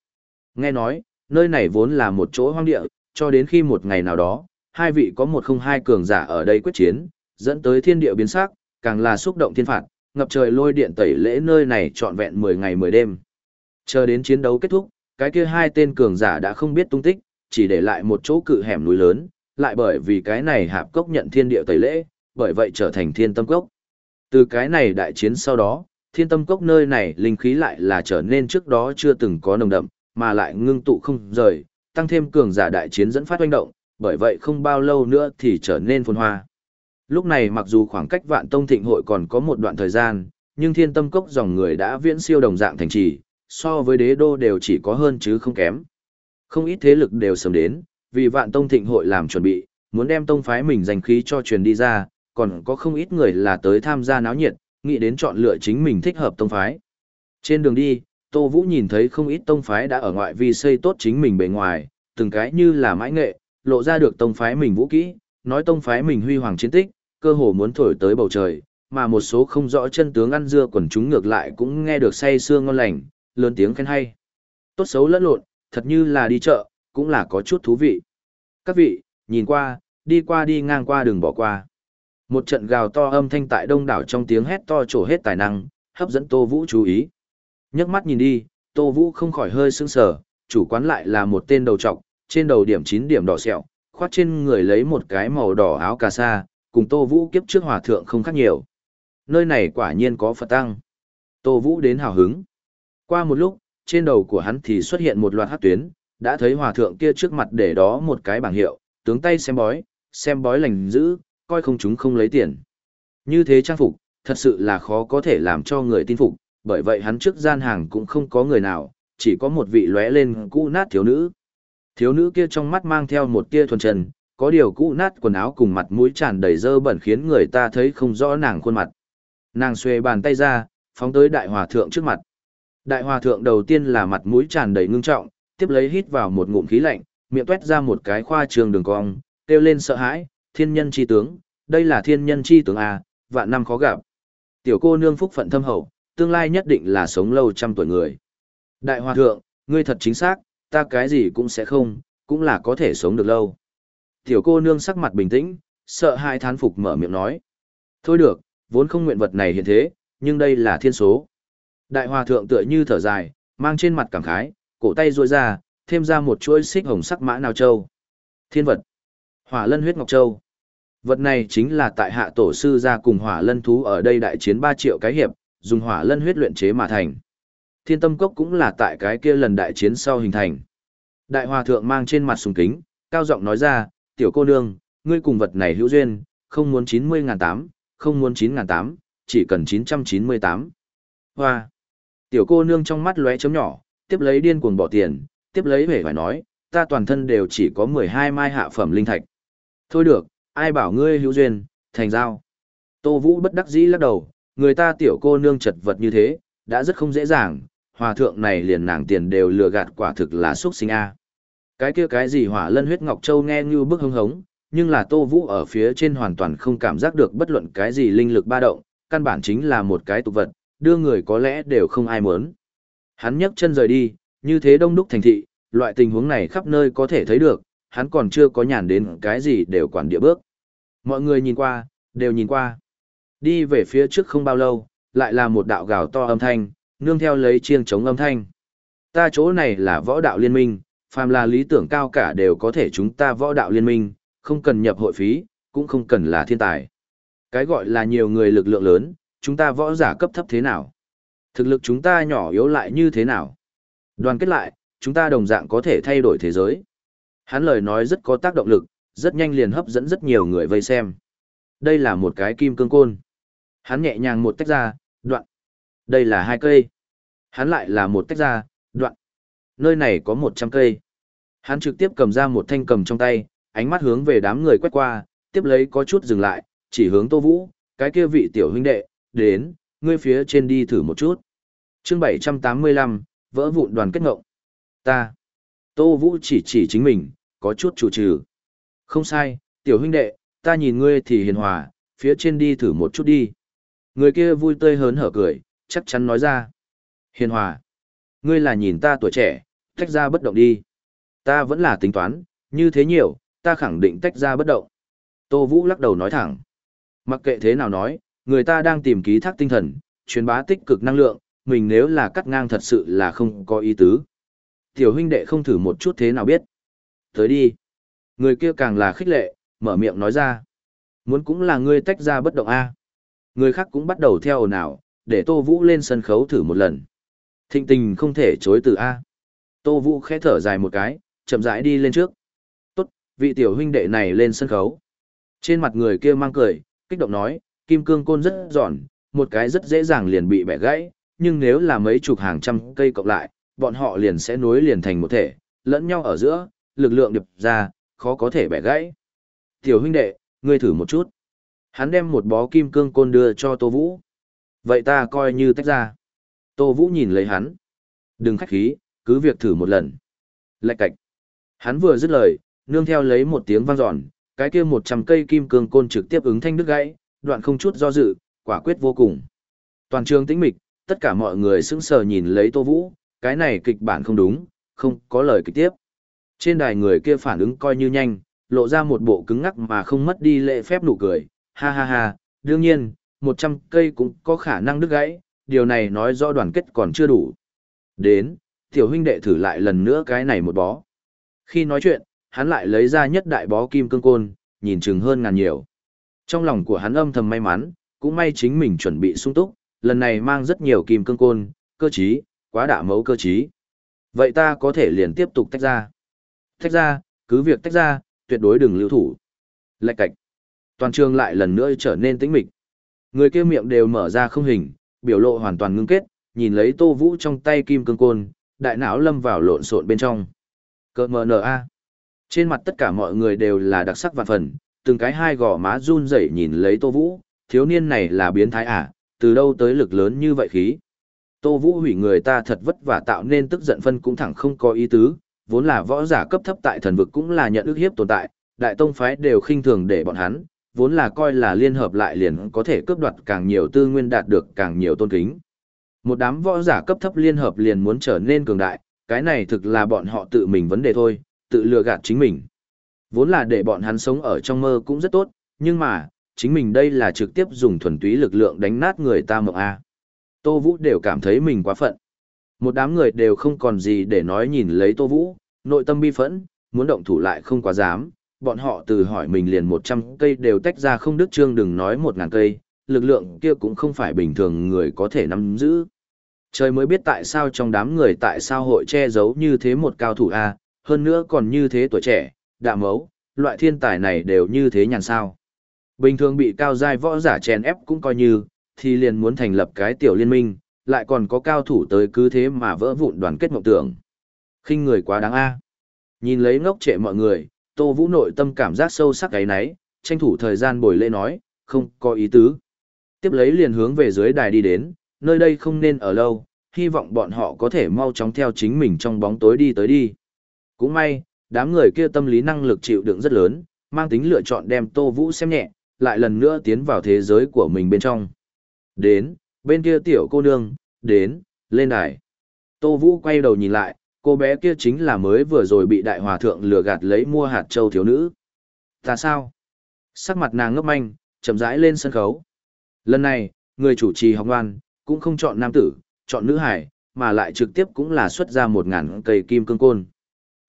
Nghe nói, nơi này vốn là một chỗ hoang địa, cho đến khi một ngày nào đó, hai vị có một không hai cường giả ở đây quyết chiến, dẫn tới thiên địa biến sắc, càng là xúc động thiên phạt, ngập trời lôi điện tẩy lễ nơi này trọn vẹn 10 ngày 10 đêm. Chờ đến chiến đấu kết thúc, cái kia hai tên cường giả đã không biết tung tích, chỉ để lại một chỗ cự hẻm núi lớn, lại bởi vì cái này hạp cốc nhận thiên địa tẩy lễ, bởi vậy trở thành thiên tâm cốc. Từ cái này đại chiến sau đó, thiên tâm cốc nơi này linh khí lại là trở nên trước đó chưa từng có nồng đậm, mà lại ngưng tụ không rời, tăng thêm cường giả đại chiến dẫn phát hoành động, bởi vậy không bao lâu nữa thì trở nên phồn hoa. Lúc này mặc dù khoảng cách vạn tông thịnh hội còn có một đoạn thời gian, nhưng thiên tâm cốc dòng người đã viễn siêu đồng dạng thành trì, so với đế đô đều chỉ có hơn chứ không kém. Không ít thế lực đều sớm đến, vì vạn tông thịnh hội làm chuẩn bị, muốn đem tông phái mình giành khí cho truyền đi ra, còn có không ít người là tới tham gia náo nhiệt, nghĩ đến chọn lựa chính mình thích hợp tông phái. Trên đường đi, Tô Vũ nhìn thấy không ít tông phái đã ở ngoại vi xây tốt chính mình bề ngoài, từng cái như là mãi nghệ, lộ ra được tông phái mình vũ kỹ, nói tông phái mình huy hoàng chiến tích, cơ hồ muốn thổi tới bầu trời, mà một số không rõ chân tướng ăn dưa quần chúng ngược lại cũng nghe được say sưa ngon lành, lớn tiếng khen hay. Tốt xấu lẫn lộn, thật như là đi chợ, cũng là có chút thú vị. Các vị, nhìn qua, đi qua đi ngang qua đừng bỏ qua. Một trận gào to âm thanh tại đông đảo trong tiếng hét to trổ hết tài năng, hấp dẫn Tô Vũ chú ý nhấc mắt nhìn đi, Tô Vũ không khỏi hơi sững sờ, chủ quán lại là một tên đầu trọc, trên đầu điểm 9 điểm đỏ sẹo, khoát trên người lấy một cái màu đỏ áo cà sa, cùng Tô Vũ kiếp trước hòa thượng không khác nhiều. Nơi này quả nhiên có Phật tăng. Tô Vũ đến hào hứng. Qua một lúc, trên đầu của hắn thì xuất hiện một loạt hát tuyến, đã thấy hòa thượng kia trước mặt để đó một cái bảng hiệu, tướng tay xem bói, xem bói lành giữ, coi không chúng không lấy tiền. Như thế trang phục, thật sự là khó có thể làm cho người tin phục, bởi vậy hắn trước gian hàng cũng không có người nào, chỉ có một vị lóe lên cũ nát thiếu nữ. Thiếu nữ kia trong mắt mang theo một tia thuần trần, có điều cũ nát quần áo cùng mặt mũi tràn đầy dơ bẩn khiến người ta thấy không rõ nàng khuôn mặt. Nàng xuề bàn tay ra, phóng tới đại hòa thượng trước mặt. Đại hòa thượng đầu tiên là mặt mũi tràn đầy ngưng trọng, tiếp lấy hít vào một ngụm khí lạnh, miệng tuét ra một cái khoa trường đường cong, kêu lên sợ hãi, thiên nhân chi tướng, đây là thiên nhân chi tướng à, vạn năm khó gặp. Tiểu cô nương phúc phận thâm hậu, tương lai nhất định là sống lâu trăm tuổi người. Đại hòa thượng, ngươi thật chính xác, ta cái gì cũng sẽ không, cũng là có thể sống được lâu. Tiểu cô nương sắc mặt bình tĩnh, sợ hai thán phục mở miệng nói. Thôi được, vốn không nguyện vật này hiện thế, nhưng đây là thiên số. Đại hòa thượng tựa như thở dài, mang trên mặt cảm khái, cổ tay ruôi ra, thêm ra một chuỗi xích hồng sắc mã nào châu. Thiên vật. Hỏa lân huyết ngọc châu. Vật này chính là tại hạ tổ sư ra cùng hỏa lân thú ở đây đại chiến 3 triệu cái hiệp, dùng hỏa lân huyết luyện chế mà thành. Thiên tâm cốc cũng là tại cái kia lần đại chiến sau hình thành. Đại hòa thượng mang trên mặt sùng kính, cao giọng nói ra, tiểu cô nương, ngươi cùng vật này hữu duyên, không muốn 90 ngàn tám, không muốn 9 ngàn tám, chỉ cần 998. Hoa. Tiểu cô nương trong mắt lóe chấm nhỏ, tiếp lấy điên cuồng bỏ tiền, tiếp lấy vẻ phải nói, ta toàn thân đều chỉ có 12 mai hạ phẩm linh thạch. Thôi được, ai bảo ngươi hữu duyên, thành giao. Tô Vũ bất đắc dĩ lắc đầu, người ta tiểu cô nương chật vật như thế, đã rất không dễ dàng, hòa thượng này liền nàng tiền đều lừa gạt quả thực là xuất sinh A. Cái kia cái gì hỏa lân huyết ngọc châu nghe như bức hưng hống, nhưng là Tô Vũ ở phía trên hoàn toàn không cảm giác được bất luận cái gì linh lực ba động, căn bản chính là một cái tục vật, đưa người có lẽ đều không ai muốn. Hắn nhấc chân rời đi, như thế đông đúc thành thị, loại tình huống này khắp nơi có thể thấy được, hắn còn chưa có nhàn đến cái gì đều quản địa bước. Mọi người nhìn qua, đều nhìn qua. Đi về phía trước không bao lâu, lại là một đạo gào to âm thanh, nương theo lấy chiêng chống âm thanh. Ta chỗ này là võ đạo liên minh, phàm là lý tưởng cao cả đều có thể chúng ta võ đạo liên minh, không cần nhập hội phí, cũng không cần là thiên tài. Cái gọi là nhiều người lực lượng lớn, chúng ta võ giả cấp thấp thế nào? Thực lực chúng ta nhỏ yếu lại như thế nào? Đoàn kết lại, chúng ta đồng dạng có thể thay đổi thế giới. Hắn lời nói rất có tác động lực, rất nhanh liền hấp dẫn rất nhiều người vây xem. Đây là một cái kim cương côn. Hắn nhẹ nhàng một tách ra, đoạn. Đây là hai cây. Hắn lại là một tách ra, đoạn. Nơi này có một trăm cây. Hắn trực tiếp cầm ra một thanh cầm trong tay, ánh mắt hướng về đám người quét qua, tiếp lấy có chút dừng lại, chỉ hướng Tô Vũ, cái kia vị tiểu huynh đệ, đến, ngươi phía trên đi thử một chút. chương 785, vỡ vụn đoàn kết ngộng. Ta. Tô Vũ chỉ chỉ chính mình, có chút chủ trừ. Không sai, tiểu huynh đệ, ta nhìn ngươi thì hiền hòa, phía trên đi thử một chút đi. Người kia vui tươi hớn hở cười, chắc chắn nói ra. Hiền hòa. Ngươi là nhìn ta tuổi trẻ, tách ra bất động đi. Ta vẫn là tính toán, như thế nhiều, ta khẳng định tách ra bất động. Tô Vũ lắc đầu nói thẳng. Mặc kệ thế nào nói, người ta đang tìm ký thác tinh thần, truyền bá tích cực năng lượng, mình nếu là cắt ngang thật sự là không có ý tứ. Tiểu huynh đệ không thử một chút thế nào biết. Tới đi. Người kia càng là khích lệ, mở miệng nói ra. Muốn cũng là ngươi tách ra bất động A. Người khác cũng bắt đầu theo ồn ào, để Tô Vũ lên sân khấu thử một lần. Thịnh tình không thể chối từ A. Tô Vũ khẽ thở dài một cái, chậm rãi đi lên trước. Tốt, vị tiểu huynh đệ này lên sân khấu. Trên mặt người kia mang cười, kích động nói, kim cương côn rất giòn, một cái rất dễ dàng liền bị bẻ gãy, nhưng nếu là mấy chục hàng trăm cây cộng lại, bọn họ liền sẽ nối liền thành một thể, lẫn nhau ở giữa, lực lượng điệp ra, khó có thể bẻ gãy. Tiểu huynh đệ, ngươi thử một chút. Hắn đem một bó kim cương côn đưa cho Tô Vũ. Vậy ta coi như tách ra. Tô Vũ nhìn lấy hắn. Đừng khách khí, cứ việc thử một lần. Lạch cạch. Hắn vừa dứt lời, nương theo lấy một tiếng vang dọn, cái kia một trăm cây kim cương côn trực tiếp ứng thanh đứt gãy, đoạn không chút do dự, quả quyết vô cùng. Toàn trường tĩnh mịch, tất cả mọi người sững sờ nhìn lấy Tô Vũ, cái này kịch bản không đúng, không có lời kịch tiếp. Trên đài người kia phản ứng coi như nhanh, lộ ra một bộ cứng ngắc mà không mất đi lệ phép nụ cười, ha ha ha, đương nhiên, một trăm cây cũng có khả năng đứt gãy, điều này nói rõ đoàn kết còn chưa đủ. Đến, tiểu huynh đệ thử lại lần nữa cái này một bó. Khi nói chuyện, hắn lại lấy ra nhất đại bó kim cương côn, nhìn chừng hơn ngàn nhiều. Trong lòng của hắn âm thầm may mắn, cũng may chính mình chuẩn bị sung túc, lần này mang rất nhiều kim cương côn, cơ trí, quá đả mấu cơ trí. Vậy ta có thể liền tiếp tục tách ra. Tách ra, cứ việc tách ra, tuyệt đối đừng lưu thủ. Lạch cạch. Toàn trường lại lần nữa trở nên tĩnh mịch. Người kia miệng đều mở ra không hình, biểu lộ hoàn toàn ngưng kết, nhìn lấy Tô Vũ trong tay kim cương côn, đại não lâm vào lộn xộn bên trong. Cơ mờ nở a. Trên mặt tất cả mọi người đều là đặc sắc vạn phần, từng cái hai gò má run rẩy nhìn lấy Tô Vũ, thiếu niên này là biến thái à, từ đâu tới lực lớn như vậy khí. Tô Vũ hủy người ta thật vất vả tạo nên tức giận phân cũng thẳng không có ý tứ, vốn là võ giả cấp thấp tại thần vực cũng là nhận ức hiếp tồn tại, đại tông phái đều khinh thường để bọn hắn, vốn là coi là liên hợp lại liền có thể cướp đoạt càng nhiều tư nguyên đạt được càng nhiều tôn kính. Một đám võ giả cấp thấp liên hợp liền muốn trở nên cường đại, cái này thực là bọn họ tự mình vấn đề thôi, tự lừa gạt chính mình. Vốn là để bọn hắn sống ở trong mơ cũng rất tốt, nhưng mà, chính mình đây là trực tiếp dùng thuần túy lực lượng đánh nát người ta mộng A. Tô Vũ đều cảm thấy mình quá phận. Một đám người đều không còn gì để nói nhìn lấy Tô Vũ, nội tâm bi phẫn, muốn động thủ lại không quá dám. Bọn họ từ hỏi mình liền 100 cây đều tách ra không đứt trương đừng nói 1.000 cây, lực lượng kia cũng không phải bình thường người có thể nắm giữ. Trời mới biết tại sao trong đám người tại sao hội che giấu như thế một cao thủ A, hơn nữa còn như thế tuổi trẻ, đạm mấu, loại thiên tài này đều như thế nhàn sao. Bình thường bị cao giai võ giả chèn ép cũng coi như, thì liền muốn thành lập cái tiểu liên minh, lại còn có cao thủ tới cứ thế mà vỡ vụn đoàn kết mộng tưởng. khinh người quá đáng a. Nhìn lấy ngốc trệ mọi người, Tô Vũ nội tâm cảm giác sâu sắc cái nấy, tranh thủ thời gian bồi lễ nói, không có ý tứ. Tiếp lấy liền hướng về dưới đài đi đến, nơi đây không nên ở lâu, hy vọng bọn họ có thể mau chóng theo chính mình trong bóng tối đi tới đi. Cũng may, đám người kia tâm lý năng lực chịu đựng rất lớn, mang tính lựa chọn đem Tô Vũ xem nhẹ, lại lần nữa tiến vào thế giới của mình bên trong. Đến, bên kia tiểu cô nương, đến, lên đài. Tô Vũ quay đầu nhìn lại, cô bé kia chính là mới vừa rồi bị đại hòa thượng lừa gạt lấy mua hạt châu thiếu nữ. Ta sao? Sắc mặt nàng ngấp manh, chậm rãi lên sân khấu. Lần này, người chủ trì học ngoan, cũng không chọn nam tử, chọn nữ hải, mà lại trực tiếp cũng là xuất ra một ngàn cây kim cương côn.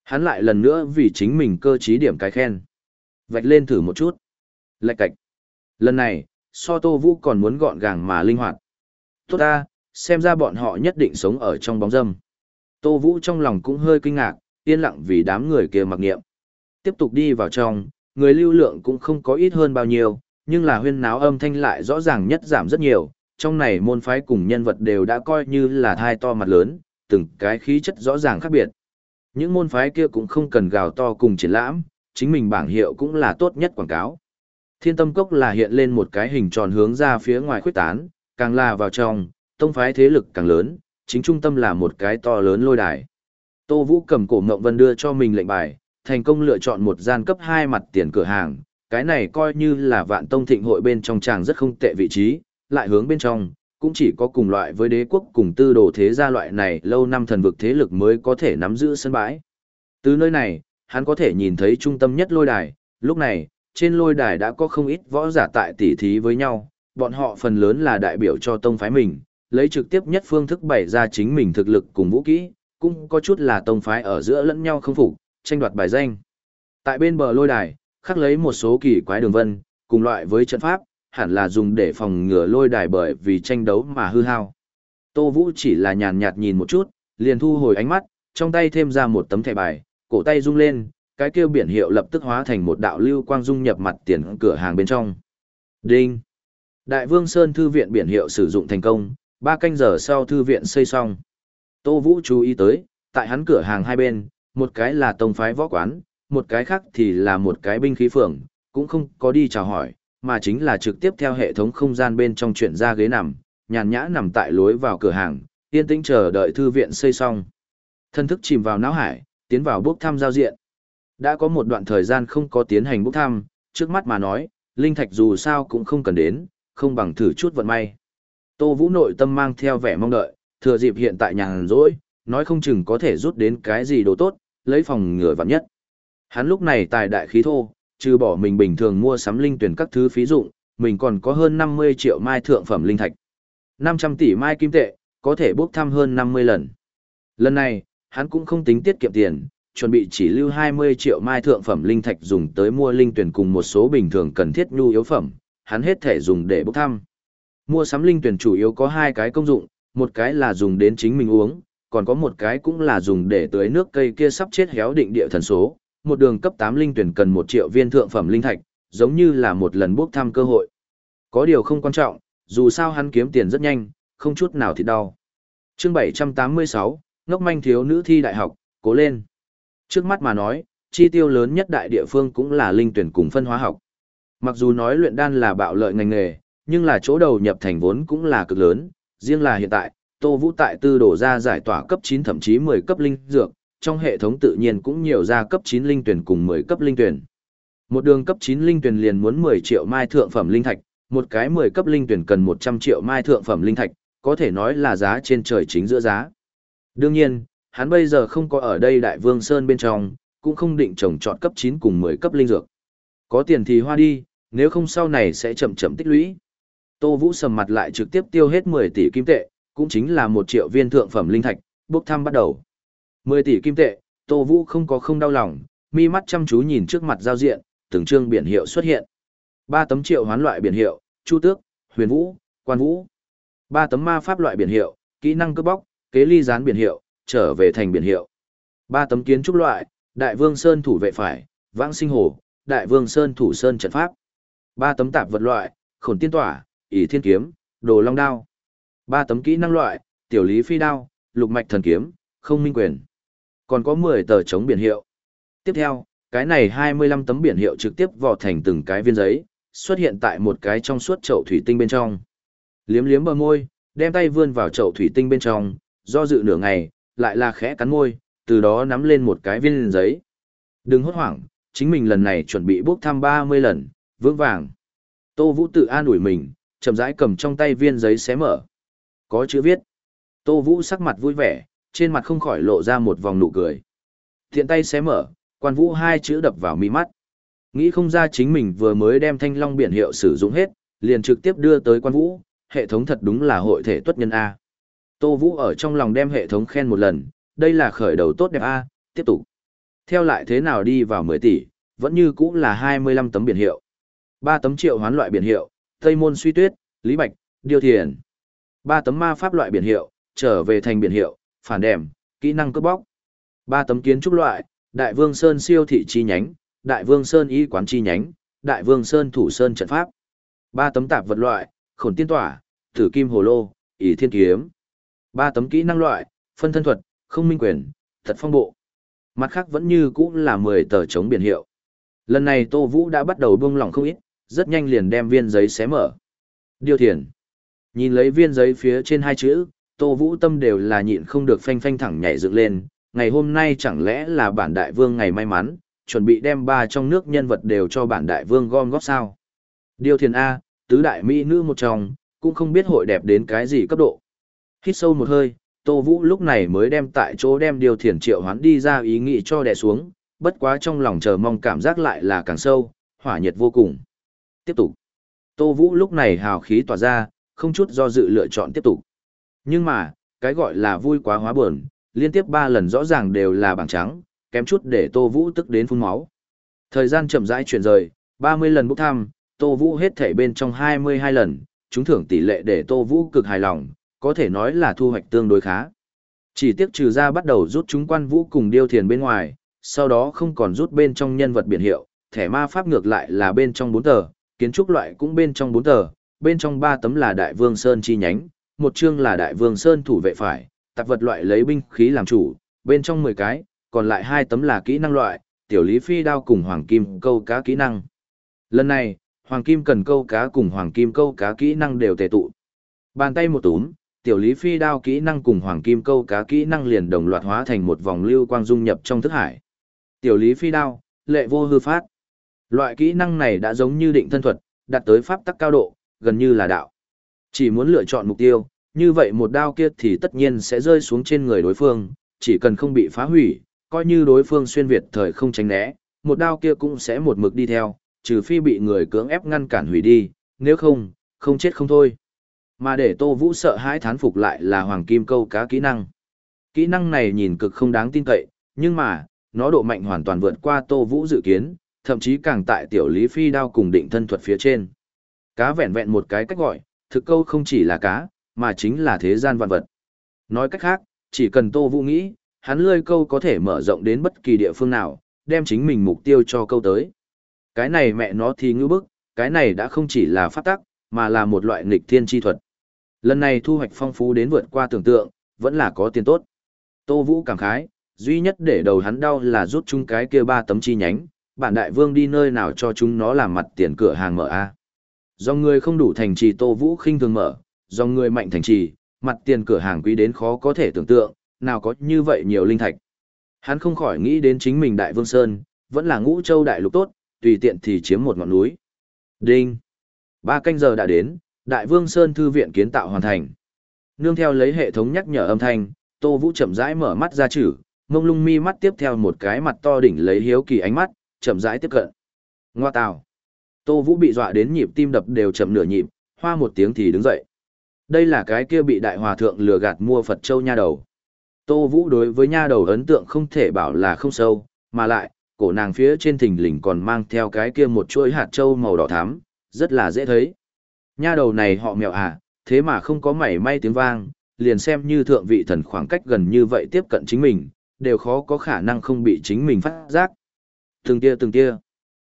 Hắn lại lần nữa vì chính mình cơ trí điểm cái khen. Vạch lên thử một chút. Lạch cạch. Lần này, so tô vũ còn muốn gọn gàng mà linh hoạt. Tốt ta, xem ra bọn họ nhất định sống ở trong bóng râm. Tô vũ trong lòng cũng hơi kinh ngạc, yên lặng vì đám người kia mặc nghiệm. Tiếp tục đi vào trong, người lưu lượng cũng không có ít hơn bao nhiêu, nhưng là huyên náo âm thanh lại rõ ràng nhất giảm rất nhiều, trong này môn phái cùng nhân vật đều đã coi như là thai to mặt lớn, từng cái khí chất rõ ràng khác biệt. Những môn phái kia cũng không cần gào to cùng triển lãm, chính mình bảng hiệu cũng là tốt nhất quảng cáo. Thiên tâm cốc là hiện lên một cái hình tròn hướng ra phía ngoài khuyết tán, càng là vào trong, tông phái thế lực càng lớn, chính trung tâm là một cái to lớn lôi đài. Tô Vũ cầm cổ Ngộng Vân đưa cho mình lệnh bài, thành công lựa chọn một gian cấp 2 mặt tiền cửa hàng, cái này coi như là vạn tông thịnh hội bên trong chàng rất không tệ vị trí, lại hướng bên trong, cũng chỉ có cùng loại với đế quốc cùng tư đồ thế gia loại này lâu năm thần vực thế lực mới có thể nắm giữ sân bãi. Từ nơi này, hắn có thể nhìn thấy trung tâm nhất lôi đài, lúc này, trên lôi đài đã có không ít võ giả tại tỉ thí với nhau, bọn họ phần lớn là đại biểu cho tông phái mình, lấy trực tiếp nhất phương thức bày ra chính mình thực lực cùng vũ kỹ, cũng có chút là tông phái ở giữa lẫn nhau không phục, tranh đoạt bài danh. Tại bên bờ lôi đài, khắc lấy một số kỳ quái đường vân, cùng loại với trận pháp, hẳn là dùng để phòng ngừa lôi đài bởi vì tranh đấu mà hư hao. Tô Vũ chỉ là nhàn nhạt nhìn một chút, liền thu hồi ánh mắt, trong tay thêm ra một tấm thẻ bài, cổ tay rung lên, cái kêu biển hiệu lập tức hóa thành một đạo lưu quang dung nhập mặt tiền cửa hàng bên trong. Đinh! Đại Vương Sơn Thư viện biển hiệu sử dụng thành công, ba canh giờ sau thư viện xây xong. Tô Vũ chú ý tới, tại hắn cửa hàng hai bên, một cái là tông phái võ quán, một cái khác thì là một cái binh khí phường, cũng không có đi chào hỏi, mà chính là trực tiếp theo hệ thống không gian bên trong chuyển ra ghế nằm, nhàn nhã nằm tại lối vào cửa hàng, yên tĩnh chờ đợi thư viện xây xong. Thân thức chìm vào não hải, tiến vào bốc thăm giao diện. Đã có một đoạn thời gian không có tiến hành bốc thăm, trước mắt mà nói, linh thạch dù sao cũng không cần đến, không bằng thử chút vận may. Tô Vũ nội tâm mang theo vẻ mong đợi, thừa dịp hiện tại nhàn rỗi, nói không chừng có thể rút đến cái gì đồ tốt, lấy phòng ngừa vạn nhất. Hắn lúc này tài đại khí thô, trừ bỏ mình bình thường mua sắm linh tuyển các thứ phí dụng, mình còn có hơn 50 triệu mai thượng phẩm linh thạch. 500 tỷ mai kim tệ, có thể bốc thăm hơn 50 lần. Lần này, hắn cũng không tính tiết kiệm tiền, chuẩn bị chỉ lưu 20 triệu mai thượng phẩm linh thạch dùng tới mua linh tuyển cùng một số bình thường cần thiết nhu yếu phẩm, hắn hết thể dùng để bốc thăm. Mua sắm linh tuyển chủ yếu có hai cái công dụng, một cái là dùng đến chính mình uống, còn có một cái cũng là dùng để tưới nước cây kia sắp chết héo định địa thần số, một đường cấp 8 linh tuyển cần 1 triệu viên thượng phẩm linh thạch, giống như là một lần bước thăm cơ hội. Có điều không quan trọng, dù sao hắn kiếm tiền rất nhanh, không chút nào thì đau. Chương 786, ngốc manh thiếu nữ thi đại học, cố lên. Trước mắt mà nói, chi tiêu lớn nhất đại địa phương cũng là linh tuyển cùng phân hóa học. Mặc dù nói luyện đan là bạo lợi ngành nghề, nhưng là chỗ đầu nhập thành vốn cũng là cực lớn, riêng là hiện tại, Tô Vũ tại tư đổ ra giải tỏa cấp 9 thậm chí 10 cấp linh dược, trong hệ thống tự nhiên cũng nhiều ra cấp 9 linh tuyển cùng 10 cấp linh tuyển. Một đường cấp 9 linh tuyển liền muốn 10 triệu mai thượng phẩm linh thạch, một cái 10 cấp linh tuyển cần 100 triệu mai thượng phẩm linh thạch, có thể nói là giá trên trời chính giữa giá. Đương nhiên, hắn bây giờ không có ở đây Đại Vương Sơn bên trong, cũng không định trồng chọn cấp 9 cùng 10 cấp linh dược. Có tiền thì hoa đi, nếu không sau này sẽ chậm chậm tích lũy. Tô Vũ sầm mặt lại trực tiếp tiêu hết 10 tỷ kim tệ, cũng chính là 1 triệu viên thượng phẩm linh thạch, bốc thăm bắt đầu. 10 tỷ kim tệ, Tô Vũ không có không đau lòng, mi mắt chăm chú nhìn trước mặt giao diện, từng chương biển hiệu xuất hiện. 3 tấm triệu hoán loại biển hiệu, Chu Tước, Huyền Vũ, Quan Vũ. 3 tấm ma pháp loại biển hiệu, kỹ năng cướp bóc, kế ly gián biển hiệu, trở về thành biển hiệu. 3 tấm kiến trúc loại, Đại Vương Sơn thủ vệ phải, Vãng Sinh Hồ, Đại Vương Sơn thủ sơn trận pháp. 3 tấm tạp vật loại, Khổn Tiên Tỏa, ỷ thiên kiếm, đồ long đao. ba tấm kỹ năng loại, tiểu lý phi đao, lục mạch thần kiếm, không minh quyền. Còn có 10 tờ chống biển hiệu. Tiếp theo, cái này 25 tấm biển hiệu trực tiếp vò thành từng cái viên giấy, xuất hiện tại một cái trong suốt chậu thủy tinh bên trong. Liếm liếm bờ môi, đem tay vươn vào chậu thủy tinh bên trong, do dự nửa ngày, lại là khẽ cắn môi, từ đó nắm lên một cái viên giấy. Đừng hốt hoảng, chính mình lần này chuẩn bị bốc thăm 30 lần, vững vàng. Tô Vũ tự an ủi mình, chậm rãi cầm trong tay viên giấy xé mở. Có chữ viết. Tô Vũ sắc mặt vui vẻ, trên mặt không khỏi lộ ra một vòng nụ cười. Thiện tay xé mở, quan vũ hai chữ đập vào mi mắt. Nghĩ không ra chính mình vừa mới đem thanh long biển hiệu sử dụng hết, liền trực tiếp đưa tới quan vũ, hệ thống thật đúng là hội thể tuất nhân A. Tô Vũ ở trong lòng đem hệ thống khen một lần, đây là khởi đầu tốt đẹp A, tiếp tục. Theo lại thế nào đi vào 10 tỷ, vẫn như cũng là 25 tấm biển hiệu. 3 tấm triệu hoán loại biển hiệu, Tây Môn Suy Tuyết, Lý Bạch, Điêu Thiền. ba tấm ma pháp loại biển hiệu, trở về thành biển hiệu, phản đèm, kỹ năng cướp bóc. ba tấm kiến trúc loại, Đại Vương Sơn siêu thị chi nhánh, Đại Vương Sơn y quán chi nhánh, Đại Vương Sơn thủ sơn trận pháp. ba tấm tạp vật loại, Khổn tiên tỏa, Tử kim hồ lô, ỷ thiên kiếm. ba tấm kỹ năng loại, phân thân thuật, không minh quyền, thật phong bộ. Mặt khác vẫn như cũ là 10 tờ chống biển hiệu. Lần này Tô Vũ đã bắt đầu buông lỏng không ít, rất nhanh liền đem viên giấy xé mở. Điều thiền. Nhìn lấy viên giấy phía trên hai chữ, Tô Vũ tâm đều là nhịn không được phanh phanh thẳng nhảy dựng lên. Ngày hôm nay chẳng lẽ là bản đại vương ngày may mắn, chuẩn bị đem ba trong nước nhân vật đều cho bản đại vương gom góp sao. Điều thiền A, tứ đại mỹ nữ một trong, cũng không biết hội đẹp đến cái gì cấp độ. Hít sâu một hơi, Tô Vũ lúc này mới đem tại chỗ đem điều thiền triệu hoán đi ra ý nghĩ cho đè xuống, bất quá trong lòng chờ mong cảm giác lại là càng sâu, hỏa nhiệt vô cùng. Tiếp tục. Tô Vũ lúc này hào khí tỏa ra, không chút do dự lựa chọn tiếp tục. Nhưng mà, cái gọi là vui quá hóa buồn, liên tiếp 3 lần rõ ràng đều là bảng trắng, kém chút để Tô Vũ tức đến phun máu. Thời gian chậm rãi chuyển rời, 30 lần bốc thăm, Tô Vũ hết thể bên trong 22 lần, chúng thưởng tỷ lệ để Tô Vũ cực hài lòng, có thể nói là thu hoạch tương đối khá. Chỉ tiếc trừ ra bắt đầu rút chúng quan vũ cùng điêu thiền bên ngoài, sau đó không còn rút bên trong nhân vật biển hiệu, thẻ ma pháp ngược lại là bên trong 4 tờ, kiến trúc loại cũng bên trong bốn tờ, bên trong ba tấm là Đại Vương Sơn chi nhánh, một chương là Đại Vương Sơn thủ vệ phải, tạp vật loại lấy binh khí làm chủ, bên trong 10 cái, còn lại hai tấm là kỹ năng loại, tiểu lý phi đao cùng hoàng kim câu cá kỹ năng. Lần này, hoàng kim cần câu cá cùng hoàng kim câu cá kỹ năng đều tề tụ. Bàn tay một túm, tiểu lý phi đao kỹ năng cùng hoàng kim câu cá kỹ năng liền đồng loạt hóa thành một vòng lưu quang dung nhập trong thức hải. Tiểu lý phi đao, lệ vô hư phát. Loại kỹ năng này đã giống như định thân thuật, đạt tới pháp tắc cao độ, gần như là đạo. Chỉ muốn lựa chọn mục tiêu, như vậy một đao kia thì tất nhiên sẽ rơi xuống trên người đối phương, chỉ cần không bị phá hủy, coi như đối phương xuyên việt thời không tránh né, một đao kia cũng sẽ một mực đi theo, trừ phi bị người cưỡng ép ngăn cản hủy đi, nếu không, không chết không thôi. Mà để Tô Vũ sợ hãi thán phục lại là hoàng kim câu cá kỹ năng. Kỹ năng này nhìn cực không đáng tin cậy, nhưng mà, nó độ mạnh hoàn toàn vượt qua Tô Vũ dự kiến, thậm chí càng tại tiểu lý phi đao cùng định thân thuật phía trên. Cá vẹn vẹn một cái cách gọi, thực câu không chỉ là cá, mà chính là thế gian vạn vật. Nói cách khác, chỉ cần Tô Vũ nghĩ, hắn lươi câu có thể mở rộng đến bất kỳ địa phương nào, đem chính mình mục tiêu cho câu tới. Cái này mẹ nó thì ngư bức, cái này đã không chỉ là phát tắc, mà là một loại nghịch thiên chi thuật. Lần này thu hoạch phong phú đến vượt qua tưởng tượng, vẫn là có tiền tốt. Tô Vũ cảm khái, duy nhất để đầu hắn đau là rút chung cái kia ba tấm chi nhánh, bản đại vương đi nơi nào cho chúng nó làm mặt tiền cửa hàng mở a Do người không đủ thành trì Tô Vũ khinh thường mở, do người mạnh thành trì, mặt tiền cửa hàng quý đến khó có thể tưởng tượng, nào có như vậy nhiều linh thạch. Hắn không khỏi nghĩ đến chính mình Đại Vương Sơn, vẫn là ngũ châu đại lục tốt, tùy tiện thì chiếm một ngọn núi. Đinh! Ba canh giờ đã đến, Đại Vương Sơn Thư viện kiến tạo hoàn thành. Nương theo lấy hệ thống nhắc nhở âm thanh, Tô Vũ chậm rãi mở mắt ra chử mông lung mi mắt tiếp theo một cái mặt to đỉnh lấy hiếu kỳ ánh mắt, chậm rãi tiếp cận. Ngoa tào. Tô Vũ bị dọa đến nhịp tim đập đều chậm nửa nhịp, hoa một tiếng thì đứng dậy. Đây là cái kia bị đại hòa thượng lừa gạt mua Phật Châu nha đầu. Tô Vũ đối với nha đầu ấn tượng không thể bảo là không sâu, mà lại, cổ nàng phía trên thình lình còn mang theo cái kia một chuỗi hạt châu màu đỏ thắm, rất là dễ thấy. Nha đầu này họ mèo à, thế mà không có mảy may tiếng vang, liền xem như thượng vị thần khoảng cách gần như vậy tiếp cận chính mình, đều khó có khả năng không bị chính mình phát giác. Từng tia từng tia.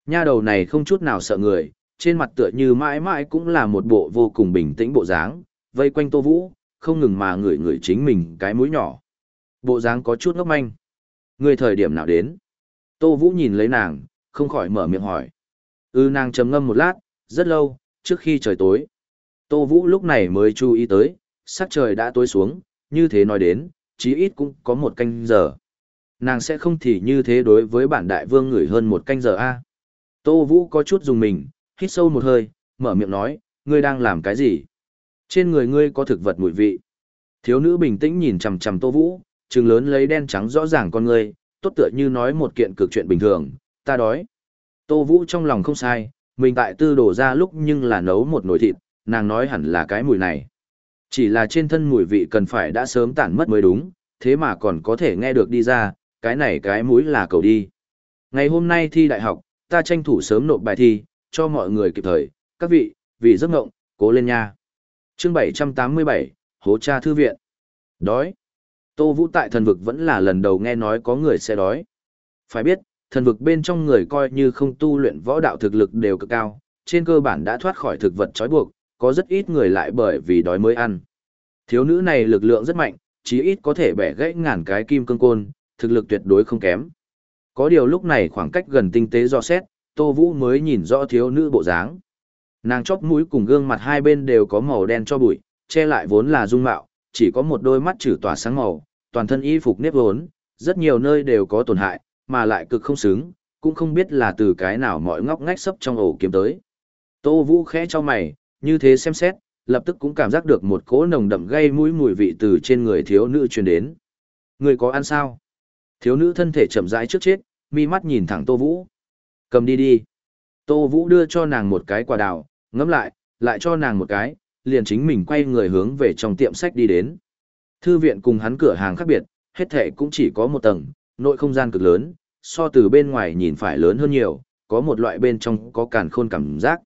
Nha đầu này không chút nào sợ người, trên mặt tựa như mãi mãi cũng là một bộ vô cùng bình tĩnh bộ dáng, vây quanh Tô Vũ, không ngừng mà ngửi ngửi chính mình cái mũi nhỏ. Bộ dáng có chút ngốc manh. Người thời điểm nào đến? Tô Vũ nhìn lấy nàng, không khỏi mở miệng hỏi. Ư nàng trầm ngâm một lát, rất lâu, trước khi trời tối. Tô Vũ lúc này mới chú ý tới, sắc trời đã tối xuống, như thế nói đến, chí ít cũng có một canh giờ. Nàng sẽ không thì như thế đối với bản đại vương ngửi hơn một canh giờ a Tô Vũ có chút dùng mình, hít sâu một hơi, mở miệng nói, ngươi đang làm cái gì? Trên người ngươi có thực vật mùi vị. Thiếu nữ bình tĩnh nhìn chằm chằm Tô Vũ, trừng lớn lấy đen trắng rõ ràng con ngươi, tốt tựa như nói một kiện cực chuyện bình thường, ta đói. Tô Vũ trong lòng không sai, mình tại tư đổ ra lúc nhưng là nấu một nồi thịt, nàng nói hẳn là cái mùi này. Chỉ là trên thân mùi vị cần phải đã sớm tản mất mới đúng, thế mà còn có thể nghe được đi ra, cái này cái mũi là cầu đi. Ngày hôm nay thi đại học, ta tranh thủ sớm nộp bài thi, cho mọi người kịp thời, các vị, vì giấc ngộng, cố lên nha. chương 787, Hố Cha Thư Viện. Đói. Tô Vũ tại thần vực vẫn là lần đầu nghe nói có người sẽ đói. Phải biết, thần vực bên trong người coi như không tu luyện võ đạo thực lực đều cực cao, trên cơ bản đã thoát khỏi thực vật trói buộc, có rất ít người lại bởi vì đói mới ăn. Thiếu nữ này lực lượng rất mạnh, chí ít có thể bẻ gãy ngàn cái kim cương côn, thực lực tuyệt đối không kém. Có điều lúc này khoảng cách gần tinh tế do xét, Tô Vũ mới nhìn rõ thiếu nữ bộ dáng. Nàng chóp mũi cùng gương mặt hai bên đều có màu đen cho bụi, che lại vốn là dung mạo, chỉ có một đôi mắt trừ tỏa sáng màu, toàn thân y phục nếp vốn, rất nhiều nơi đều có tổn hại, mà lại cực không xứng, cũng không biết là từ cái nào mọi ngóc ngách sấp trong ổ kiếm tới. Tô Vũ khẽ cho mày, như thế xem xét, lập tức cũng cảm giác được một cỗ nồng đậm gây mũi mùi vị từ trên người thiếu nữ truyền đến. Người có ăn sao? Thiếu nữ thân thể chậm rãi trước chết, mi mắt nhìn thẳng Tô Vũ. Cầm đi đi. Tô Vũ đưa cho nàng một cái quả đào, ngẫm lại, lại cho nàng một cái, liền chính mình quay người hướng về trong tiệm sách đi đến. Thư viện cùng hắn cửa hàng khác biệt, hết thệ cũng chỉ có một tầng, nội không gian cực lớn, so từ bên ngoài nhìn phải lớn hơn nhiều, có một loại bên trong có càn khôn cảm giác.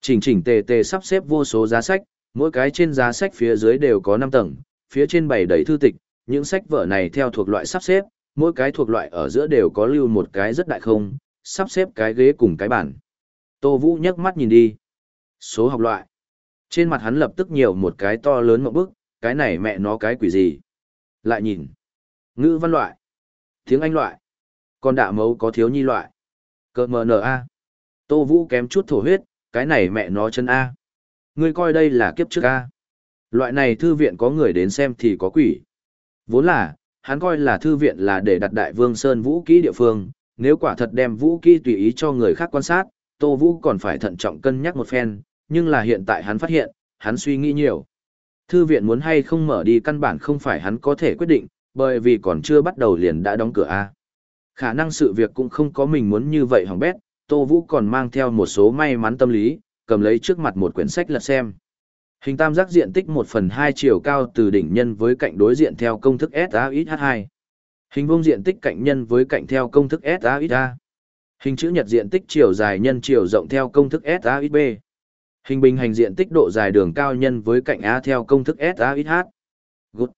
Chỉnh chỉnh tề tề sắp xếp vô số giá sách, mỗi cái trên giá sách phía dưới đều có 5 tầng, phía trên bày đầy thư tịch, những sách vở này theo thuộc loại sắp xếp, mỗi cái thuộc loại ở giữa đều có lưu một cái rất đại không, sắp xếp cái ghế cùng cái bàn. Tô Vũ nhấc mắt nhìn đi. Số học loại. Trên mặt hắn lập tức nhiều một cái to lớn một bức, cái này mẹ nó cái quỷ gì. Lại nhìn. Ngữ văn loại. Tiếng Anh loại. Còn đạ mấu có thiếu nhi loại. Cơ mờ nờ A. Tô Vũ kém chút thổ huyết, cái này mẹ nó chân A. Ngươi coi đây là kiếp trước A. Loại này thư viện có người đến xem thì có quỷ. Vốn là, hắn coi là thư viện là để đặt đại vương Sơn vũ kỹ địa phương, nếu quả thật đem vũ kỹ tùy ý cho người khác quan sát, Tô Vũ còn phải thận trọng cân nhắc một phen, nhưng là hiện tại hắn phát hiện, hắn suy nghĩ nhiều. Thư viện muốn hay không mở đi căn bản không phải hắn có thể quyết định, bởi vì còn chưa bắt đầu liền đã đóng cửa A. Khả năng sự việc cũng không có mình muốn như vậy hỏng bét, Tô Vũ còn mang theo một số may mắn tâm lý, cầm lấy trước mặt một quyển sách lật xem. Hình tam giác diện tích 1 phần 2 chiều cao từ đỉnh nhân với cạnh đối diện theo công thức SAXH2. Hình vuông diện tích cạnh nhân với cạnh theo công thức SAXA. Hình chữ nhật diện tích chiều dài nhân chiều rộng theo công thức SAXB. Hình bình hành diện tích độ dài đường cao nhân với cạnh A theo công thức SAXH. Good.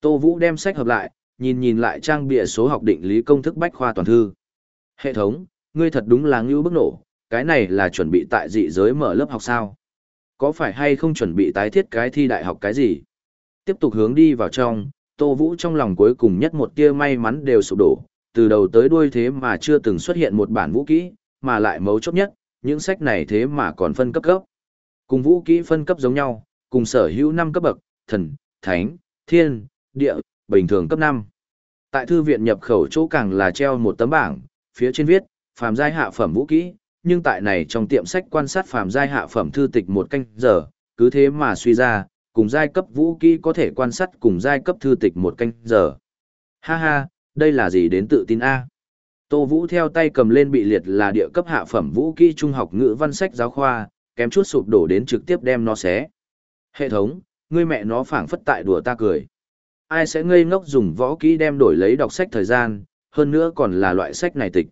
Tô Vũ đem sách hợp lại, nhìn nhìn lại trang bìa số học định lý công thức bách khoa toàn thư. Hệ thống, ngươi thật đúng là ngưu bức nổ, cái này là chuẩn bị tại dị giới mở lớp học sao? Có phải hay không chuẩn bị tái thiết cái thi đại học cái gì? Tiếp tục hướng đi vào trong, Tô Vũ trong lòng cuối cùng nhất một tia may mắn đều sụp đổ, từ đầu tới đuôi thế mà chưa từng xuất hiện một bản vũ kỹ, mà lại mấu chốt nhất, những sách này thế mà còn phân cấp cấp. Cùng vũ kỹ phân cấp giống nhau, cùng sở hữu 5 cấp bậc, thần, thánh, thiên, địa, bình thường cấp 5. Tại thư viện nhập khẩu chỗ càng là treo một tấm bảng, phía trên viết, phàm giai hạ phẩm vũ kỹ, nhưng tại này trong tiệm sách quan sát phàm giai hạ phẩm thư tịch một canh giờ, cứ thế mà suy ra, cùng giai cấp vũ kỹ có thể quan sát cùng giai cấp thư tịch một canh giờ. Ha ha, đây là gì đến tự tin A. Tô Vũ theo tay cầm lên bị liệt là địa cấp hạ phẩm vũ kỹ trung học ngữ văn sách giáo khoa, kém chút sụp đổ đến trực tiếp đem nó xé. Hệ thống, ngươi mẹ nó phảng phất tại đùa ta cười. Ai sẽ ngây ngốc dùng võ kỹ đem đổi lấy đọc sách thời gian, hơn nữa còn là loại sách này tịch.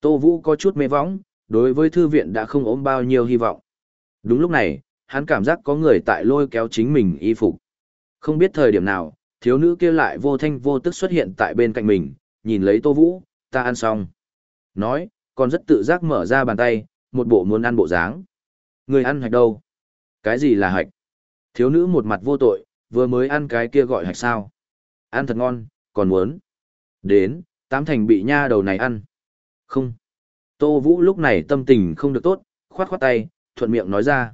Tô Vũ có chút mê võng, đối với thư viện đã không ốm bao nhiêu hy vọng. Đúng lúc này, hắn cảm giác có người tại lôi kéo chính mình y phục. Không biết thời điểm nào, thiếu nữ kia lại vô thanh vô tức xuất hiện tại bên cạnh mình, nhìn lấy Tô Vũ, ta ăn xong. Nói, còn rất tự giác mở ra bàn tay, một bộ muốn ăn bộ dáng. Người ăn hạch đâu? Cái gì là hạch? Thiếu nữ một mặt vô tội, vừa mới ăn cái kia gọi hạch sao. Ăn thật ngon, còn muốn. Đến, tám thành bị nha đầu này ăn. Không. Tô Vũ lúc này tâm tình không được tốt, khoát khoát tay, thuận miệng nói ra.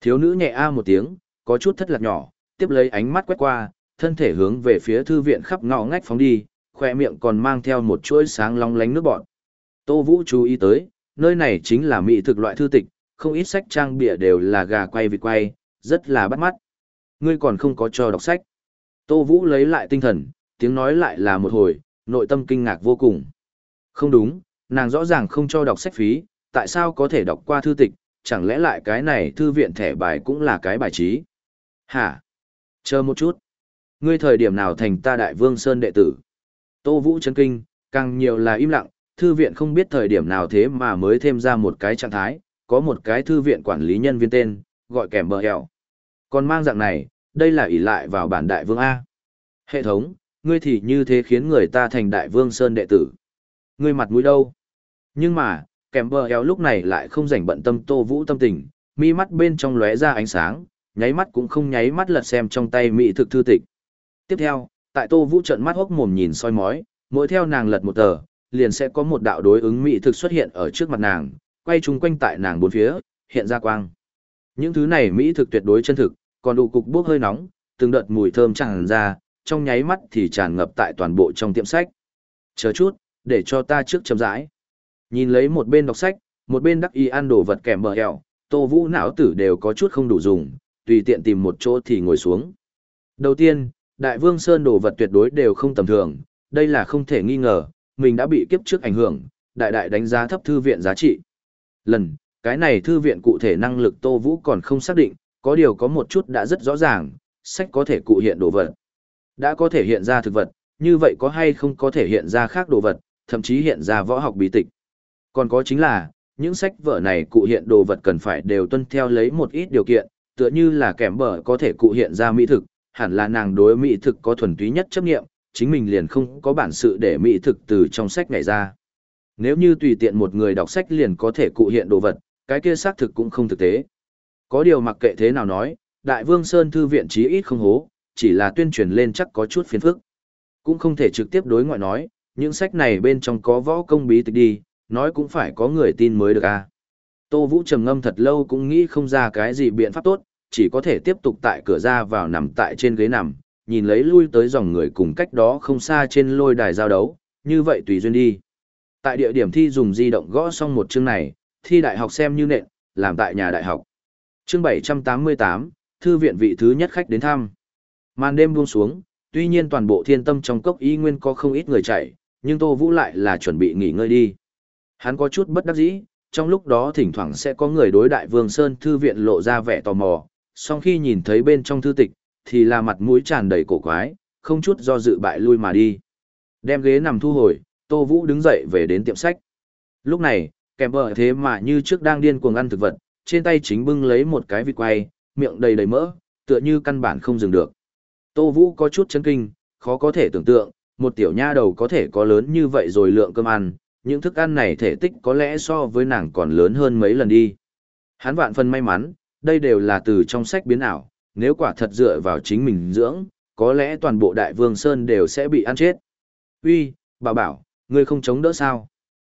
Thiếu nữ nhẹ a một tiếng, có chút thất lạc nhỏ, tiếp lấy ánh mắt quét qua, thân thể hướng về phía thư viện khắp ngõ ngách phóng đi, khoe miệng còn mang theo một chuỗi sáng long lánh nước bọt. Tô Vũ chú ý tới, nơi này chính là mỹ thực loại thư tịch, không ít sách trang bìa đều là gà quay vịt quay, rất là bắt mắt. Ngươi còn không có cho đọc sách. Tô Vũ lấy lại tinh thần, tiếng nói lại là một hồi, nội tâm kinh ngạc vô cùng. Không đúng, nàng rõ ràng không cho đọc sách phí, tại sao có thể đọc qua thư tịch, chẳng lẽ lại cái này thư viện thẻ bài cũng là cái bài trí? Hả? Chờ một chút. Ngươi thời điểm nào thành ta đại vương Sơn đệ tử? Tô Vũ chấn kinh, càng nhiều là im lặng, thư viện không biết thời điểm nào thế mà mới thêm ra một cái trạng thái, có một cái thư viện quản lý nhân viên tên, gọi kèm bờ hẹo. Còn mang dạng này, đây là ỷ lại vào bản đại vương A. Hệ thống, ngươi thì như thế khiến người ta thành đại vương Sơn đệ tử. Ngươi mặt mũi đâu? Nhưng mà, kèm bờ eo lúc này lại không rảnh bận tâm Tô Vũ tâm tình, mi mắt bên trong lóe ra ánh sáng, nháy mắt cũng không nháy mắt lật xem trong tay mỹ thực thư tịch. Tiếp theo, tại Tô Vũ trận mắt hốc mồm nhìn soi mói, mỗi theo nàng lật một tờ, liền sẽ có một đạo đối ứng mỹ thực xuất hiện ở trước mặt nàng, quay chung quanh tại nàng bốn phía, hiện ra quang. Những thứ này mỹ thực tuyệt đối chân thực, còn đủ cục bốc hơi nóng, từng đợt mùi thơm tràn ra, trong nháy mắt thì tràn ngập tại toàn bộ trong tiệm sách. Chờ chút, để cho ta trước chậm rãi. Nhìn lấy một bên đọc sách, một bên đắc y ăn đồ vật kèm bờ hẹo, Tô Vũ não tử đều có chút không đủ dùng, tùy tiện tìm một chỗ thì ngồi xuống. Đầu tiên, Đại Vương Sơn đồ vật tuyệt đối đều không tầm thường, đây là không thể nghi ngờ, mình đã bị kiếp trước ảnh hưởng, đại đại đánh giá thấp thư viện giá trị. Lần, cái này thư viện cụ thể năng lực Tô Vũ còn không xác định, có điều có một chút đã rất rõ ràng, sách có thể cụ hiện đồ vật. Đã có thể hiện ra thực vật, như vậy có hay không có thể hiện ra khác đồ vật, thậm chí hiện ra võ học bí tịch. Còn có chính là, những sách vở này cụ hiện đồ vật cần phải đều tuân theo lấy một ít điều kiện, tựa như là kèm bờ có thể cụ hiện ra mỹ thực, hẳn là nàng đối mỹ thực có thuần túy nhất chấp nghiệm, chính mình liền không có bản sự để mỹ thực từ trong sách này ra. Nếu như tùy tiện một người đọc sách liền có thể cụ hiện đồ vật, cái kia xác thực cũng không thực tế. Có điều mặc kệ thế nào nói, Đại Vương Sơn Thư viện chí ít không hố, chỉ là tuyên truyền lên chắc có chút phiền phức. Cũng không thể trực tiếp đối ngoại nói, những sách này bên trong có võ công bí tịch đi, nói cũng phải có người tin mới được à. Tô Vũ trầm ngâm thật lâu cũng nghĩ không ra cái gì biện pháp tốt, chỉ có thể tiếp tục tại cửa ra vào nằm tại trên ghế nằm, nhìn lấy lui tới dòng người cùng cách đó không xa trên lôi đài giao đấu, như vậy tùy duyên đi. Tại địa điểm thi dùng di động gõ xong một chương này, thi đại học xem như nện, làm tại nhà đại học. Chương 788, thư viện vị thứ nhất khách đến thăm. Màn đêm buông xuống, tuy nhiên toàn bộ thiên tâm trong cốc y nguyên có không ít người chạy, nhưng Tô Vũ lại là chuẩn bị nghỉ ngơi đi. Hắn có chút bất đắc dĩ, trong lúc đó thỉnh thoảng sẽ có người đối đại vương Sơn thư viện lộ ra vẻ tò mò, song khi nhìn thấy bên trong thư tịch, thì là mặt mũi tràn đầy cổ quái, không chút do dự bại lui mà đi. Đem ghế nằm thu hồi, Tô Vũ đứng dậy về đến tiệm sách. Lúc này, kèm bờ thế mà như trước đang điên cuồng ăn thực vật, trên tay chính bưng lấy một cái vịt quay, miệng đầy đầy mỡ, tựa như căn bản không dừng được. Tô Vũ có chút chấn kinh, khó có thể tưởng tượng, một tiểu nha đầu có thể có lớn như vậy rồi lượng cơm ăn, những thức ăn này thể tích có lẽ so với nàng còn lớn hơn mấy lần đi. Hắn vạn phần may mắn, đây đều là từ trong sách biến ảo, nếu quả thật dựa vào chính mình dưỡng, có lẽ toàn bộ đại vương Sơn đều sẽ bị ăn chết. Uy, bà bảo, ngươi không chống đỡ sao?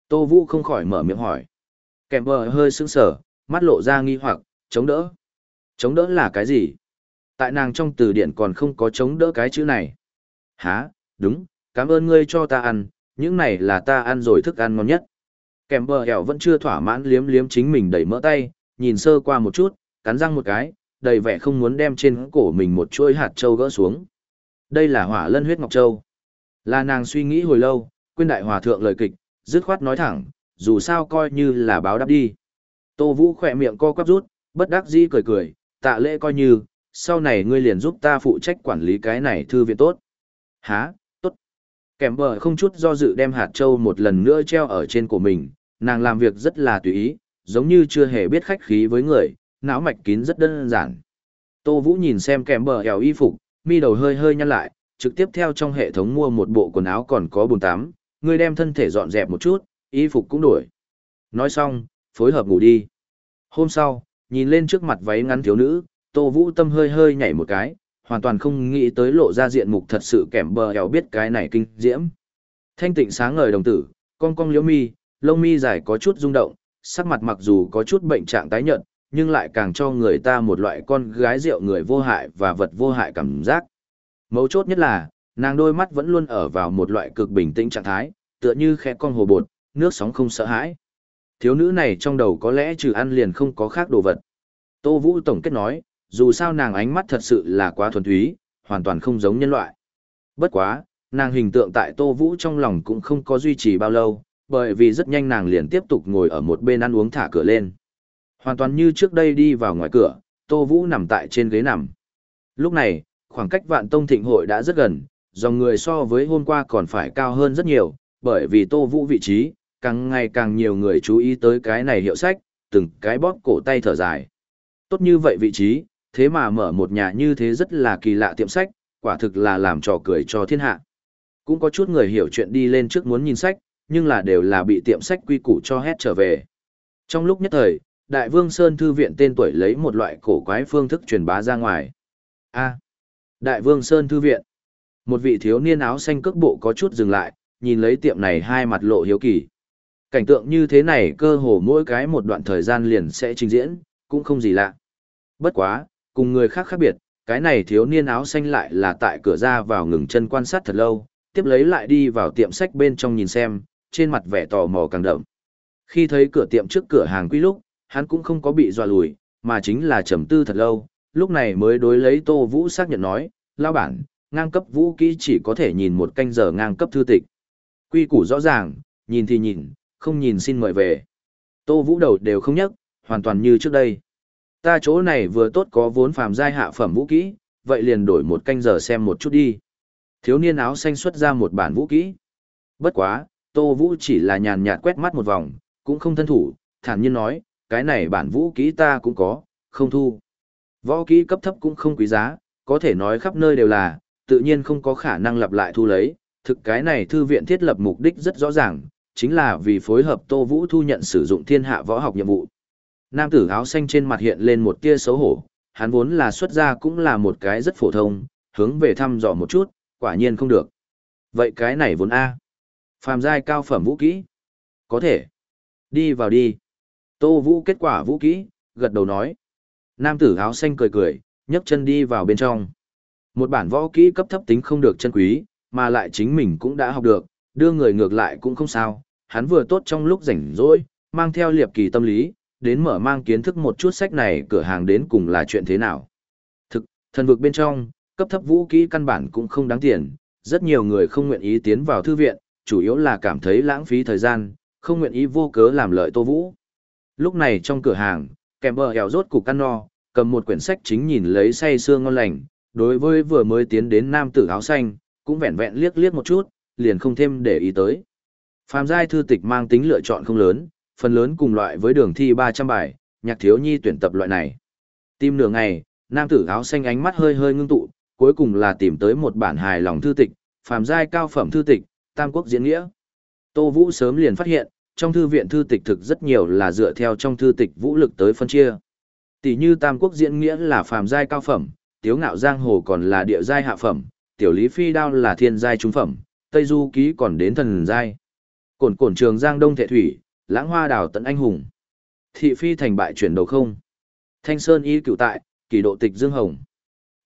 Tô Vũ không khỏi mở miệng hỏi. Kèm bờ hơi sững sở, mắt lộ ra nghi hoặc, chống đỡ. Chống đỡ là cái gì? Tại nàng trong từ điển còn không có chống đỡ cái chữ này. Hả, đúng, cảm ơn ngươi cho ta ăn, những này là ta ăn rồi thức ăn ngon nhất. Kèm bờ hẻo vẫn chưa thỏa mãn liếm liếm chính mình đẩy mỡ tay, nhìn sơ qua một chút, cắn răng một cái, đầy vẻ không muốn đem trên cổ mình một chuỗi hạt châu gỡ xuống. Đây là hỏa lân huyết ngọc châu. Là nàng suy nghĩ hồi lâu, quên đại hòa thượng lời kịch, dứt khoát nói thẳng, dù sao coi như là báo đáp đi. Tô Vũ khỏe miệng co quắp rút, bất đắc dĩ cười cười, tạ lễ coi như, sau này ngươi liền giúp ta phụ trách quản lý cái này thư viện tốt. Hả. Kèm bờ không chút do dự đem hạt châu một lần nữa treo ở trên của mình, nàng làm việc rất là tùy ý, giống như chưa hề biết khách khí với người, não mạch kín rất đơn giản. Tô Vũ nhìn xem kèm bờ eo y phục, mi đầu hơi hơi nhăn lại, trực tiếp theo trong hệ thống mua một bộ quần áo còn có bồn tắm, người đem thân thể dọn dẹp một chút, y phục cũng đổi. Nói xong, phối hợp ngủ đi. Hôm sau, nhìn lên trước mặt váy ngắn thiếu nữ, Tô Vũ tâm hơi hơi nhảy một cái, hoàn toàn không nghĩ tới lộ ra diện mục thật sự kẻm bờ hẻo biết cái này kinh diễm. Thanh tịnh sáng ngời đồng tử, con cong liễu mi, lông mi dài có chút rung động, sắc mặt mặc dù có chút bệnh trạng tái nhợt, nhưng lại càng cho người ta một loại con gái rượu người vô hại và vật vô hại cảm giác. Mấu chốt nhất là, nàng đôi mắt vẫn luôn ở vào một loại cực bình tĩnh trạng thái, tựa như khẽ con hồ bột, nước sóng không sợ hãi. Thiếu nữ này trong đầu có lẽ trừ ăn liền không có khác đồ vật. Tô Vũ tổng kết nói, dù sao nàng ánh mắt thật sự là quá thuần túy, hoàn toàn không giống nhân loại. Bất quá, nàng hình tượng tại Tô Vũ trong lòng cũng không có duy trì bao lâu, bởi vì rất nhanh nàng liền tiếp tục ngồi ở một bên ăn uống thả cửa lên. Hoàn toàn như trước đây đi vào ngoài cửa, Tô Vũ nằm tại trên ghế nằm. Lúc này, khoảng cách vạn tông thịnh hội đã rất gần, dòng người so với hôm qua còn phải cao hơn rất nhiều, bởi vì Tô Vũ vị trí, càng ngày càng nhiều người chú ý tới cái này hiệu sách, từng cái bóp cổ tay thở dài. Tốt như vậy vị trí, thế mà mở một nhà như thế rất là kỳ lạ tiệm sách, quả thực là làm trò cười cho thiên hạ. Cũng có chút người hiểu chuyện đi lên trước muốn nhìn sách, nhưng là đều là bị tiệm sách quy củ cho hét trở về. Trong lúc nhất thời, Đại Vương Sơn Thư viện tên tuổi lấy một loại cổ quái phương thức truyền bá ra ngoài. A. Đại Vương Sơn Thư viện. Một vị thiếu niên áo xanh cước bộ có chút dừng lại, nhìn lấy tiệm này hai mặt lộ hiếu kỳ. Cảnh tượng như thế này cơ hồ mỗi cái một đoạn thời gian liền sẽ trình diễn, cũng không gì lạ. Bất quá, cùng người khác khác biệt, cái này thiếu niên áo xanh lại là tại cửa ra vào ngừng chân quan sát thật lâu, tiếp lấy lại đi vào tiệm sách bên trong nhìn xem, trên mặt vẻ tò mò càng đậm. Khi thấy cửa tiệm trước cửa hàng quý lúc, hắn cũng không có bị dọa lùi, mà chính là trầm tư thật lâu, lúc này mới đối lấy Tô Vũ xác nhận nói, lao bản, ngang cấp vũ kỹ chỉ có thể nhìn một canh giờ ngang cấp thư tịch. Quy củ rõ ràng, nhìn thì nhìn, không nhìn xin mời về. Tô Vũ đầu đều không nhắc, hoàn toàn như trước đây. Ta chỗ này vừa tốt có vốn phàm giai hạ phẩm vũ kỹ, vậy liền đổi một canh giờ xem một chút đi. Thiếu niên áo xanh xuất ra một bản vũ kỹ. Bất quá, Tô Vũ chỉ là nhàn nhạt quét mắt một vòng, cũng không thân thủ, thản nhiên nói, cái này bản vũ kỹ ta cũng có, không thu. Võ kỹ cấp thấp cũng không quý giá, có thể nói khắp nơi đều là, tự nhiên không có khả năng lặp lại thu lấy. Thực cái này thư viện thiết lập mục đích rất rõ ràng, chính là vì phối hợp Tô Vũ thu nhận sử dụng thiên hạ võ học nhiệm vụ. Nam tử áo xanh trên mặt hiện lên một tia xấu hổ, hắn vốn là xuất gia cũng là một cái rất phổ thông, hướng về thăm dò một chút, quả nhiên không được. Vậy cái này vốn A. Phàm giai cao phẩm vũ kỹ. Có thể. Đi vào đi. Tô Vũ kết quả vũ kỹ, gật đầu nói. Nam tử áo xanh cười cười, nhấc chân đi vào bên trong. Một bản võ kỹ cấp thấp tính không được chân quý, mà lại chính mình cũng đã học được, đưa người ngược lại cũng không sao. Hắn vừa tốt trong lúc rảnh rỗi, mang theo liệp kỳ tâm lý, đến mở mang kiến thức một chút sách này cửa hàng đến cùng là chuyện thế nào. Thực, thần vực bên trong, cấp thấp vũ kỹ căn bản cũng không đáng tiền, rất nhiều người không nguyện ý tiến vào thư viện, chủ yếu là cảm thấy lãng phí thời gian, không nguyện ý vô cớ làm lợi Tô Vũ. Lúc này trong cửa hàng, kèm bờ hẻo rốt cục căn no, cầm một quyển sách chính nhìn lấy say sương ngon lành, đối với vừa mới tiến đến nam tử áo xanh, cũng vẹn vẹn liếc liếc một chút, liền không thêm để ý tới. Phàm giai thư tịch mang tính lựa chọn không lớn, phần lớn cùng loại với đường thi 300 bài, nhạc thiếu nhi tuyển tập loại này. Tim nửa ngày, nam tử áo xanh ánh mắt hơi hơi ngưng tụ, cuối cùng là tìm tới một bản hài lòng thư tịch, phàm giai cao phẩm thư tịch, Tam Quốc diễn nghĩa. Tô Vũ sớm liền phát hiện, trong thư viện thư tịch thực rất nhiều là dựa theo trong thư tịch vũ lực tới phân chia. Tỷ như Tam Quốc diễn nghĩa là phàm giai cao phẩm, Tiếu Ngạo Giang Hồ còn là địa giai hạ phẩm, Tiểu Lý Phi Đao là thiên giai trung phẩm, Tây Du Ký còn đến thần giai. Cổn cổn trường Giang Đông Thệ Thủy, Lãng Hoa Đào Tận Anh Hùng. Thị Phi thành bại chuyển đầu không. Thanh Sơn Y cựu tại, kỳ độ tịch Dương Hồng.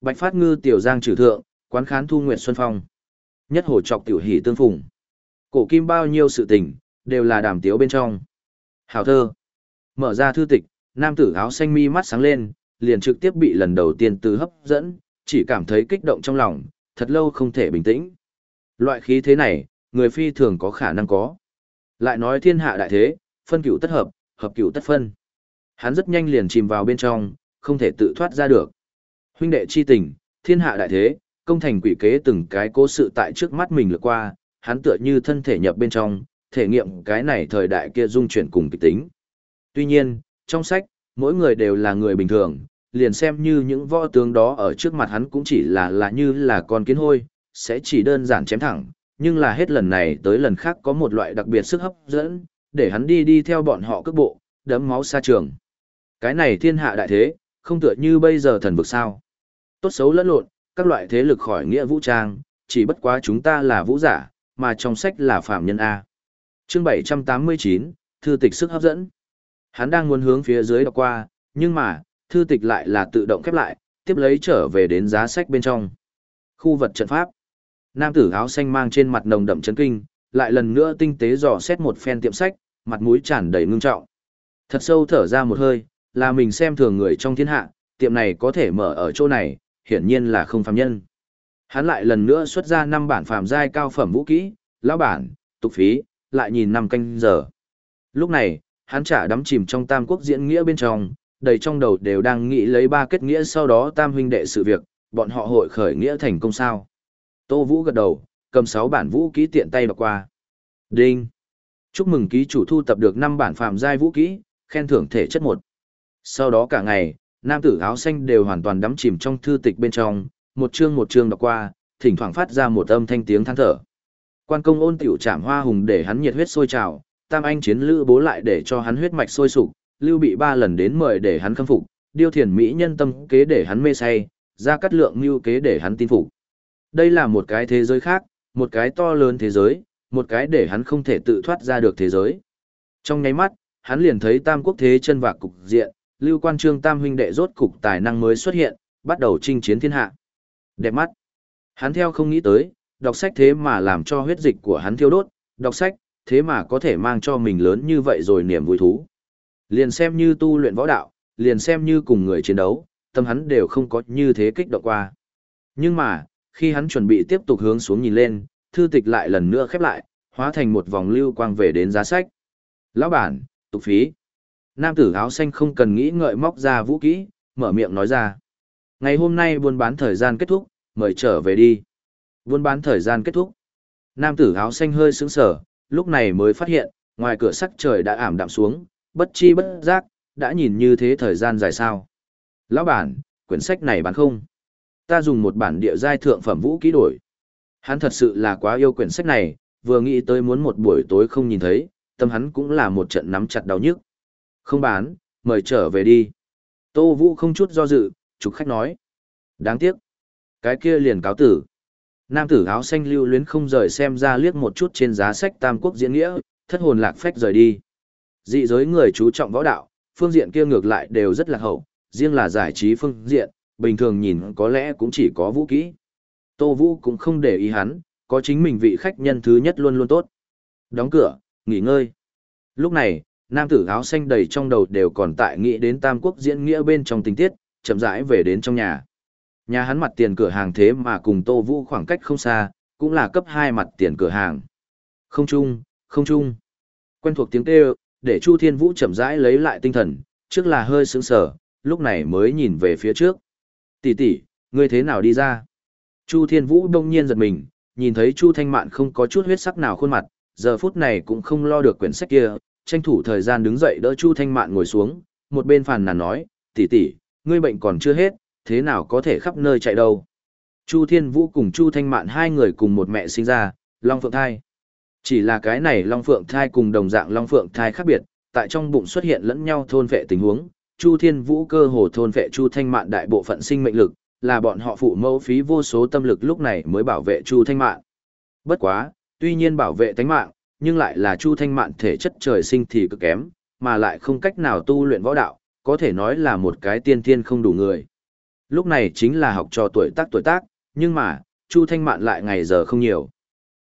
Bạch Phát Ngư Tiểu Giang trừ thượng, quán khán thu nguyệt xuân phong. Nhất hồ trọc tiểu hỷ tương phùng. Cổ kim bao nhiêu sự tình, đều là đàm tiếu bên trong. Hào thơ. Mở ra thư tịch, nam tử áo xanh mi mắt sáng lên, liền trực tiếp bị lần đầu tiên từ hấp dẫn, chỉ cảm thấy kích động trong lòng, thật lâu không thể bình tĩnh. Loại khí thế này, người phi thường có khả năng có. Lại nói thiên hạ đại thế, phân cửu tất hợp, hợp cửu tất phân. Hắn rất nhanh liền chìm vào bên trong, không thể tự thoát ra được. Huynh đệ chi tình, thiên hạ đại thế, công thành quỷ kế từng cái cố sự tại trước mắt mình lướt qua, hắn tựa như thân thể nhập bên trong, thể nghiệm cái này thời đại kia dung chuyển cùng kịch tính. Tuy nhiên, trong sách, mỗi người đều là người bình thường, liền xem như những võ tướng đó ở trước mặt hắn cũng chỉ là là như là con kiến hôi, sẽ chỉ đơn giản chém thẳng, nhưng là hết lần này tới lần khác có một loại đặc biệt sức hấp dẫn, để hắn đi đi theo bọn họ cước bộ, đấm máu xa trường. Cái này thiên hạ đại thế, không tựa như bây giờ thần vực sao. Tốt xấu lẫn lộn, các loại thế lực khỏi nghĩa vũ trang, chỉ bất quá chúng ta là vũ giả, mà trong sách là phạm nhân A. Chương 789, thư tịch sức hấp dẫn. Hắn đang muốn hướng phía dưới đọc qua, nhưng mà, thư tịch lại là tự động khép lại, tiếp lấy trở về đến giá sách bên trong. Khu vật trận pháp. Nam tử áo xanh mang trên mặt nồng đậm chấn kinh, lại lần nữa tinh tế dò xét một phen tiệm sách, mặt mũi tràn đầy ngưng trọng. Thật sâu thở ra một hơi, là mình xem thường người trong thiên hạ, tiệm này có thể mở ở chỗ này, hiển nhiên là không phàm nhân. Hắn lại lần nữa xuất ra năm bản phàm giai cao phẩm vũ kỹ, lão bản, tục phí, lại nhìn năm canh giờ. Lúc này, hắn chả đắm chìm trong tam quốc diễn nghĩa bên trong, đầy trong đầu đều đang nghĩ lấy ba kết nghĩa sau đó tam huynh đệ sự việc, bọn họ hội khởi nghĩa thành công sao. Tô Vũ gật đầu, cầm 6 bản vũ kỹ tiện tay đọc qua. Đinh! Chúc mừng ký chủ thu tập được 5 bản phàm giai vũ kỹ, khen thưởng thể chất một. Sau đó cả ngày, nam tử áo xanh đều hoàn toàn đắm chìm trong thư tịch bên trong, một chương một chương đọc qua, thỉnh thoảng phát ra một âm thanh tiếng than thở. Quan công ôn tiểu trảm hoa hùng để hắn nhiệt huyết sôi trào, tam anh chiến lữ bố lại để cho hắn huyết mạch sôi sục, lưu bị ba lần đến mời để hắn khâm phục, điêu thiền mỹ nhân tâm kế để hắn mê say, ra cắt lượng mưu kế để hắn tin phục. Đây là một cái thế giới khác, một cái to lớn thế giới, một cái để hắn không thể tự thoát ra được thế giới. Trong nháy mắt, hắn liền thấy tam quốc thế chân vạc cục diện, lưu quan trương tam huynh đệ rốt cục tài năng mới xuất hiện, bắt đầu chinh chiến thiên hạ. Đẹp mắt. Hắn theo không nghĩ tới, đọc sách thế mà làm cho huyết dịch của hắn thiêu đốt, đọc sách, thế mà có thể mang cho mình lớn như vậy rồi niềm vui thú. Liền xem như tu luyện võ đạo, liền xem như cùng người chiến đấu, tâm hắn đều không có như thế kích động qua. Nhưng mà, khi hắn chuẩn bị tiếp tục hướng xuống nhìn lên, thư tịch lại lần nữa khép lại, hóa thành một vòng lưu quang về đến giá sách. Lão bản, tục phí. Nam tử áo xanh không cần nghĩ ngợi móc ra vũ kỹ, mở miệng nói ra. Ngày hôm nay buôn bán thời gian kết thúc, mời trở về đi. Buôn bán thời gian kết thúc. Nam tử áo xanh hơi sững sờ, lúc này mới phát hiện, ngoài cửa sắc trời đã ảm đạm xuống, bất chi bất giác, đã nhìn như thế thời gian dài sao. Lão bản, quyển sách này bán không? Ta dùng một bản địa giai thượng phẩm vũ kỹ đổi. Hắn thật sự là quá yêu quyển sách này, vừa nghĩ tới muốn một buổi tối không nhìn thấy, tâm hắn cũng là một trận nắm chặt đau nhức. Không bán, mời trở về đi. Tô Vũ không chút do dự, trục khách nói. Đáng tiếc. Cái kia liền cáo tử. Nam tử áo xanh lưu luyến không rời xem ra liếc một chút trên giá sách Tam Quốc diễn nghĩa, thất hồn lạc phách rời đi. Dị giới người chú trọng võ đạo, phương diện kia ngược lại đều rất là hậu, riêng là giải trí phương diện, bình thường nhìn có lẽ cũng chỉ có vũ kỹ. Tô Vũ cũng không để ý hắn, có chính mình vị khách nhân thứ nhất luôn luôn tốt. Đóng cửa, nghỉ ngơi. Lúc này, nam tử áo xanh đầy trong đầu đều còn tại nghĩ đến Tam Quốc diễn nghĩa bên trong tình tiết, chậm rãi về đến trong nhà. Nhà hắn mặt tiền cửa hàng thế mà cùng Tô Vũ khoảng cách không xa, cũng là cấp 2 mặt tiền cửa hàng. Không chung, không chung. Quen thuộc tiếng kêu, để Chu Thiên Vũ chậm rãi lấy lại tinh thần, trước là hơi sững sờ, lúc này mới nhìn về phía trước. Tỷ tỷ, ngươi thế nào đi ra? Chu Thiên Vũ đông nhiên giật mình, nhìn thấy Chu Thanh Mạn không có chút huyết sắc nào khuôn mặt, giờ phút này cũng không lo được quyển sách kia, tranh thủ thời gian đứng dậy đỡ Chu Thanh Mạn ngồi xuống, một bên phàn nàn nói, tỷ tỷ, ngươi bệnh còn chưa hết, thế nào có thể khắp nơi chạy đâu. Chu Thiên Vũ cùng Chu Thanh Mạn hai người cùng một mẹ sinh ra, Long Phượng Thai. Chỉ là cái này Long Phượng Thai cùng đồng dạng Long Phượng Thai khác biệt, tại trong bụng xuất hiện lẫn nhau thôn vệ tình huống, Chu Thiên Vũ cơ hồ thôn vệ Chu Thanh Mạn đại bộ phận sinh mệnh lực, là bọn họ phụ mẫu phí vô số tâm lực lúc này mới bảo vệ Chu Thanh Mạn. Bất quá, tuy nhiên bảo vệ tánh mạng, nhưng lại là Chu Thanh Mạn thể chất trời sinh thì cực kém, mà lại không cách nào tu luyện võ đạo, có thể nói là một cái tiên thiên không đủ người. Lúc này chính là học trò tuổi tác tuổi tác, nhưng mà, Chu Thanh Mạn lại ngày giờ không nhiều.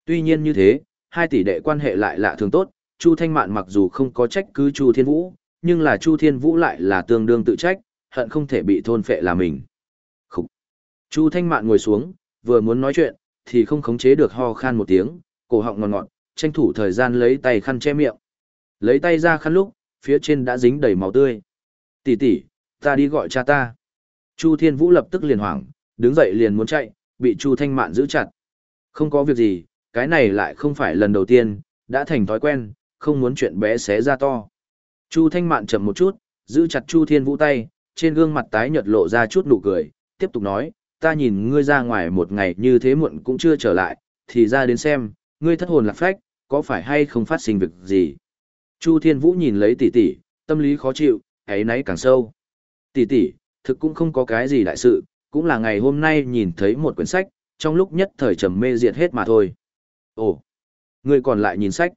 Tuy nhiên như thế, hai tỷ đệ quan hệ lại lạ thường tốt, Chu Thanh Mạn mặc dù không có trách cứ Chu Thiên Vũ, nhưng là Chu Thiên Vũ lại là tương đương tự trách, hận không thể bị thôn phệ là mình. Khúc. Chu Thanh Mạn ngồi xuống, vừa muốn nói chuyện, thì không khống chế được ho khan một tiếng, cổ họng ngọt ngọt, tranh thủ thời gian lấy tay khăn che miệng. Lấy tay ra khăn lúc, phía trên đã dính đầy máu tươi. Tỷ tỷ, ta đi gọi cha ta. Chu Thiên Vũ lập tức liền hoảng, đứng dậy liền muốn chạy, bị Chu Thanh Mạn giữ chặt. Không có việc gì, cái này lại không phải lần đầu tiên, đã thành thói quen, không muốn chuyện bé xé ra to. Chu Thanh Mạn chậm một chút, giữ chặt Chu Thiên Vũ tay, trên gương mặt tái nhợt lộ ra chút nụ cười, tiếp tục nói, ta nhìn ngươi ra ngoài một ngày như thế muộn cũng chưa trở lại, thì ra đến xem, ngươi thất hồn lạc phách, có phải hay không phát sinh việc gì. Chu Thiên Vũ nhìn lấy tỷ tỷ, tâm lý khó chịu, ấy nấy càng sâu. Tỷ tỷ, thực cũng không có cái gì đại sự, cũng là ngày hôm nay nhìn thấy một quyển sách, trong lúc nhất thời trầm mê diệt hết mà thôi. Ồ, ngươi còn lại nhìn sách.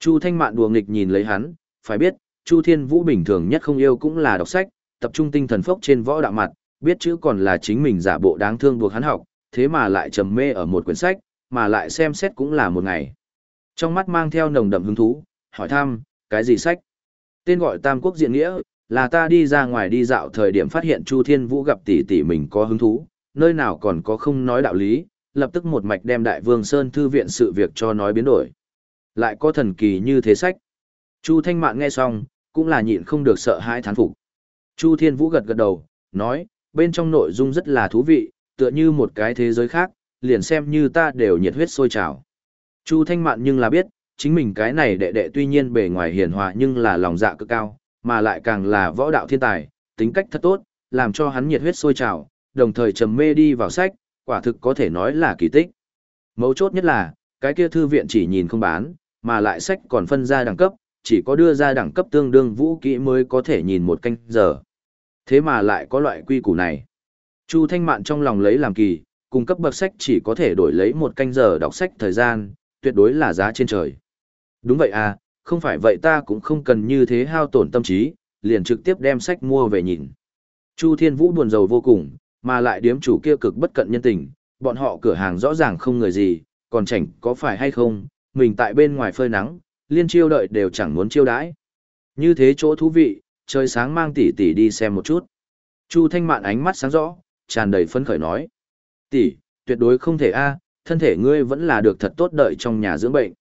Chu Thanh Mạn đùa nghịch nhìn lấy hắn, phải biết, Chu Thiên Vũ bình thường nhất không yêu cũng là đọc sách, tập trung tinh thần phốc trên võ đạo mặt, biết chữ còn là chính mình giả bộ đáng thương buộc hắn học, thế mà lại trầm mê ở một quyển sách, mà lại xem xét cũng là một ngày. Trong mắt mang theo nồng đậm hứng thú, hỏi thăm, cái gì sách? Tên gọi Tam Quốc Diện Nghĩa, là ta đi ra ngoài đi dạo thời điểm phát hiện Chu Thiên Vũ gặp tỷ tỷ mình có hứng thú, nơi nào còn có không nói đạo lý, lập tức một mạch đem Đại Vương Sơn thư viện sự việc cho nói biến đổi. Lại có thần kỳ như thế sách. Chu Thanh Mạn nghe xong, cũng là nhịn không được sợ hãi thán phục. Chu Thiên Vũ gật gật đầu, nói, bên trong nội dung rất là thú vị, tựa như một cái thế giới khác, liền xem như ta đều nhiệt huyết sôi trào. Chu Thanh Mạn nhưng là biết, chính mình cái này đệ đệ tuy nhiên bề ngoài hiền hòa nhưng là lòng dạ cực cao, mà lại càng là võ đạo thiên tài, tính cách thật tốt, làm cho hắn nhiệt huyết sôi trào, đồng thời trầm mê đi vào sách, quả thực có thể nói là kỳ tích. Mấu chốt nhất là, cái kia thư viện chỉ nhìn không bán, mà lại sách còn phân ra đẳng cấp, chỉ có đưa ra đẳng cấp tương đương vũ kỹ mới có thể nhìn một canh giờ. Thế mà lại có loại quy củ này. Chu Thanh Mạn trong lòng lấy làm kỳ, cung cấp bậc sách chỉ có thể đổi lấy một canh giờ đọc sách thời gian, tuyệt đối là giá trên trời. Đúng vậy à, không phải vậy ta cũng không cần như thế hao tổn tâm trí, liền trực tiếp đem sách mua về nhìn. Chu Thiên Vũ buồn rầu vô cùng, mà lại điếm chủ kia cực bất cận nhân tình, bọn họ cửa hàng rõ ràng không người gì, còn chảnh có phải hay không, mình tại bên ngoài phơi nắng, liên chiêu đợi đều chẳng muốn chiêu đãi. Như thế chỗ thú vị, trời sáng mang tỷ tỷ đi xem một chút. Chu Thanh Mạn ánh mắt sáng rõ, tràn đầy phấn khởi nói. Tỷ, tuyệt đối không thể a, thân thể ngươi vẫn là được thật tốt đợi trong nhà dưỡng bệnh.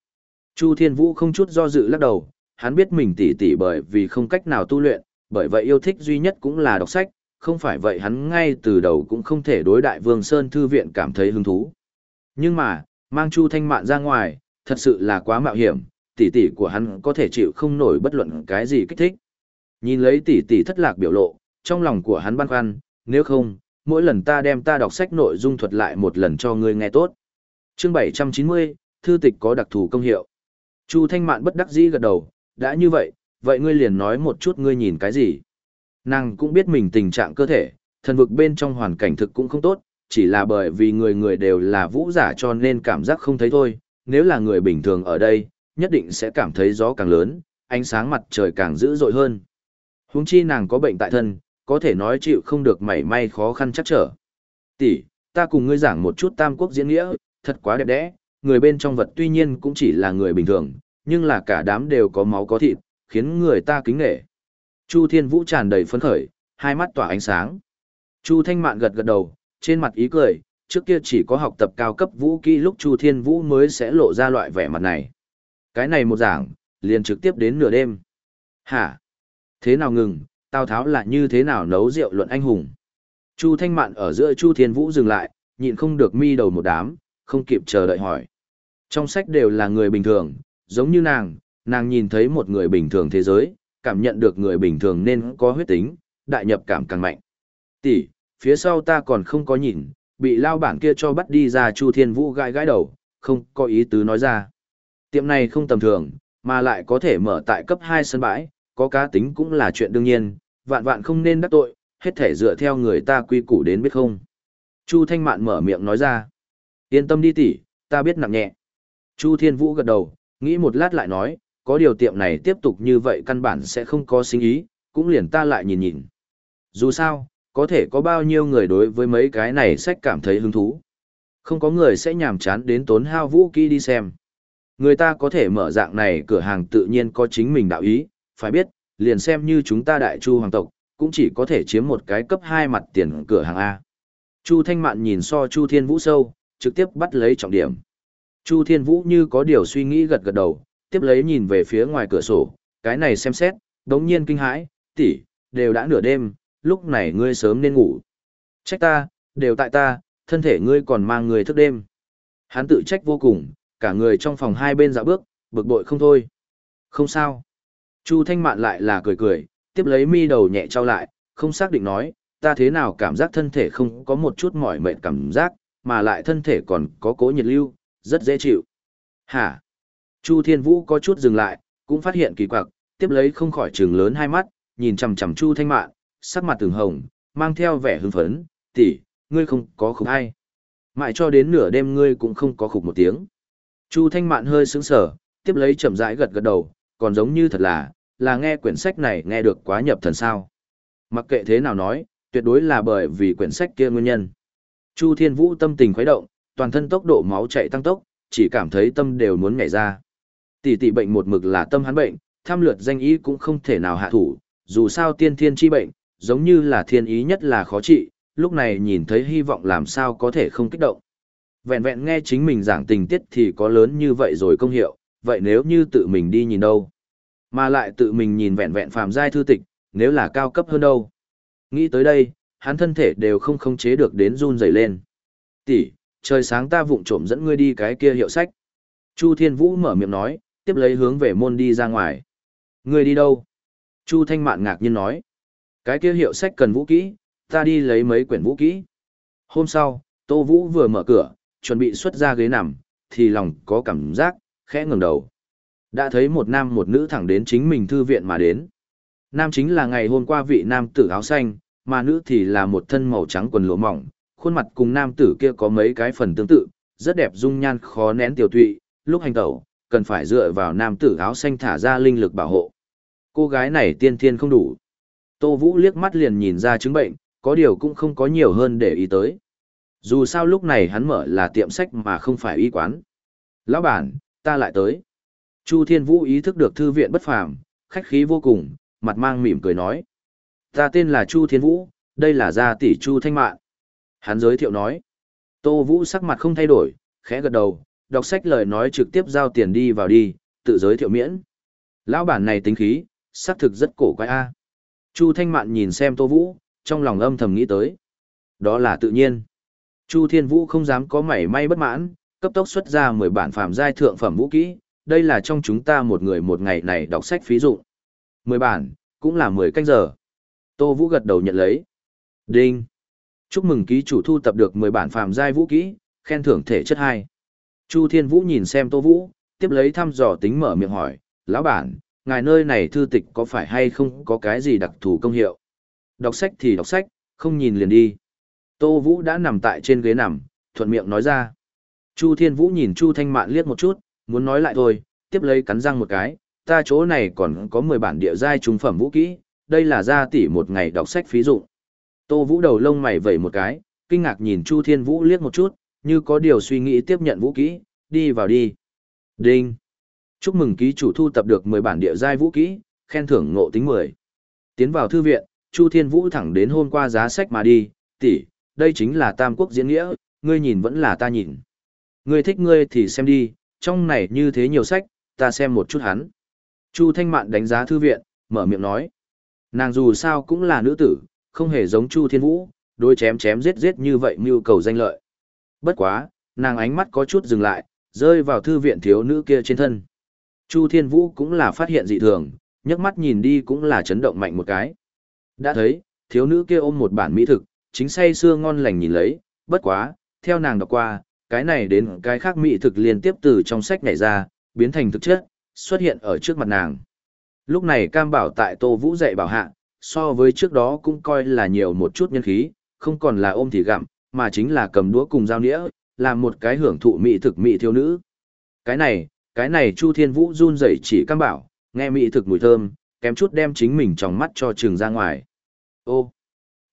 Chu Thiên Vũ không chút do dự lắc đầu, hắn biết mình tỷ tỷ bởi vì không cách nào tu luyện, bởi vậy yêu thích duy nhất cũng là đọc sách, không phải vậy hắn ngay từ đầu cũng không thể đối đại Vương Sơn Thư Viện cảm thấy hứng thú. Nhưng mà, mang Chu Thanh Mạn ra ngoài, thật sự là quá mạo hiểm, tỷ tỷ của hắn có thể chịu không nổi bất luận cái gì kích thích. Nhìn lấy tỷ tỷ thất lạc biểu lộ, trong lòng của hắn băn khoăn, nếu không, mỗi lần ta đem ta đọc sách nội dung thuật lại một lần cho ngươi nghe tốt. Chương 790, thư tịch có đặc thù công hiệu. Chu Thanh Mạn bất đắc dĩ gật đầu, đã như vậy, vậy ngươi liền nói một chút ngươi nhìn cái gì. Nàng cũng biết mình tình trạng cơ thể, thần vực bên trong hoàn cảnh thực cũng không tốt, chỉ là bởi vì người người đều là vũ giả cho nên cảm giác không thấy thôi, nếu là người bình thường ở đây, nhất định sẽ cảm thấy gió càng lớn, ánh sáng mặt trời càng dữ dội hơn. Huống chi nàng có bệnh tại thân, có thể nói chịu không được mảy may khó khăn chắc trở. Tỷ, ta cùng ngươi giảng một chút tam quốc diễn nghĩa, thật quá đẹp đẽ, người bên trong vật tuy nhiên cũng chỉ là người bình thường, nhưng là cả đám đều có máu có thịt, khiến người ta kính nể. Chu Thiên Vũ tràn đầy phấn khởi, hai mắt tỏa ánh sáng. Chu Thanh Mạn gật gật đầu, trên mặt ý cười, trước kia chỉ có học tập cao cấp vũ kỹ lúc Chu Thiên Vũ mới sẽ lộ ra loại vẻ mặt này. Cái này một giảng, liền trực tiếp đến nửa đêm. Hả? Thế nào ngừng, Tào Tháo là như thế nào nấu rượu luận anh hùng? Chu Thanh Mạn ở giữa Chu Thiên Vũ dừng lại, nhịn không được mi đầu một đám, không kịp chờ đợi hỏi. Trong sách đều là người bình thường, giống như nàng, nàng nhìn thấy một người bình thường thế giới, cảm nhận được người bình thường nên có huyết tính, đại nhập cảm càng mạnh. Tỷ, phía sau ta còn không có nhìn, bị lao bản kia cho bắt đi ra Chu Thiên Vũ gãi gãi đầu, không có ý tứ nói ra. Tiệm này không tầm thường, mà lại có thể mở tại cấp 2 sân bãi, có cá tính cũng là chuyện đương nhiên, vạn vạn không nên đắc tội, hết thể dựa theo người ta quy củ đến biết không. Chu Thanh Mạn mở miệng nói ra. Yên tâm đi tỷ, ta biết nặng nhẹ. Chu Thiên Vũ gật đầu, nghĩ một lát lại nói, có điều tiệm này tiếp tục như vậy căn bản sẽ không có sinh ý, cũng liền ta lại nhìn nhìn. Dù sao, có thể có bao nhiêu người đối với mấy cái này sách cảm thấy hứng thú. Không có người sẽ nhàm chán đến tốn hao vũ kỹ đi xem. Người ta có thể mở dạng này cửa hàng tự nhiên có chính mình đạo ý, phải biết, liền xem như chúng ta đại chu hoàng tộc, cũng chỉ có thể chiếm một cái cấp 2 mặt tiền cửa hàng A. Chu Thanh Mạn nhìn so Chu Thiên Vũ sâu, trực tiếp bắt lấy trọng điểm. Chu Thiên Vũ như có điều suy nghĩ gật gật đầu, tiếp lấy nhìn về phía ngoài cửa sổ, cái này xem xét, đống nhiên kinh hãi, tỷ, đều đã nửa đêm, lúc này ngươi sớm nên ngủ. Trách ta, đều tại ta, thân thể ngươi còn mang người thức đêm. Hắn tự trách vô cùng, cả người trong phòng hai bên dạo bước, bực bội không thôi. Không sao. Chu Thanh Mạn lại là cười cười, tiếp lấy mi đầu nhẹ trao lại, không xác định nói, ta thế nào cảm giác thân thể không có một chút mỏi mệt cảm giác, mà lại thân thể còn có cố nhiệt lưu, rất dễ chịu. Hả? Chu Thiên Vũ có chút dừng lại, cũng phát hiện kỳ quặc, tiếp lấy không khỏi trừng lớn hai mắt, nhìn chằm chằm Chu Thanh Mạn, sắc mặt từng hồng, mang theo vẻ hưng phấn, tỷ, ngươi không có khủng hay. Mãi cho đến nửa đêm ngươi cũng không có khục một tiếng. Chu Thanh Mạn hơi sững sờ, tiếp lấy chậm rãi gật gật đầu, còn giống như thật là, là nghe quyển sách này nghe được quá nhập thần sao. Mặc kệ thế nào nói, tuyệt đối là bởi vì quyển sách kia nguyên nhân. Chu Thiên Vũ tâm tình khuấy động, toàn thân tốc độ máu chạy tăng tốc, chỉ cảm thấy tâm đều muốn nhảy ra. Tỷ tỷ bệnh một mực là tâm hắn bệnh, tham lượt danh ý cũng không thể nào hạ thủ, dù sao tiên thiên chi bệnh, giống như là thiên ý nhất là khó trị, lúc này nhìn thấy hy vọng làm sao có thể không kích động. Vẹn vẹn nghe chính mình giảng tình tiết thì có lớn như vậy rồi công hiệu, vậy nếu như tự mình đi nhìn đâu? Mà lại tự mình nhìn vẹn vẹn phàm giai thư tịch, nếu là cao cấp hơn đâu? Nghĩ tới đây, hắn thân thể đều không khống chế được đến run rẩy lên. Tỷ, trời sáng ta vụng trộm dẫn ngươi đi cái kia hiệu sách. Chu Thiên Vũ mở miệng nói, tiếp lấy hướng về môn đi ra ngoài. Ngươi đi đâu? Chu Thanh Mạn ngạc nhiên nói. Cái kia hiệu sách cần vũ kỹ, ta đi lấy mấy quyển vũ kỹ. Hôm sau, Tô Vũ vừa mở cửa, chuẩn bị xuất ra ghế nằm, thì lòng có cảm giác, khẽ ngừng đầu. Đã thấy một nam một nữ thẳng đến chính mình thư viện mà đến. Nam chính là ngày hôm qua vị nam tử áo xanh, mà nữ thì là một thân màu trắng quần lụa mỏng, khuôn mặt cùng nam tử kia có mấy cái phần tương tự, rất đẹp dung nhan khó nén tiểu tụy, lúc hành tẩu, cần phải dựa vào nam tử áo xanh thả ra linh lực bảo hộ. Cô gái này tiên thiên không đủ. Tô Vũ liếc mắt liền nhìn ra chứng bệnh, có điều cũng không có nhiều hơn để ý tới. Dù sao lúc này hắn mở là tiệm sách mà không phải y quán. Lão bản, ta lại tới. Chu Thiên Vũ ý thức được thư viện bất phàm, khách khí vô cùng, mặt mang mỉm cười nói. Ta tên là Chu Thiên Vũ, đây là gia tỷ Chu Thanh Mạn. Hắn giới thiệu nói. Tô Vũ sắc mặt không thay đổi, khẽ gật đầu, đọc sách lời nói trực tiếp giao tiền đi vào đi, tự giới thiệu miễn. Lão bản này tính khí, xác thực rất cổ quái a. Chu Thanh Mạn nhìn xem Tô Vũ, trong lòng âm thầm nghĩ tới. Đó là tự nhiên. Chu Thiên Vũ không dám có mảy may bất mãn, cấp tốc xuất ra 10 bản phàm giai thượng phẩm vũ kỹ, đây là trong chúng ta một người một ngày này đọc sách phí dụ. 10 bản, cũng là 10 canh giờ. Tô Vũ gật đầu nhận lấy. Đinh. Chúc mừng ký chủ thu tập được 10 bản phàm giai vũ kỹ, khen thưởng thể chất 2. Chu Thiên Vũ nhìn xem Tô Vũ, tiếp lấy thăm dò tính mở miệng hỏi, lão bản, ngài nơi này thư tịch có phải hay không có cái gì đặc thù công hiệu? Đọc sách thì đọc sách, không nhìn liền đi. Tô Vũ đã nằm tại trên ghế nằm, thuận miệng nói ra. Chu Thiên Vũ nhìn Chu Thanh Mạn liếc một chút, muốn nói lại thôi, tiếp lấy cắn răng một cái, ta chỗ này còn có 10 bản địa giai trung phẩm vũ kỹ, đây là gia tỷ một ngày đọc sách phí dụ. Tô Vũ đầu lông mày vẩy một cái, kinh ngạc nhìn Chu Thiên Vũ liếc một chút, như có điều suy nghĩ tiếp nhận vũ kỹ, đi vào đi. Đinh. Chúc mừng ký chủ thu tập được 10 bản địa giai vũ kỹ, khen thưởng ngộ tính 10. Tiến vào thư viện, Chu Thiên Vũ thẳng đến hôm qua giá sách mà đi, tỷ, đây chính là Tam Quốc diễn nghĩa, ngươi nhìn vẫn là ta nhìn. Ngươi thích ngươi thì xem đi, trong này như thế nhiều sách, ta xem một chút hắn. Chu Thanh Mạn đánh giá thư viện, mở miệng nói. Nàng dù sao cũng là nữ tử, không hề giống Chu Thiên Vũ, đôi chém chém giết giết như vậy mưu cầu danh lợi. Bất quá, nàng ánh mắt có chút dừng lại, rơi vào thư viện thiếu nữ kia trên thân. Chu Thiên Vũ cũng là phát hiện dị thường, nhấc mắt nhìn đi cũng là chấn động mạnh một cái. Đã thấy, thiếu nữ kia ôm một bản mỹ thực, chính say xưa ngon lành nhìn lấy, bất quá, theo nàng đọc qua, cái này đến cái khác mỹ thực liên tiếp từ trong sách nhảy ra, biến thành thực chất, xuất hiện ở trước mặt nàng. Lúc này cam bảo tại Tô Vũ dạy bảo hạ, so với trước đó cũng coi là nhiều một chút nhân khí, không còn là ôm thì gặm, mà chính là cầm đũa cùng dao nĩa, làm một cái hưởng thụ mỹ thực mỹ thiếu nữ. Cái này, cái này Chu Thiên Vũ run rẩy chỉ cam bảo, nghe mỹ thực mùi thơm, kém chút đem chính mình trong mắt cho trường ra ngoài. Ô,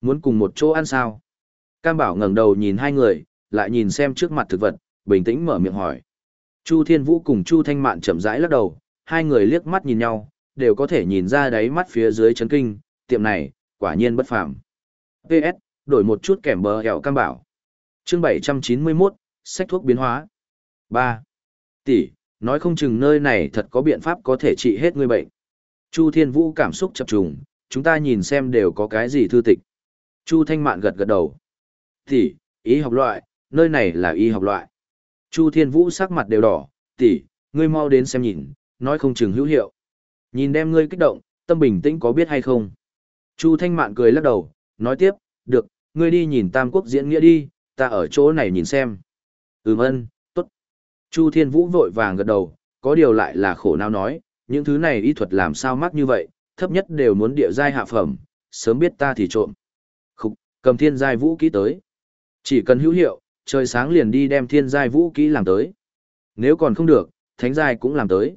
muốn cùng một chỗ ăn sao? Cam bảo ngẩng đầu nhìn hai người, lại nhìn xem trước mặt thực vật, bình tĩnh mở miệng hỏi. Chu Thiên Vũ cùng Chu Thanh Mạn chậm rãi lắc đầu, hai người liếc mắt nhìn nhau, đều có thể nhìn ra đáy mắt phía dưới chấn kinh, tiệm này, quả nhiên bất phàm. PS, đổi một chút kèm bờ hẻo cam bảo. Chương 791, sách thuốc biến hóa. 3. Tỷ, nói không chừng nơi này thật có biện pháp có thể trị hết người bệnh. Chu Thiên Vũ cảm xúc chập trùng, chúng ta nhìn xem đều có cái gì thư tịch. Chu Thanh Mạn gật gật đầu. Tỷ, y học loại, nơi này là y học loại. Chu Thiên Vũ sắc mặt đều đỏ, tỷ, ngươi mau đến xem nhìn, nói không chừng hữu hiệu. Nhìn đem ngươi kích động, tâm bình tĩnh có biết hay không? Chu Thanh Mạn cười lắc đầu, nói tiếp, được, ngươi đi nhìn Tam Quốc diễn nghĩa đi, ta ở chỗ này nhìn xem. Ừm ân, tốt. Chu Thiên Vũ vội vàng gật đầu, có điều lại là khổ não nói, những thứ này y thuật làm sao mắc như vậy, thấp nhất đều muốn địa giai hạ phẩm, sớm biết ta thì trộm. Cầm thiên giai vũ kỹ tới. Chỉ cần hữu hiệu, trời sáng liền đi đem thiên giai vũ kỹ làm tới. Nếu còn không được, thánh giai cũng làm tới.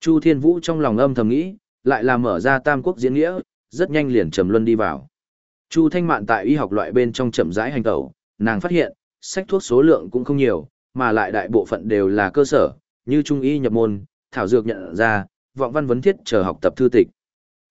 Chu Thiên Vũ trong lòng âm thầm nghĩ, lại là mở ra tam quốc diễn nghĩa, rất nhanh liền trầm luân đi vào. Chu Thanh Mạn tại y học loại bên trong chậm rãi hành tẩu, nàng phát hiện, sách thuốc số lượng cũng không nhiều, mà lại đại bộ phận đều là cơ sở, như trung y nhập môn, thảo dược nhận ra, vọng văn vấn thiết chờ học tập thư tịch.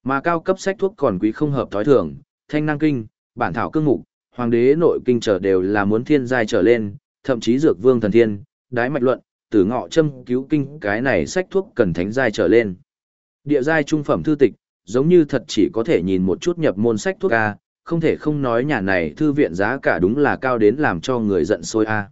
Mà cao cấp sách thuốc còn quý không hợp thói thường, thanh năng kinh, bản thảo cương mục, hoàng đế nội kinh trở đều là muốn thiên giai trở lên, thậm chí dược vương thần thiên, đái mạch luận, tử ngọ châm cứu kinh cái này sách thuốc cần thánh giai trở lên. Địa giai trung phẩm thư tịch, giống như thật chỉ có thể nhìn một chút nhập môn sách thuốc A, không thể không nói nhà này thư viện giá cả đúng là cao đến làm cho người giận sôi A.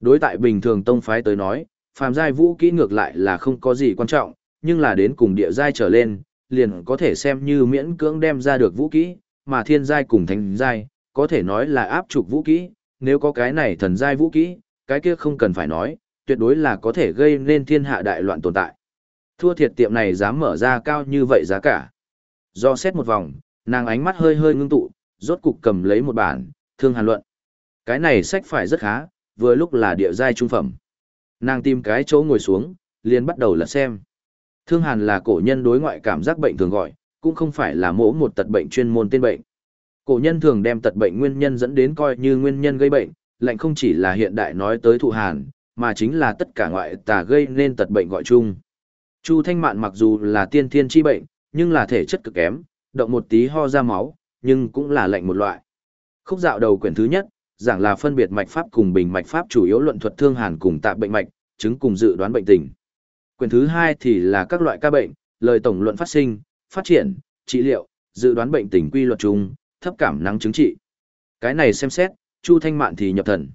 Đối tại bình thường tông phái tới nói, phàm giai vũ kỹ ngược lại là không có gì quan trọng, nhưng là đến cùng địa giai trở lên, liền có thể xem như miễn cưỡng đem ra được vũ kỹ, mà thiên giai cùng thánh giai, có thể nói là áp trục vũ kỹ, nếu có cái này thần giai vũ kỹ, cái kia không cần phải nói, tuyệt đối là có thể gây nên thiên hạ đại loạn tồn tại. Thua thiệt tiệm này dám mở ra cao như vậy giá cả. Do xét một vòng, nàng ánh mắt hơi hơi ngưng tụ, rốt cục cầm lấy một bản, thương hàn luận. Cái này sách phải rất khá, vừa lúc là địa giai trung phẩm. Nàng tìm cái chỗ ngồi xuống, liền bắt đầu lật xem. Thương hàn là cổ nhân đối ngoại cảm giác bệnh thường gọi, cũng không phải là mỗ một tật bệnh chuyên môn tên bệnh. Cổ nhân thường đem tật bệnh nguyên nhân dẫn đến coi như nguyên nhân gây bệnh, lạnh không chỉ là hiện đại nói tới thụ hàn, mà chính là tất cả ngoại tà gây nên tật bệnh gọi chung. Chu Thanh Mạn mặc dù là tiên thiên chi bệnh, nhưng là thể chất cực kém, động một tí ho ra máu, nhưng cũng là lạnh một loại. Khúc dạo đầu quyển thứ nhất, giảng là phân biệt mạch pháp cùng bình mạch pháp chủ yếu luận thuật thương hàn cùng tạp bệnh mạch, chứng cùng dự đoán bệnh tình. Quyển thứ hai thì là các loại ca bệnh, lời tổng luận phát sinh, phát triển, trị liệu, dự đoán bệnh tình quy luật chung, thấp cảm năng chứng trị. Cái này xem xét, Chu Thanh Mạn thì nhập thần.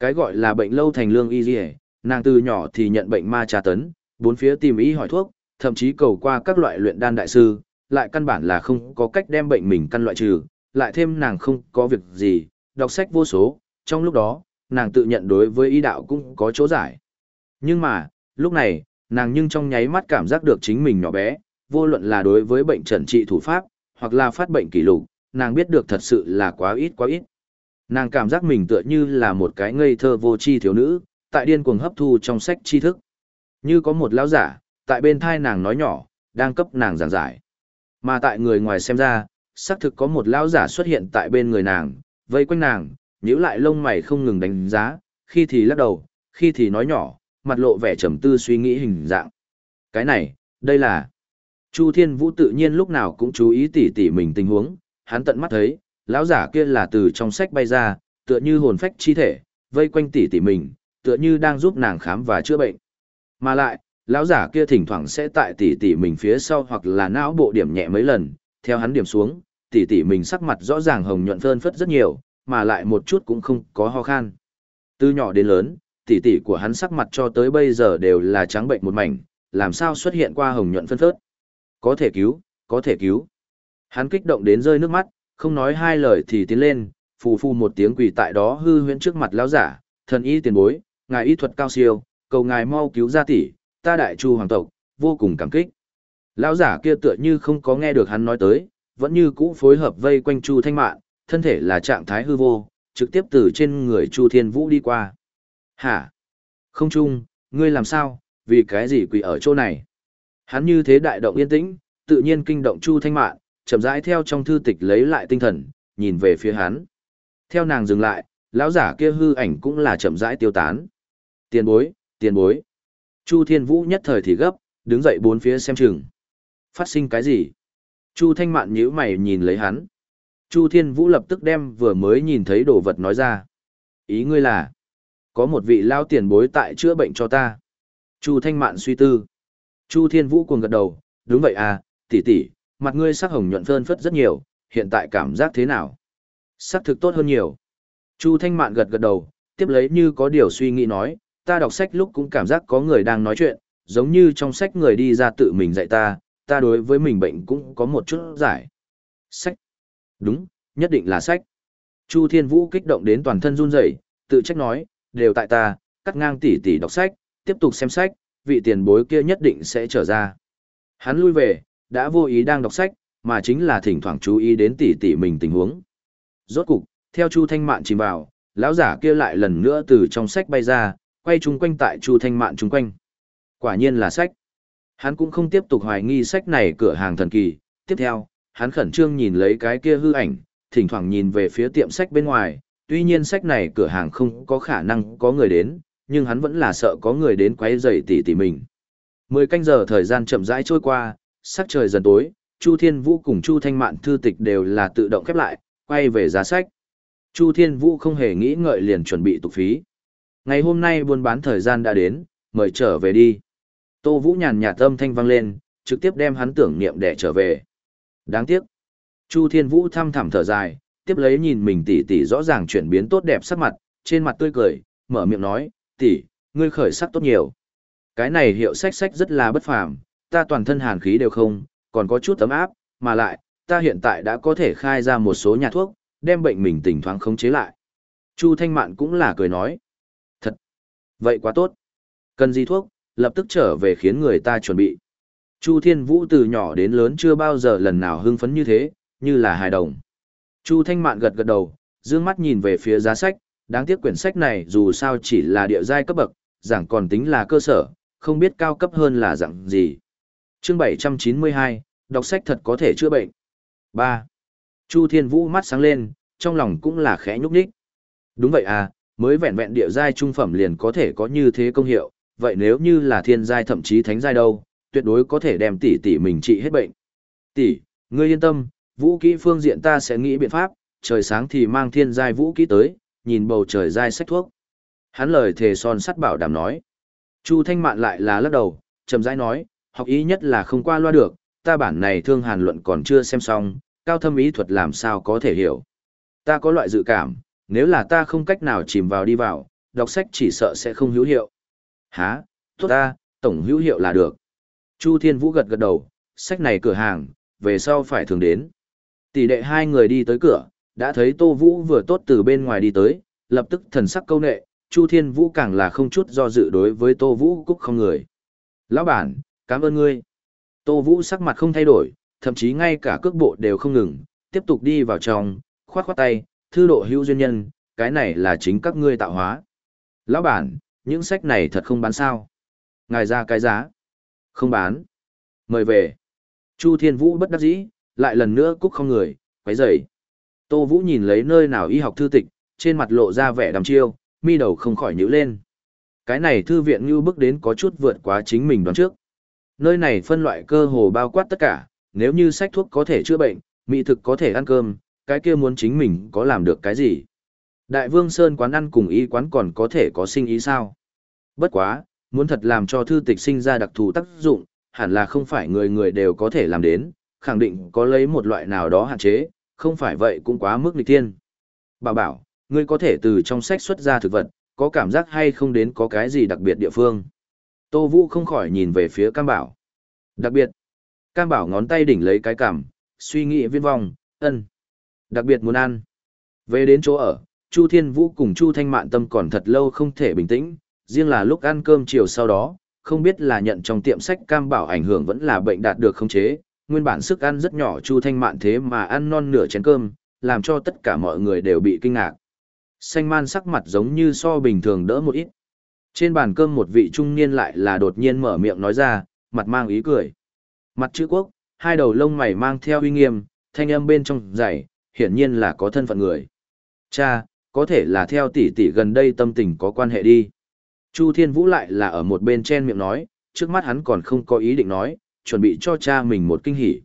Cái gọi là bệnh lâu thành lương y liễu, nàng từ nhỏ thì nhận bệnh ma trà tấn, bốn phía tìm ý hỏi thuốc, thậm chí cầu qua các loại luyện đan đại sư, lại căn bản là không có cách đem bệnh mình căn loại trừ, lại thêm nàng không có việc gì, đọc sách vô số, trong lúc đó, nàng tự nhận đối với y đạo cũng có chỗ giải. Nhưng mà, lúc này, nàng nhưng trong nháy mắt cảm giác được chính mình nhỏ bé, vô luận là đối với bệnh trần trị thủ pháp, hoặc là phát bệnh kỷ lục, nàng biết được thật sự là quá ít quá ít. Nàng cảm giác mình tựa như là một cái ngây thơ vô tri thiếu nữ, tại điên cuồng hấp thu trong sách tri thức. Như có một lão giả, tại bên thai nàng nói nhỏ, đang cấp nàng giảng giải. Mà tại người ngoài xem ra, xác thực có một lão giả xuất hiện tại bên người nàng, vây quanh nàng, nhíu lại lông mày không ngừng đánh giá, khi thì lắc đầu, khi thì nói nhỏ, mặt lộ vẻ trầm tư suy nghĩ hình dạng. Cái này, đây là... Chu Thiên Vũ tự nhiên lúc nào cũng chú ý tỉ tỉ mình tình huống, hắn tận mắt thấy, lão giả kia là từ trong sách bay ra, tựa như hồn phách chi thể, vây quanh tỉ tỉ mình, tựa như đang giúp nàng khám và chữa bệnh. Mà lại, lão giả kia thỉnh thoảng sẽ tại tỉ tỉ mình phía sau hoặc là não bộ điểm nhẹ mấy lần, theo hắn điểm xuống, tỉ tỉ mình sắc mặt rõ ràng hồng nhuận phơn phất rất nhiều, mà lại một chút cũng không có ho khan. Từ nhỏ đến lớn, tỉ tỉ của hắn sắc mặt cho tới bây giờ đều là trắng bệnh một mảnh, làm sao xuất hiện qua hồng nhuận phân phớt. Có thể cứu, có thể cứu. Hắn kích động đến rơi nước mắt, không nói hai lời thì tiến lên, phù phù một tiếng quỳ tại đó hư huyễn trước mặt lão giả, thần y tiền bối, ngài y thuật cao siêu, cầu ngài mau cứu gia tỷ, ta đại chu hoàng tộc, vô cùng cảm kích. Lão giả kia tựa như không có nghe được hắn nói tới, vẫn như cũ phối hợp vây quanh Chu Thanh Mạn, thân thể là trạng thái hư vô, trực tiếp từ trên người Chu Thiên Vũ đi qua. Hả? Không chung, ngươi làm sao, vì cái gì quỳ ở chỗ này? Hắn như thế đại động yên tĩnh, tự nhiên kinh động Chu Thanh Mạn, chậm rãi theo trong thư tịch lấy lại tinh thần, nhìn về phía hắn. Theo nàng dừng lại, lão giả kia hư ảnh cũng là chậm rãi tiêu tán. Tiền bối, tiền bối. Chu Thiên Vũ nhất thời thì gấp, đứng dậy bốn phía xem chừng. Phát sinh cái gì? Chu Thanh Mạn nhíu mày nhìn lấy hắn. Chu Thiên Vũ lập tức đem vừa mới nhìn thấy đồ vật nói ra. Ý ngươi là, có một vị lao tiền bối tại chữa bệnh cho ta. Chu Thanh Mạn suy tư. Chu Thiên Vũ cuồng gật đầu, đúng vậy à, tỷ tỷ, mặt ngươi sắc hồng nhuận phơn phất rất nhiều, hiện tại cảm giác thế nào? Sắc thực tốt hơn nhiều. Chu Thanh Mạn gật gật đầu, tiếp lấy như có điều suy nghĩ nói, ta đọc sách lúc cũng cảm giác có người đang nói chuyện, giống như trong sách người đi ra tự mình dạy ta, ta đối với mình bệnh cũng có một chút giải. Sách. Đúng, nhất định là sách. Chu Thiên Vũ kích động đến toàn thân run rẩy, tự trách nói, đều tại ta, cắt ngang tỉ tỉ đọc sách, tiếp tục xem sách, vị tiền bối kia nhất định sẽ trở ra. Hắn lui về, đã vô ý đang đọc sách, mà chính là thỉnh thoảng chú ý đến tỉ tỉ mình tình huống. Rốt cục, theo Chu Thanh Mạn chìm vào, lão giả kia lại lần nữa từ trong sách bay ra, quay chung quanh tại Chu Thanh Mạn chung quanh. Quả nhiên là sách. Hắn cũng không tiếp tục hoài nghi sách này cửa hàng thần kỳ, tiếp theo, hắn khẩn trương nhìn lấy cái kia hư ảnh, thỉnh thoảng nhìn về phía tiệm sách bên ngoài, tuy nhiên sách này cửa hàng không có khả năng có người đến, nhưng hắn vẫn là sợ có người đến quấy rầy tỉ tỉ mình. Mười canh giờ thời gian chậm rãi trôi qua, sắc trời dần tối, Chu Thiên Vũ cùng Chu Thanh Mạn thư tịch đều là tự động khép lại, quay về giá sách. Chu Thiên Vũ không hề nghĩ ngợi liền chuẩn bị tục phí. Ngày hôm nay buôn bán thời gian đã đến, mời trở về đi. Tô Vũ nhàn nhạt âm thanh vang lên, trực tiếp đem hắn tưởng niệm để trở về. Đáng tiếc. Chu Thiên Vũ thăm thẳm thở dài, tiếp lấy nhìn mình tỷ tỷ rõ ràng chuyển biến tốt đẹp sắc mặt, trên mặt tươi cười, mở miệng nói, tỷ, ngươi khởi sắc tốt nhiều. Cái này hiệu sách sách rất là bất phàm, ta toàn thân hàn khí đều không, còn có chút tấm áp, mà lại, ta hiện tại đã có thể khai ra một số nhà thuốc, đem bệnh mình tỉnh thoáng khống chế lại. Chu Thanh Mạn cũng là cười nói. Thật! Vậy quá tốt. Cần gì thuốc, lập tức trở về khiến người ta chuẩn bị. Chu Thiên Vũ từ nhỏ đến lớn chưa bao giờ lần nào hưng phấn như thế, như là hài đồng. Chu Thanh Mạn gật gật đầu, dương mắt nhìn về phía giá sách, đáng tiếc quyển sách này dù sao chỉ là địa giai cấp bậc, giảng còn tính là cơ sở, không biết cao cấp hơn là dạng gì. Chương 792, đọc sách thật có thể chữa bệnh. 3. Chu Thiên Vũ mắt sáng lên, trong lòng cũng là khẽ nhúc nhích. Đúng vậy à, mới vẹn vẹn địa giai trung phẩm liền có thể có như thế công hiệu, vậy nếu như là thiên giai thậm chí thánh giai đâu, tuyệt đối có thể đem tỷ tỷ mình trị hết bệnh. Tỷ, ngươi yên tâm, vũ kỹ phương diện ta sẽ nghĩ biện pháp, trời sáng thì mang thiên giai vũ kỹ tới, nhìn bầu trời dai sách thuốc. Hắn lời thề son sắt bảo đảm nói. Chu Thanh Mạn lại là lắc đầu, chậm rãi nói, học ý nhất là không qua loa được, ta bản này thương hàn luận còn chưa xem xong, cao thâm ý thuật làm sao có thể hiểu. Ta có loại dự cảm, nếu là ta không cách nào chìm vào đi vào, đọc sách chỉ sợ sẽ không hữu hiệu. Hả, tốt ta, tổng hữu hiệu là được. Chu Thiên Vũ gật gật đầu, sách này cửa hàng, về sau phải thường đến. Tỷ đệ hai người đi tới cửa, đã thấy Tô Vũ vừa tốt từ bên ngoài đi tới, lập tức thần sắc câu nệ, Chu Thiên Vũ càng là không chút do dự đối với Tô Vũ cúc không người. Lão bản, cảm ơn ngươi. Tô Vũ sắc mặt không thay đổi, thậm chí ngay cả cước bộ đều không ngừng, tiếp tục đi vào trong, khoát khoát tay, thư độ hữu duyên nhân, cái này là chính các ngươi tạo hóa. Lão bản, những sách này thật không bán sao. Ngài ra cái giá. Không bán. Mời về. Chu Thiên Vũ bất đắc dĩ, lại lần nữa cúc không người, quấy rầy. Tô Vũ nhìn lấy nơi nào y học thư tịch, trên mặt lộ ra vẻ đăm chiêu, mi đầu không khỏi nhíu lên. Cái này thư viện như bước đến có chút vượt quá chính mình đoán trước. Nơi này phân loại cơ hồ bao quát tất cả, nếu như sách thuốc có thể chữa bệnh, mỹ thực có thể ăn cơm, cái kia muốn chính mình có làm được cái gì. Đại Vương Sơn quán ăn cùng y quán còn có thể có sinh ý sao? Bất quá, muốn thật làm cho thư tịch sinh ra đặc thù tác dụng, hẳn là không phải người người đều có thể làm đến, khẳng định có lấy một loại nào đó hạn chế, không phải vậy cũng quá mức nghịch tiên. Bà bảo, ngươi có thể từ trong sách xuất ra thực vật, có cảm giác hay không đến có cái gì đặc biệt địa phương. Tô Vũ không khỏi nhìn về phía Cam Bảo. Đặc biệt, Cam Bảo ngón tay đỉnh lấy cái cảm, suy nghĩ viên vong, ân. Đặc biệt muốn ăn. Về đến chỗ ở, Chu Thiên Vũ cùng Chu Thanh Mạn tâm còn thật lâu không thể bình tĩnh, riêng là lúc ăn cơm chiều sau đó, không biết là nhận trong tiệm sách Cam Bảo ảnh hưởng vẫn là bệnh đạt được khống chế, nguyên bản sức ăn rất nhỏ Chu Thanh Mạn thế mà ăn non nửa chén cơm, làm cho tất cả mọi người đều bị kinh ngạc. Xanh man sắc mặt giống như so bình thường đỡ một ít. Trên bàn cơm một vị trung niên lại là đột nhiên mở miệng nói ra, mặt mang ý cười. Mặt chữ quốc, hai đầu lông mày mang theo uy nghiêm, thanh âm bên trong dày, hiển nhiên là có thân phận người. Cha, có thể là theo tỷ tỷ gần đây tâm tình có quan hệ đi. Chu Thiên Vũ lại là ở một bên chen miệng nói, trước mắt hắn còn không có ý định nói, chuẩn bị cho cha mình một kinh hỉ.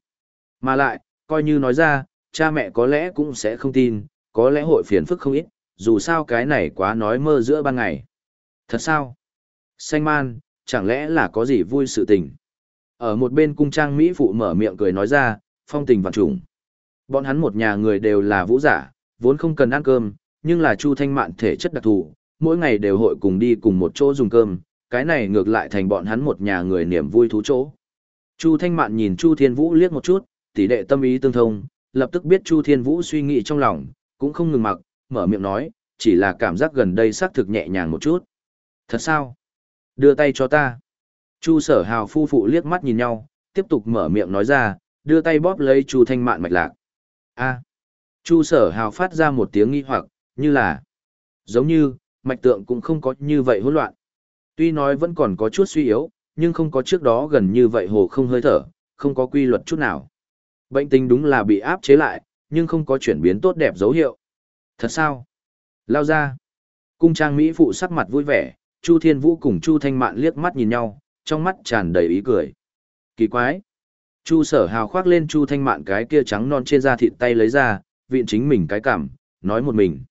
Mà lại, coi như nói ra, cha mẹ có lẽ cũng sẽ không tin, có lẽ hội phiền phức không ít, dù sao cái này quá nói mơ giữa ban ngày. Thật sao? Xanh man, chẳng lẽ là có gì vui sự tình? Ở một bên cung trang Mỹ phụ mở miệng cười nói ra, phong tình vạn trùng. Bọn hắn một nhà người đều là vũ giả, vốn không cần ăn cơm, nhưng là Chu Thanh Mạn thể chất đặc thù, mỗi ngày đều hội cùng đi cùng một chỗ dùng cơm, cái này ngược lại thành bọn hắn một nhà người niềm vui thú chỗ. Chu Thanh Mạn nhìn Chu Thiên Vũ liếc một chút, tỷ đệ tâm ý tương thông, lập tức biết Chu Thiên Vũ suy nghĩ trong lòng, cũng không ngừng mặc, mở miệng nói, chỉ là cảm giác gần đây xác thực nhẹ nhàng một chút. Thật sao? Đưa tay cho ta. Chu sở hào phu phụ liếc mắt nhìn nhau, tiếp tục mở miệng nói ra, đưa tay bóp lấy Chu Thanh Mạn mạch lạc. A. Chu sở hào phát ra một tiếng nghi hoặc, như là Giống như, mạch tượng cũng không có như vậy hỗn loạn. Tuy nói vẫn còn có chút suy yếu, nhưng không có trước đó gần như vậy hồ không hơi thở, không có quy luật chút nào. Bệnh tình đúng là bị áp chế lại, nhưng không có chuyển biến tốt đẹp dấu hiệu. Thật sao? Lao ra. Cung trang Mỹ phụ sắc mặt vui vẻ, Chu Thiên Vũ cùng Chu Thanh Mạn liếc mắt nhìn nhau, trong mắt tràn đầy ý cười. Kỳ quái. Chu sở hào khoác lên Chu Thanh Mạn cái kia trắng non trên da thịt tay lấy ra, viện chính mình cái cảm, nói một mình.